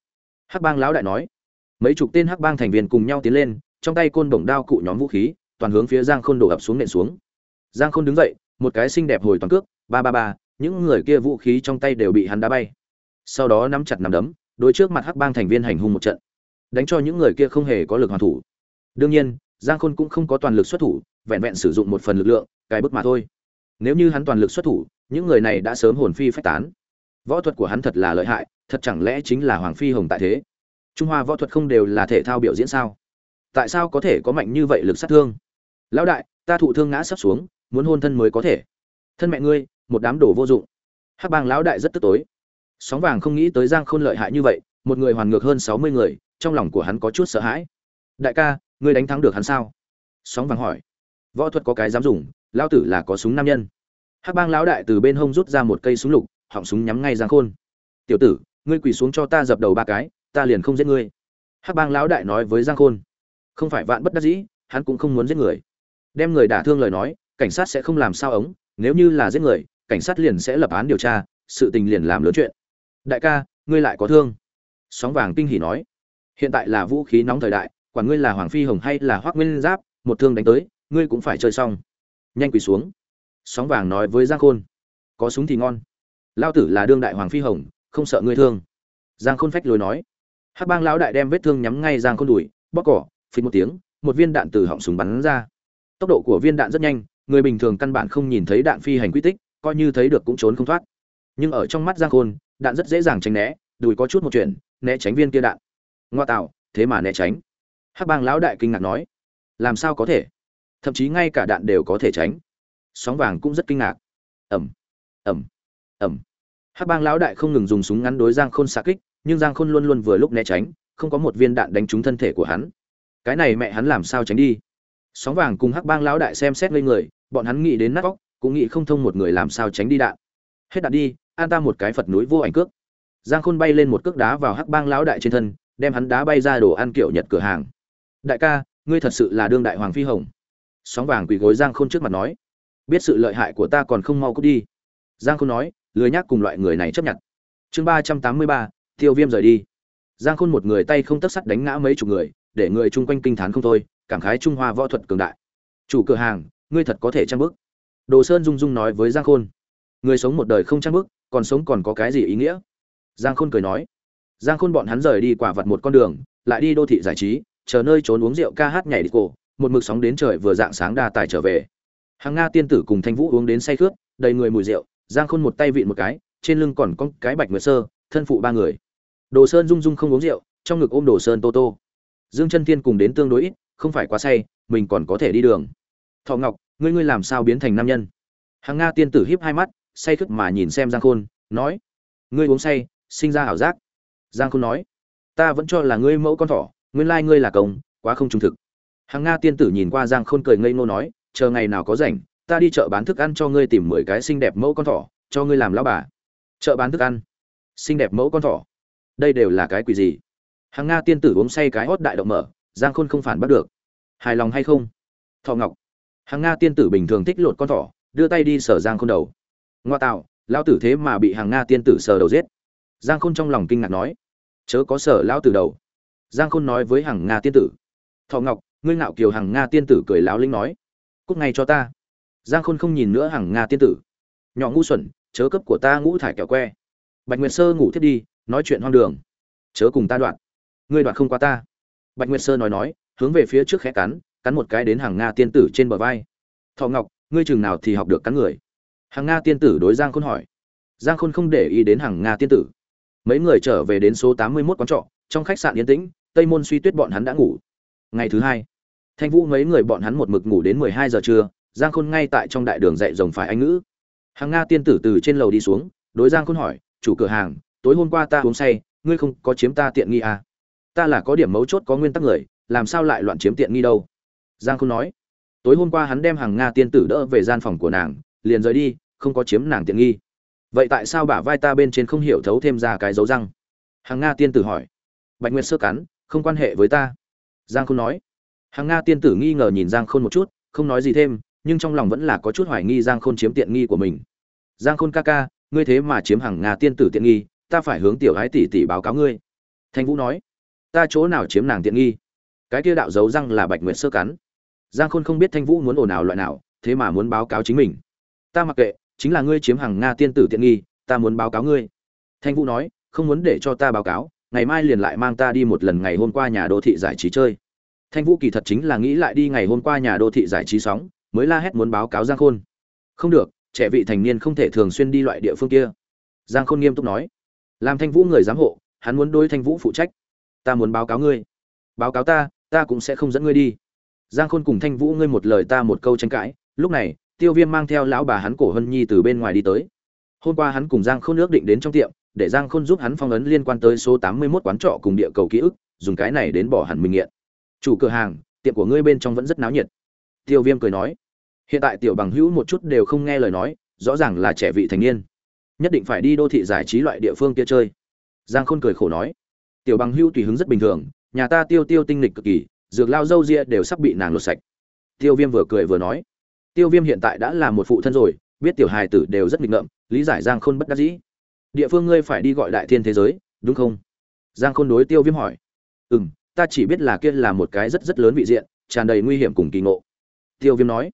Speaker 1: Hắc bang lão đại nói. Mấy chục tên hắc bang thành viên cùng nhau tiến lên, trong tay côn bổng đao cụ nhóm vũ khí, toàn hướng phía giang khôn đổ ập xuống nện xuống. Giang khôn đứng dậy, một cái xinh đẹp hồi toàn cước, ba ba ba, những người kia vũ khí trong tay đều bị hắn đá bay. Sau đó nắm chặt nắm đấm, đối trước mặt hắc bang thành viên hành hung một trận, đánh cho những người kia không hề có lực hoàn thủ. Đương nhiên giang khôn cũng không có toàn lực xuất thủ, vẹn vẹn sử dụng một phần lực lượng cái bức mà thôi. Nếu như hắn toàn lực xuất thủ, những người này đã sớm hồn phi phách tán. Võ thuật của hắn thật là lợi hại, thật chẳng lẽ chính là hoàng phi hồng tại thế? Trung hoa võ thuật không đều là thể thao biểu diễn sao? Tại sao có thể có mạnh như vậy lực sát thương? Lão đại, ta thụ thương ngã sắp xuống, muốn hôn thân mới có thể. Thân mẹ ngươi, một đám đồ vô dụng. Hắc bang lão đại rất tức tối. Sóng vàng không nghĩ tới giang khôn lợi hại như vậy, một người hoàn ngược hơn sáu mươi người, trong lòng của hắn có chút sợ hãi. Đại ca ngươi đánh thắng được hắn sao? Sóng vàng hỏi. Võ thuật có cái dám dùng, lão tử là có súng nam nhân. Hắc bang lão đại từ bên hông rút ra một cây súng lục, họng súng nhắm ngay giang khôn. Tiểu tử, ngươi quỳ xuống cho ta dập đầu ba cái, ta liền không giết ngươi. Hắc bang lão đại nói với giang khôn. Không phải vạn bất đắc dĩ, hắn cũng không muốn giết người. Đem người đả thương lời nói, cảnh sát sẽ không làm sao ống, nếu như là giết người, cảnh sát liền sẽ lập án điều tra, sự tình liền làm lớn chuyện. Đại ca, ngươi lại có thương. Sóng vàng kinh hỉ nói. Hiện tại là vũ khí nóng thời đại quản ngươi là hoàng phi hồng hay là hoác nguyên giáp, một thương đánh tới, ngươi cũng phải chơi xong. Nhanh quỳ xuống. Sóng vàng nói với giang khôn. Có súng thì ngon. Lao tử là đương đại hoàng phi hồng, không sợ ngươi thương. Giang khôn phách lối nói. Hắc bang lão đại đem vết thương nhắm ngay giang khôn đùi bóc cỏ, phình một tiếng, một viên đạn từ họng súng bắn ra. Tốc độ của viên đạn rất nhanh, người bình thường căn bản không nhìn thấy đạn phi hành quy tích, coi như thấy được cũng trốn không thoát. Nhưng ở trong mắt giang khôn, đạn rất dễ dàng tránh né, đùi có chút một chuyện, né tránh viên kia đạn. Ngoa tạo, thế mà né tránh hắc bang lão đại kinh ngạc nói, làm sao có thể? Thậm chí ngay cả đạn đều có thể tránh. Sóng vàng cũng rất kinh ngạc. Ẩm ẩm ẩm hắc bang lão đại không ngừng dùng súng ngắn đối giang khôn xạ kích, nhưng giang khôn luôn luôn vừa lúc né tránh, không có một viên đạn đánh trúng thân thể của hắn. Cái này mẹ hắn làm sao tránh đi? Sóng vàng cùng hắc bang lão đại xem xét lên người, bọn hắn nghĩ đến nát vóc cũng nghĩ không thông một người làm sao tránh đi đạn. Hết đạn đi, an ta một cái phật núi vô ảnh cước. Giang khôn bay lên một cước đá vào hắc bang lão đại trên thân, đem hắn đá bay ra đồ ăn kiểu nhật cửa hàng đại ca, ngươi thật sự là đương đại hoàng phi hồng. Sóng vàng quỳ gối giang khôn trước mặt nói, biết sự lợi hại của ta còn không mau cút đi. Giang khôn nói, lười nhác cùng loại người này chấp nhận. Chương ba trăm tám mươi ba, tiêu viêm rời đi. Giang khôn một người tay không tất sắt đánh ngã mấy chục người, để người chung quanh kinh t h á n không thôi, cảm khái trung hoa võ thuật cường đại. Chủ cửa hàng, ngươi thật có thể trang bức. Đồ sơn dung dung nói với giang khôn, người sống một đời không trang bức, còn sống còn có cái gì ý nghĩa? Giang khôn cười nói, giang khôn bọn hắn rời đi quả vặt một con đường, lại đi đô thị giải trí chờ nơi trốn uống rượu ca hát nhảy đi cổ, một mực sóng đến trời vừa dạng sáng đa tài trở về. Hàng nga tiên tử cùng thanh vũ uống đến say khướt, đầy người mùi rượu, giang khôn một tay vịn một cái, trên lưng còn có cái bạch nguyệt sơ, thân phụ ba người. Đồ sơn dung dung không uống rượu, trong ngực ôm đồ sơn tô tô. Dương chân tiên cùng đến tương đối ít, không phải quá say, mình còn có thể đi đường. Thọ ngọc, ngươi ngươi làm sao biến thành nam nhân? Hàng nga tiên tử hiếp hai mắt, say khướt mà nhìn xem giang khôn, nói, ngươi uống say, sinh ra ảo giác. Giang khôn nói, ta vẫn cho là ngươi mẫu con thỏ nguyên lai ngươi là công, quá không trung thực. Hàng nga tiên tử nhìn qua giang khôn cười ngây ngô nói, chờ ngày nào có rảnh, ta đi chợ bán thức ăn cho ngươi tìm mười cái xinh đẹp mẫu con thỏ, cho ngươi làm lão bà. Chợ bán thức ăn? Xinh đẹp mẫu con thỏ. Đây đều là cái quỷ gì? Hàng nga tiên tử uống say cái hót đại động mở, giang khôn không phản bắt được. Hài lòng hay không? Thọ ngọc. Hàng nga tiên tử bình thường thích lột con thỏ, đưa tay đi sở giang khôn đầu. Ngoa tạo, lão tử thế mà bị hàng nga tiên tử sờ đầu giết. Giang khôn trong lòng kinh ngạc nói, chớ có sở lão tử đầu giang khôn nói với hàng nga tiên tử. Thọ ngọc, ngươi ngạo kiều hàng nga tiên tử cười láo linh nói. Cúc ngay cho ta. Giang khôn không nhìn nữa hàng nga tiên tử. Nhỏ ngu xuẩn, chớ cấp của ta ngũ thải kẹo que. Bạch nguyệt sơ ngủ thiết đi, nói chuyện hoang đường. Chớ cùng ta đoạn. Ngươi đoạn không qua ta. Bạch nguyệt sơ nói nói, hướng về phía trước khẽ cắn cắn một cái đến hàng nga tiên tử trên bờ vai. Thọ ngọc, ngươi chừng nào thì học được cắn người. Hàng nga tiên tử đối giang khôn hỏi. Giang khôn không để ý đến hàng nga tiên tử. Mấy người trở về đến số tám mươi một quán trọ trong khách sạn yên tĩnh, tây môn suy tuyết bọn hắn đã ngủ. Ngày thứ hai, thanh vũ mấy người bọn hắn một mực ngủ đến mười hai giờ trưa, giang khôn ngay tại trong đại đường dạy rồng phải anh ngữ. Hàng nga tiên tử từ trên lầu đi xuống, đối giang khôn hỏi, chủ cửa hàng, tối hôm qua ta uống say, ngươi không có chiếm ta tiện nghi à? ta là có điểm mấu chốt, có nguyên tắc người, làm sao lại loạn chiếm tiện nghi đâu? Giang khôn nói, tối hôm qua hắn đem hàng nga tiên tử đỡ về gian phòng của nàng, liền rời đi, không có chiếm nàng tiện nghi. Vậy tại sao bả vai ta bên trên không hiểu thấu thêm ra cái dấu răng? Hàng nga tiên tử hỏi bạch nguyệt sơ cắn, không quan hệ với ta. Giang khôn nói. Hàng nga tiên tử nghi ngờ nhìn giang khôn một chút, không nói gì thêm, nhưng trong lòng vẫn là có chút hoài nghi giang khôn chiếm tiện nghi của mình. Giang khôn ca ca, ngươi thế mà chiếm hàng nga tiên tử tiện nghi, ta phải hướng tiểu gái tỷ tỷ báo cáo ngươi. Thanh vũ nói. Ta chỗ nào chiếm nàng tiện nghi? Cái kia đạo dấu răng là bạch nguyệt sơ cắn. Giang khôn không biết thanh vũ muốn ồn ào loại nào, thế mà muốn báo cáo chính mình. Ta mặc kệ, chính là ngươi chiếm hàng nga tiên tử tiện nghi, ta muốn báo cáo ngươi. Thanh vũ nói, không muốn để cho ta báo cáo ngày mai liền lại mang ta đi một lần ngày hôm qua nhà đô thị giải trí chơi. Thanh vũ kỳ thật chính là nghĩ lại đi ngày hôm qua nhà đô thị giải trí sóng, mới la hét muốn báo cáo giang khôn. Không được, trẻ vị thành niên không thể thường xuyên đi loại địa phương kia. Giang khôn nghiêm túc nói. Làm thanh vũ người giám hộ, hắn muốn đối thanh vũ phụ trách. Ta muốn báo cáo ngươi. Báo cáo ta ta cũng sẽ không dẫn ngươi đi. Giang khôn cùng thanh vũ ngươi một lời ta một câu tranh cãi. Lúc này, tiêu viêm mang theo lão bà hắn cổ hân nhi từ bên ngoài đi tới. Hôm qua hắn cùng giang khôn ước định đến trong tiệm để giang khôn giúp hắn phong ấn liên quan tới số 81 quán trọ cùng địa cầu ký ức, dùng cái này đến bỏ hẳn mình nghiện. Chủ cửa hàng, tiệm của ngươi bên trong vẫn rất náo nhiệt. Tiêu viêm cười nói, hiện tại tiểu bằng hữu một chút đều không nghe lời nói, rõ ràng là trẻ vị thành niên. Nhất định phải đi đô thị giải trí loại địa phương kia chơi. Giang khôn cười khổ nói, tiểu bằng hữu tùy hứng rất bình thường, nhà ta tiêu tiêu tinh lịch cực kỳ, dược lao dâu ria đều sắp bị nàng lột sạch. Tiêu viêm vừa cười vừa nói, tiêu viêm hiện tại đã là một phụ thân rồi, biết tiểu hài tử đều rất nghịch ngợm, lý giải giang khôn bất đắc dĩ địa phương ngươi phải đi gọi đại thiên thế giới, đúng không? Giang khôn đối tiêu viêm hỏi. Ừ m ta chỉ biết là kia là một cái rất rất lớn vị diện, tràn đầy nguy hiểm cùng kỳ ngộ. Tiêu viêm nói.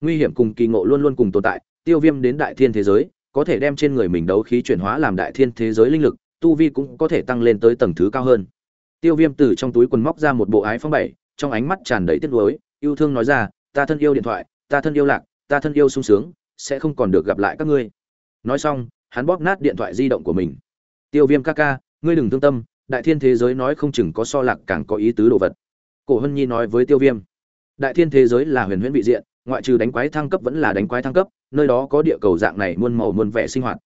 Speaker 1: Nguy hiểm cùng kỳ ngộ luôn luôn cùng tồn tại, tiêu viêm đến đại thiên thế giới, có thể đem trên người mình đấu khí chuyển hóa làm đại thiên thế giới linh lực, tu vi cũng có thể tăng lên tới tầng thứ cao hơn. Tiêu viêm từ trong túi quần móc ra một bộ ái phong bảy, trong ánh mắt tràn đầy tiếc nuối, yêu thương nói ra, ta thân yêu điện thoại, ta thân yêu lạc, ta thân yêu sung sướng, sẽ không còn được gặp lại các ngươi. Nói xong hắn bóp nát điện thoại di động của mình. Tiêu viêm ca ca, ngươi đừng thương tâm, đại thiên thế giới nói không chừng có so lạc càng có ý tứ đồ vật. Cổ hân nhi nói với tiêu viêm. Đại thiên thế giới là huyền huyễn vị diện, ngoại trừ đánh quái thăng cấp vẫn là đánh quái thăng cấp, nơi đó có địa cầu dạng này muôn màu muôn vẻ sinh hoạt.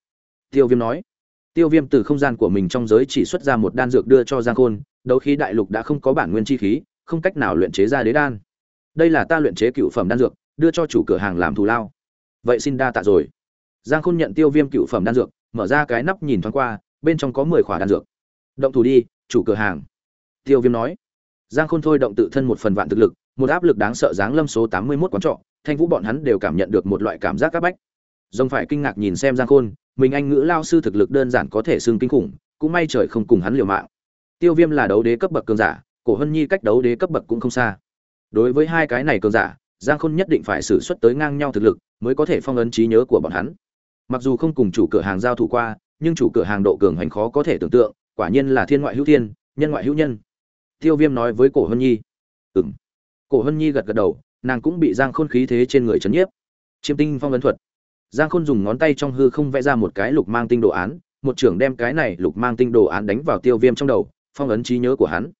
Speaker 1: Tiêu viêm nói. Tiêu viêm từ không gian của mình trong giới chỉ xuất ra một đan dược đưa cho giang khôn, đấu khí đại lục đã không có bản nguyên chi khí, không cách nào luyện chế ra đế đan. Đây là ta luyện chế cựu phẩm đan dược, đưa cho chủ cửa hàng làm thù lao. Vậy xin đa tạ rồi giang khôn nhận tiêu viêm cựu phẩm đan dược, mở ra cái nắp nhìn thoáng qua, bên trong có mười khỏa đan dược. Động thủ đi, chủ cửa hàng. Tiêu viêm nói. Giang khôn thôi động tự thân một phần vạn thực lực, một áp lực đáng sợ giáng lâm số tám mươi mốt quán trọ, thanh vũ bọn hắn đều cảm nhận được một loại cảm giác áp bách. Dông phải kinh ngạc nhìn xem giang khôn, mình anh ngữ lao sư thực lực đơn giản có thể xưng kinh khủng, cũng may trời không cùng hắn liều mạng. Tiêu viêm là đấu đế cấp bậc cường giả, cổ hân nhi cách đấu đế cấp bậc cũng không xa. Đối với hai cái này cường giả, giang khôn nhất định phải xử suất tới ngang nhau thực lực, mới có thể phong ấn trí nhớ của bọn hắn mặc dù không cùng chủ cửa hàng giao thủ qua, nhưng chủ cửa hàng độ cường hành khó có thể tưởng tượng, quả nhiên là thiên ngoại hữu thiên, nhân ngoại hữu nhân. Tiêu viêm nói với cổ hân nhi. Ừ m cổ hân nhi gật gật đầu, nàng cũng bị giang khôn khí thế trên người chấn nhiếp. Chiêm tinh phong ấn thuật. Giang khôn dùng ngón tay trong hư không vẽ ra một cái lục mang tinh đồ án, một trưởng đem cái này lục mang tinh đồ án đánh vào tiêu viêm trong đầu, phong ấn trí nhớ của hắn.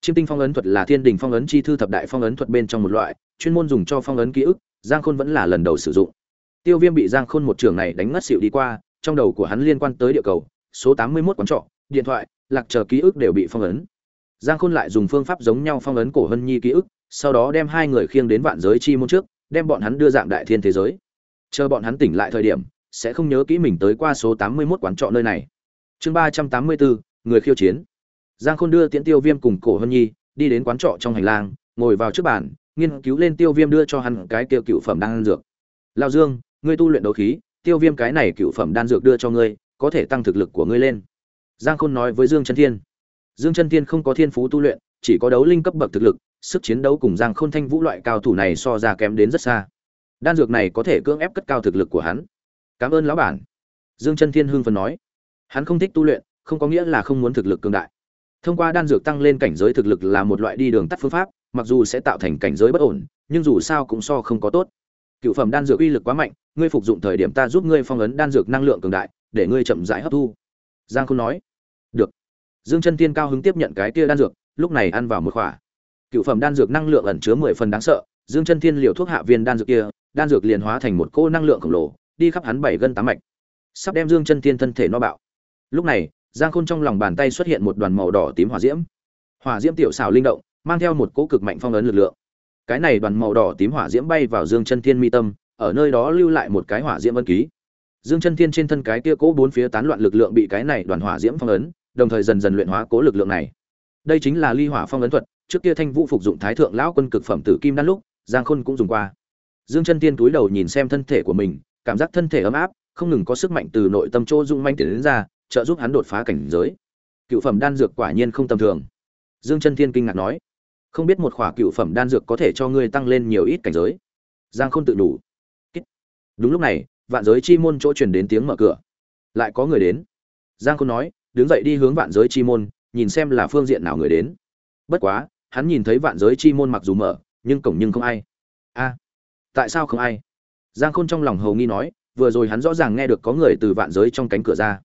Speaker 1: Chiêm tinh phong ấn thuật là thiên đình phong ấn chi thư thập đại phong ấn thuật bên trong một loại, chuyên môn dùng cho phong ấn ký ức, giang khôn vẫn là lần đầu sử dụng tiêu viêm bị giang khôn một trường này đánh ngất xỉu đi qua, trong đầu của hắn liên quan tới địa cầu, số tám mươi mốt quán trọ, điện thoại, lạc chờ ký ức đều bị phong ấn. Giang khôn lại dùng phương pháp giống nhau phong ấn cổ hân nhi ký ức, sau đó đem hai người khiêng đến vạn giới chi môn trước, đem bọn hắn đưa dạng đại thiên thế giới. Chờ bọn hắn tỉnh lại thời điểm, sẽ không nhớ kỹ mình tới qua số tám mươi mốt quán trọ nơi này. Chương ba trăm tám mươi bốn người khiêu chiến. Giang khôn đưa tiễn tiêu viêm cùng cổ hân nhi, đi đến quán trọ trong hành lang, ngồi vào trước bàn, nghiên cứu lên tiêu viêm đưa cho hắn cái kia cựu phẩm đan dược. Lão dương ngươi tu luyện đấu khí, tiêu viêm cái này cựu phẩm đan dược đưa cho ngươi, có thể tăng thực lực của ngươi lên. Giang khôn nói với dương chân thiên. Dương chân thiên không có thiên phú tu luyện, chỉ có đấu linh cấp bậc thực lực, sức chiến đấu cùng giang khôn thanh vũ loại cao thủ này so ra kém đến rất xa. Đan dược này có thể cưỡng ép cất cao thực lực của hắn. Cảm ơn lão bản. Dương chân thiên hưng phần nói. Hắn không thích tu luyện, không có nghĩa là không muốn thực lực cường đại. Thông qua đan dược tăng lên cảnh giới thực lực là một loại đi đường tắt phương pháp, mặc dù sẽ tạo thành cảnh giới bất ổn, nhưng dù sao cũng so không có tốt. Cựu phẩm đan dược uy lực quá mạnh ngươi phục dụng thời điểm ta giúp ngươi phong ấn đan dược năng lượng cường đại, để ngươi chậm rãi hấp thu. Giang Khôn nói. Được. Dương chân tiên cao hứng tiếp nhận cái kia đan dược, lúc này ăn vào một khỏa. Cựu phẩm đan dược năng lượng ẩn chứa mười phần đáng sợ, dương chân thiên liều thuốc hạ viên đan dược kia, đan dược liền hóa thành một cô năng lượng khổng lồ, đi khắp hắn bảy gân tám mạch. Sắp đem dương chân thiên thân thể no bạo. Lúc này, giang khôn trong lòng bàn tay xuất hiện một đoàn màu đỏ tím hỏa diễm. Hỏa diễm tiểu xảo linh động, mang theo một cỗ cực mạnh phong ấn lực lượng. Cái này đoàn màu đỏ tím hỏa diễm bay vào dương chân thiên mi tâm ở nơi đó lưu lại một cái hỏa diễm ân ký. Dương chân thiên trên thân cái kia cố bốn phía tán loạn lực lượng bị cái này đoàn hỏa diễm phong ấn, đồng thời dần dần luyện hóa cố lực lượng này. Đây chính là ly hỏa phong ấn thuật, trước kia thanh vũ phục dụng thái thượng lão quân cực phẩm tử kim đan lúc, giang khôn cũng dùng qua. Dương chân tiên túi đầu nhìn xem thân thể của mình, cảm giác thân thể ấm áp, không ngừng có sức mạnh từ nội tâm chỗ dung manh tiến đến ra, trợ giúp hắn đột phá cảnh giới. Cựu phẩm đan dược quả nhiên không tầm thường. Dương chân thiên kinh ngạc nói, không biết một khỏa cựu phẩm đan dược có thể cho ngươi tăng lên nhiều ít cảnh giới. Giang khôn tự đủ đúng lúc này, vạn giới chi môn chỗ truyền đến tiếng mở cửa. Lại có người đến. Giang khôn nói, đứng dậy đi hướng vạn giới chi môn, nhìn xem là phương diện nào người đến. Bất quá, hắn nhìn thấy vạn giới chi môn mặc dù mở, nhưng cổng nhưng không ai. A, tại sao không ai? Giang khôn trong lòng hầu nghi nói, vừa rồi hắn rõ ràng nghe được có người từ vạn giới trong cánh cửa ra.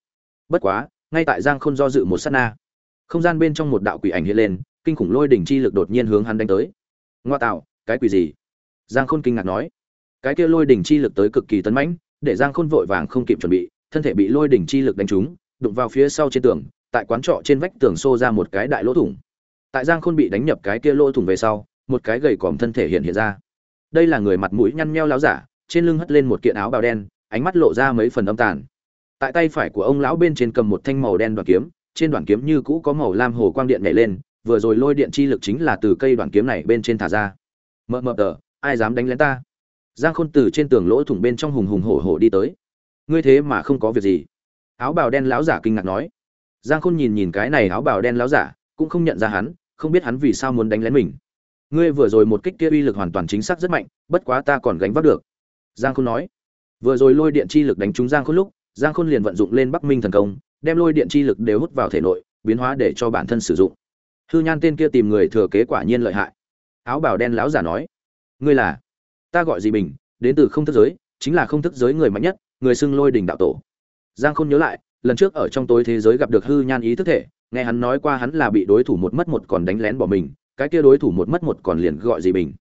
Speaker 1: Bất quá, ngay tại giang khôn do dự một sát na, không gian bên trong một đạo quỷ ảnh hiện lên, kinh khủng lôi đỉnh chi lực đột nhiên hướng hắn đánh tới. Ngoa tạo, cái quỷ gì? Giang khôn kinh ngạc nói cái kia lôi đỉnh chi lực tới cực kỳ tấn mãnh, để giang khôn vội vàng không kịp chuẩn bị, thân thể bị lôi đỉnh chi lực đánh trúng, đụng vào phía sau trên tường, tại quán trọ trên vách tường xô ra một cái đại lỗ thủng. Tại giang khôn bị đánh nhập cái kia lỗ thủng về sau, một cái gầy còm thân thể hiện hiện ra. Đây là người mặt mũi nhăn nheo láo giả, trên lưng hất lên một kiện áo bào đen, ánh mắt lộ ra mấy phần âm tàn. Tại tay phải của ông lão bên trên cầm một thanh màu đen đoàn kiếm, trên đoàn kiếm như cũ có màu lam hồ quang điện nhảy lên, vừa rồi lôi điện chi lực chính là từ cây đoàn kiếm này bên trên thả ra. Mờ mờ tờ, ai dám đánh lén ta? Giang khôn từ trên tường lỗ thủng bên trong hùng hùng hổ hổ đi tới. Ngươi thế mà không có việc gì? Áo bào đen láo giả kinh ngạc nói. Giang khôn nhìn nhìn cái này áo bào đen láo giả, cũng không nhận ra hắn, không biết hắn vì sao muốn đánh lén mình. Ngươi vừa rồi một kích kia uy lực hoàn toàn chính xác rất mạnh, bất quá ta còn gánh vác được. Giang khôn nói. Vừa rồi lôi điện chi lực đánh trúng giang khôn lúc, giang khôn liền vận dụng lên bắc minh thần công, đem lôi điện chi lực đều hút vào thể nội, biến hóa để cho bản thân sử dụng. Hư nhan tên kia tìm người thừa kế quả nhiên lợi hại. Áo bào đen láo giả nói. Ngươi là? Ta gọi gì bình, đến từ không thức giới, chính là không thức giới người mạnh nhất, người xưng lôi đỉnh đạo tổ. Giang khôn nhớ lại, lần trước ở trong tối thế giới gặp được hư nhan ý thức thể, nghe hắn nói qua hắn là bị đối thủ một mất một còn đánh lén bỏ mình, cái kia đối thủ một mất một còn liền gọi gì bình.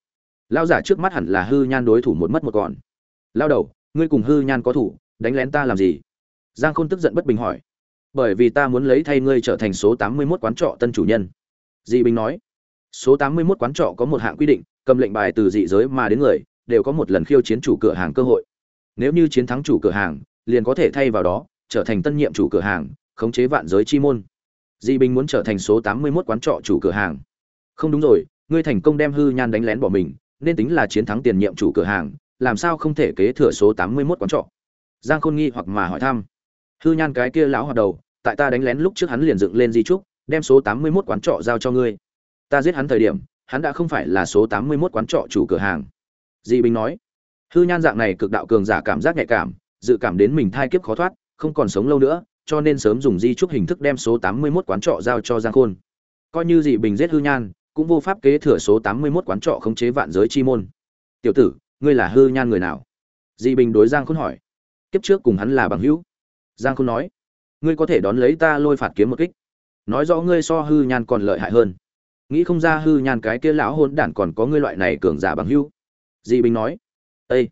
Speaker 1: Lao giả trước mắt hẳn là hư nhan đối thủ một mất một còn. Lao đầu, ngươi cùng hư nhan có thủ, đánh lén ta làm gì? Giang khôn tức giận bất bình hỏi. Bởi vì ta muốn lấy thay ngươi trở thành số tám mươi 81 quán trọ tân chủ nhân. Dị bình nói. Số tám mươi 81 quán trọ có một hạng quy định, cầm lệnh bài từ dị giới mà đến người đều có một lần khiêu chiến chủ cửa hàng cơ hội. Nếu như chiến thắng chủ cửa hàng, liền có thể thay vào đó, trở thành tân nhiệm chủ cửa hàng, khống chế vạn giới chi môn. Di bình muốn trở thành số tám mươi 81 quán trọ chủ cửa hàng. Không đúng rồi, ngươi thành công đem hư nhan đánh lén bỏ mình, nên tính là chiến thắng tiền nhiệm chủ cửa hàng, làm sao không thể kế thừa số tám mươi 81 quán trọ? Giang khôn nghi hoặc mà hỏi thăm. Hư nhan cái kia lão hoạt đầu, tại ta đánh lén lúc trước hắn liền dựng lên di trúc, đem số tám mươi 81 quán trọ giao cho ngươi. Ta giết hắn thời điểm, hắn đã không phải là số tám mươi 81 quán trọ chủ cửa hàng di bình nói, hư nhan dạng này cực đạo cường giả cảm giác nhạy cảm, dự cảm đến mình thai kiếp khó thoát, không còn sống lâu nữa, cho nên sớm dùng di trúc hình thức đem số tám mươi 81 quán trọ giao cho giang khôn. Coi như dị bình giết hư nhan, cũng vô pháp kế thừa số tám mươi 81 quán trọ khống chế vạn giới chi môn. Tiểu tử, ngươi là hư nhan người nào? Dị bình đối giang khôn hỏi, kiếp trước cùng hắn là bằng hữu. Giang khôn nói, ngươi có thể đón lấy ta lôi phạt kiếm một kích. Nói rõ ngươi so hư nhan còn lợi hại hơn. Nghĩ không ra hư nhan cái kia lão hôn đản còn có ngươi loại này cường giả bằng hữu dị bình nói ây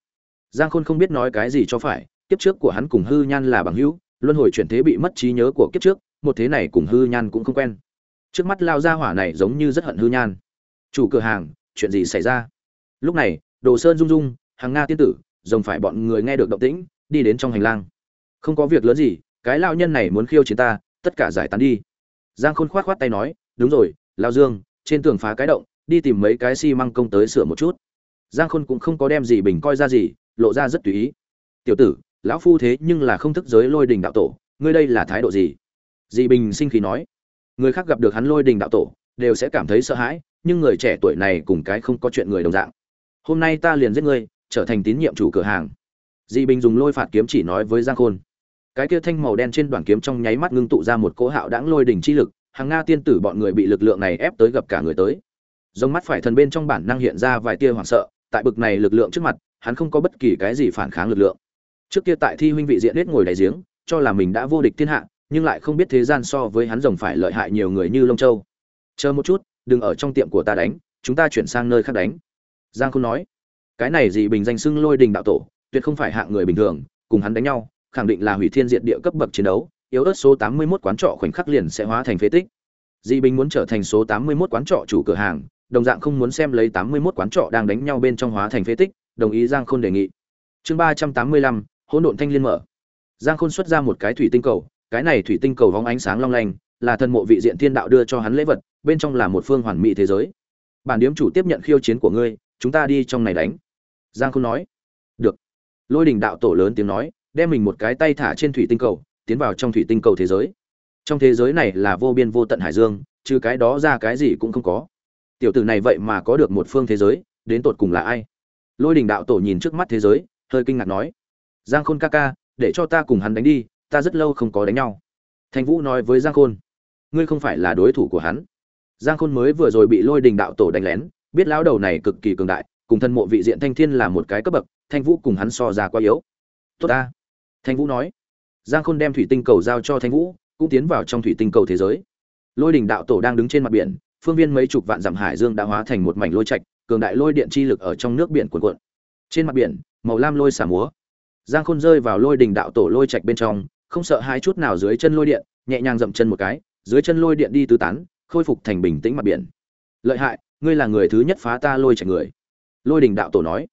Speaker 1: giang khôn không biết nói cái gì cho phải, kiếp trước của hắn cùng hư nhan là bằng hữu, luân hồi chuyển thế bị mất trí nhớ của kiếp trước, một thế này cùng hư nhan cũng không quen. Trước mắt lao ra hỏa này giống như rất hận hư nhan. Chủ cửa hàng, chuyện gì xảy ra? Lúc này, đồ sơn rung rung, hàng nga tiên tử, rồng phải bọn người nghe được động tĩnh, đi đến trong hành lang. Không có việc lớn gì, cái lao nhân này muốn khiêu chiến ta, tất cả giải tán đi. Giang khôn khoát khoát tay nói, đúng rồi, lao dương, trên tường phá cái động, đi tìm mấy cái xi măng công tới sửa một chút giang khôn cũng không có đem gì bình coi ra gì, lộ ra rất tùy ý. Tiểu tử, lão phu thế nhưng là không thức giới lôi đình đạo tổ, ngươi đây là thái độ gì? Dị bình sinh khí nói. Người khác gặp được hắn lôi đình đạo tổ, đều sẽ cảm thấy sợ hãi, nhưng người trẻ tuổi này cùng cái không có chuyện người đồng dạng. Hôm nay ta liền giết ngươi, trở thành tín nhiệm chủ cửa hàng. Dị bình dùng lôi phạt kiếm chỉ nói với giang khôn. Cái kia thanh màu đen trên đoàn kiếm trong nháy mắt ngưng tụ ra một cỗ hạo đãng lôi đỉnh chi lực, hàng nga tiên tử bọn người bị lực lượng này ép tới gặp cả người tới. Giống mắt phải thần bên trong bản năng hiện ra vài tia hoảng sợ tại bực này lực lượng trước mặt, hắn không có bất kỳ cái gì phản kháng lực lượng. Trước kia tại thi huynh vị diện hết ngồi đáy giếng, cho là mình đã vô địch thiên hạ, nhưng lại không biết thế gian so với hắn rồng phải lợi hại nhiều người như lông châu. Chờ một chút, đừng ở trong tiệm của ta đánh, chúng ta chuyển sang nơi khác đánh. Giang không nói. Cái này gì bình danh xưng lôi đình đạo tổ, tuyệt không phải hạng người bình thường, cùng hắn đánh nhau, khẳng định là hủy thiên diệt địa cấp bậc chiến đấu, yếu ớt số 81 quán trọ khoảnh khắc liền sẽ hóa thành phế tích. Di bình muốn trở thành số 81 quán trọ chủ cửa hàng đồng dạng không muốn xem lấy 81 quán trọ đang đánh nhau bên trong hóa thành phế tích đồng ý giang khôn đề nghị. Chương 385, hỗn độn thanh liên mở. Giang khôn xuất ra một cái thủy tinh cầu cái này thủy tinh cầu vóng ánh sáng long lanh là thần mộ vị diện thiên đạo đưa cho hắn lễ vật bên trong là một phương hoàn mỹ thế giới. Bản điếm chủ tiếp nhận khiêu chiến của ngươi chúng ta đi trong này đánh. Giang khôn nói. Được. Lôi đình đạo tổ lớn tiếng nói đem mình một cái tay thả trên thủy tinh cầu tiến vào trong thủy tinh cầu thế giới. Trong thế giới này là vô biên vô tận hải dương trừ cái đó ra cái gì cũng không có tiểu tử này vậy mà có được một phương thế giới, đến tột cùng là ai? Lôi đình đạo tổ nhìn trước mắt thế giới, hơi kinh ngạc nói, giang khôn ca ca, để cho ta cùng hắn đánh đi, ta rất lâu không có đánh nhau. Thành vũ nói với giang khôn, ngươi không phải là đối thủ của hắn. Giang khôn mới vừa rồi bị lôi đình đạo tổ đánh lén, biết lão đầu này cực kỳ cường đại, cùng thân mộ vị diện thanh thiên là một cái cấp bậc, thanh vũ cùng hắn so ra quá yếu. Tốt ta. Thanh vũ nói, giang khôn đem thủy tinh cầu giao cho thanh vũ, cũng tiến vào trong thủy tinh cầu thế giới. Lôi đình đạo tổ đang đứng trên mặt biển phương viên mấy chục vạn dặm hải dương đã hóa thành một mảnh lôi trạch, cường đại lôi điện chi lực ở trong nước biển cuồn cuộn. Trên mặt biển, màu lam lôi xả múa. Giang khôn rơi vào lôi đỉnh đạo tổ lôi trạch bên trong, không sợ hai chút nào dưới chân lôi điện, nhẹ nhàng dậm chân một cái, dưới chân lôi điện đi tứ tán, khôi phục thành bình tĩnh mặt biển. Lợi hại, ngươi là người thứ nhất phá ta lôi trạch người. Lôi đỉnh đạo tổ nói.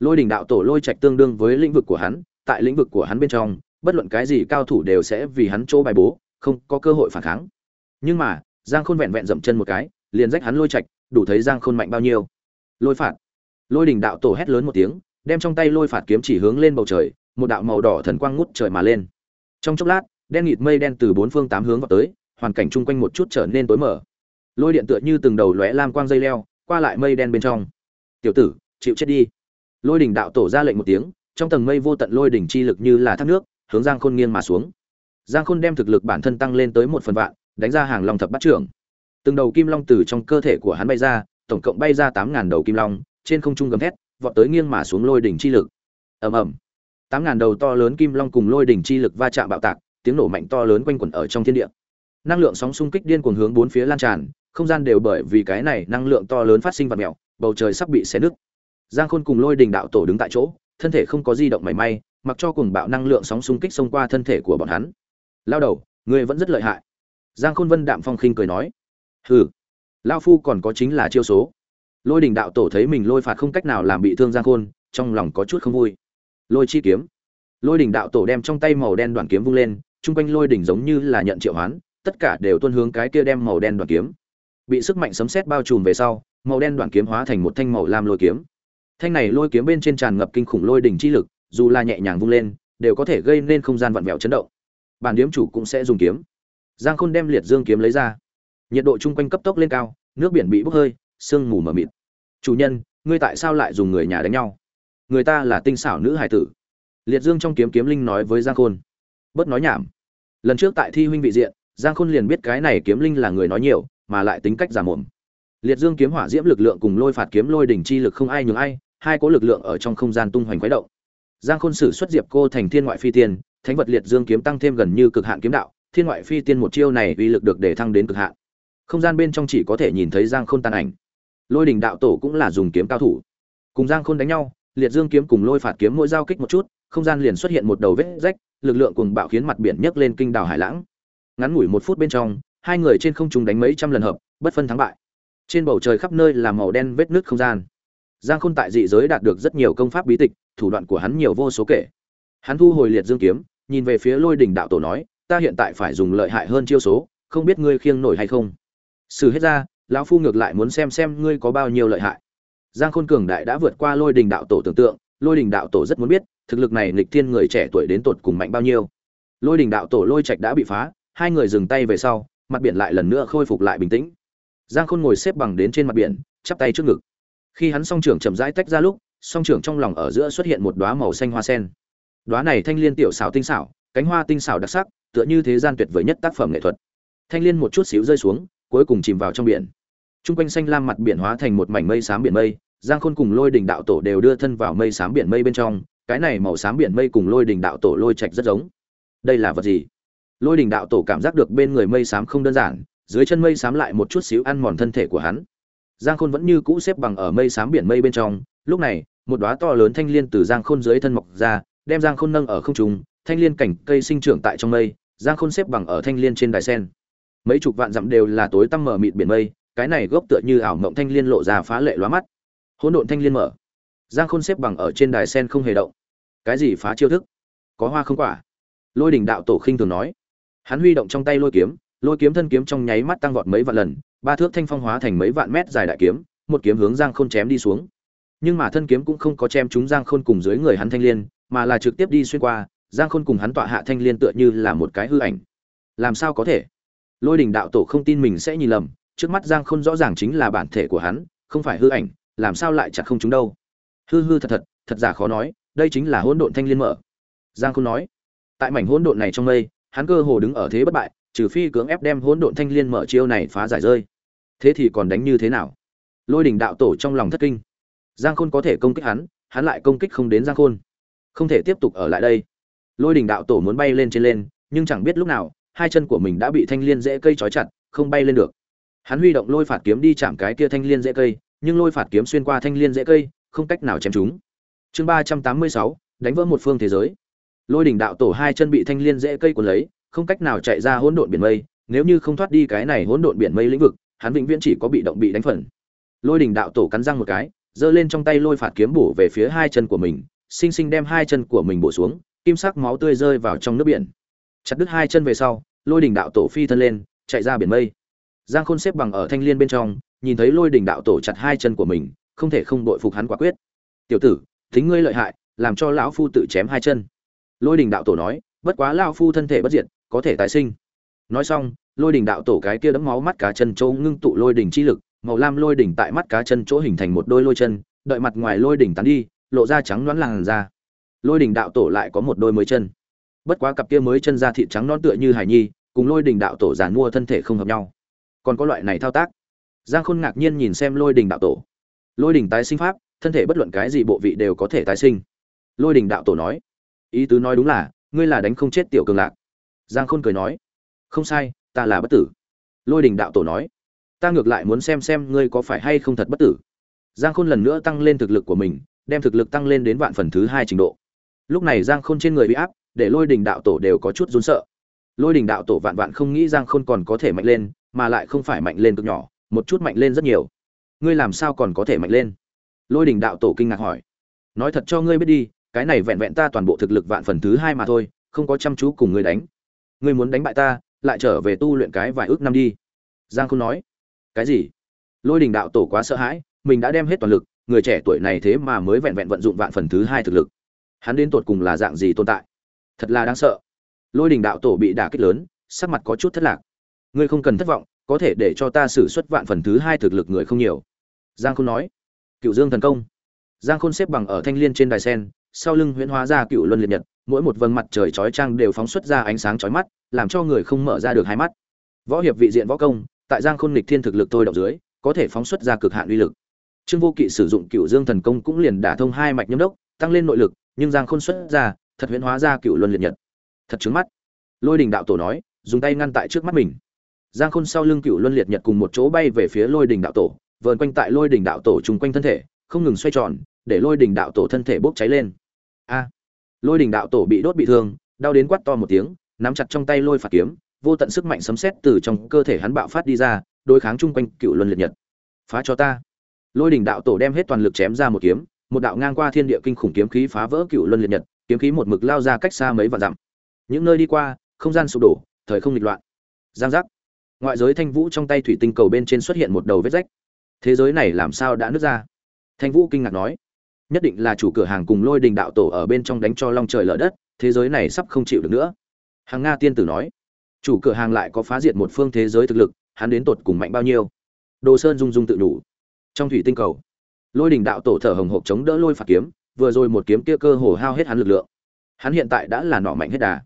Speaker 1: Lôi đỉnh đạo tổ lôi trạch tương đương với lĩnh vực của hắn, tại lĩnh vực của hắn bên trong, bất luận cái gì cao thủ đều sẽ vì hắn chỗ bài bố, không có cơ hội phản kháng. Nhưng mà giang khôn vẹn vẹn dậm chân một cái, liền rách hắn lôi trạch đủ thấy giang khôn mạnh bao nhiêu. Lôi phạt. Lôi đình đạo tổ hét lớn một tiếng, đem trong tay lôi phạt kiếm chỉ hướng lên bầu trời, một đạo màu đỏ thần quang ngút trời mà lên. Trong chốc lát, đen nghịt mây đen từ bốn phương tám hướng vào tới, hoàn cảnh chung quanh một chút trở nên tối mở lôi điện tựa như từng đầu lóe lam quang dây leo, qua lại mây đen bên trong. Tiểu tử, chịu chết đi. Lôi đình đạo tổ ra lệnh một tiếng, trong tầng mây vô tận lôi đỉnh chi lực như là thác nước, hướng giang khôn nghiêng mà xuống. Giang khôn đem thực lực bản thân tăng lên tới một phần vạn đánh ra hàng long thập bát trưởng. Từng đầu kim long từ trong cơ thể của hắn bay ra, tổng cộng bay ra tám ngàn đầu kim long, trên không trung gầm thét, vọt tới nghiêng mà xuống lôi đỉnh chi lực. Ầm ầm. Tám ngàn đầu to lớn kim long cùng lôi đỉnh chi lực va chạm bạo tạc, tiếng nổ mạnh to lớn quanh quẩn ở trong thiên địa. Năng lượng sóng xung kích điên cuồng hướng bốn phía lan tràn, không gian đều bởi vì cái này năng lượng to lớn phát sinh vật mèo, bầu trời sắp bị xé nứt. Giang khôn cùng lôi đình đạo tổ đứng tại chỗ, thân thể không có di động mảy may, mặc cho cùng bạo năng lượng sóng xung kích xông qua thân thể của bọn hắn. Lao đầu, ngươi vẫn rất lợi hại giang khôn vân đạm phong khinh cười nói, hừ lao phu còn có chính là chiêu số. Lôi đình đạo tổ thấy mình lôi phạt không cách nào làm bị thương giang khôn, trong lòng có chút không vui. Lôi chi kiếm. Lôi đình đạo tổ đem trong tay màu đen đoàn kiếm vung lên, chung quanh lôi đỉnh giống như là nhận triệu hoán, tất cả đều tuân hướng cái kia đem màu đen đoàn kiếm. Bị sức mạnh sấm sét bao trùm về sau, màu đen đoàn kiếm hóa thành một thanh màu lam lôi kiếm. Thanh này lôi kiếm bên trên tràn ngập kinh khủng lôi đỉnh chi lực, dù là nhẹ nhàng vung lên, đều có thể gây nên không gian vặn vẹo chấn động. Bản điếm chủ cũng sẽ dùng kiếm giang khôn đem liệt dương kiếm lấy ra. Nhiệt độ chung quanh cấp tốc lên cao, nước biển bị bốc hơi, sương mù mờ mịt. Chủ nhân, ngươi tại sao lại dùng người nhà đánh nhau? Người ta là tinh xảo nữ hải tử. Liệt dương trong kiếm kiếm linh nói với giang khôn. Bớt nói nhảm. Lần trước tại thi huynh vị diện, giang khôn liền biết cái này kiếm linh là người nói nhiều, mà lại tính cách giả mồm. Liệt dương kiếm hỏa diễm lực lượng cùng lôi phạt kiếm lôi đỉnh chi lực không ai nhường ai, hai có lực lượng ở trong không gian tung hoành khuấy động. Giang khôn sử xuất diệp cô thành thiên ngoại phi tiên, thánh vật liệt dương kiếm tăng thêm gần như cực hạn kiếm đạo thiên ngoại phi tiên một chiêu này uy lực được để thăng đến cực hạn. Không gian bên trong chỉ có thể nhìn thấy giang khôn tàn ảnh. Lôi đình đạo tổ cũng là dùng kiếm cao thủ. Cùng giang khôn đánh nhau, liệt dương kiếm cùng lôi phạt kiếm mỗi giao kích một chút, không gian liền xuất hiện một đầu vết rách, lực lượng cùng bạo khiến mặt biển nhấc lên kinh đảo hải lãng. Ngắn ngủi một phút bên trong, hai người trên không trung đánh mấy trăm lần hợp, bất phân thắng bại. Trên bầu trời khắp nơi là màu đen vết nứt không gian. Giang khôn tại dị giới đạt được rất nhiều công pháp bí tịch, thủ đoạn của hắn nhiều vô số kể. Hắn thu hồi liệt dương kiếm, nhìn về phía lôi đình đạo tổ nói ta hiện tại phải dùng lợi hại hơn chiêu số, không biết ngươi khiêng nổi hay không. Xử hết ra, lão phu ngược lại muốn xem xem ngươi có bao nhiêu lợi hại. Giang khôn cường đại đã vượt qua lôi đình đạo tổ tưởng tượng, lôi đình đạo tổ rất muốn biết, thực lực này nghịch thiên người trẻ tuổi đến tột cùng mạnh bao nhiêu. Lôi đình đạo tổ lôi trạch đã bị phá, hai người dừng tay về sau, mặt biển lại lần nữa khôi phục lại bình tĩnh. Giang khôn ngồi xếp bằng đến trên mặt biển, chắp tay trước ngực. Khi hắn song trưởng chậm rãi tách ra lúc, song trưởng trong lòng ở giữa xuất hiện một đóa màu xanh hoa sen. Đóa này thanh liên tiểu xảo tinh xảo, cánh hoa tinh xảo đặc sắc tựa như thế gian tuyệt vời nhất tác phẩm nghệ thuật thanh liên một chút xíu rơi xuống cuối cùng chìm vào trong biển Trung quanh xanh lam mặt biển hóa thành một mảnh mây xám biển mây, Giang Khôn cùng Lôi Đình đạo tổ đều đưa thân vào mây xám biển mây bên trong, cái này màu xám biển mây cùng Lôi Đình đạo tổ lôi trạch rất giống. Đây là vật gì? Lôi Đình đạo tổ cảm giác được bên người mây xám không đơn giản, dưới chân mây xám lại một chút xíu ăn mòn thân thể của hắn. Giang Khôn vẫn như cũ xếp bằng ở mây xám biển mây bên trong, lúc này, một đóa to lớn thanh liên từ Giang Khôn dưới thân mọc ra, đem Giang Khôn nâng ở không trung, thanh liên cảnh cây sinh trưởng tại trong mây, Giang Khôn xếp bằng ở thanh liên trên đài sen. Mấy chục vạn dặm đều là tối tăm mờ mịt biển mây, cái này gốc tựa như ảo mộng thanh liên lộ ra phá lệ lóa mắt. Hỗn độn thanh liên mở. Giang khôn xếp bằng ở trên đài sen không hề động. Cái gì phá chiêu thức? Có hoa không quả? Lôi đỉnh đạo tổ khinh thường nói. Hắn huy động trong tay lôi kiếm lôi kiếm thân kiếm trong nháy mắt tăng vọt mấy vạn lần ba thước thanh phong hóa thành mấy vạn mét dài đại kiếm một kiếm hướng giang khôn chém đi xuống. Nhưng mà thân kiếm cũng không có chém chúng giang khôn cùng dưới người hắn thanh liên mà là trực tiếp đi xuyên qua giang khôn cùng hắn tọa hạ thanh liên tựa như là một cái hư ảnh làm sao có thể lôi đình đạo tổ không tin mình sẽ nhìn lầm trước mắt Giang Khôn rõ ràng chính là bản thể của hắn, không phải hư ảnh, làm sao lại chặt không chúng đâu? Hư hư thật thật, thật giả khó nói, đây chính là hỗn độn thanh liên mở. Giang Khôn nói, tại mảnh hỗn độn này trong mây, hắn cơ hồ đứng ở thế bất bại, trừ phi cưỡng ép đem hỗn độn thanh liên mở chiêu này phá giải rơi. Thế thì còn đánh như thế nào? Lôi đỉnh đạo tổ trong lòng thất kinh. Giang Khôn có thể công kích hắn, hắn lại công kích không đến Giang Khôn. Không thể tiếp tục ở lại đây lôi đình đạo tổ muốn bay lên trên lên, nhưng chẳng biết lúc nào, hai chân của mình đã bị thanh liên dễ cây trói chặt, không bay lên được. Hắn huy động lôi phạt kiếm đi chạm cái kia thanh liên dễ cây, nhưng lôi phạt kiếm xuyên qua thanh liên dễ cây, không cách nào chém chúng. Chương ba trăm tám mươi sáu, đánh vỡ một phương thế giới. Lôi đỉnh đạo tổ hai chân bị thanh liên dễ cây cuốn lấy, không cách nào chạy ra hỗn độn biển mây, nếu như không thoát đi cái này hỗn độn biển mây lĩnh vực, hắn vĩnh viễn chỉ có bị động bị đánh phần. Lôi đỉnh đạo tổ cắn răng một cái, giơ lên trong tay lôi phạt kiếm bổ về phía hai chân của mình sinh sinh đem hai chân của mình bổ xuống kim sắc máu tươi rơi vào trong nước biển. Chặt đứt hai chân về sau, lôi đỉnh đạo tổ phi thân lên, chạy ra biển mây. Giang khôn xếp bằng ở thanh liên bên trong, nhìn thấy lôi đỉnh đạo tổ chặt hai chân của mình, không thể không đội phục hắn quả quyết. Tiểu tử, thính ngươi lợi hại, làm cho lão phu tự chém hai chân. Lôi đình đạo tổ nói, bất quá lão phu thân thể bất diệt, có thể tái sinh. Nói xong, lôi đình đạo tổ cái kia đấm máu mắt cá chân chỗ ngưng tụ lôi đỉnh chi lực, màu lam lôi đỉnh tại mắt cá chân chỗ hình thành một đôi lôi chân, đợi mặt ngoài lôi đỉnh tán đi, lộ ra trắng đoán làn ra lôi đình đạo tổ lại có một đôi mới chân. Bất quá cặp kia mới chân da thịt trắng non tựa như hải nhi, cùng lôi đình đạo tổ giàn mua thân thể không hợp nhau. Còn có loại này thao tác. Giang khôn ngạc nhiên nhìn xem lôi đình đạo tổ. Lôi đình tái sinh pháp, thân thể bất luận cái gì bộ vị đều có thể tái sinh. Lôi đình đạo tổ nói, ý tứ nói đúng là, ngươi là đánh không chết tiểu cường lạc. Giang khôn cười nói, không sai, ta là bất tử. Lôi đình đạo tổ nói, ta ngược lại muốn xem xem ngươi có phải hay không thật bất tử. Giang khôn lần nữa tăng lên thực lực của mình, đem thực lực tăng lên đến vạn phần thứ hai trình độ lúc này giang khôn trên người bị áp, để lôi đình đạo tổ đều có chút run sợ. Lôi đình đạo tổ vạn vạn không nghĩ giang khôn còn có thể mạnh lên, mà lại không phải mạnh lên cực nhỏ, một chút mạnh lên rất nhiều. Ngươi làm sao còn có thể mạnh lên? Lôi đình đạo tổ kinh ngạc hỏi. Nói thật cho ngươi biết đi, cái này vẹn vẹn ta toàn bộ thực lực vạn phần thứ hai mà thôi, không có chăm chú cùng ngươi đánh. Ngươi muốn đánh bại ta, lại trở về tu luyện cái vài ước năm đi. Giang khôn nói. Cái gì? Lôi đình đạo tổ quá sợ hãi, mình đã đem hết toàn lực, người trẻ tuổi này thế mà mới vẹn vẹn vận dụng vạn phần thứ hai thực lực hắn đến tột cùng là dạng gì tồn tại? Thật là đáng sợ. Lôi đình đạo tổ bị đả kích lớn, sắc mặt có chút thất lạc. Ngươi không cần thất vọng, có thể để cho ta xử suất vạn phần thứ hai thực lực người không nhiều. Giang khôn nói. Cựu dương thần công. Giang khôn xếp bằng ở thanh liên trên đài sen, sau lưng huyễn hóa ra cựu luân liệt nhật, mỗi một vầng mặt trời chói trang đều phóng xuất ra ánh sáng chói mắt, làm cho người không mở ra được hai mắt. Võ hiệp vị diện võ công, tại giang khôn lịch thiên thực lực tôi đọc dưới, có thể phóng xuất ra cực hạn uy lực. Trương vô kỵ sử dụng cựu dương thần công cũng liền đả thông hai mạch nhâm đốc, tăng lên nội lực nhưng giang khôn xuất ra, thật huyễn hóa ra cựu luân liệt nhật. Thật trứng mắt. Lôi đình đạo tổ nói, dùng tay ngăn tại trước mắt mình. Giang khôn sau lưng cựu luân liệt nhật cùng một chỗ bay về phía lôi đình đạo tổ, vờn quanh tại lôi đình đạo tổ chung quanh thân thể, không ngừng xoay tròn, để lôi đình đạo tổ thân thể bốc cháy lên. A. Lôi đình đạo tổ bị đốt bị thương, đau đến quát to một tiếng, nắm chặt trong tay lôi phạt kiếm, vô tận sức mạnh sấm sét từ trong cơ thể hắn bạo phát đi ra, đối kháng chung quanh cựu luân liệt nhật. Phá cho ta. Lôi đình đạo tổ đem hết toàn lực chém ra một kiếm một đạo ngang qua thiên địa kinh khủng kiếm khí phá vỡ cựu luân liệt nhật, kiếm khí một mực lao ra cách xa mấy vạn dặm. Những nơi đi qua, không gian sụp đổ, thời không nghịch loạn. Giang giác. Ngoại giới thanh vũ trong tay thủy tinh cầu bên trên xuất hiện một đầu vết rách. Thế giới này làm sao đã nứt ra? Thanh vũ kinh ngạc nói. Nhất định là chủ cửa hàng cùng lôi đình đạo tổ ở bên trong đánh cho long trời lở đất, thế giới này sắp không chịu được nữa. Hàng nga tiên tử nói. Chủ cửa hàng lại có phá diệt một phương thế giới thực lực, hắn đến tột cùng mạnh bao nhiêu? Đồ sơn dung dung tự đủ. Trong thủy tinh cầu lôi đình đạo tổ thở hồng hộc chống đỡ lôi phạt kiếm, vừa rồi một kiếm kia cơ hồ hao hết hắn lực lượng. Hắn hiện tại đã là nọ mạnh hết đà.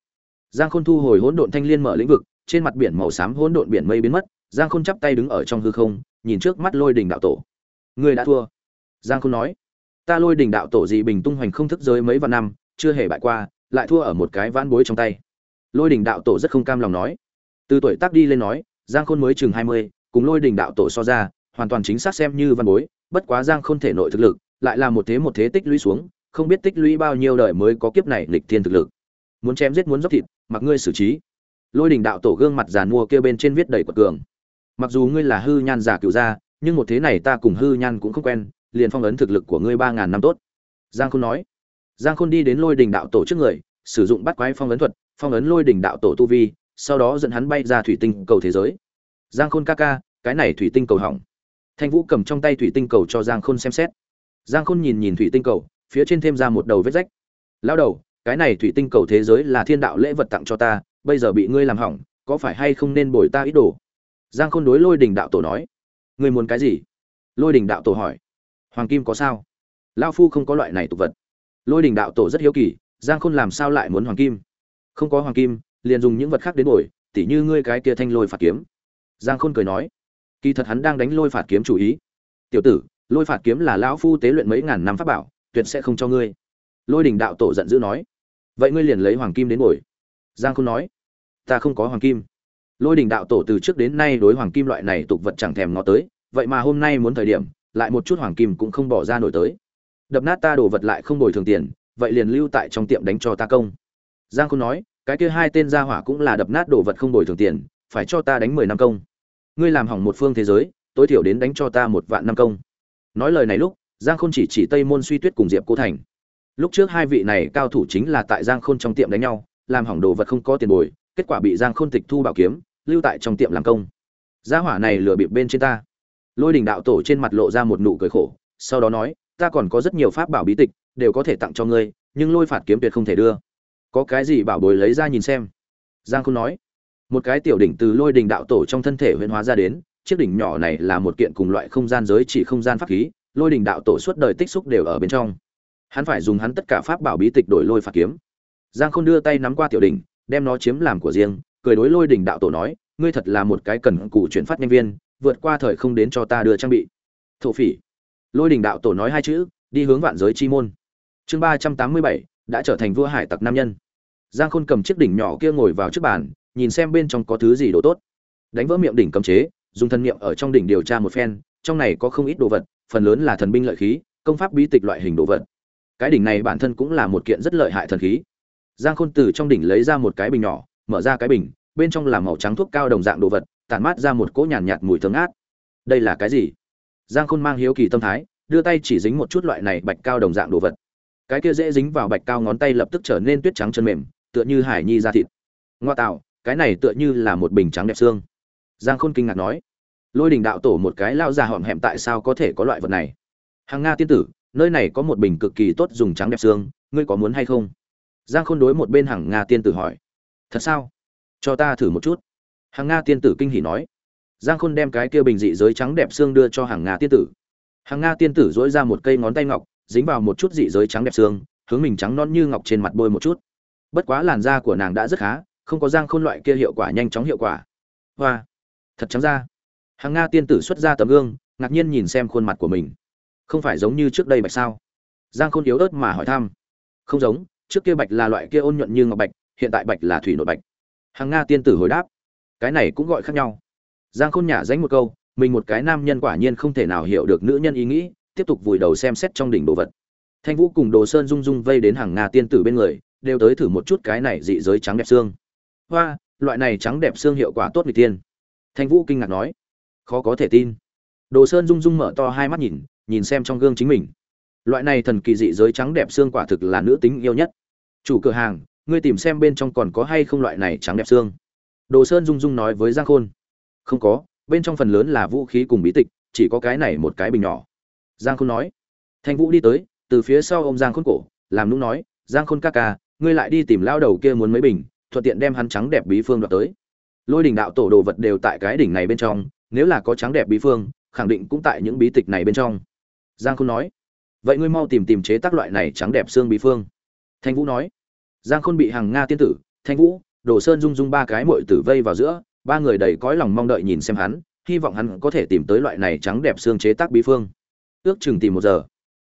Speaker 1: Giang khôn thu hồi hỗn độn thanh liên mở lĩnh vực, trên mặt biển màu xám hỗn độn biển mây biến mất, giang khôn chắp tay đứng ở trong hư không, nhìn trước mắt lôi đình đạo tổ. Người đã thua. Giang khôn nói, ta lôi đình đạo tổ gì bình tung hoành không thức giới mấy vạn năm, chưa hề bại qua, lại thua ở một cái vãn bối trong tay. Lôi đình đạo tổ rất không cam lòng nói. Từ tuổi tác đi lên nói, giang khôn mới chừng hai mươi, cùng lôi đình đạo tổ so ra hoàn toàn chính xác xem như văn bối, bất quá giang không thể nội thực lực lại là một thế một thế tích lũy xuống, không biết tích lũy bao nhiêu đời mới có kiếp này lịch thiên thực lực. Muốn chém giết muốn dốc thịt, mặc ngươi xử trí. Lôi đình đạo tổ gương mặt giàn mua kêu bên trên viết đầy quật cường. Mặc dù ngươi là hư nhan giả cựu gia, nhưng một thế này ta cùng hư nhan cũng không quen, liền phong ấn thực lực của ngươi ba ngàn năm tốt. Giang khôn nói. Giang khôn đi đến lôi đình đạo tổ trước người, sử dụng bắt quái phong ấn thuật, phong ấn lôi đình đạo tổ tu vi, sau đó dẫn hắn bay ra thủy tinh cầu thế giới. Giang khôn ca ca, cái này thủy tinh cầu hỏng thanh vũ cầm trong tay thủy tinh cầu cho giang khôn xem xét. Giang khôn nhìn nhìn thủy tinh cầu, phía trên thêm ra một đầu vết rách. Lao đầu, cái này thủy tinh cầu thế giới là thiên đạo lễ vật tặng cho ta, bây giờ bị ngươi làm hỏng, có phải hay không nên bồi ta ít đồ? Giang khôn đối lôi đình đạo tổ nói. Ngươi muốn cái gì? Lôi đình đạo tổ hỏi. Hoàng kim có sao? Lao phu không có loại này tục vật. Lôi đình đạo tổ rất hiếu kỳ, giang khôn làm sao lại muốn hoàng kim? Không có hoàng kim, liền dùng những vật khác đến bồi, tỉ như ngươi cái kia thanh lôi phạt kiếm. Giang khôn cười nói kỳ thật hắn đang đánh lôi phạt kiếm chủ ý. Tiểu tử, lôi phạt kiếm là lão phu tế luyện mấy ngàn năm pháp bảo, tuyệt sẽ không cho ngươi. Lôi đình đạo tổ giận dữ nói. Vậy ngươi liền lấy hoàng kim đến ngồi giang khôn nói. Ta không có hoàng kim. Lôi đình đạo tổ từ trước đến nay đối hoàng kim loại này tục vật chẳng thèm ngó tới, vậy mà hôm nay muốn thời điểm, lại một chút hoàng kim cũng không bỏ ra nổi tới. Đập nát ta đổ vật lại không đổi thường tiền, vậy liền lưu tại trong tiệm đánh cho ta công. Giang khôn nói, cái kia hai tên gia hỏa cũng là đập nát đồ vật không đổi thường tiền, phải cho ta đánh mười năm công ngươi làm hỏng một phương thế giới, tối thiểu đến đánh cho ta một vạn năm công. Nói lời này lúc, giang khôn chỉ chỉ tây môn suy tuyết cùng diệp cô thành. Lúc trước hai vị này cao thủ chính là tại giang khôn trong tiệm đánh nhau, làm hỏng đồ vật không có tiền bồi, kết quả bị giang khôn tịch thu bảo kiếm, lưu tại trong tiệm làm công. Gia hỏa này lừa bịp bên trên ta. Lôi đình đạo tổ trên mặt lộ ra một nụ cười khổ, sau đó nói, ta còn có rất nhiều pháp bảo bí tịch, đều có thể tặng cho ngươi, nhưng lôi phạt kiếm tuyệt không thể đưa. Có cái gì bảo bồi lấy ra nhìn xem? Giang khôn nói một cái tiểu đỉnh từ lôi đình đạo tổ trong thân thể huyễn hóa ra đến, chiếc đỉnh nhỏ này là một kiện cùng loại không gian giới chỉ không gian pháp khí, lôi đình đạo tổ suốt đời tích xúc đều ở bên trong. Hắn phải dùng hắn tất cả pháp bảo bí tịch đổi lôi phạt kiếm. Giang khôn đưa tay nắm qua tiểu đỉnh, đem nó chiếm làm của riêng, cười đối lôi đình đạo tổ nói, ngươi thật là một cái cần cụ chuyển phát nhân viên, vượt qua thời không đến cho ta đưa trang bị. Thổ phỉ. Lôi đình đạo tổ nói hai chữ, đi hướng vạn giới chi môn. Chương ba trăm tám mươi bảy, đã trở thành vua hải tặc nam nhân. Giang khôn cầm chiếc đỉnh nhỏ kia ngồi vào trước bàn nhìn xem bên trong có thứ gì đồ tốt. Đánh vỡ miệng đỉnh cấm chế dùng thân niệm ở trong đỉnh điều tra một phen trong này có không ít đồ vật phần lớn là thần binh lợi khí công pháp bí tịch loại hình đồ vật. Cái đỉnh này bản thân cũng là một kiện rất lợi hại thần khí. Giang khôn từ trong đỉnh lấy ra một cái bình nhỏ mở ra cái bình bên trong là màu trắng thuốc cao đồng dạng đồ vật tản mát ra một cỗ nhàn nhạt, nhạt mùi thơm ngát. Đây là cái gì? Giang khôn mang hiếu kỳ tâm thái đưa tay chỉ dính một chút loại này bạch cao đồng dạng đồ vật. Cái kia dễ dính vào bạch cao ngón tay lập tức trở nên tuyết trắng chân mềm tựa như hải nhi da thịt. Ngoa tạo cái này tựa như là một bình trắng đẹp xương. Giang khôn kinh ngạc nói, lôi đình đạo tổ một cái lao già hỏm hẹm tại sao có thể có loại vật này? Hàng nga tiên tử, nơi này có một bình cực kỳ tốt dùng trắng đẹp xương, ngươi có muốn hay không? Giang khôn đối một bên hàng nga tiên tử hỏi, thật sao? Cho ta thử một chút. Hàng nga tiên tử kinh hỉ nói, giang khôn đem cái kia bình dị giới trắng đẹp xương đưa cho hàng nga tiên tử. Hàng nga tiên tử dỗi ra một cây ngón tay ngọc, dính vào một chút dị giới trắng đẹp xương, hướng mình trắng non như ngọc trên mặt bôi một chút. Bất quá làn da của nàng đã rất khá không có giang khôn loại kia hiệu quả nhanh chóng hiệu quả. Hoa, thật trắng ra hàng nga tiên tử xuất ra tấm gương, ngạc nhiên nhìn xem khuôn mặt của mình. Không phải giống như trước đây bạch sao? Giang khôn yếu ớt mà hỏi thăm. Không giống, trước kia bạch là loại kia ôn nhuận như ngọc bạch, hiện tại bạch là thủy nội bạch. Hàng nga tiên tử hồi đáp. Cái này cũng gọi khác nhau. Giang khôn nhả dánh một câu, mình một cái nam nhân quả nhiên không thể nào hiểu được nữ nhân ý nghĩ, tiếp tục vùi đầu xem xét trong đỉnh đồ vật. Thanh vũ cùng đồ sơn rung rung vây đến hàng nga tiên tử bên người, đều tới thử một chút cái này dị giới trắng đẹp xương hoa, loại này trắng đẹp xương hiệu quả tốt người tiên thanh vũ kinh ngạc nói. Khó có thể tin. Đồ sơn rung rung mở to hai mắt nhìn nhìn xem trong gương chính mình. Loại này thần kỳ dị giới trắng đẹp xương quả thực là nữ tính yêu nhất. Chủ cửa hàng, ngươi tìm xem bên trong còn có hay không loại này trắng đẹp xương. Đồ sơn rung rung nói với giang khôn. Không có, bên trong phần lớn là vũ khí cùng bí tịch, chỉ có cái này một cái bình nhỏ. Giang khôn nói. Thanh vũ đi tới, từ phía sau ông giang khôn cổ, làm nũng nói, giang khôn ca ca, ngươi lại đi tìm lao đầu kia muốn mấy bình thuận tiện đem hắn trắng đẹp bí phương đoạt tới. Lôi đỉnh đạo tổ đồ vật đều tại cái đỉnh này bên trong, nếu là có trắng đẹp bí phương, khẳng định cũng tại những bí tịch này bên trong. Giang khôn nói, vậy ngươi mau tìm tìm chế tác loại này trắng đẹp xương bí phương. Thanh vũ nói, giang khôn bị hàng nga tiên tử, thanh vũ, đồ sơn dung dung ba cái muội tử vây vào giữa, ba người đầy cõi lòng mong đợi nhìn xem hắn, hy vọng hắn có thể tìm tới loại này trắng đẹp xương chế tác bí phương. Ước chừng tìm một giờ,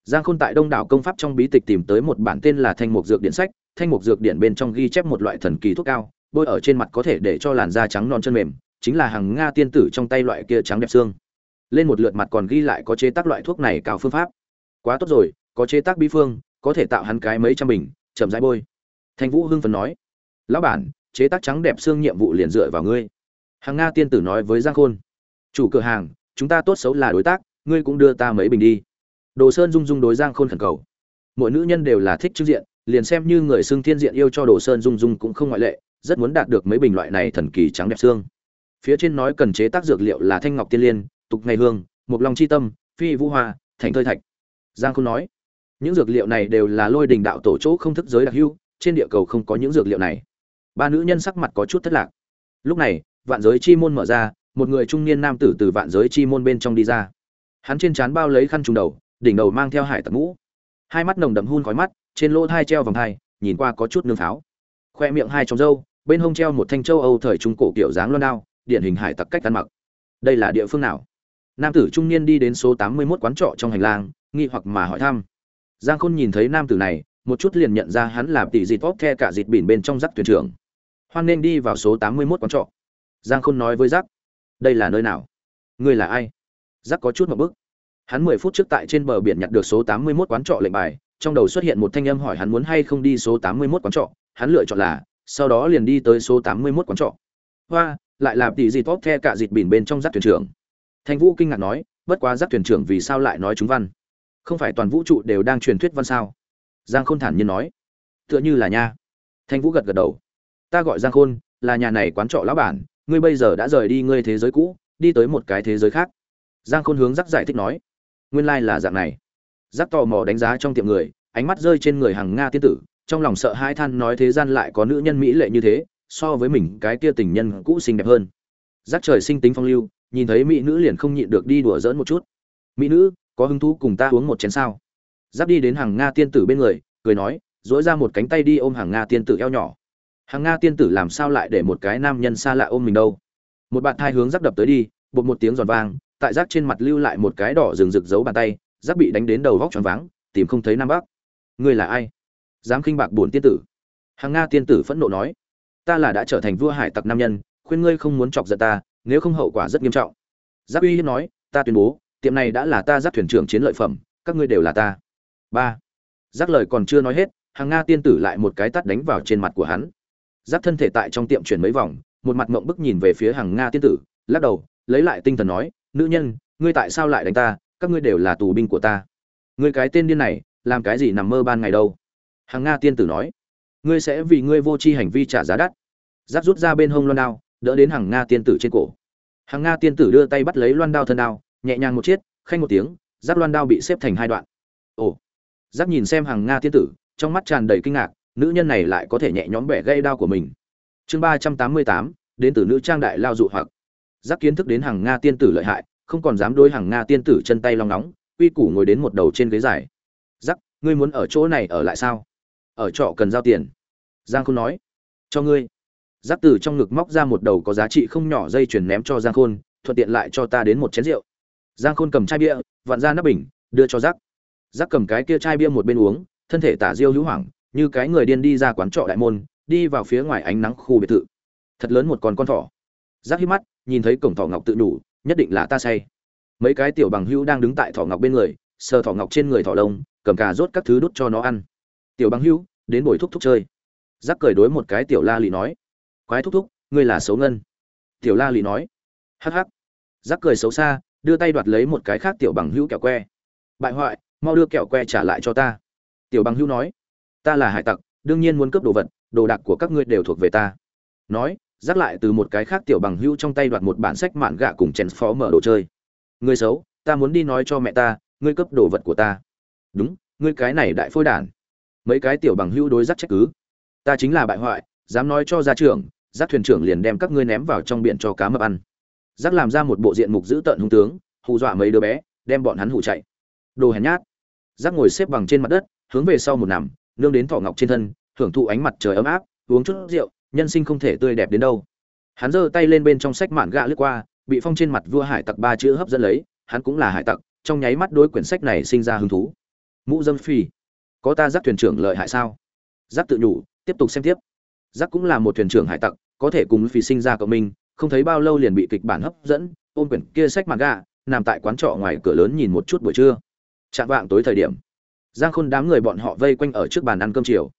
Speaker 1: giang khôn tại đông đảo công pháp trong bí tịch tìm tới một bản tên là thanh mục dược điện sách thanh mục dược điển bên trong ghi chép một loại thần kỳ thuốc cao, bôi ở trên mặt có thể để cho làn da trắng non chân mềm, chính là hàng nga tiên tử trong tay loại kia trắng đẹp xương. Lên một lượt mặt còn ghi lại có chế tác loại thuốc này cao phương pháp. Quá tốt rồi, có chế tác bí phương, có thể tạo hắn cái mấy trăm bình, chậm rãi bôi. Thanh vũ hưng phấn nói, lão bản, chế tác trắng đẹp xương nhiệm vụ liền dựa vào ngươi. Hàng nga tiên tử nói với giang khôn, chủ cửa hàng, chúng ta tốt xấu là đối tác, ngươi cũng đưa ta mấy bình đi. Đồ sơn dung dung đối giang khôn khẩn cầu, mỗi nữ nhân đều là thích trước diện liền xem như người xưng thiên diện yêu cho đồ sơn dung dung cũng không ngoại lệ, rất muốn đạt được mấy bình loại này thần kỳ trắng đẹp xương. Phía trên nói cần chế tác dược liệu là thanh ngọc tiên liên, tục ngày hương mục long chi tâm, phi vũ hoa, thành thơi thạch. Giang khôn nói, những dược liệu này đều là lôi đình đạo tổ chỗ không thức giới đặc hưu trên địa cầu không có những dược liệu này. Ba nữ nhân sắc mặt có chút thất lạc. Lúc này, vạn giới chi môn mở ra, một người trung niên nam tử từ vạn giới chi môn bên trong đi ra. Hắn trên trán bao lấy khăn trùng đầu, đỉnh đầu mang theo hải tặc mũ. Hai mắt nồng đậm hun khói mắt trên lỗ thai treo vòng thai, nhìn qua có chút nương pháo. Khoe miệng hai trong râu, bên hông treo một thanh châu âu thời trung cổ kiểu dáng loan đao, điển hình hải tặc cách ăn mặc. Đây là địa phương nào? Nam tử trung niên đi đến số tám mươi 81 quán trọ trong hành lang, nghi hoặc mà hỏi thăm. Giang khôn nhìn thấy nam tử này, một chút liền nhận ra hắn là tỷ dịt tốt the cả dịt bỉn bên trong rắc thuyền trưởng. Hoan nên đi vào số tám mươi 81 quán trọ. Giang khôn nói với rắc đây là nơi nào? Ngươi là ai? Rắc có chút một bức. Hắn mười phút trước tại trên bờ biển nhặt được số tám mươi 81 quán trọ lệnh bài trong đầu xuất hiện một thanh âm hỏi hắn muốn hay không đi số tám mươi 81 quán trọ. Hắn lựa chọn là, sau đó liền đi tới số tám mươi 81 quán trọ. Hoa, lại là tỷ gì tốt the cả dịt bỉn bên trong giáp thuyền trưởng. Thanh vũ kinh ngạc nói, bất quá giáp thuyền trưởng vì sao lại nói chúng văn? Không phải toàn vũ trụ đều đang truyền thuyết văn sao? Giang khôn thản nhiên nói. Tựa như là nha. Thanh vũ gật gật đầu. Ta gọi giang khôn, là nhà này quán trọ lão bản, ngươi bây giờ đã rời đi ngươi thế giới cũ, đi tới một cái thế giới khác. Giang khôn hướng giáp giải thích nói. Nguyên lai là dạng này giác tò mò đánh giá trong tiệm người, ánh mắt rơi trên người hàng nga tiên tử, trong lòng sợ hai than nói thế gian lại có nữ nhân mỹ lệ như thế, so với mình cái kia tình nhân cũ xinh đẹp hơn. Giác trời sinh tính phong lưu, nhìn thấy mỹ nữ liền không nhịn được đi đùa giỡn một chút. Mỹ nữ, có hứng thú cùng ta uống một chén sao? Giáp đi đến hàng nga tiên tử bên người, cười nói dỗi ra một cánh tay đi ôm hàng nga tiên tử eo nhỏ. Hàng nga tiên tử làm sao lại để một cái nam nhân xa lạ ôm mình đâu? Một bạn thai hướng giáp đập tới đi, bột một tiếng giòn vang, tại giáp trên mặt lưu lại một cái đỏ rừng rực giấu bàn tay giáp bị đánh đến đầu vóc tròn váng, tìm không thấy nam bắc. Ngươi là ai? Dám khinh bạc bổn tiên tử. Hàng nga tiên tử phẫn nộ nói. Ta là đã trở thành vua hải tặc nam nhân, khuyên ngươi không muốn chọc giận ta, nếu không hậu quả rất nghiêm trọng. Giáp uy hiếp nói, ta tuyên bố, tiệm này đã là ta giáp thuyền trưởng chiến lợi phẩm, các ngươi đều là ta. Ba. Giác lời còn chưa nói hết, hàng nga tiên tử lại một cái tắt đánh vào trên mặt của hắn. Giáp thân thể tại trong tiệm chuyển mấy vòng, một mặt mộng bức nhìn về phía hàng nga tiên tử, lắc đầu, lấy lại tinh thần nói, nữ nhân, ngươi tại sao lại đánh ta? Các ngươi đều là tù binh của ta. Ngươi cái tên điên này, làm cái gì nằm mơ ban ngày đâu? Hàng nga tiên tử nói. Ngươi sẽ vì ngươi vô tri hành vi trả giá đắt. Giáp rút ra bên hông loan đao, đỡ đến hàng nga tiên tử trên cổ. Hàng nga tiên tử đưa tay bắt lấy loan đao thân đao, nhẹ nhàng một chiếc, khanh một tiếng, giáp loan đao bị xếp thành hai đoạn. Ồ. Giáp nhìn xem hàng nga tiên tử, trong mắt tràn đầy kinh ngạc, nữ nhân này lại có thể nhẹ nhõm bẻ gây đao của mình. Chương ba trăm tám mươi tám, đến từ nữ trang đại lao dụ hoặc. Giáp kiến thức đến hàng nga tiên tử lợi hại không còn dám đôi hàng nga tiên tử chân tay long nóng uy củ ngồi đến một đầu trên ghế dài. Giáp ngươi muốn ở chỗ này ở lại sao? Ở trọ cần giao tiền. Giang khôn nói. Cho ngươi. Giáp từ trong ngực móc ra một đầu có giá trị không nhỏ dây chuyền ném cho giang khôn, thuận tiện lại cho ta đến một chén rượu. Giang khôn cầm chai bia, vặn ra nắp bình, đưa cho giáp giáp cầm cái kia chai bia một bên uống, thân thể tả diêu hữu hoảng, như cái người điên đi ra quán trọ đại môn, đi vào phía ngoài ánh nắng khu biệt thự. Thật lớn một con con thỏ. Giáp hít mắt, nhìn thấy cổng thỏ ngọc tự đủ nhất định là ta say. Mấy cái tiểu bằng hữu đang đứng tại thỏ ngọc bên người, sờ thỏ ngọc trên người thỏ lông, cầm cà rốt các thứ đút cho nó ăn. Tiểu bằng hữu, đến buổi thúc thúc chơi. Giác cười đối một cái tiểu la lị nói. Quái thúc thúc, ngươi là xấu ngân. Tiểu la lị nói. Hắc hắc. Giác cười xấu xa, đưa tay đoạt lấy một cái khác tiểu bằng hữu kẹo que. Bại hoại, mau đưa kẹo que trả lại cho ta. Tiểu bằng hữu nói. Ta là hải tặc, đương nhiên muốn cướp đồ vật, đồ đạc của các ngươi đều thuộc về ta. Nói dắt lại từ một cái khác tiểu bằng hữu trong tay đoạt một bản sách mạn gạ cùng chèn phó mở đồ chơi. Người xấu, ta muốn đi nói cho mẹ ta, ngươi cướp đồ vật của ta. Đúng, ngươi cái này đại phôi đản. Mấy cái tiểu bằng hữu đối dắt trách cứ. Ta chính là bại hoại, dám nói cho gia trưởng, rác thuyền trưởng liền đem các ngươi ném vào trong biển cho cá mập ăn. Giác làm ra một bộ diện mục dữ tợn hung tướng, hù dọa mấy đứa bé, đem bọn hắn hù chạy. Đồ hèn nhát. Giác ngồi xếp bằng trên mặt đất, hướng về sau một nằm, nương đến thỏ ngọc trên thân, hưởng thụ ánh mặt trời ấm áp, uống chút rượu nhân sinh không thể tươi đẹp đến đâu. Hắn giơ tay lên bên trong sách mạn gạ lướt qua, bị phong trên mặt vua hải tặc ba chữ hấp dẫn lấy, hắn cũng là hải tặc, trong nháy mắt đối quyển sách này sinh ra hứng thú. Mũ dâm phi, có ta giác thuyền trưởng lợi hại sao? Giác tự nhủ, tiếp tục xem tiếp. Giác cũng là một thuyền trưởng hải tặc, có thể cùng phi sinh ra cộng minh, không thấy bao lâu liền bị kịch bản hấp dẫn, ôm quyển kia sách mạn gạ, nằm tại quán trọ ngoài cửa lớn nhìn một chút buổi trưa. Chạm vạng tối thời điểm, giang khôn đám người bọn họ vây quanh ở trước bàn ăn cơm chiều.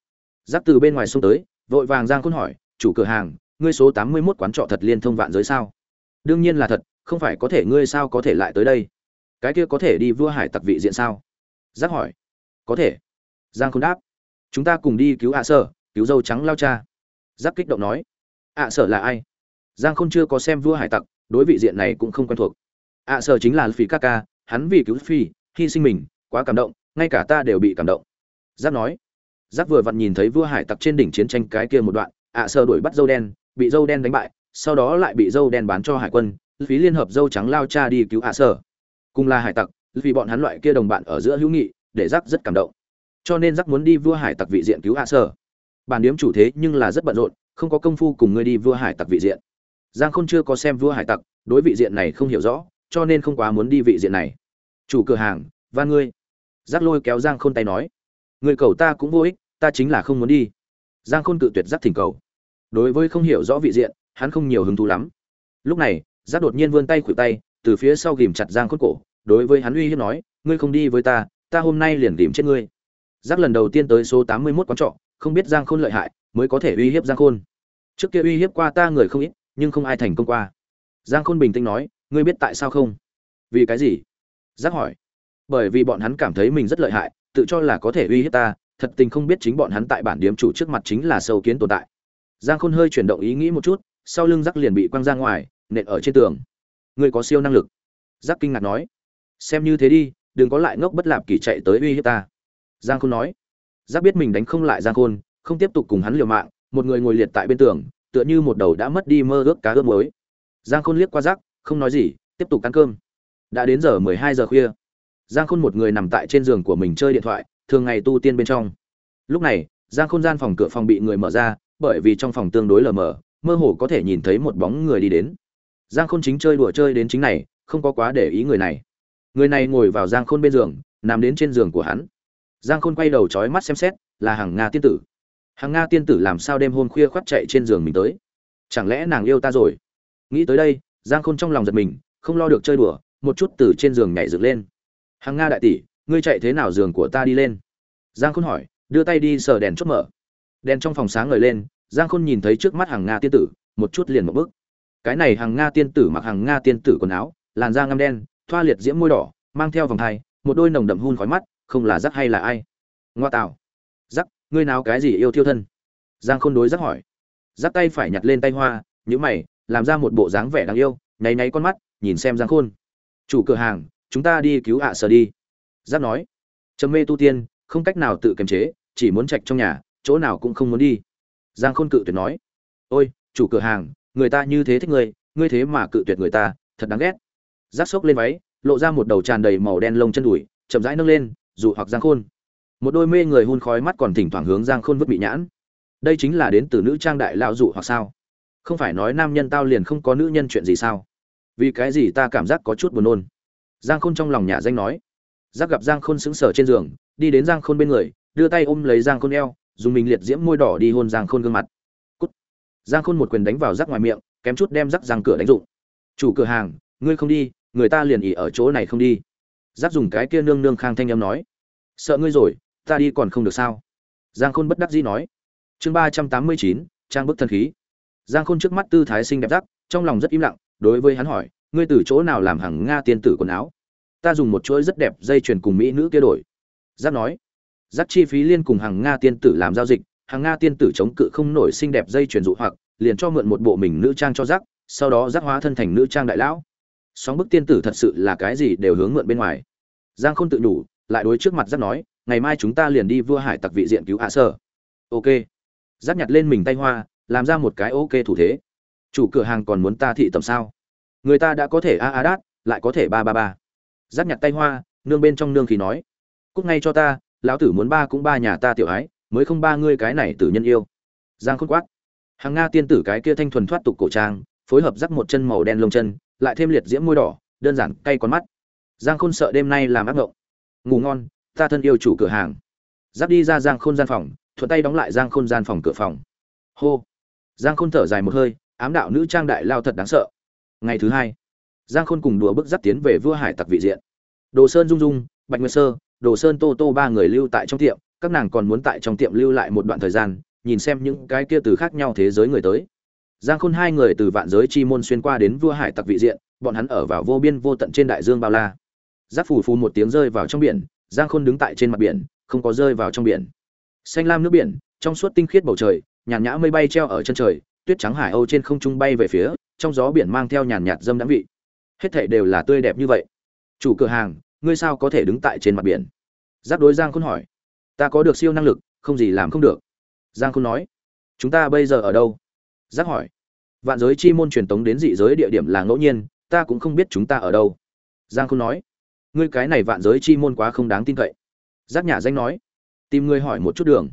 Speaker 1: Giáp từ bên ngoài xông tới, vội vàng giang khôn hỏi chủ cửa hàng, ngươi số tám mươi 81 quán trọ thật liên thông vạn giới sao? Đương nhiên là thật, không phải có thể ngươi sao có thể lại tới đây? Cái kia có thể đi vua hải tặc vị diện sao? Giác hỏi. Có thể. Giang không đáp. Chúng ta cùng đi cứu ạ sở, cứu dâu trắng lao cha. Giác kích động nói. Ạ sở là ai? Giang không chưa có xem vua hải tặc, đối vị diện này cũng không quen thuộc. Ạ sở chính là phi ca ca, hắn vì cứu phi, hy sinh mình, quá cảm động, ngay cả ta đều bị cảm động. Giác nói. Giác vừa vặn nhìn thấy vua hải tặc trên đỉnh chiến tranh cái kia một đoạn ạ à sơ đuổi bắt dâu đen, bị dâu đen đánh bại, sau đó lại bị dâu đen bán cho hải quân phí liên hợp dâu trắng lao cha đi cứu ạ à sơ. Cùng là hải tặc, vì bọn hắn loại kia đồng bạn ở giữa hữu nghị, để giác rất cảm động. Cho nên giác muốn đi vua hải tặc vị diện cứu ạ à sơ. Bản điếm chủ thế nhưng là rất bận rộn, không có công phu cùng ngươi đi vua hải tặc vị diện. Giang khôn chưa có xem vua hải tặc, đối vị diện này không hiểu rõ, cho nên không quá muốn đi vị diện này. Chủ cửa hàng, van ngươi. Giác lôi kéo giang khôn tay nói người cầu ta cũng vô ích, ta chính là không muốn đi giang khôn cự tuyệt giác thỉnh cầu. Đối với không hiểu rõ vị diện, hắn không nhiều hứng thú lắm. Lúc này, giác đột nhiên vươn tay khuỷu tay, từ phía sau ghìm chặt giang khôn cổ, đối với hắn uy hiếp nói, ngươi không đi với ta ta hôm nay liền ghìm chết ngươi. Giác lần đầu tiên tới số tám mươi 81 quán trọ, không biết giang khôn lợi hại, mới có thể uy hiếp giang khôn. Trước kia uy hiếp qua ta người không ít, nhưng không ai thành công qua. Giang khôn bình tĩnh nói, ngươi biết tại sao không? Vì cái gì? Giác hỏi. Bởi vì bọn hắn cảm thấy mình rất lợi hại, tự cho là có thể uy hiếp ta thật tình không biết chính bọn hắn tại bản điếm chủ trước mặt chính là sâu kiến tồn tại. Giang khôn hơi chuyển động ý nghĩ một chút, sau lưng rắc liền bị quăng ra ngoài, nện ở trên tường. Người có siêu năng lực. Rắc kinh ngạc nói, xem như thế đi, đừng có lại ngốc bất lạp kỳ chạy tới uy hiếp ta. Giang khôn nói, giác biết mình đánh không lại giang khôn, không tiếp tục cùng hắn liều mạng, một người ngồi liệt tại bên tường, tựa như một đầu đã mất đi mơ ước cá ướp mới giang khôn liếc qua giác, không nói gì, tiếp tục ăn cơm. Đã đến giờ mười hai giờ khuya. Giang khôn một người nằm tại trên giường của mình chơi điện thoại thường ngày tu tiên bên trong. Lúc này, giang khôn gian phòng cửa phòng bị người mở ra, bởi vì trong phòng tương đối lờ mờ, mơ hồ có thể nhìn thấy một bóng người đi đến. Giang khôn chính chơi đùa chơi đến chính này, không có quá để ý người này. Người này ngồi vào giang khôn bên giường, nằm đến trên giường của hắn. Giang khôn quay đầu trói mắt xem xét, là hàng nga tiên tử. Hàng nga tiên tử làm sao đêm hôm khuya khoắt chạy trên giường mình tới? Chẳng lẽ nàng yêu ta rồi? Nghĩ tới đây, giang khôn trong lòng giật mình, không lo được chơi đùa, một chút từ trên giường nhảy dựng lên. Hàng nga đại tỷ ngươi chạy thế nào giường của ta đi lên? Giang khôn hỏi, đưa tay đi sờ đèn chốt mở. Đèn trong phòng sáng ngời lên, giang khôn nhìn thấy trước mắt hàng nga tiên tử, một chút liền một bức cái này hàng nga tiên tử mặc hàng nga tiên tử quần áo, làn da ngăm đen, thoa liệt diễm môi đỏ, mang theo vòng thai, một đôi nồng đậm hun khói mắt, không là rắc hay là ai? Ngoa tạo. Rắc, ngươi nào cái gì yêu thiêu thân? Giang khôn đối rắc hỏi. Rắc tay phải nhặt lên tay hoa nhữ mày, làm ra một bộ dáng vẻ đáng yêu, nháy nháy con mắt, nhìn xem giang khôn. Chủ cửa hàng, chúng ta đi cứu ạ à sở đi giáp nói, trầm mê tu tiên, không cách nào tự kiềm chế, chỉ muốn trạch trong nhà, chỗ nào cũng không muốn đi. Giang khôn cự tuyệt nói, ôi, chủ cửa hàng, người ta như thế thích ngươi ngươi thế mà cự tuyệt người ta, thật đáng ghét. Giáp xốc lên váy, lộ ra một đầu tràn đầy màu đen lông chân đùi, chậm rãi nâng lên dù hoặc giang khôn. Một đôi mê người hun khói mắt còn thỉnh thoảng hướng giang khôn vứt bị nhãn. Đây chính là đến từ nữ trang đại lao dụ hoặc sao? Không phải nói nam nhân tao liền không có nữ nhân chuyện gì sao? Vì cái gì ta cảm giác có chút buồn nôn? Giang khôn trong lòng nhà danh nói giác gặp giang khôn sững sờ trên giường, đi đến giang khôn bên người, đưa tay ôm lấy giang khôn eo, dùng mình liệt diễm môi đỏ đi hôn giang khôn gương mặt. Cút. giang khôn một quyền đánh vào rắc ngoài miệng, kém chút đem rắc giang cửa đánh rụng. Chủ cửa hàng, ngươi không đi, người ta liền ỉ ở chỗ này không đi. Giáp dùng cái kia nương nương khang thanh âm nói. Sợ ngươi rồi, ta đi còn không được sao? Giang khôn bất đắc dĩ nói. Chương ba trăm tám mươi chín, trang bức thân khí. Giang khôn trước mắt tư thái xinh đẹp giáp trong lòng rất im lặng, đối với hắn hỏi, ngươi từ chỗ nào làm hàng nga tiên tử quần áo? Ta dùng một chuỗi rất đẹp dây chuyền cùng mỹ nữ kia đổi. Giáp nói, giáp chi phí liên cùng hàng nga tiên tử làm giao dịch, hàng nga tiên tử chống cự không nổi xinh đẹp dây chuyền dụ hoặc, liền cho mượn một bộ mình nữ trang cho giáp, sau đó giáp hóa thân thành nữ trang đại lão. Sóng bức tiên tử thật sự là cái gì đều hướng mượn bên ngoài. Giang không tự đủ lại đối trước mặt giáp nói, ngày mai chúng ta liền đi vua hải tặc vị diện cứu hạ sơ. Ok. Giáp nhặt lên mình tay hoa, làm ra một cái ok thủ thế. Chủ cửa hàng còn muốn ta thị tầm sao? Người ta đã có thể a a đát, lại có thể ba ba ba giáp nhặt tay hoa, nương bên trong nương khí nói cúc ngay cho ta, lão tử muốn ba cũng ba nhà ta tiểu ái, mới không ba ngươi cái này tử nhân yêu. Giang khôn quát, hàng nga tiên tử cái kia thanh thuần thoát tục cổ trang, phối hợp rắc một chân màu đen lông chân, lại thêm liệt diễm môi đỏ, đơn giản cay con mắt. Giang khôn sợ đêm nay làm ác ngộng. Ngủ ngon, ta thân yêu chủ cửa hàng. Giáp đi ra giang khôn gian phòng, thuận tay đóng lại giang khôn gian phòng cửa phòng. Hô. Giang khôn thở dài một hơi, ám đạo nữ trang đại lao thật đáng sợ. Ngày thứ hai giang khôn cùng đùa bức dắt tiến về vua hải tặc vị diện. Đồ sơn dung dung bạch nguyệt sơ, đồ sơn tô tô ba người lưu tại trong tiệm, các nàng còn muốn tại trong tiệm lưu lại một đoạn thời gian, nhìn xem những cái kia từ khác nhau thế giới người tới. Giang khôn hai người từ vạn giới chi môn xuyên qua đến vua hải tặc vị diện, bọn hắn ở vào vô biên vô tận trên đại dương bao la. Giáp phù phù một tiếng rơi vào trong biển, giang khôn đứng tại trên mặt biển, không có rơi vào trong biển. Xanh lam nước biển, trong suốt tinh khiết bầu trời, nhàn nhã mây bay treo ở chân trời, tuyết trắng hải âu trên không trung bay về phía, trong gió biển mang theo nhàn nhạt dâm đãng vị hết thảy đều là tươi đẹp như vậy. Chủ cửa hàng, ngươi sao có thể đứng tại trên mặt biển? Giáp đối giang khôn hỏi. Ta có được siêu năng lực, không gì làm không được. Giang khôn nói. Chúng ta bây giờ ở đâu? Giáp hỏi. Vạn giới chi môn truyền tống đến dị giới địa điểm là ngẫu nhiên, ta cũng không biết chúng ta ở đâu. Giang khôn nói. Ngươi cái này vạn giới chi môn quá không đáng tin cậy. Giác nhà danh nói. Tìm ngươi hỏi một chút đường.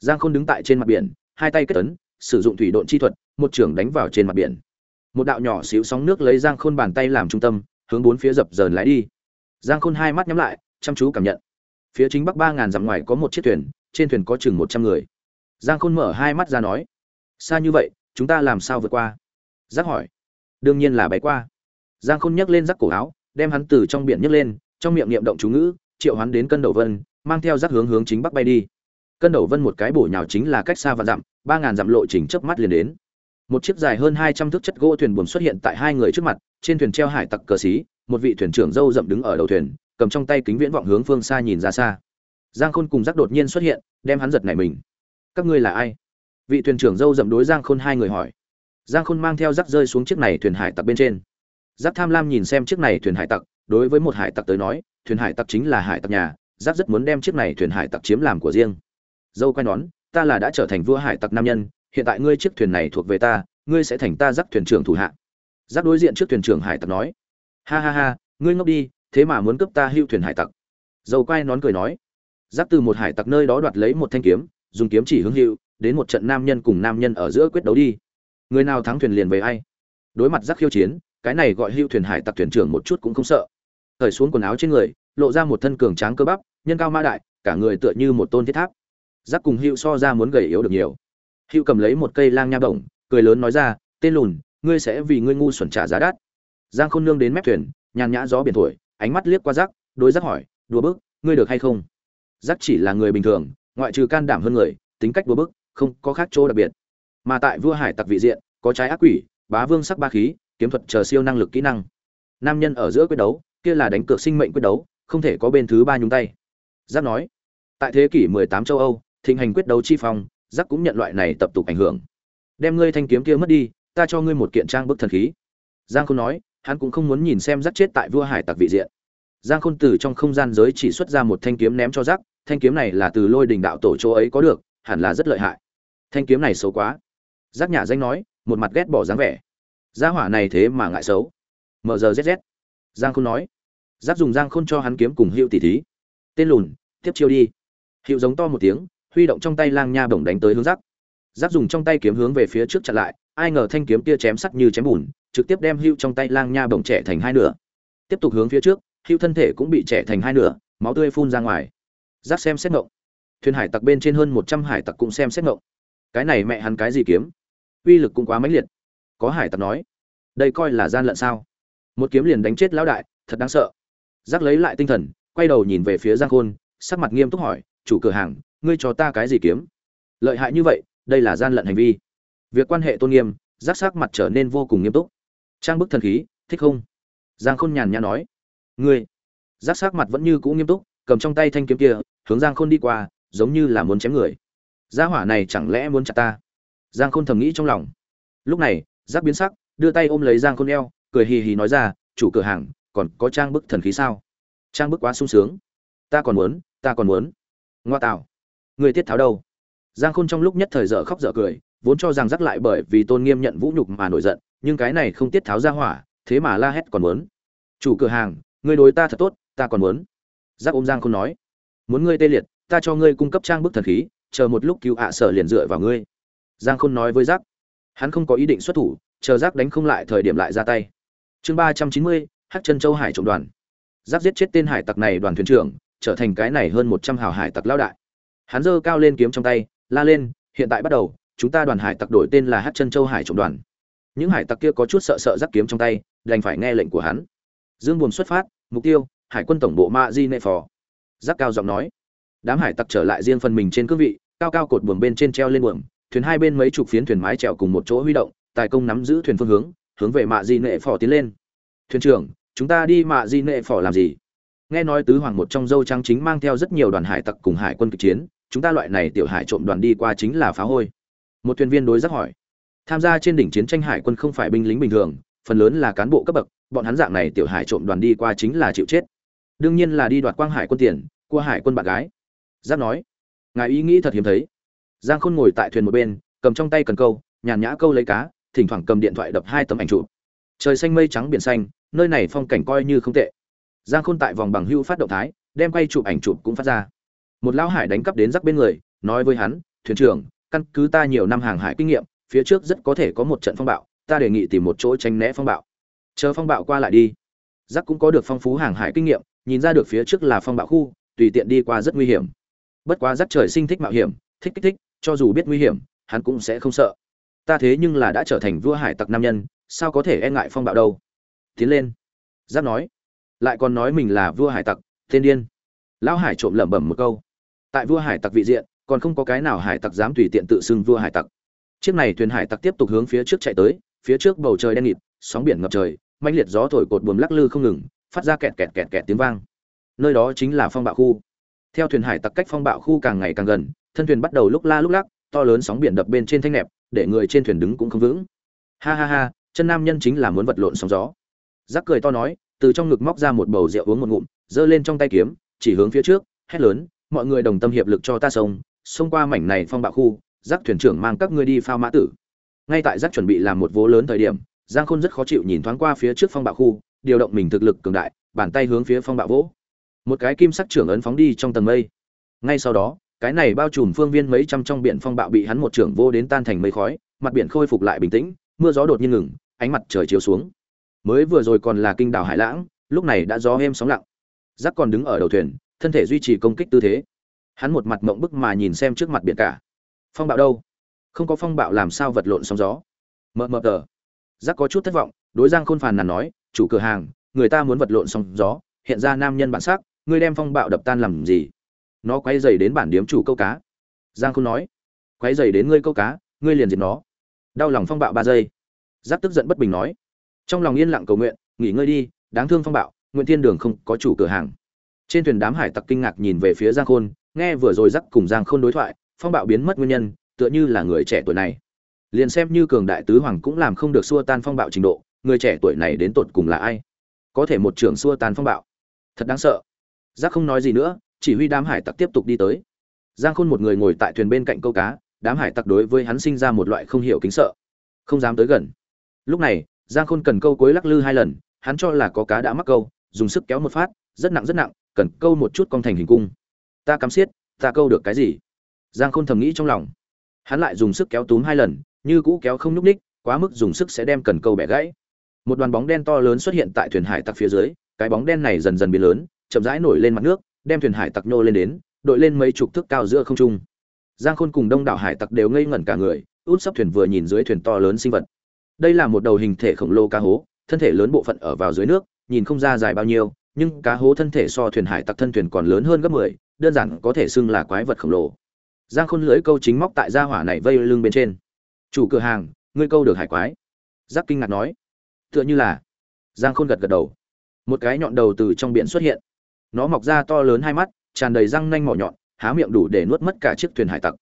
Speaker 1: Giang khôn đứng tại trên mặt biển, hai tay kết tấn sử dụng thủy độn chi thuật, một trưởng đánh vào trên mặt biển một đạo nhỏ xíu sóng nước lấy giang khôn bàn tay làm trung tâm, hướng bốn phía dập dờn lái đi. Giang khôn hai mắt nhắm lại, chăm chú cảm nhận. Phía chính bắc ba ngàn dặm ngoài có một chiếc thuyền, trên thuyền có chừng một trăm người. Giang khôn mở hai mắt ra nói, xa như vậy, chúng ta làm sao vượt qua? Giác hỏi, đương nhiên là bay qua. Giang khôn nhấc lên rắc cổ áo, đem hắn từ trong biển nhấc lên, trong miệng niệm động chú ngữ, triệu hắn đến cân đầu vân, mang theo rắc hướng hướng chính bắc bay đi. Cân đầu vân một cái bổ nhào chính là cách xa và dặm, ba ngàn dặm lộ trình chớp mắt liền đến một chiếc dài hơn hai trăm thước chất gỗ thuyền buồm xuất hiện tại hai người trước mặt, trên thuyền treo hải tặc cờ xí, một vị thuyền trưởng dâu rậm đứng ở đầu thuyền, cầm trong tay kính viễn vọng hướng phương xa nhìn ra xa. Giang khôn cùng giác đột nhiên xuất hiện, đem hắn giật nảy mình. Các ngươi là ai? Vị thuyền trưởng dâu rậm đối giang khôn hai người hỏi. Giang khôn mang theo giác rơi xuống chiếc này thuyền hải tặc bên trên. Giác tham lam nhìn xem chiếc này thuyền hải tặc, đối với một hải tặc tới nói, thuyền hải tặc chính là hải tặc nhà, giác rất muốn đem chiếc này thuyền hải tặc chiếm làm của riêng. Dâu quay nón, ta là đã trở thành vua hải tặc nam nhân hiện tại ngươi chiếc thuyền này thuộc về ta, ngươi sẽ thành ta giác thuyền trưởng thủ hạ. Giác đối diện trước thuyền trưởng hải tặc nói. Ha ha ha, ngươi ngốc đi, thế mà muốn cướp ta hưu thuyền hải tặc. Dầu quay nón cười nói. Giác từ một hải tặc nơi đó đoạt lấy một thanh kiếm, dùng kiếm chỉ hướng hữu đến một trận nam nhân cùng nam nhân ở giữa quyết đấu đi. Người nào thắng thuyền liền về ai. Đối mặt giác khiêu chiến, cái này gọi hưu thuyền hải tặc thuyền trưởng một chút cũng không sợ. Thời xuống quần áo trên người, lộ ra một thân cường tráng cơ bắp, nhân cao ma đại, cả người tựa như một tôn thiết tháp. Giác cùng hưu so ra muốn gầy yếu được nhiều. Hữu cầm lấy một cây lang nha bổng, cười lớn nói ra, tên lùn, ngươi sẽ vì ngươi ngu xuẩn trả giá đắt. Giang khôn nương đến mép thuyền, nhàn nhã gió biển thổi, ánh mắt liếc qua giác, đối giác hỏi, đùa bức, ngươi được hay không? Giác chỉ là người bình thường, ngoại trừ can đảm hơn người, tính cách đùa bức, không có khác chỗ đặc biệt. Mà tại vua hải tặc vị diện, có trái ác quỷ, bá vương sắc ba khí, kiếm thuật chờ siêu năng lực kỹ năng. Nam nhân ở giữa quyết đấu, kia là đánh cược sinh mệnh quyết đấu, không thể có bên thứ ba nhúng tay. Giác nói, tại thế kỷ 18 châu âu, thịnh hành quyết đấu chi phong giác cũng nhận loại này tập tục ảnh hưởng. Đem ngươi thanh kiếm kia mất đi, ta cho ngươi một kiện trang bức thần khí. Giang khôn nói, hắn cũng không muốn nhìn xem giác chết tại vua hải tặc vị diện. Giang khôn từ trong không gian giới chỉ xuất ra một thanh kiếm ném cho giác, thanh kiếm này là từ lôi đình đạo tổ chỗ ấy có được, hẳn là rất lợi hại. Thanh kiếm này xấu quá. Giác nhà danh nói, một mặt ghét bỏ dáng vẻ. Gia hỏa này thế mà ngại xấu. Mờ giờ zz giang khôn nói, giác dùng giang khôn cho hắn kiếm cùng hiệu tỷ thí. Tên lùn, tiếp chiêu đi. Hiệu giống to một tiếng huy động trong tay lang nha bổng đánh tới hướng giác giác dùng trong tay kiếm hướng về phía trước chặn lại, ai ngờ thanh kiếm kia chém sắt như chém bùn, trực tiếp đem hưu trong tay lang nha bổng trẻ thành hai nửa. Tiếp tục hướng phía trước, hưu thân thể cũng bị trẻ thành hai nửa, máu tươi phun ra ngoài. Giác xem xét ngộng. Thuyền hải tặc bên trên hơn một trăm hải tặc cũng xem xét ngộng. Cái này mẹ hắn cái gì kiếm? Uy lực cũng quá mãnh liệt. Có hải tặc nói, đây coi là gian lận sao? Một kiếm liền đánh chết lão đại, thật đáng sợ. Giác lấy lại tinh thần, quay đầu nhìn về phía giang khôn, sắc mặt nghiêm túc hỏi, chủ cửa hàng ngươi cho ta cái gì kiếm? Lợi hại như vậy, đây là gian lận hành vi. Việc quan hệ tôn nghiêm giác sắc mặt trở nên vô cùng nghiêm túc. Trang bức thần khí, thích không? Giang khôn nhàn nhã nói. Ngươi. Giác sắc mặt vẫn như cũ nghiêm túc, cầm trong tay thanh kiếm kia, hướng giang khôn đi qua, giống như là muốn chém người. Gia hỏa này chẳng lẽ muốn chặt ta? Giang khôn thầm nghĩ trong lòng. Lúc này giác biến sắc, đưa tay ôm lấy giang khôn eo, cười hì hì nói ra, chủ cửa hàng, còn có trang bức thần khí sao? Trang bức quá sung sướng. Ta còn muốn, ta còn muốn. Ngoa tạo người tiết tháo đâu? Giang khôn trong lúc nhất thời dở khóc dở cười, vốn cho rằng rắc lại bởi vì tôn nghiêm nhận vũ nhục mà nổi giận, nhưng cái này không tiết tháo ra hỏa, thế mà la hét còn muốn. Chủ cửa hàng, ngươi đối ta thật tốt, ta còn muốn. Giác ôm giang khôn nói, muốn ngươi tê liệt, ta cho ngươi cung cấp trang bức thần khí, chờ một lúc cứu ạ sở liền dựa vào ngươi. Giang khôn nói với giác hắn không có ý định xuất thủ, chờ giác đánh không lại thời điểm lại ra tay. Chương ba trăm chín mươi, hắc chân châu hải trộm đoàn. Giác giết chết tên hải tặc này đoàn thuyền trưởng, trở thành cái này hơn một trăm hào hải tặc lao đại hắn giơ cao lên kiếm trong tay, la lên, hiện tại bắt đầu, chúng ta đoàn hải tặc đổi tên là hát chân châu hải trộm đoàn. Những hải tặc kia có chút sợ sợ giáp kiếm trong tay, đành phải nghe lệnh của hắn. Dương buồn xuất phát, mục tiêu, hải quân tổng bộ ma di nệ phò. Giáp cao giọng nói. Đám hải tặc trở lại riêng phần mình trên cương vị, cao cao cột buồm bên trên treo lên buồm, thuyền hai bên mấy chục phiến thuyền mái trèo cùng một chỗ huy động, tài công nắm giữ thuyền phương hướng hướng về mạ di nệ phò tiến lên. Thuyền trưởng, chúng ta đi mạ di nệ phò làm gì? Nghe nói tứ hoàng một trong dâu trắng chính mang theo rất nhiều đoàn hải tặc cùng hải quân kịch chiến chúng ta loại này tiểu hải trộm đoàn đi qua chính là phá hôi. Một thuyền viên đối giác hỏi. Tham gia trên đỉnh chiến tranh hải quân không phải binh lính bình thường, phần lớn là cán bộ cấp bậc, bọn hắn dạng này tiểu hải trộm đoàn đi qua chính là chịu chết. Đương nhiên là đi đoạt quang hải quân tiền, của hải quân bạn gái. Giác nói. Ngài ý nghĩ thật hiếm thấy. Giang khôn ngồi tại thuyền một bên, cầm trong tay cần câu, nhàn nhã câu lấy cá, thỉnh thoảng cầm điện thoại đập hai tấm ảnh chụp. Trời xanh mây trắng biển xanh, nơi này phong cảnh coi như không tệ. Giang khôn tại vòng bằng hưu phát động thái, đem quay chụp ảnh chụp cũng phát ra một lão hải đánh cắp đến rắc bên người, nói với hắn, thuyền trưởng, căn cứ ta nhiều năm hàng hải kinh nghiệm, phía trước rất có thể có một trận phong bạo, ta đề nghị tìm một chỗ tránh né phong bạo. Chờ phong bạo qua lại đi. Rắc cũng có được phong phú hàng hải kinh nghiệm, nhìn ra được phía trước là phong bạo khu, tùy tiện đi qua rất nguy hiểm. Bất quá rắc trời sinh thích mạo hiểm, thích kích thích, cho dù biết nguy hiểm, hắn cũng sẽ không sợ. Ta thế nhưng là đã trở thành vua hải tặc nam nhân, sao có thể e ngại phong bạo đâu? Tiến lên. Giáp nói. Lại còn nói mình là vua hải tặc, thiên điên. Lão hải trộm lẩm bẩm một câu tại vua hải tặc vị diện, còn không có cái nào hải tặc dám tùy tiện tự xưng vua hải tặc. Chiếc này thuyền hải tặc tiếp tục hướng phía trước chạy tới, phía trước bầu trời đen nghịt, sóng biển ngập trời mạnh liệt gió thổi cột buồm lắc lư không ngừng, phát ra kẹt kẹt kẹt kẹt tiếng vang. Nơi đó chính là phong bạo khu. Theo thuyền hải tặc cách phong bạo khu càng ngày càng gần, thân thuyền bắt đầu lúc la lúc lắc, to lớn sóng biển đập bên trên thanh nẹp, để người trên thuyền đứng cũng không vững. Ha ha ha, chân nam nhân chính là muốn vật lộn sóng gió. Giác cười to nói, từ trong ngực móc ra một bầu rượu uống một ngụm, giơ lên trong tay kiếm, chỉ hướng phía trước, hét lớn mọi người đồng tâm hiệp lực cho ta sông, xông qua mảnh này phong bạo khu giác thuyền trưởng mang các ngươi đi phao mã tử. Ngay tại giác chuẩn bị làm một vố lớn thời điểm, giang khôn rất khó chịu nhìn thoáng qua phía trước phong bạo khu, điều động mình thực lực cường đại, bàn tay hướng phía phong bạo vỗ. Một cái kim sắc trưởng ấn phóng đi trong tầng mây. Ngay sau đó, cái này bao trùm phương viên mấy trăm trong biển phong bạo bị hắn một trưởng vô đến tan thành mây khói, mặt biển khôi phục lại bình tĩnh, mưa gió đột nhiên ngừng, ánh mặt trời chiếu xuống. Mới vừa rồi còn là kinh đảo hải lãng, lúc này đã gió êm sóng lặng. Giác còn đứng ở đầu thuyền thân thể duy trì công kích tư thế. Hắn một mặt mộng bức mà nhìn xem trước mặt biển cả. Phong bạo đâu? Không có phong bạo làm sao vật lộn sóng gió? Mờ mờ tờ. Giác có chút thất vọng, đối giang khôn phàn nàn nói, chủ cửa hàng, người ta muốn vật lộn sóng gió, hiện ra nam nhân bản sắc, ngươi đem phong bạo đập tan làm gì? Nó quay dày đến bản điếm chủ câu cá. Giang khôn nói quay dày đến ngươi câu cá, ngươi liền diệt nó. Đau lòng phong bạo ba giây. Giáp tức giận bất bình nói, trong lòng yên lặng cầu nguyện, nghỉ ngơi đi, đáng thương phong bạo, nguyện thiên đường không có chủ cửa hàng trên thuyền đám hải tặc kinh ngạc nhìn về phía giang khôn, nghe vừa rồi giắc cùng giang khôn đối thoại, phong bạo biến mất nguyên nhân, tựa như là người trẻ tuổi này. Liền xem như cường đại tứ hoàng cũng làm không được xua tan phong bạo trình độ, người trẻ tuổi này đến tột cùng là ai? Có thể một trưởng xua tan phong bạo. Thật đáng sợ. Giác không nói gì nữa, chỉ huy đám hải tặc tiếp tục đi tới. Giang khôn một người ngồi tại thuyền bên cạnh câu cá, đám hải tặc đối với hắn sinh ra một loại không hiểu kính sợ. Không dám tới gần. Lúc này, giang khôn cần câu cuối lắc lư hai lần, hắn cho là có cá đã mắc câu, dùng sức kéo một phát, rất nặng rất nặng cần câu một chút con thành hình cung. Ta cắm xiết, ta câu được cái gì? Giang khôn thầm nghĩ trong lòng. Hắn lại dùng sức kéo túm hai lần, như cũ kéo không nhúc ních quá mức dùng sức sẽ đem cần câu bẻ gãy. Một đoàn bóng đen to lớn xuất hiện tại thuyền hải tặc phía dưới, cái bóng đen này dần dần biến lớn, chậm rãi nổi lên mặt nước, đem thuyền hải tặc nhô lên đến, đội lên mấy chục thước cao giữa không trung. Giang khôn cùng đông đảo hải tặc đều ngây ngẩn cả người, út sắp thuyền vừa nhìn dưới thuyền to lớn sinh vật. Đây là một đầu hình thể khổng lồ cá hố, thân thể lớn bộ phận ở vào dưới nước, nhìn không ra dài bao nhiêu nhưng cá hố thân thể so thuyền hải tặc thân thuyền còn lớn hơn gấp mười, đơn giản có thể xưng là quái vật khổng lồ. Giang khôn lưỡi câu chính móc tại gia hỏa này vây lưng bên trên. Chủ cửa hàng, ngươi câu được hải quái. Giác kinh ngạc nói. Tựa như là. Giang khôn gật gật đầu. Một cái nhọn đầu từ trong biển xuất hiện. Nó mọc ra to lớn hai mắt, tràn đầy răng nanh mỏ nhọn, há miệng đủ để nuốt mất cả chiếc thuyền hải tặc.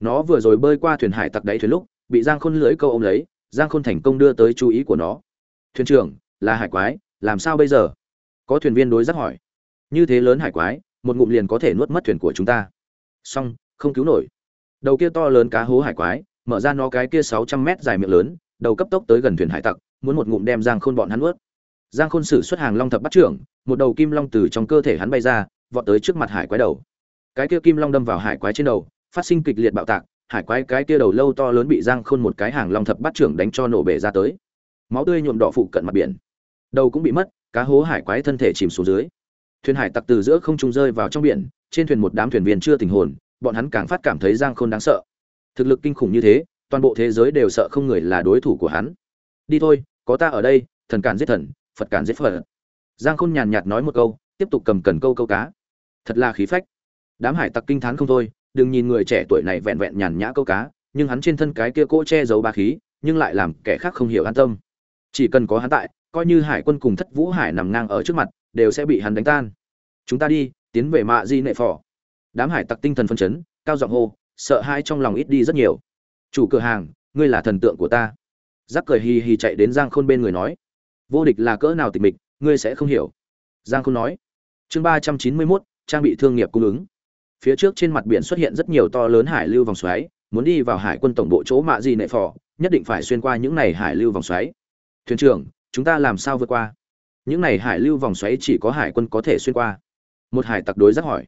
Speaker 1: Nó vừa rồi bơi qua thuyền hải tặc đấy thuyền lúc, bị giang khôn lưỡi câu ôm lấy, giang khôn thành công đưa tới chú ý của nó. Thuyền trưởng, là hải quái, làm sao bây giờ? Có thuyền viên đối giác hỏi. Như thế lớn hải quái, một ngụm liền có thể nuốt mất thuyền của chúng ta. Song không cứu nổi. Đầu kia to lớn cá hố hải quái, mở ra nó cái kia sáu trăm mét dài miệng lớn, đầu cấp tốc tới gần thuyền hải tặc, muốn một ngụm đem giang khôn bọn hắn nuốt. Giang khôn sử xuất hàng long thập bắt trưởng, một đầu kim long từ trong cơ thể hắn bay ra, vọt tới trước mặt hải quái đầu. Cái kia kim long đâm vào hải quái trên đầu, phát sinh kịch liệt bạo tạc, hải quái cái kia đầu lâu to lớn bị giang khôn một cái hàng long thập bắt trưởng đánh cho nổ bể ra tới. Máu tươi nhuộm đỏ phụ cận mặt biển. Đầu cũng bị mất cá hố hải quái thân thể chìm xuống dưới. Thuyền hải tặc từ giữa không trung rơi vào trong biển, trên thuyền một đám thuyền viên chưa tình hồn, bọn hắn càng phát cảm thấy giang khôn đáng sợ. Thực lực kinh khủng như thế, toàn bộ thế giới đều sợ không người là đối thủ của hắn. Đi thôi, có ta ở đây, thần cản giết thần, phật cản giết phật. Giang khôn nhàn nhạt nói một câu, tiếp tục cầm cần câu câu cá. Thật là khí phách. Đám hải tặc kinh t h á n không thôi, đừng nhìn người trẻ tuổi này vẹn vẹn nhàn nhã câu cá, nhưng hắn trên thân cái kia cỗ che giấu ba khí, nhưng lại làm kẻ khác không hiểu an tâm. Chỉ cần có hắn tại coi như hải quân cùng thất vũ hải nằm ngang ở trước mặt, đều sẽ bị hắn đánh tan. Chúng ta đi, tiến về mạ di nệ phò. Đám hải tặc tinh thần phân chấn, cao giọng hô, sợ hai trong lòng ít đi rất nhiều. Chủ cửa hàng, ngươi là thần tượng của ta. Giác cười hì hì chạy đến giang khôn bên người nói, vô địch là cỡ nào tịch mịch, ngươi sẽ không hiểu. Giang khôn nói, chương ba trăm chín mươi mốt, trang bị thương nghiệp cung ứng. Phía trước trên mặt biển xuất hiện rất nhiều to lớn hải lưu vòng xoáy, muốn đi vào hải quân tổng bộ chỗ mạ di nệ phò, nhất định phải xuyên qua những này hải lưu vòng xoáy. Thuyền trưởng chúng ta làm sao vượt qua? Những này hải lưu vòng xoáy chỉ có hải quân có thể xuyên qua. Một hải tặc đối giác hỏi.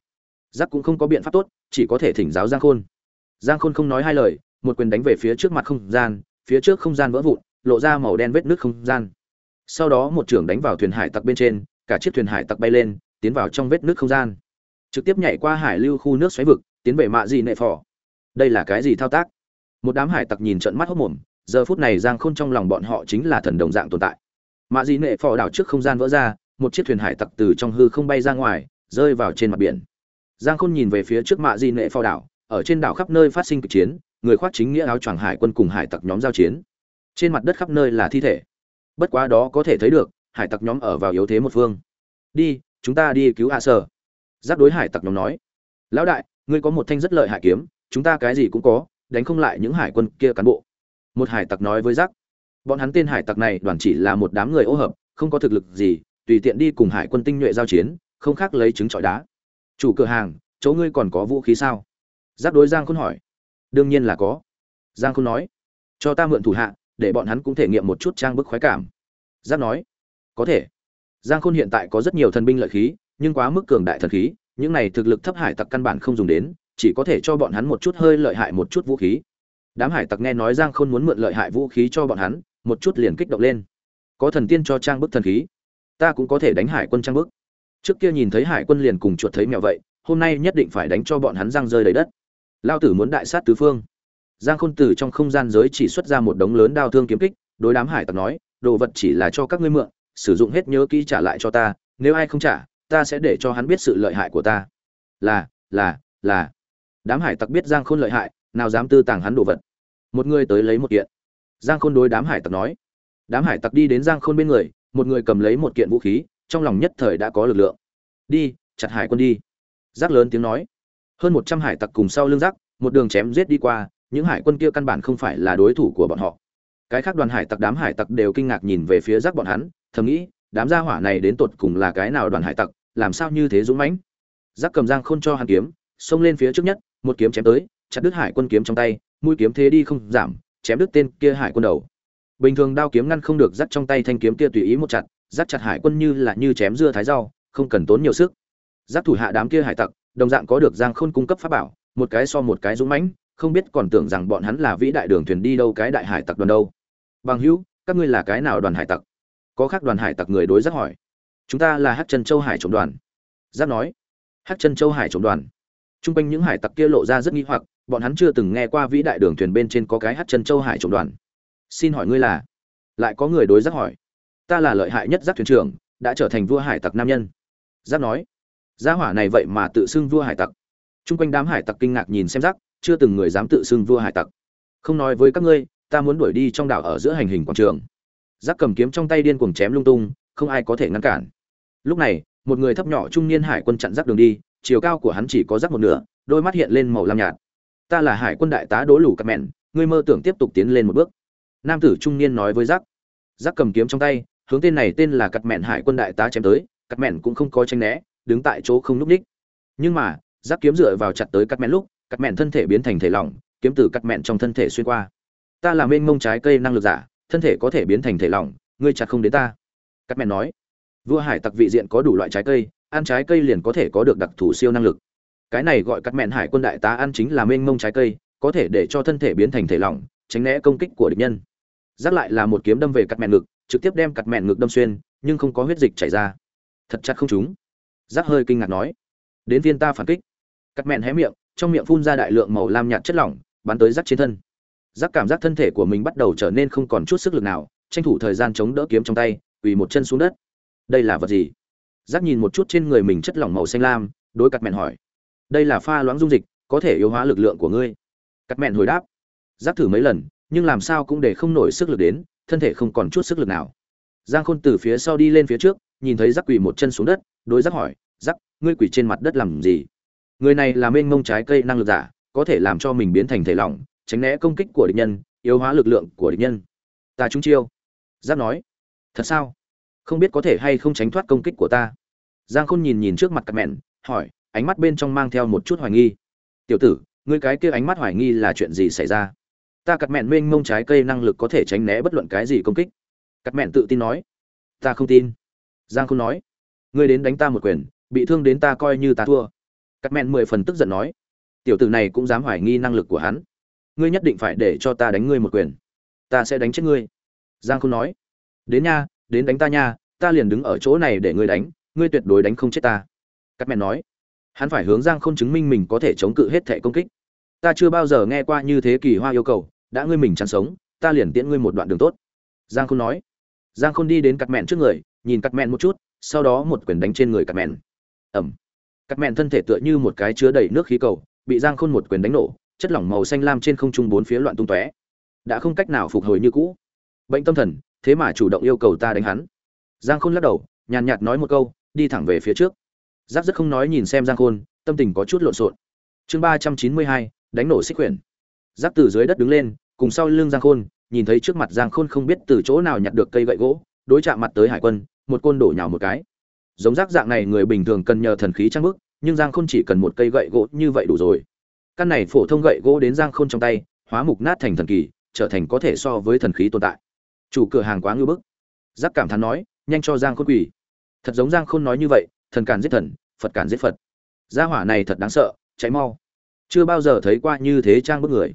Speaker 1: Giác cũng không có biện pháp tốt, chỉ có thể thỉnh giáo giang khôn. Giang khôn không nói hai lời, một quyền đánh về phía trước mặt không gian, phía trước không gian vỡ vụn, lộ ra màu đen vết nước không gian. Sau đó một trưởng đánh vào thuyền hải tặc bên trên, cả chiếc thuyền hải tặc bay lên, tiến vào trong vết nước không gian. Trực tiếp nhảy qua hải lưu khu nước xoáy vực, tiến về mạ gì nệ phò. Đây là cái gì thao tác? Một đám hải tặc nhìn trận mắt hốc mồm, giờ phút này giang khôn trong lòng bọn họ chính là thần đồng dạng tồn tại mạ dị nệ phò đảo trước không gian vỡ ra, một chiếc thuyền hải tặc từ trong hư không bay ra ngoài, rơi vào trên mặt biển. Giang khôn nhìn về phía trước mạ dị nệ phò đảo, ở trên đảo khắp nơi phát sinh cực chiến, người khoác chính nghĩa áo choàng hải quân cùng hải tặc nhóm giao chiến. Trên mặt đất khắp nơi là thi thể. Bất quá đó có thể thấy được, hải tặc nhóm ở vào yếu thế một phương. Đi, chúng ta đi cứu hạ sở. Giáp đối hải tặc nhóm nói. Lão đại, ngươi có một thanh rất lợi hại kiếm, chúng ta cái gì cũng có, đánh không lại những hải quân kia cán bộ. Một hải tặc nói với giác bọn hắn tên hải tặc này đoàn chỉ là một đám người ô hợp, không có thực lực gì, tùy tiện đi cùng hải quân tinh nhuệ giao chiến, không khác lấy trứng trọi đá. Chủ cửa hàng, chỗ ngươi còn có vũ khí sao? Giáp đối giang khôn hỏi. Đương nhiên là có. Giang khôn nói. Cho ta mượn thủ hạ, để bọn hắn cũng thể nghiệm một chút trang bức khoái cảm. Giáp nói. Có thể. Giang khôn hiện tại có rất nhiều thần binh lợi khí, nhưng quá mức cường đại thần khí, những này thực lực thấp hải tặc căn bản không dùng đến, chỉ có thể cho bọn hắn một chút hơi lợi hại một chút vũ khí. Đám hải tặc nghe nói giang khôn muốn mượn lợi hại vũ khí cho bọn hắn một chút liền kích động lên. Có thần tiên cho trang bức thần khí, ta cũng có thể đánh hải quân trang bức. Trước kia nhìn thấy hải quân liền cùng chuột thấy mẹo vậy, hôm nay nhất định phải đánh cho bọn hắn răng rơi đầy đất. Lao tử muốn đại sát tứ phương. Giang khôn tử trong không gian giới chỉ xuất ra một đống lớn đao thương kiếm kích, đối đám hải tặc nói, đồ vật chỉ là cho các ngươi mượn, sử dụng hết nhớ kỹ trả lại cho ta, nếu ai không trả, ta sẽ để cho hắn biết sự lợi hại của ta. Là là là. Đám hải tặc biết giang khôn lợi hại, nào dám tư tàng hắn đồ vật. Một người tới lấy một kiện giang khôn đối đám hải tặc nói. Đám hải tặc đi đến giang khôn bên người, một người cầm lấy một kiện vũ khí, trong lòng nhất thời đã có lực lượng. Đi, chặt hải quân đi. Giác lớn tiếng nói. Hơn một trăm hải tặc cùng sau lưng giác, một đường chém giết đi qua, những hải quân kia căn bản không phải là đối thủ của bọn họ. Cái khác đoàn hải tặc, đám hải tặc đều kinh ngạc nhìn về phía giác bọn hắn, thầm nghĩ, đám gia hỏa này đến tột cùng là cái nào đoàn hải tặc, làm sao như thế dũng mãnh? Giác cầm giang khôn cho hắn kiếm, xông lên phía trước nhất, một kiếm chém tới, chặt đứt hải quân kiếm trong tay, mũi kiếm thế đi không giảm chém đứt tên kia hải quân đầu. Bình thường đao kiếm ngăn không được, dắt trong tay thanh kiếm kia tùy ý một chặt, dắt chặt hải quân như là như chém dưa thái rau, không cần tốn nhiều sức. Dắt thủ hạ đám kia hải tặc, đồng dạng có được giang khôn cung cấp pháp bảo, một cái so một cái dũng mãnh, không biết còn tưởng rằng bọn hắn là vĩ đại đường thuyền đi đâu cái đại hải tặc đoàn đâu. Bằng hữu, các ngươi là cái nào đoàn hải tặc? Có khác đoàn hải tặc người đối giác hỏi. Chúng ta là hát chân châu hải trộm đoàn. Giáp nói. Hát chân châu hải trộm đoàn. T r u n g quanh những hải tặc kia lộ ra rất nghi hoặc bọn hắn chưa từng nghe qua vĩ đại đường thuyền bên trên có cái hát chân châu hải trộm đoàn. Xin hỏi ngươi là? Lại có người đối giác hỏi. Ta là lợi hại nhất giác thuyền trưởng, đã trở thành vua hải tặc nam nhân. Giác nói. Gia hỏa này vậy mà tự xưng vua hải tặc. T r u n g quanh đám hải tặc kinh ngạc nhìn xem giác, chưa từng người dám tự xưng vua hải tặc. Không nói với các ngươi, ta muốn đuổi đi trong đảo ở giữa hành hình quảng trường. Giác cầm kiếm trong tay điên cuồng chém lung tung, không ai có thể ngăn cản. Lúc này, một người thấp nhỏ trung niên hải quân chặn giác đường đi, chiều cao của hắn chỉ có giác một nửa, đôi mắt hiện lên màu lam nhạt ta là hải quân đại tá đỗ lủ cặp mẹn, ngươi mơ tưởng tiếp tục tiến lên một bước. Nam tử trung niên nói với giác. Giác cầm kiếm trong tay, hướng tên này tên là cặp mẹn hải quân đại tá chém tới cặp mẹn cũng không có tranh né, đứng tại chỗ không núp ních. Nhưng mà, giác kiếm dựa vào chặt tới cặp mẹn lúc cặp mẹn thân thể biến thành thể lỏng, kiếm từ cặp mẹn trong thân thể xuyên qua. Ta là mênh mông trái cây năng lực giả, thân thể có thể biến thành thể lỏng, ngươi chặt không đến ta. Cặp mẹn nói. Vua hải tặc vị diện có đủ loại trái cây, ăn trái cây liền có thể có được đặc thù siêu năng lực cái này gọi cắt mẹn hải quân đại tá ăn chính là mênh mông trái cây, có thể để cho thân thể biến thành thể lỏng, tránh né công kích của địch nhân. Giáp lại là một kiếm đâm về cắt mẹn ngực, trực tiếp đem cắt mẹn ngực đâm xuyên, nhưng không có huyết dịch chảy ra. Thật chắc không chúng giáp hơi kinh ngạc nói. Đến viên ta phản kích. Cắt mẹn hé miệng, trong miệng phun ra đại lượng màu lam nhạt chất lỏng, bắn tới giáp trên thân. Giáp cảm giác thân thể của mình bắt đầu trở nên không còn chút sức lực nào, tranh thủ thời gian chống đỡ kiếm trong tay, quỳ một chân xuống đất. Đây là vật gì? Giáp nhìn một chút trên người mình chất lỏng màu xanh lam, đối cắt mẹn hỏi đây là pha loãng dung dịch, có thể yếu hóa lực lượng của ngươi. Cắt mẹn hồi đáp. Giáp thử mấy lần, nhưng làm sao cũng để không nổi sức lực đến, thân thể không còn chút sức lực nào. Giang khôn từ phía sau đi lên phía trước, nhìn thấy giáp quỳ một chân xuống đất, đối giáp hỏi, giáp, ngươi quỳ trên mặt đất làm gì? Người này là mênh mông trái cây năng lực giả, có thể làm cho mình biến thành thể lỏng, tránh né công kích của địch nhân, yếu hóa lực lượng của địch nhân. Ta trúng chiêu. Giáp nói. Thật sao? Không biết có thể hay không tránh thoát công kích của ta. Giang khôn nhìn nhìn trước mặt cặp mẹn, hỏi ánh mắt bên trong mang theo một chút hoài nghi. Tiểu tử, ngươi cái kia ánh mắt hoài nghi là chuyện gì xảy ra? Ta cật mẹn mênh mông trái cây năng lực có thể tránh né bất luận cái gì công kích. Cật mẹn tự tin nói. Ta không tin. Giang không nói. Ngươi đến đánh ta một quyền, bị thương đến ta coi như ta thua. Cắt mẹn mười phần tức giận nói. Tiểu tử này cũng dám hoài nghi năng lực của hắn. Ngươi nhất định phải để cho ta đánh ngươi một quyền. Ta sẽ đánh chết ngươi. Giang không nói. Đến nha, đến đánh ta nha, ta liền đứng ở chỗ này để ngươi đánh, ngươi tuyệt đối đánh không chết ta. Cắt mẹn nói hắn phải hướng giang khôn chứng minh mình có thể chống cự hết thẻ công kích. Ta chưa bao giờ nghe qua như thế kỳ hoa yêu cầu, đã ngươi mình chán sống, ta liền tiễn ngươi một đoạn đường tốt. Giang khôn nói. Giang khôn đi đến cặt mẹn trước người, nhìn cặt mẹn một chút, sau đó một quyền đánh trên người cặt mẹn. Ẩm cặt mẹn thân thể tựa như một cái chứa đầy nước khí cầu, bị giang khôn một quyền đánh nổ, chất lỏng màu xanh lam trên không trung bốn phía loạn tung tóe. Đã không cách nào phục hồi như cũ. Bệnh tâm thần, thế mà chủ động yêu cầu ta đánh hắn. Giang khôn lắc đầu, nhàn nhạt nói một câu, đi thẳng về phía trước giáp rất không nói nhìn xem giang khôn, tâm tình có chút lộn xộn. Chương ba trăm chín mươi hai, đánh nổ xích quyển. Giáp từ dưới đất đứng lên, cùng sau lưng giang khôn, nhìn thấy trước mặt giang khôn không biết từ chỗ nào nhặt được cây gậy gỗ, đối chạm mặt tới hải quân, một côn đổ nhào một cái. Giống rác dạng này người bình thường cần nhờ thần khí trang bức, nhưng giang khôn chỉ cần một cây gậy gỗ như vậy đủ rồi. Căn này phổ thông gậy gỗ đến giang khôn trong tay, hóa mục nát thành thần kỳ, trở thành có thể so với thần khí tồn tại. Chủ cửa hàng quá ngưu bức. Giác cảm thán nói, nhanh cho giang khôn quỳ. Thật giống giang khôn nói như vậy thần càn giết thần, phật càn giết phật. Gia hỏa này thật đáng sợ cháy mau. Chưa bao giờ thấy qua như thế trang bức người.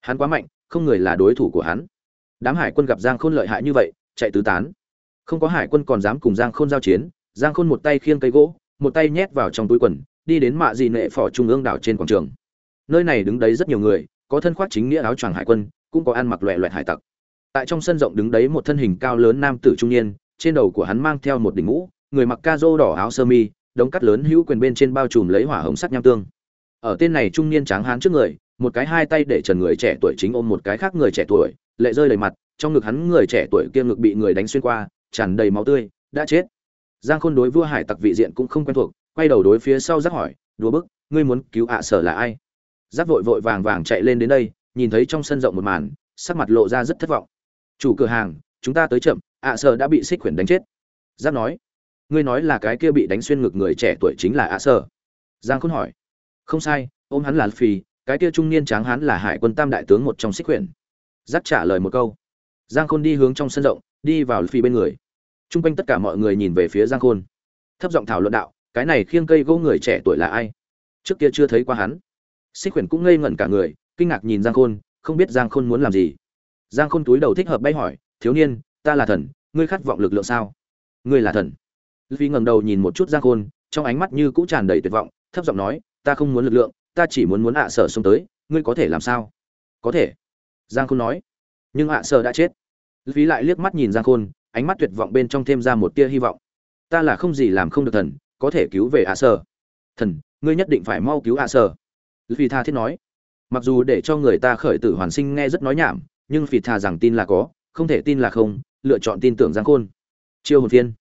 Speaker 1: Hắn quá mạnh, không người là đối thủ của hắn. Đám hải quân gặp giang khôn lợi hại như vậy, chạy tứ tán. Không có hải quân còn dám cùng giang khôn giao chiến, giang khôn một tay khiêng cây gỗ, một tay nhét vào trong túi quần, đi đến mạ dị nệ phò trung ương đảo trên quảng trường. Nơi này đứng đấy rất nhiều người, có thân khoác chính nghĩa áo choàng hải quân, cũng có ăn mặc loẹ loẹt hải tặc. Tại trong sân rộng đứng đấy một thân hình cao lớn nam tử trung niên, trên đầu của hắn mang theo một đỉnh mũ người mặc ca rô đỏ áo sơ mi, đống cắt lớn hữu quyền bên trên bao trùm lấy hỏa hồng sắt nham tương. Ở tên này trung niên tráng hán trước người, một cái hai tay để trần người trẻ tuổi chính ôm một cái khác người trẻ tuổi, lệ rơi đầy mặt, trong ngực hắn người trẻ tuổi kia ngực bị người đánh xuyên qua, tràn đầy máu tươi, đã chết. Giang khôn đối vua hải tặc vị diện cũng không quen thuộc, quay đầu đối phía sau giác hỏi, đùa bức, ngươi muốn cứu ạ sở là ai? Giác vội vội vàng vàng chạy lên đến đây, nhìn thấy trong sân rộng một màn, sắc mặt lộ ra rất thất vọng. Chủ cửa hàng, chúng ta tới chậm, ạ sở đã bị xích quyển đánh chết. Giác nói ngươi nói là cái kia bị đánh xuyên ngực người trẻ tuổi chính là ạ sở giang khôn hỏi. Không sai, ôm hắn là phì cái kia trung niên tráng hắn là hải quân tam đại tướng một trong xích quyển giác trả lời một câu. Giang khôn đi hướng trong sân rộng, đi vào phi bên người. T r u n g quanh tất cả mọi người nhìn về phía giang khôn. Thấp giọng thảo luận đạo, cái này khiêng cây gỗ người trẻ tuổi là ai? Trước kia chưa thấy qua hắn. Xích quyển cũng ngây ngẩn cả người, kinh ngạc nhìn giang khôn, không biết giang khôn muốn làm gì. Giang khôn túi đầu thích hợp bay hỏi, thiếu niên, ta là thần, ngươi khát vọng lực lượng sao? Ngươi là thần. Luffy ngẩng đầu nhìn một chút giang khôn, trong ánh mắt như cũ tràn đầy tuyệt vọng, thấp giọng nói, ta không muốn lực lượng, ta chỉ muốn muốn ạ sở xông tới, ngươi có thể làm sao? Có thể, giang khôn nói. Nhưng ạ sở đã chết. Luffy lại liếc mắt nhìn giang khôn, ánh mắt tuyệt vọng bên trong thêm ra một tia hy vọng. Ta là không gì làm không được thần, có thể cứu về ạ sở. Thần, ngươi nhất định phải mau cứu ạ sở. Luffy tha thiết nói. Mặc dù để cho người ta khởi tử hoàn sinh nghe rất nói nhảm, nhưng Phỉ tha rằng tin là có, không thể tin là không, lựa chọn tin tưởng giang khôn. Chiêu hồn Thiên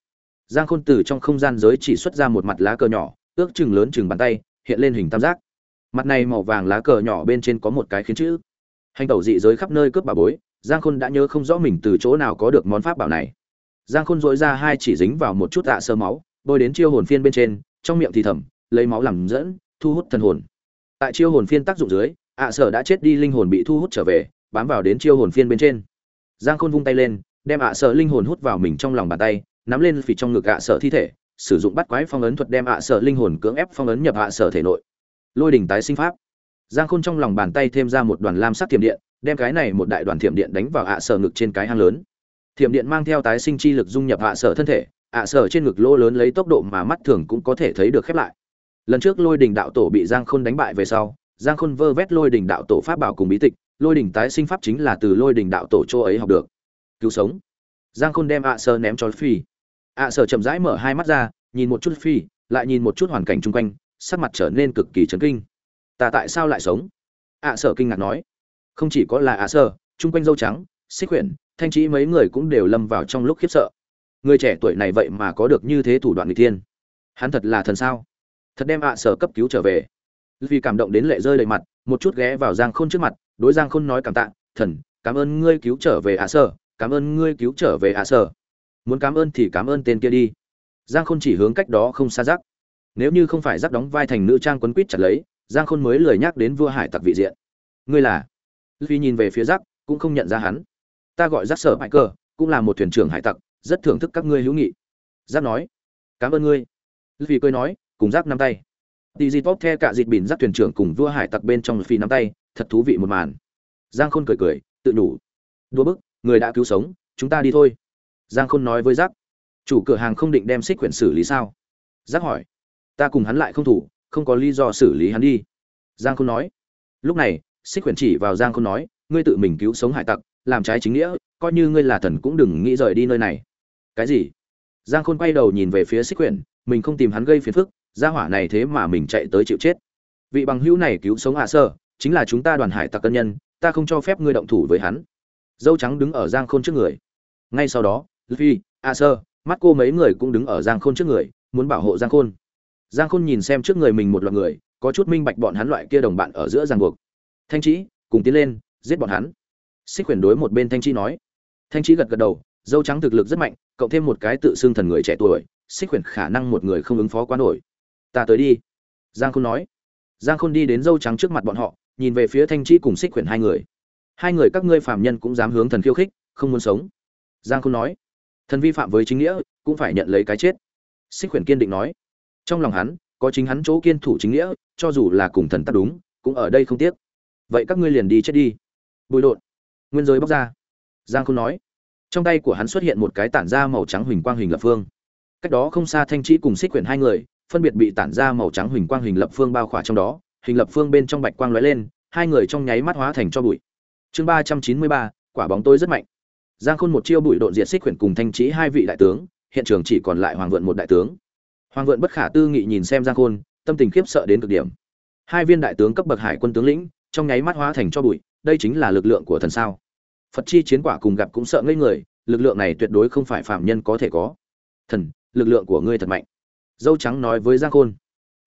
Speaker 1: giang khôn từ trong không gian giới chỉ xuất ra một mặt lá cờ nhỏ, ước chừng lớn chừng bàn tay, hiện lên hình tam giác. Mặt này màu vàng lá cờ nhỏ bên trên có một cái khiến chữ. Hành tẩu dị giới khắp nơi cướp bà bối, giang khôn đã nhớ không rõ mình từ chỗ nào có được món pháp bảo này. Giang khôn dội ra hai chỉ dính vào một chút tạ sơ máu, bôi đến chiêu hồn phiên bên trên, trong miệng thì thầm, lấy máu làm dẫn, thu hút thần hồn. Tại chiêu hồn phiên tác dụng dưới, ạ sở đã chết đi linh hồn bị thu hút trở về, bám vào đến chiêu hồn phiên bên trên. Giang khôn vung tay lên, đem ạ sở linh hồn hút vào mình trong lòng bàn tay nắm lên phỉ trong ngực ạ sở thi thể, sử dụng bắt quái phong ấn thuật đem ạ sở linh hồn cưỡng ép phong ấn nhập ạ sở thể nội. Lôi đỉnh tái sinh pháp. Giang khôn trong lòng bàn tay thêm ra một đoàn lam sắc thiểm điện, đem cái này một đại đoàn thiểm điện đánh vào ạ sở ngực trên cái hang lớn. Thiểm điện mang theo tái sinh chi lực dung nhập ạ sở thân thể, ạ sở trên ngực lỗ lớn lấy tốc độ mà mắt thường cũng có thể thấy được khép lại. Lần trước lôi đình đạo tổ bị giang khôn đánh bại về sau, giang khôn vơ vét lôi đình đạo tổ pháp bảo cùng bí tịch, lôi đình tái sinh pháp chính là từ lôi đình đạo tổ chỗ ấy học được. Cứu sống. Giang khôn đem ạ sơ ném cho phi ạ sở chậm rãi mở hai mắt ra, nhìn một chút phi, lại nhìn một chút hoàn cảnh chung quanh, sắc mặt trở nên cực kỳ chấn kinh. Ta tại sao lại sống? ạ sở kinh ngạc nói. Không chỉ có là ạ sở, chung quanh dâu trắng, xích quyển thanh trí mấy người cũng đều lâm vào trong lúc khiếp sợ. Người trẻ tuổi này vậy mà có được như thế thủ đoạn người thiên. Hắn thật là thần sao? Thật đem ạ sở cấp cứu trở về. Vì cảm động đến lệ rơi đầy mặt, một chút ghé vào giang khôn trước mặt, đối giang khôn nói cảm tạ, thần, cảm ơn ngươi cứu trở về ạ sở, cảm ơn ngươi cứu trở về ạ sở muốn cảm ơn thì cảm ơn tên kia đi. Giang khôn chỉ hướng cách đó không xa rắc nếu như không phải rắc đóng vai thành nữ trang quấn quýt chặt lấy, giang khôn mới lời nhắc đến vua hải tặc vị diện. Ngươi là? Vì nhìn về phía rắc cũng không nhận ra hắn. Ta gọi rắc sở bại cơ cũng là một thuyền trưởng hải tặc, rất thưởng thức các ngươi hữu nghị. Rắc nói. Cảm ơn ngươi. Vì cười nói, cùng rắc nắm tay. Tì dịt bóp the cả dịt bỉn rắc thuyền trưởng cùng vua hải tặc bên trong phi nắm tay, thật thú vị một màn. Giang khôn cười cười, tự đủ đua bức, người đã cứu sống, chúng ta đi thôi giang khôn nói với Giác: chủ cửa hàng không định đem xích quyển xử lý sao? Giác hỏi. Ta cùng hắn lại không thủ, không có lý do xử lý hắn đi. Giang khôn nói. Lúc này, xích quyển chỉ vào giang khôn nói, ngươi tự mình cứu sống hải tặc, làm trái chính nghĩa, coi như ngươi là thần cũng đừng nghĩ rời đi nơi này. Cái gì? Giang khôn quay đầu nhìn về phía xích quyển, mình không tìm hắn gây phiền phức, gia hỏa này thế mà mình chạy tới chịu chết. Vị bằng hữu này cứu sống hạ sơ, chính là chúng ta đoàn hải tặc cân nhân, ta không cho phép ngươi động thủ với hắn. Dâu trắng đứng ở giang khôn trước người. Ngay sau đó Luffy, a sơ mắt cô mấy người cũng đứng ở giang khôn trước người muốn bảo hộ giang khôn. Giang khôn nhìn xem trước người mình một loạt người có chút minh bạch bọn hắn loại kia đồng bạn ở giữa giang buộc. Thanh Chí, cùng tiến lên giết bọn hắn. Xích quyển đối một bên thanh Chí nói. Thanh Chí gật gật đầu dâu trắng thực lực rất mạnh cộng thêm một cái tự xưng thần người trẻ tuổi xích quyển khả năng một người không ứng phó quá nổi. Ta tới đi. Giang khôn nói. Giang khôn đi đến dâu trắng trước mặt bọn họ nhìn về phía thanh Chí cùng xích quyển hai người. Hai người các ngươi phạm nhân cũng dám hướng thần khiêu khích không muốn sống. Giang khôn nói thần vi phạm với chính nghĩa, cũng phải nhận lấy cái chết. Xích quyển kiên định nói. Trong lòng hắn, có chính hắn chỗ kiên thủ chính nghĩa, cho dù là cùng thần tắt đúng, cũng ở đây không tiếc. Vậy các ngươi liền đi chết đi. Bùi đột. Nguyên giới bóc ra. Giang khôn nói. Trong tay của hắn xuất hiện một cái tản ra màu trắng huỳnh quang hình lập phương. Cách đó không xa thanh trí cùng xích quyển hai người, phân biệt bị tản ra màu trắng huỳnh quang hình lập phương bao khỏa trong đó. Hình lập phương bên trong bạch quang lóe lên, hai người trong nháy mắt hóa thành cho bụi. Chương ba trăm chín mươi ba, quả bóng tối rất mạnh giang khôn một chiêu bụi độn diệt xích quyển cùng thanh trí hai vị đại tướng, hiện trường chỉ còn lại hoàng vượn một đại tướng. Hoàng vượn bất khả tư nghị nhìn xem giang khôn, tâm tình khiếp sợ đến cực điểm. Hai viên đại tướng cấp bậc hải quân tướng lĩnh, trong nháy mắt hóa thành cho bụi, đây chính là lực lượng của thần sao. Phật chi chiến quả cùng gặp cũng sợ ngây người, lực lượng này tuyệt đối không phải phạm nhân có thể có. Thần, lực lượng của ngươi thật mạnh. Dâu trắng nói với giang khôn,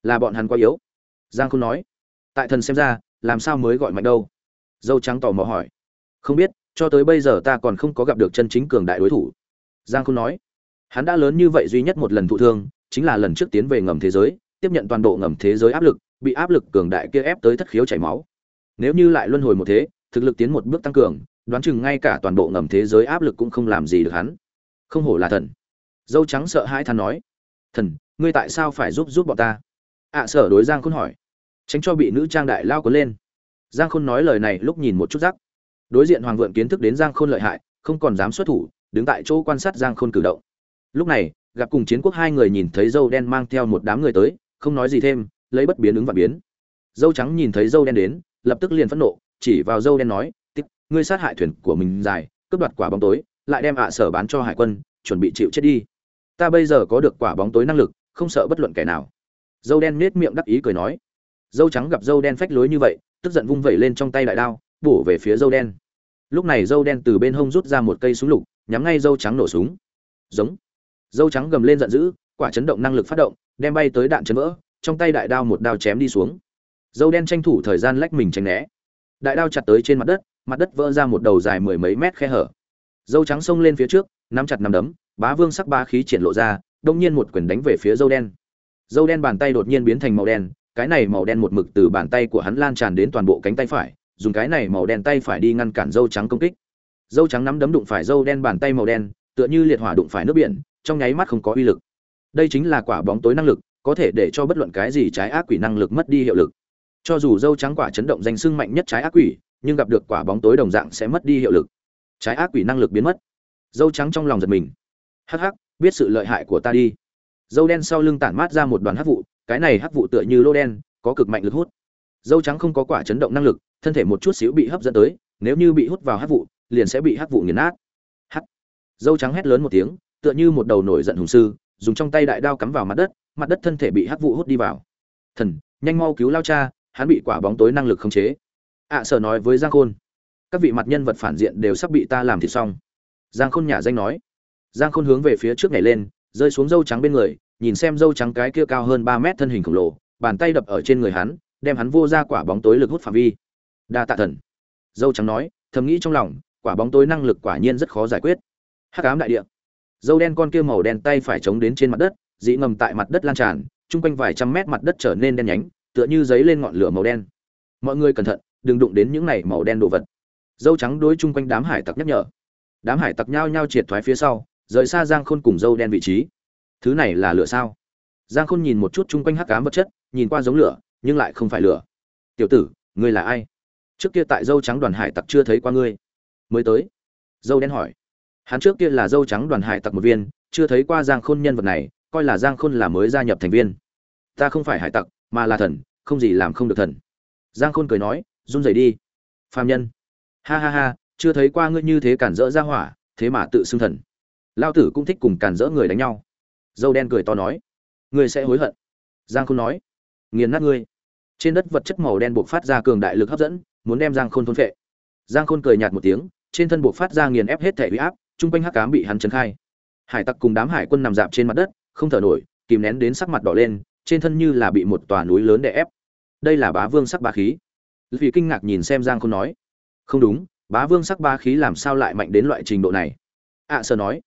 Speaker 1: là bọn hắn quá yếu. Giang khôn nói, tại thần xem ra, làm sao mới gọi mạnh đâu? Dâu trắng tò mò hỏi, không biết cho tới bây giờ ta còn không có gặp được chân chính cường đại đối thủ. Giang khôn nói hắn đã lớn như vậy duy nhất một lần thụ thương chính là lần trước tiến về ngầm thế giới tiếp nhận toàn bộ ngầm thế giới áp lực bị áp lực cường đại kia ép tới thất khiếu chảy máu. Nếu như lại luân hồi một thế thực lực tiến một bước tăng cường đoán chừng ngay cả toàn bộ ngầm thế giới áp lực cũng không làm gì được hắn. Không hổ là thần. Dâu trắng sợ hãi than nói thần ngươi tại sao phải giúp giúp bọn ta? Ạ à, sở đối giang khôn hỏi. Tránh cho bị nữ trang đại lao cuốn lên. Giang khôn nói lời này lúc nhìn một chút rắc đối diện hoàng vượng kiến thức đến giang khôn lợi hại, không còn dám xuất thủ, đứng tại chỗ quan sát giang khôn cử động. Lúc này, gặp cùng chiến quốc hai người nhìn thấy dâu đen mang theo một đám người tới, không nói gì thêm, lấy bất biến ứng và biến. Dâu trắng nhìn thấy dâu đen đến, lập tức liền phẫn nộ, chỉ vào dâu đen nói tích ngươi sát hại thuyền của mình dài, cướp đoạt quả bóng tối, lại đem ạ sở bán cho hải quân, chuẩn bị chịu chết đi. Ta bây giờ có được quả bóng tối năng lực, không sợ bất luận kẻ nào. Dâu đen nết miệng đắc ý cười nói. Dâu trắng gặp dâu đen phách lối như vậy, tức giận vung vẩy lên trong tay đại đao bổ về phía dâu đen. Lúc này dâu đen từ bên hông rút ra một cây súng lục, nhắm ngay dâu trắng nổ súng. Giống. Dâu trắng gầm lên giận dữ, quả chấn động năng lực phát động, đem bay tới đạn chấn vỡ, trong tay đại đao một đao chém đi xuống. Dâu đen tranh thủ thời gian lách mình tránh né. Đại đao chặt tới trên mặt đất mặt đất vỡ ra một đầu dài mười mấy mét khe hở. Dâu trắng xông lên phía trước, nắm chặt nắm đấm, bá vương sắc ba khí triển lộ ra, đông nhiên một quyền đánh về phía dâu đen. Dâu đen bàn tay đột nhiên biến thành màu đen, cái này màu đen một mực từ bàn tay của hắn lan tràn đến toàn bộ cánh tay phải dùng cái này màu đen tay phải đi ngăn cản dâu trắng công kích. Dâu trắng nắm đấm đụng phải dâu đen bàn tay màu đen, tựa như liệt hỏa đụng phải nước biển, trong nháy mắt không có uy lực. Đây chính là quả bóng tối năng lực, có thể để cho bất luận cái gì trái ác quỷ năng lực mất đi hiệu lực. Cho dù dâu trắng quả chấn động danh sưng mạnh nhất trái ác quỷ, nhưng gặp được quả bóng tối đồng dạng sẽ mất đi hiệu lực. Trái ác quỷ năng lực biến mất. Dâu trắng trong lòng giật mình. Hắc hắc, biết sự lợi hại của ta đi. Dâu đen sau lưng tản mát ra một đoàn hắc vụ, cái này hắc vụ tựa như lô đen, có cực mạnh lực hút dâu trắng không có quả chấn động năng lực thân thể một chút xíu bị hấp dẫn tới nếu như bị hút vào hát vụ liền sẽ bị hát vụ nghiền nát. Hắc dâu trắng hét lớn một tiếng tựa như một đầu nổi giận hùng sư dùng trong tay đại đao cắm vào mặt đất mặt đất thân thể bị hát vụ hút đi vào. Thần nhanh mau cứu lao cha hắn bị quả bóng tối năng lực khống chế. Ạ à, sở nói với giang khôn. Các vị mặt nhân vật phản diện đều sắp bị ta làm thịt xong. Giang khôn nhả danh nói. Giang khôn hướng về phía trước nhảy lên rơi xuống dâu trắng bên người nhìn xem dâu trắng cái kia cao hơn ba mét thân hình khổng lồ bàn tay đập ở trên người hắn đem hắn vô ra quả bóng tối lực hút phạm vi. Đa tạ thần. Dâu trắng nói, thầm nghĩ trong lòng, quả bóng tối năng lực quả nhiên rất khó giải quyết. Hắc ám đại địa. Dâu đen con kia màu đen tay phải chống đến trên mặt đất, dị ngầm tại mặt đất lan tràn, chung quanh vài trăm mét mặt đất trở nên đen nhánh, tựa như giấy lên ngọn lửa màu đen. Mọi người cẩn thận, đừng đụng đến những này màu đen đồ vật. Dâu trắng đối chung quanh đám hải tặc nhắc nhở. Đám hải tặc nhao nhao triệt thoái phía sau, rời xa giang khôn cùng dâu đen vị trí. Thứ này là lửa sao? Giang khôn nhìn một chút chung quanh hắc cám vật chất, nhìn qua giống lửa nhưng lại không phải lửa. Tiểu tử, ngươi là ai? Trước kia tại dâu trắng đoàn hải tặc chưa thấy qua ngươi. Mới tới. Dâu đen hỏi. Hắn trước kia là dâu trắng đoàn hải tặc một viên, chưa thấy qua giang khôn nhân vật này, coi là giang khôn là mới gia nhập thành viên. Ta không phải hải tặc, mà là thần, không gì làm không được thần. Giang khôn cười nói, run rẩy đi. Phàm nhân. Ha ha ha, chưa thấy qua ngươi như thế cản rỡ ra hỏa, thế mà tự xưng thần. Lao tử cũng thích cùng cản rỡ người đánh nhau. Dâu đen cười to nói. Ngươi sẽ hối hận. Giang khôn nói nghiền nát ngươi. Trên đất vật chất màu đen buộc phát ra cường đại lực hấp dẫn muốn đem giang khôn thôn phệ. Giang khôn cười nhạt một tiếng trên thân buộc phát ra nghiền ép hết thể huy áp chung quanh hắc cám bị hắn trấn khai. Hải tặc cùng đám hải quân nằm dạp trên mặt đất không thở nổi kìm nén đến sắc mặt đỏ lên trên thân như là bị một tòa núi lớn đè ép. Đây là bá vương sắc bá khí. Vì kinh ngạc nhìn xem giang khôn nói không đúng bá vương sắc bá khí làm sao lại mạnh đến loại trình độ này? Ạ à, sơ nói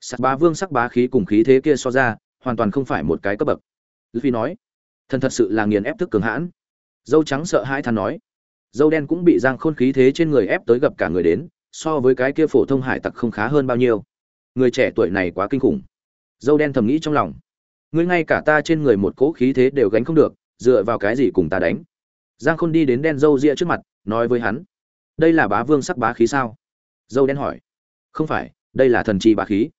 Speaker 1: sắc bá vương sắc bá khí cùng khí thế kia so ra hoàn toàn không phải một cái cấp bậc. Vì nói thần thật sự là nghiền ép thức cường hãn. Dâu trắng sợ hãi than nói. Dâu đen cũng bị giang khôn khí thế trên người ép tới gặp cả người đến, so với cái kia phổ thông hải tặc không khá hơn bao nhiêu. Người trẻ tuổi này quá kinh khủng. Dâu đen thầm nghĩ trong lòng. Ngươi ngay cả ta trên người một cỗ khí thế đều gánh không được, dựa vào cái gì cùng ta đánh? Giang khôn đi đến đen dâu ria trước mặt, nói với hắn. Đây là bá vương sắc bá khí sao? Dâu đen hỏi. Không phải, đây là thần chi bá khí.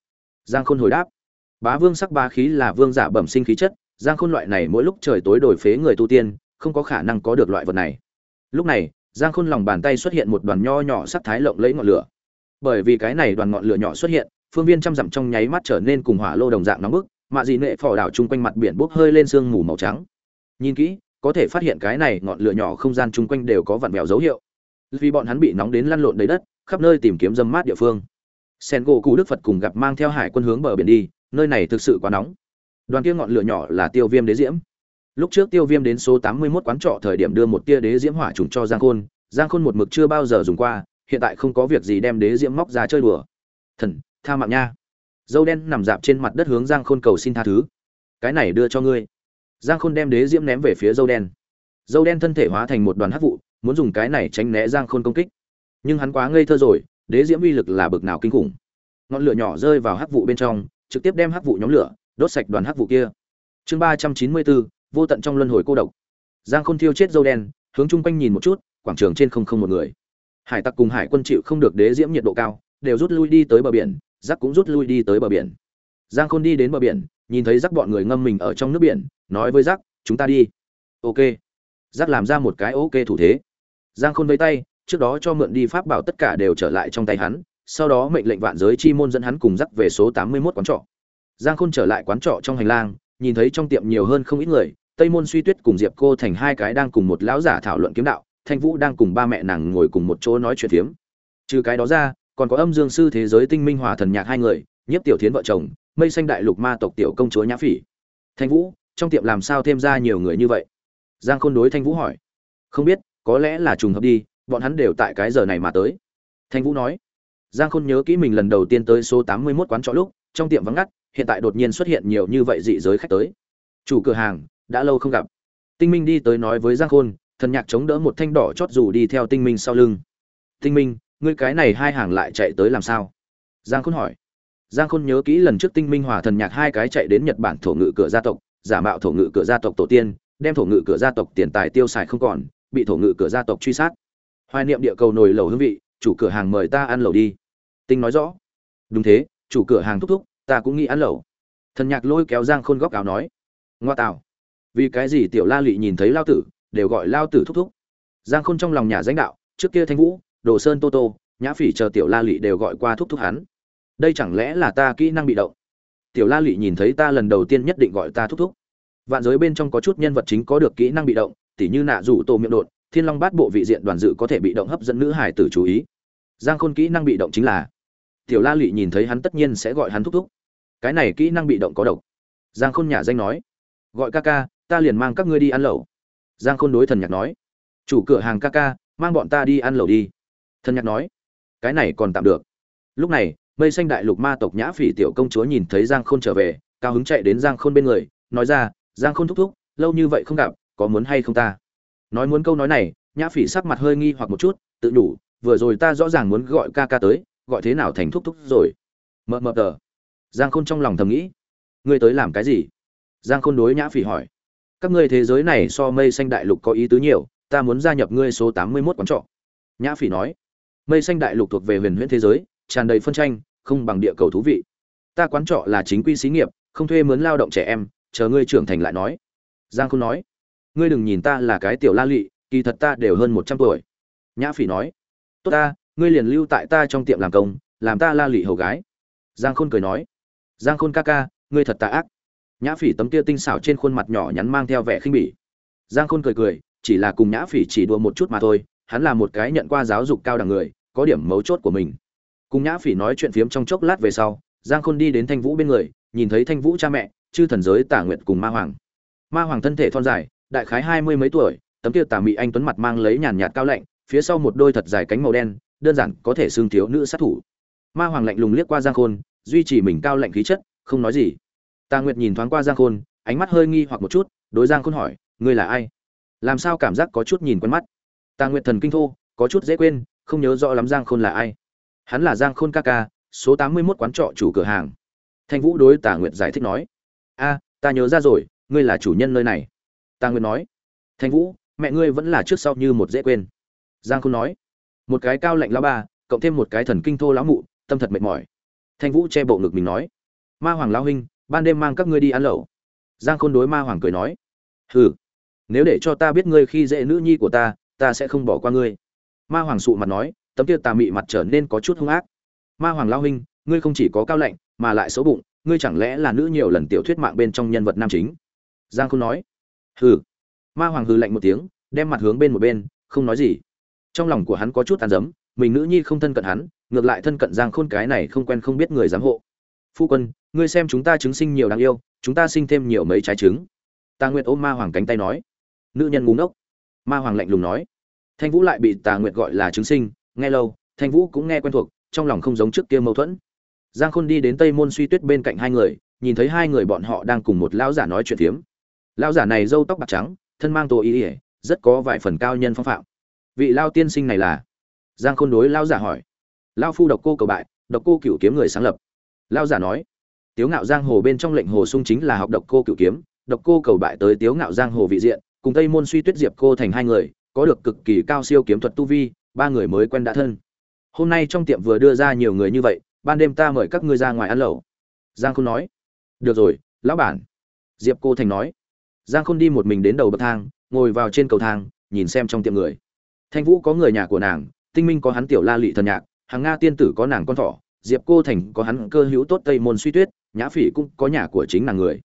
Speaker 1: Giang khôn hồi đáp. Bá vương sắc bá khí là vương giả bẩm sinh khí chất giang khôn loại này mỗi lúc trời tối đổi phế người tu tiên, không có khả năng có được loại vật này. Lúc này, giang khôn lòng bàn tay xuất hiện một đoàn nho nhỏ sắc thái lộng lấy ngọn lửa. Bởi vì cái này đoàn ngọn lửa nhỏ xuất hiện, phương viên trăm dặm trong nháy mắt trở nên cùng hỏa lô đồng dạng nóng bức, mạ dị nệ phò đảo chung quanh mặt biển bốc hơi lên sương mù màu trắng. Nhìn kỹ, có thể phát hiện cái này ngọn lửa nhỏ không gian chung quanh đều có vặn vẹo dấu hiệu. Vì bọn hắn bị nóng đến lăn lộn đầy đất, khắp nơi tìm kiếm dâm mát địa phương. Sen gỗ cụ đức phật cùng gặp mang theo hải quân hướng bờ biển đi, nơi này thực sự quá nóng đoàn kia ngọn lửa nhỏ là tiêu viêm đế diễm. Lúc trước tiêu viêm đến số tám mươi 81 quán trọ thời điểm đưa một tia đế diễm hỏa trùng cho giang khôn. Giang khôn một mực chưa bao giờ dùng qua, hiện tại không có việc gì đem đế diễm móc ra chơi đùa. Thần, tha mạng nha. Dâu đen nằm dạp trên mặt đất hướng giang khôn cầu xin tha thứ. Cái này đưa cho ngươi. Giang khôn đem đế diễm ném về phía dâu đen. Dâu đen thân thể hóa thành một đoàn hát vụ, muốn dùng cái này tránh né giang khôn công kích. Nhưng hắn quá ngây thơ rồi, đế diễm uy lực là bực nào kinh khủng. Ngọn lửa nhỏ rơi vào hát vụ bên trong, trực tiếp đem hát vụ nhóm lửa đốt sạch đoàn hắc vụ kia. Chương ba trăm chín mươi bốn, vô tận trong luân hồi cô độc. Giang khôn thiêu chết dâu đen, hướng chung quanh nhìn một chút, quảng trường trên không không một người. Hải tặc cùng hải quân chịu không được đế diễm nhiệt độ cao, đều rút lui đi tới bờ biển, giác cũng rút lui đi tới bờ biển. Giang khôn đi đến bờ biển, nhìn thấy giác bọn người ngâm mình ở trong nước biển, nói với giác, chúng ta đi. Ok. Giác làm ra một cái ok thủ thế. Giang khôn vây tay, trước đó cho mượn đi pháp bảo tất cả đều trở lại trong tay hắn, sau đó mệnh lệnh vạn giới chi môn dẫn hắn cùng giác về số tám mươi 81 quán trọ giang khôn trở lại quán trọ trong hành lang, nhìn thấy trong tiệm nhiều hơn không ít người, tây môn suy tuyết cùng diệp cô thành hai cái đang cùng một lão giả thảo luận kiếm đạo, thanh vũ đang cùng ba mẹ nàng ngồi cùng một chỗ nói chuyện phiếm. Trừ cái đó ra, còn có âm dương sư thế giới tinh minh hòa thần nhạc hai người, nhiếp tiểu thiến vợ chồng, mây xanh đại lục ma tộc tiểu công chúa nhã phỉ. Thanh vũ, trong tiệm làm sao thêm ra nhiều người như vậy? Giang khôn đối thanh vũ hỏi. Không biết, có lẽ là trùng hợp đi, bọn hắn đều tại cái giờ này mà tới. Thanh vũ nói. Giang khôn nhớ kỹ mình lần đầu tiên tới số tám mươi 81 quán trọ lúc, trong tiệm vắng ngắt hiện tại đột nhiên xuất hiện nhiều như vậy dị giới khách tới. Chủ cửa hàng, đã lâu không gặp. Tinh minh đi tới nói với giang khôn, thần nhạc chống đỡ một thanh đỏ chót dù đi theo tinh minh sau lưng. Tinh minh, ngươi cái này hai hàng lại chạy tới làm sao? Giang khôn hỏi. Giang khôn nhớ kỹ lần trước tinh minh hòa thần nhạc hai cái chạy đến nhật bản thổ ngự cửa gia tộc, giả mạo thổ ngự cửa gia tộc tổ tiên, đem thổ ngự cửa gia tộc tiền tài tiêu xài không còn, bị thổ ngự cửa gia tộc truy sát. Hoài niệm địa cầu nồi lẩu hương vị, chủ cửa hàng mời ta ăn lẩu đi. Tinh nói rõ. Đúng thế, chủ cửa hàng thúc thúc ta cũng nghĩ ăn lẩu. Thần nhạc lôi kéo giang khôn góc áo nói, ngoa tạo vì cái gì tiểu la lị nhìn thấy lao tử, đều gọi lao tử thúc thúc? Giang khôn trong lòng nhà danh đạo, trước kia thanh vũ, đồ sơn tô tô, nhã phỉ chờ tiểu la lị đều gọi qua thúc thúc hắn. Đây chẳng lẽ là ta kỹ năng bị động? Tiểu la lị nhìn thấy ta lần đầu tiên nhất định gọi ta thúc thúc. Vạn giới bên trong có chút nhân vật chính có được kỹ năng bị động, tỉ như nạ rủ tô miệng đột, thiên long bát bộ vị diện đoàn dự có thể bị động hấp dẫn nữ hải tử chú ý. Giang khôn kỹ năng bị động chính là tiểu la lị nhìn thấy hắn tất nhiên sẽ gọi hắn thúc thúc. Cái này kỹ năng bị động có độc. Giang khôn nhà danh nói. Gọi ca ca, ta liền mang các ngươi đi ăn lẩu. Giang khôn đối thần nhạc nói. Chủ cửa hàng ca ca, mang bọn ta đi ăn lẩu đi. Thần nhạc nói. Cái này còn tạm được. Lúc này, mây xanh đại lục ma tộc nhã phỉ tiểu công chúa nhìn thấy giang khôn trở về, cao hứng chạy đến giang khôn bên người, nói ra, giang khôn thúc thúc, lâu như vậy không gặp, có muốn hay không ta? Nói muốn câu nói này, nhã phỉ sắc mặt hơi nghi hoặc một chút, tự đủ vừa rồi ta rõ ràng muốn gọi ca ca tới gọi thế nào thành thúc thúc rồi. Mờ mờ tờ. Giang khôn trong lòng thầm nghĩ. Ngươi tới làm cái gì? Giang khôn đối nhã phỉ hỏi. Các ngươi thế giới này so mây xanh đại lục có ý tứ nhiều, ta muốn gia nhập ngươi số tám mươi mốt quán trọ. Nhã phỉ nói. Mây xanh đại lục thuộc về huyền huyễn thế giới, tràn đầy phân tranh, không bằng địa cầu thú vị. Ta quán trọ là chính quy xí nghiệp, không thuê mướn lao động trẻ em, chờ ngươi trưởng thành lại nói. Giang khôn nói. Ngươi đừng nhìn ta là cái tiểu la lị, kỳ thật ta đều hơn một trăm tuổi. Nhã phỉ nói. Tốt ta ngươi liền lưu tại ta trong tiệm làm công, làm ta la lị hầu gái. Giang khôn cười nói. Giang khôn ca ca, ngươi thật tà ác. Nhã phỉ tấm kia tinh xảo trên khuôn mặt nhỏ nhắn mang theo vẻ khinh bỉ. Giang khôn cười cười, chỉ là cùng nhã phỉ chỉ đùa một chút mà thôi, hắn là một cái nhận qua giáo dục cao đẳng người, có điểm mấu chốt của mình. Cùng nhã phỉ nói chuyện phiếm trong chốc lát về sau, giang khôn đi đến thanh vũ bên người, nhìn thấy thanh vũ cha mẹ, chư thần giới tả nguyện cùng ma hoàng. Ma hoàng thân thể thon dài, đại khái hai mươi mấy tuổi, tấm kia tà mị anh tuấn mặt mang lấy nhàn nhạt cao lạnh, phía sau một đôi thật dài cánh màu đen đơn giản có thể xương thiếu nữ sát thủ. Ma hoàng lạnh lùng liếc qua giang khôn, duy trì mình cao lạnh khí chất, không nói gì. Tà nguyệt nhìn thoáng qua giang khôn, ánh mắt hơi nghi hoặc một chút, đối giang khôn hỏi, ngươi là ai? Làm sao cảm giác có chút nhìn quen mắt? Tà nguyệt thần kinh thô, có chút dễ quên, không nhớ rõ lắm giang khôn là ai. Hắn là giang khôn ca ca, số tám mươi mốt quán trọ chủ cửa hàng. Thanh vũ đối tà nguyệt giải thích nói, a, ta nhớ ra rồi, ngươi là chủ nhân nơi này. Tà nguyệt nói, thanh vũ, mẹ ngươi vẫn là trước sau như một dễ quên. Giang khôn nói một cái cao lạnh lão ba, cộng thêm một cái thần kinh thô lão mụ, tâm thật mệt mỏi. Thanh vũ che bộ ngực mình nói, ma hoàng lão huynh, ban đêm mang các ngươi đi ăn lẩu. Giang khôn đối ma hoàng cười nói, hừ, nếu để cho ta biết ngươi khi dễ nữ nhi của ta ta sẽ không bỏ qua ngươi. Ma hoàng sụ mặt nói, tấm kia tà mị mặt trở nên có chút hung ác. Ma hoàng lao huynh, ngươi không chỉ có cao lạnh, mà lại xấu bụng, ngươi chẳng lẽ là nữ nhiều lần tiểu thuyết mạng bên trong nhân vật nam chính? Giang không nói, hừ. Ma hoàng hừ lạnh một tiếng, đem mặt hướng bên một bên, không nói gì trong lòng của hắn có chút tàn dấm mình nữ nhi không thân cận hắn, ngược lại thân cận giang khôn cái này không quen không biết người giám hộ. Phu quân, ngươi xem chúng ta chứng sinh nhiều đáng yêu, chúng ta sinh thêm nhiều mấy trái trứng. Tà nguyệt ôm ma hoàng cánh tay nói. Nữ nhân ngúng ốc ma hoàng lạnh lùng nói. Thanh vũ lại bị tà nguyệt gọi là chứng sinh, nghe lâu, thanh vũ cũng nghe quen thuộc, trong lòng không giống trước kia mâu thuẫn. Giang khôn đi đến tây môn suy tuyết bên cạnh hai người, nhìn thấy hai người bọn họ đang cùng một lão giả nói chuyện phiếm. Lão giả này râu tóc bạc trắng, thân mang tổ ý ỉa rất có vài phần cao nhân phong phạm vị lao tiên sinh này là? Giang khôn đối lao giả hỏi. Lao phu độc cô cầu bại, độc cô cửu kiếm người sáng lập. Lao giả nói, tiếu ngạo giang hồ bên trong lệnh hồ sung chính là học độc cô cửu kiếm, độc cô cầu bại tới tiếu ngạo giang hồ vị diện, cùng tây môn suy tuyết diệp cô thành hai người, có được cực kỳ cao siêu kiếm thuật tu vi, ba người mới quen đã thân. Hôm nay trong tiệm vừa đưa ra nhiều người như vậy, ban đêm ta mời các ngươi ra ngoài ăn lẩu. Giang khôn nói. Được rồi, lão bản. Diệp cô thành nói. Giang khôn đi một mình đến đầu bậc thang, ngồi vào trên cầu thang, nhìn xem trong tiệm người thanh vũ có người nhà của nàng, tinh minh có hắn tiểu la lị thần nhạc, hàng nga tiên tử có nàng con thỏ, diệp cô thành có hắn cơ hữu tốt tây môn suy tuyết, nhã phỉ cũng có nhà của chính nàng người.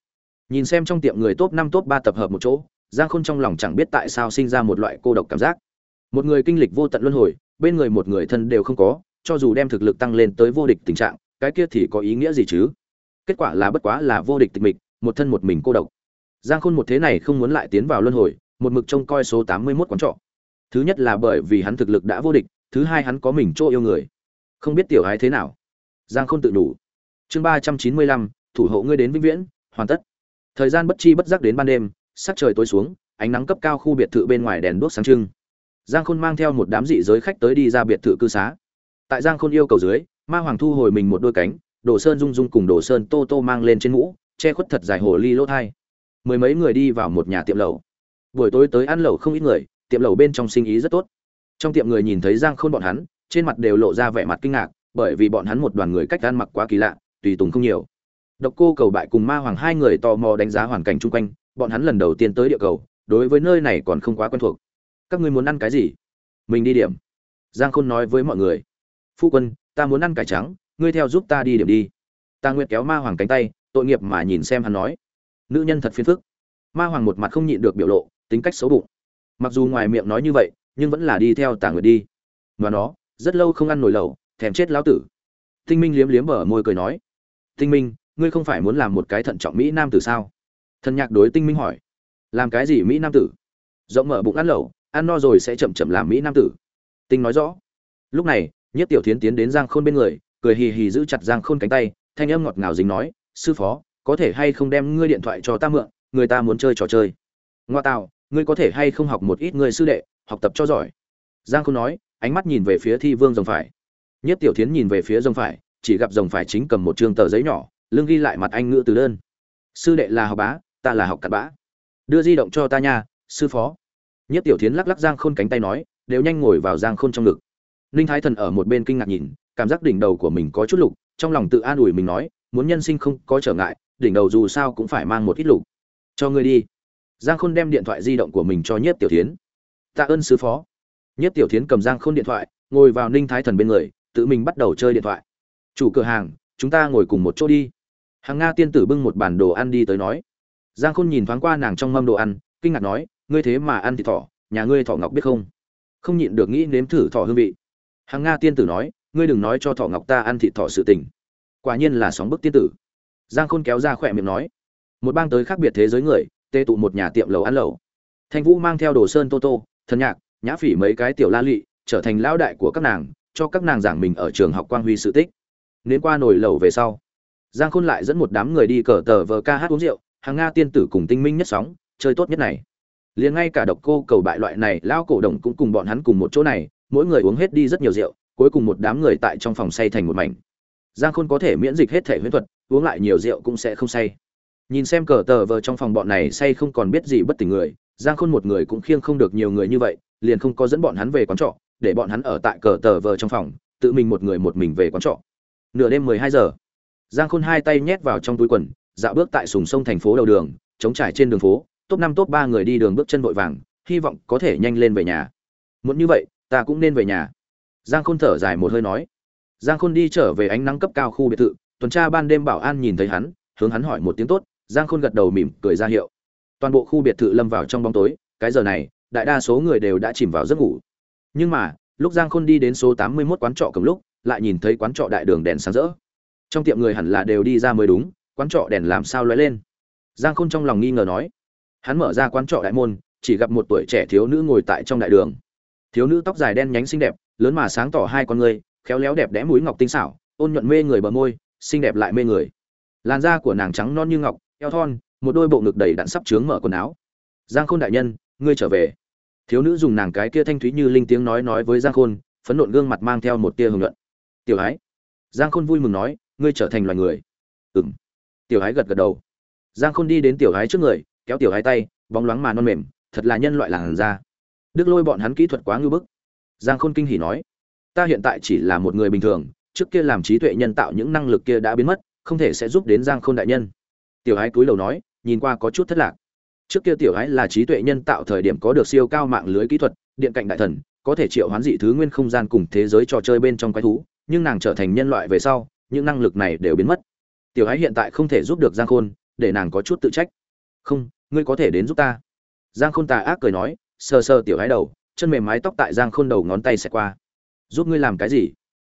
Speaker 1: Nhìn xem trong tiệm người top năm top ba tập hợp một chỗ, giang khôn trong lòng chẳng biết tại sao sinh ra một loại cô độc cảm giác. Một người kinh lịch vô tận luân hồi, bên người một người thân đều không có, cho dù đem thực lực tăng lên tới vô địch tình trạng, cái kia thì có ý nghĩa gì chứ? Kết quả là bất quá là vô địch tịch mịch, một thân một mình cô độc. Giang khôn một thế này không muốn lại tiến vào luân hồi, một mực trông coi số tám mươi mốt quán trọ thứ nhất là bởi vì hắn thực lực đã vô địch, thứ hai hắn có mình chỗ yêu người. Không biết tiểu ái thế nào. Giang khôn tự đủ. Chương ba trăm chín mươi lăm, thủ hộ ngươi đến vĩnh viễn, hoàn tất. Thời gian bất chi bất giác đến ban đêm, sắc trời tối xuống, ánh nắng cấp cao khu biệt thự bên ngoài đèn đuốc sáng trưng. Giang khôn mang theo một đám dị giới khách tới đi ra biệt thự cư xá. Tại giang khôn yêu cầu dưới, ma hoàng thu hồi mình một đôi cánh, đồ sơn rung rung cùng đồ sơn tô tô mang lên trên mũ, che khuất thật dài hồ ly lỗ thai. Mười mấy người đi vào một nhà tiệm lẩu. Buổi tối tới ăn lẩu không ít người tiệm lẩu bên trong sinh ý rất tốt. Trong tiệm người nhìn thấy giang khôn bọn hắn, trên mặt đều lộ ra vẻ mặt kinh ngạc, bởi vì bọn hắn một đoàn người cách ăn mặc quá kỳ lạ, tùy tùng không nhiều. Độc cô cầu bại cùng ma hoàng hai người tò mò đánh giá hoàn cảnh chung quanh, bọn hắn lần đầu tiên tới địa cầu, đối với nơi này còn không quá quen thuộc. Các ngươi muốn ăn cái gì? Mình đi điểm. Giang khôn nói với mọi người. Phu quân, ta muốn ăn cải trắng, ngươi theo giúp ta đi điểm đi. Ta nguyệt kéo ma hoàng cánh tay, tội nghiệp mà nhìn xem hắn nói. Nữ nhân thật phiền phức. Ma hoàng một mặt không nhịn được biểu lộ, tính cách xấu bụng mặc dù ngoài miệng nói như vậy, nhưng vẫn là đi theo tà nguyệt đi. Và nó, rất lâu không ăn nổi lẩu, thèm chết lão tử. Tinh minh liếm liếm bờ môi cười nói, tinh minh, ngươi không phải muốn làm một cái thận trọng mỹ nam tử sao? Thần nhạc đối tinh minh hỏi, làm cái gì mỹ nam tử? Rộng mở bụng ăn lẩu, ăn no rồi sẽ chậm chậm làm mỹ nam tử. Tinh nói rõ, lúc này, nhất tiểu thiến tiến đến giang khôn bên người, cười hì hì giữ chặt giang khôn cánh tay, thanh âm ngọt ngào dính nói, sư phó, có thể hay không đem ngươi điện thoại cho ta mượn, người ta muốn chơi trò chơi. Ngoa tạo ngươi có thể hay không học một ít người sư đệ, học tập cho giỏi. Giang khôn nói, ánh mắt nhìn về phía thi vương rồng phải. Nhất tiểu thiến nhìn về phía rồng phải, chỉ gặp rồng phải chính cầm một trường tờ giấy nhỏ, lưng ghi lại mặt anh ngữ từ đơn. Sư đệ là học bá, ta là học cặn bã. Đưa di động cho ta nha, sư phó. Nhất tiểu thiến lắc lắc giang khôn cánh tay nói, đều nhanh ngồi vào giang khôn trong ngực. Ninh thái thần ở một bên kinh ngạc nhìn, cảm giác đỉnh đầu của mình có chút lục, trong lòng tự an ủi mình nói, muốn nhân sinh không có trở ngại, đỉnh đầu dù sao cũng phải mang một ít lục. Cho ngươi đi giang khôn đem điện thoại di động của mình cho nhiếp tiểu tiến tạ ơn sứ phó. Nhiếp tiểu tiến cầm giang khôn điện thoại, ngồi vào ninh thái thần bên người, tự mình bắt đầu chơi điện thoại. Chủ cửa hàng, chúng ta ngồi cùng một chỗ đi. Hàng nga tiên tử bưng một bản đồ ăn đi tới nói. Giang khôn nhìn thoáng qua nàng trong mâm đồ ăn, kinh ngạc nói, ngươi thế mà ăn thịt thỏ, nhà ngươi thỏ ngọc biết không? Không nhịn được nghĩ nếm thử thỏ hương vị. Hàng nga tiên tử nói, ngươi đừng nói cho thỏ ngọc ta ăn thịt thỏ sự tình. Quả nhiên là sóng bức tiên tử. Giang khôn kéo ra khỏe miệng nói, một bang tới khác biệt thế giới người tê tụ một nhà tiệm lầu ăn lẩu. Thanh vũ mang theo đồ sơn tô tô, thần nhạc, nhã phỉ mấy cái tiểu la lị, trở thành lão đại của các nàng, cho các nàng giảng mình ở trường học quang huy sự tích. Nên qua nồi lẩu về sau, giang khôn lại dẫn một đám người đi cờ tờ vờ ca hát uống rượu, hàng nga tiên tử cùng tinh minh nhất sóng, chơi tốt nhất này. Liền ngay cả độc cô cầu bại loại này lao cổ đồng cũng cùng bọn hắn cùng một chỗ này, mỗi người uống hết đi rất nhiều rượu, cuối cùng một đám người tại trong phòng say thành một mảnh. Giang khôn có thể miễn dịch hết thể huyễn thuật, uống lại nhiều rượu cũng sẽ không say nhìn xem cờ tờ vờ trong phòng bọn này say không còn biết gì bất tỉnh người, giang khôn một người cũng khiêng không được nhiều người như vậy, liền không có dẫn bọn hắn về quán trọ, để bọn hắn ở tại cờ tờ vờ trong phòng, tự mình một người một mình về quán trọ. Nửa đêm mười hai giờ, giang khôn hai tay nhét vào trong túi quần, dạo bước tại sùng sông thành phố đầu đường chống trải trên đường phố, top năm top ba người đi đường bước chân vội vàng, hy vọng có thể nhanh lên về nhà. Muốn như vậy, ta cũng nên về nhà. Giang khôn thở dài một hơi nói. Giang khôn đi trở về ánh nắng cấp cao khu biệt thự, tuần tra ban đêm bảo an nhìn thấy hắn, hướng hắn hỏi một tiếng tốt giang khôn gật đầu mỉm cười ra hiệu. Toàn bộ khu biệt thự lâm vào trong bóng tối, cái giờ này, đại đa số người đều đã chìm vào giấc ngủ. Nhưng mà, lúc giang khôn đi đến số tám mươi 81 quán trọ cầm lúc, lại nhìn thấy quán trọ đại đường đèn sáng rỡ. Trong tiệm người hẳn là đều đi ra mới đúng, quán trọ đèn làm sao lóe lên? Giang khôn trong lòng nghi ngờ nói. Hắn mở ra quán trọ đại môn, chỉ gặp một tuổi trẻ thiếu nữ ngồi tại trong đại đường. Thiếu nữ tóc dài đen nhánh xinh đẹp, lớn mà sáng tỏ hai con người, khéo léo đẹp đẽ mũi ngọc tinh xảo, ôn nhuận mê người bờ môi, xinh đẹp lại mê người. Làn da của nàng trắng non như ngọc eo thon, một đôi bộ ngực đầy đặn sắp trướng mở quần áo. Giang khôn đại nhân, ngươi trở về. Thiếu nữ dùng nàng cái kia thanh thúy như linh tiếng nói nói với giang khôn, phấn nộn gương mặt mang theo một tia hưởng luận. Tiểu ái. Giang khôn vui mừng nói, ngươi trở thành loài người. Ừ m tiểu ái gật gật đầu. Giang khôn đi đến tiểu ái trước người, kéo tiểu ái tay, bóng loáng mà non mềm, thật là nhân loại làn da. Đức lôi bọn hắn kỹ thuật quá ngưỡng bức. Giang khôn kinh hỉ nói, ta hiện tại chỉ là một người bình thường, trước kia làm trí tuệ nhân tạo những năng lực kia đã biến mất, không thể sẽ giúp đến giang khôn đại nhân tiểu ái cúi đầu nói, nhìn qua có chút thất lạc. Trước kia tiểu ái là trí tuệ nhân tạo thời điểm có được siêu cao mạng lưới kỹ thuật, điện cạnh đại thần, có thể triệu hoán dị thứ nguyên không gian cùng thế giới trò chơi bên trong quái thú, nhưng nàng trở thành nhân loại về sau, những năng lực này đều biến mất. Tiểu ái hiện tại không thể giúp được giang khôn, để nàng có chút tự trách. Không, ngươi có thể đến giúp ta. Giang khôn tà ác cười nói, sờ sờ tiểu ái đầu, chân mềm mái tóc tại giang khôn đầu ngón tay xẹt qua. Giúp ngươi làm cái gì?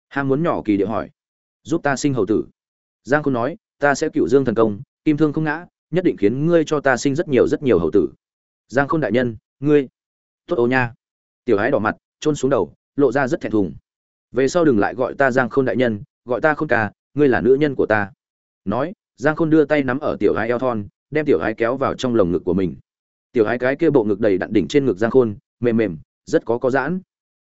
Speaker 1: Ham muốn nhỏ kỳ điệu hỏi. Giúp ta sinh hầu tử. Giang khôn nói, ta sẽ cựu dương thần công kim thương không ngã, nhất định khiến ngươi cho ta sinh rất nhiều rất nhiều hậu tử. Giang khôn đại nhân, ngươi, tốt ô nha. Tiểu hái đỏ mặt trôn xuống đầu, lộ ra rất thẹn thùng. Về sau đừng lại gọi ta giang khôn đại nhân, gọi ta khôn ca, ngươi là nữ nhân của ta. Nói, giang khôn đưa tay nắm ở tiểu hái eo thon, đem tiểu hái kéo vào trong lồng ngực của mình. Tiểu hái cái kia bộ ngực đầy đặn đỉnh trên ngực giang khôn, mềm mềm, rất có có giãn.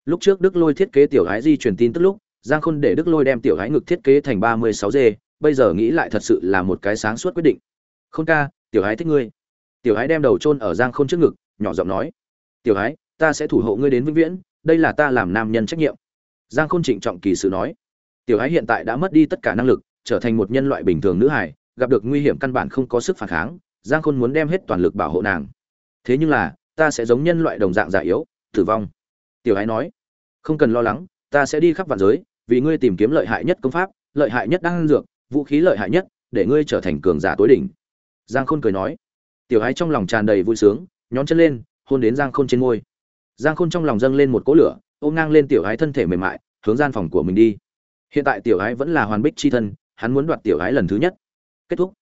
Speaker 1: Lúc trước đức lôi thiết kế tiểu hái di truyền tin tức lúc, giang khôn để đức lôi đem tiểu hái ngực thiết kế thành ba mươi sáu d bây giờ nghĩ lại thật sự là một cái sáng suốt quyết định. Khôn ca, tiểu hái thích ngươi. Tiểu hái đem đầu chôn ở giang khôn trước ngực, nhỏ giọng nói. Tiểu hái, ta sẽ thủ hộ ngươi đến vĩnh viễn, đây là ta làm nam nhân trách nhiệm. Giang khôn trịnh trọng kỳ sự nói. Tiểu hái hiện tại đã mất đi tất cả năng lực, trở thành một nhân loại bình thường nữ hải gặp được nguy hiểm căn bản không có sức phản kháng, giang khôn muốn đem hết toàn lực bảo hộ nàng. Thế nhưng là, ta sẽ giống nhân loại đồng dạng già yếu, tử vong. Tiểu hái nói. Không cần lo lắng, ta sẽ đi khắp vạn giới, vì ngươi tìm kiếm lợi hại nhất công pháp, lợi hại nhất đan dược vũ khí lợi hại nhất, để ngươi trở thành cường giả tối đỉnh. Giang khôn cười nói. Tiểu ái trong lòng tràn đầy vui sướng, nhón chân lên, hôn đến giang khôn trên môi. Giang khôn trong lòng dâng lên một cỗ lửa, ôm ngang lên tiểu ái thân thể mềm mại, hướng gian phòng của mình đi. Hiện tại tiểu ái vẫn là hoàn bích c h i thân, hắn muốn đoạt tiểu ái lần thứ nhất. Kết thúc.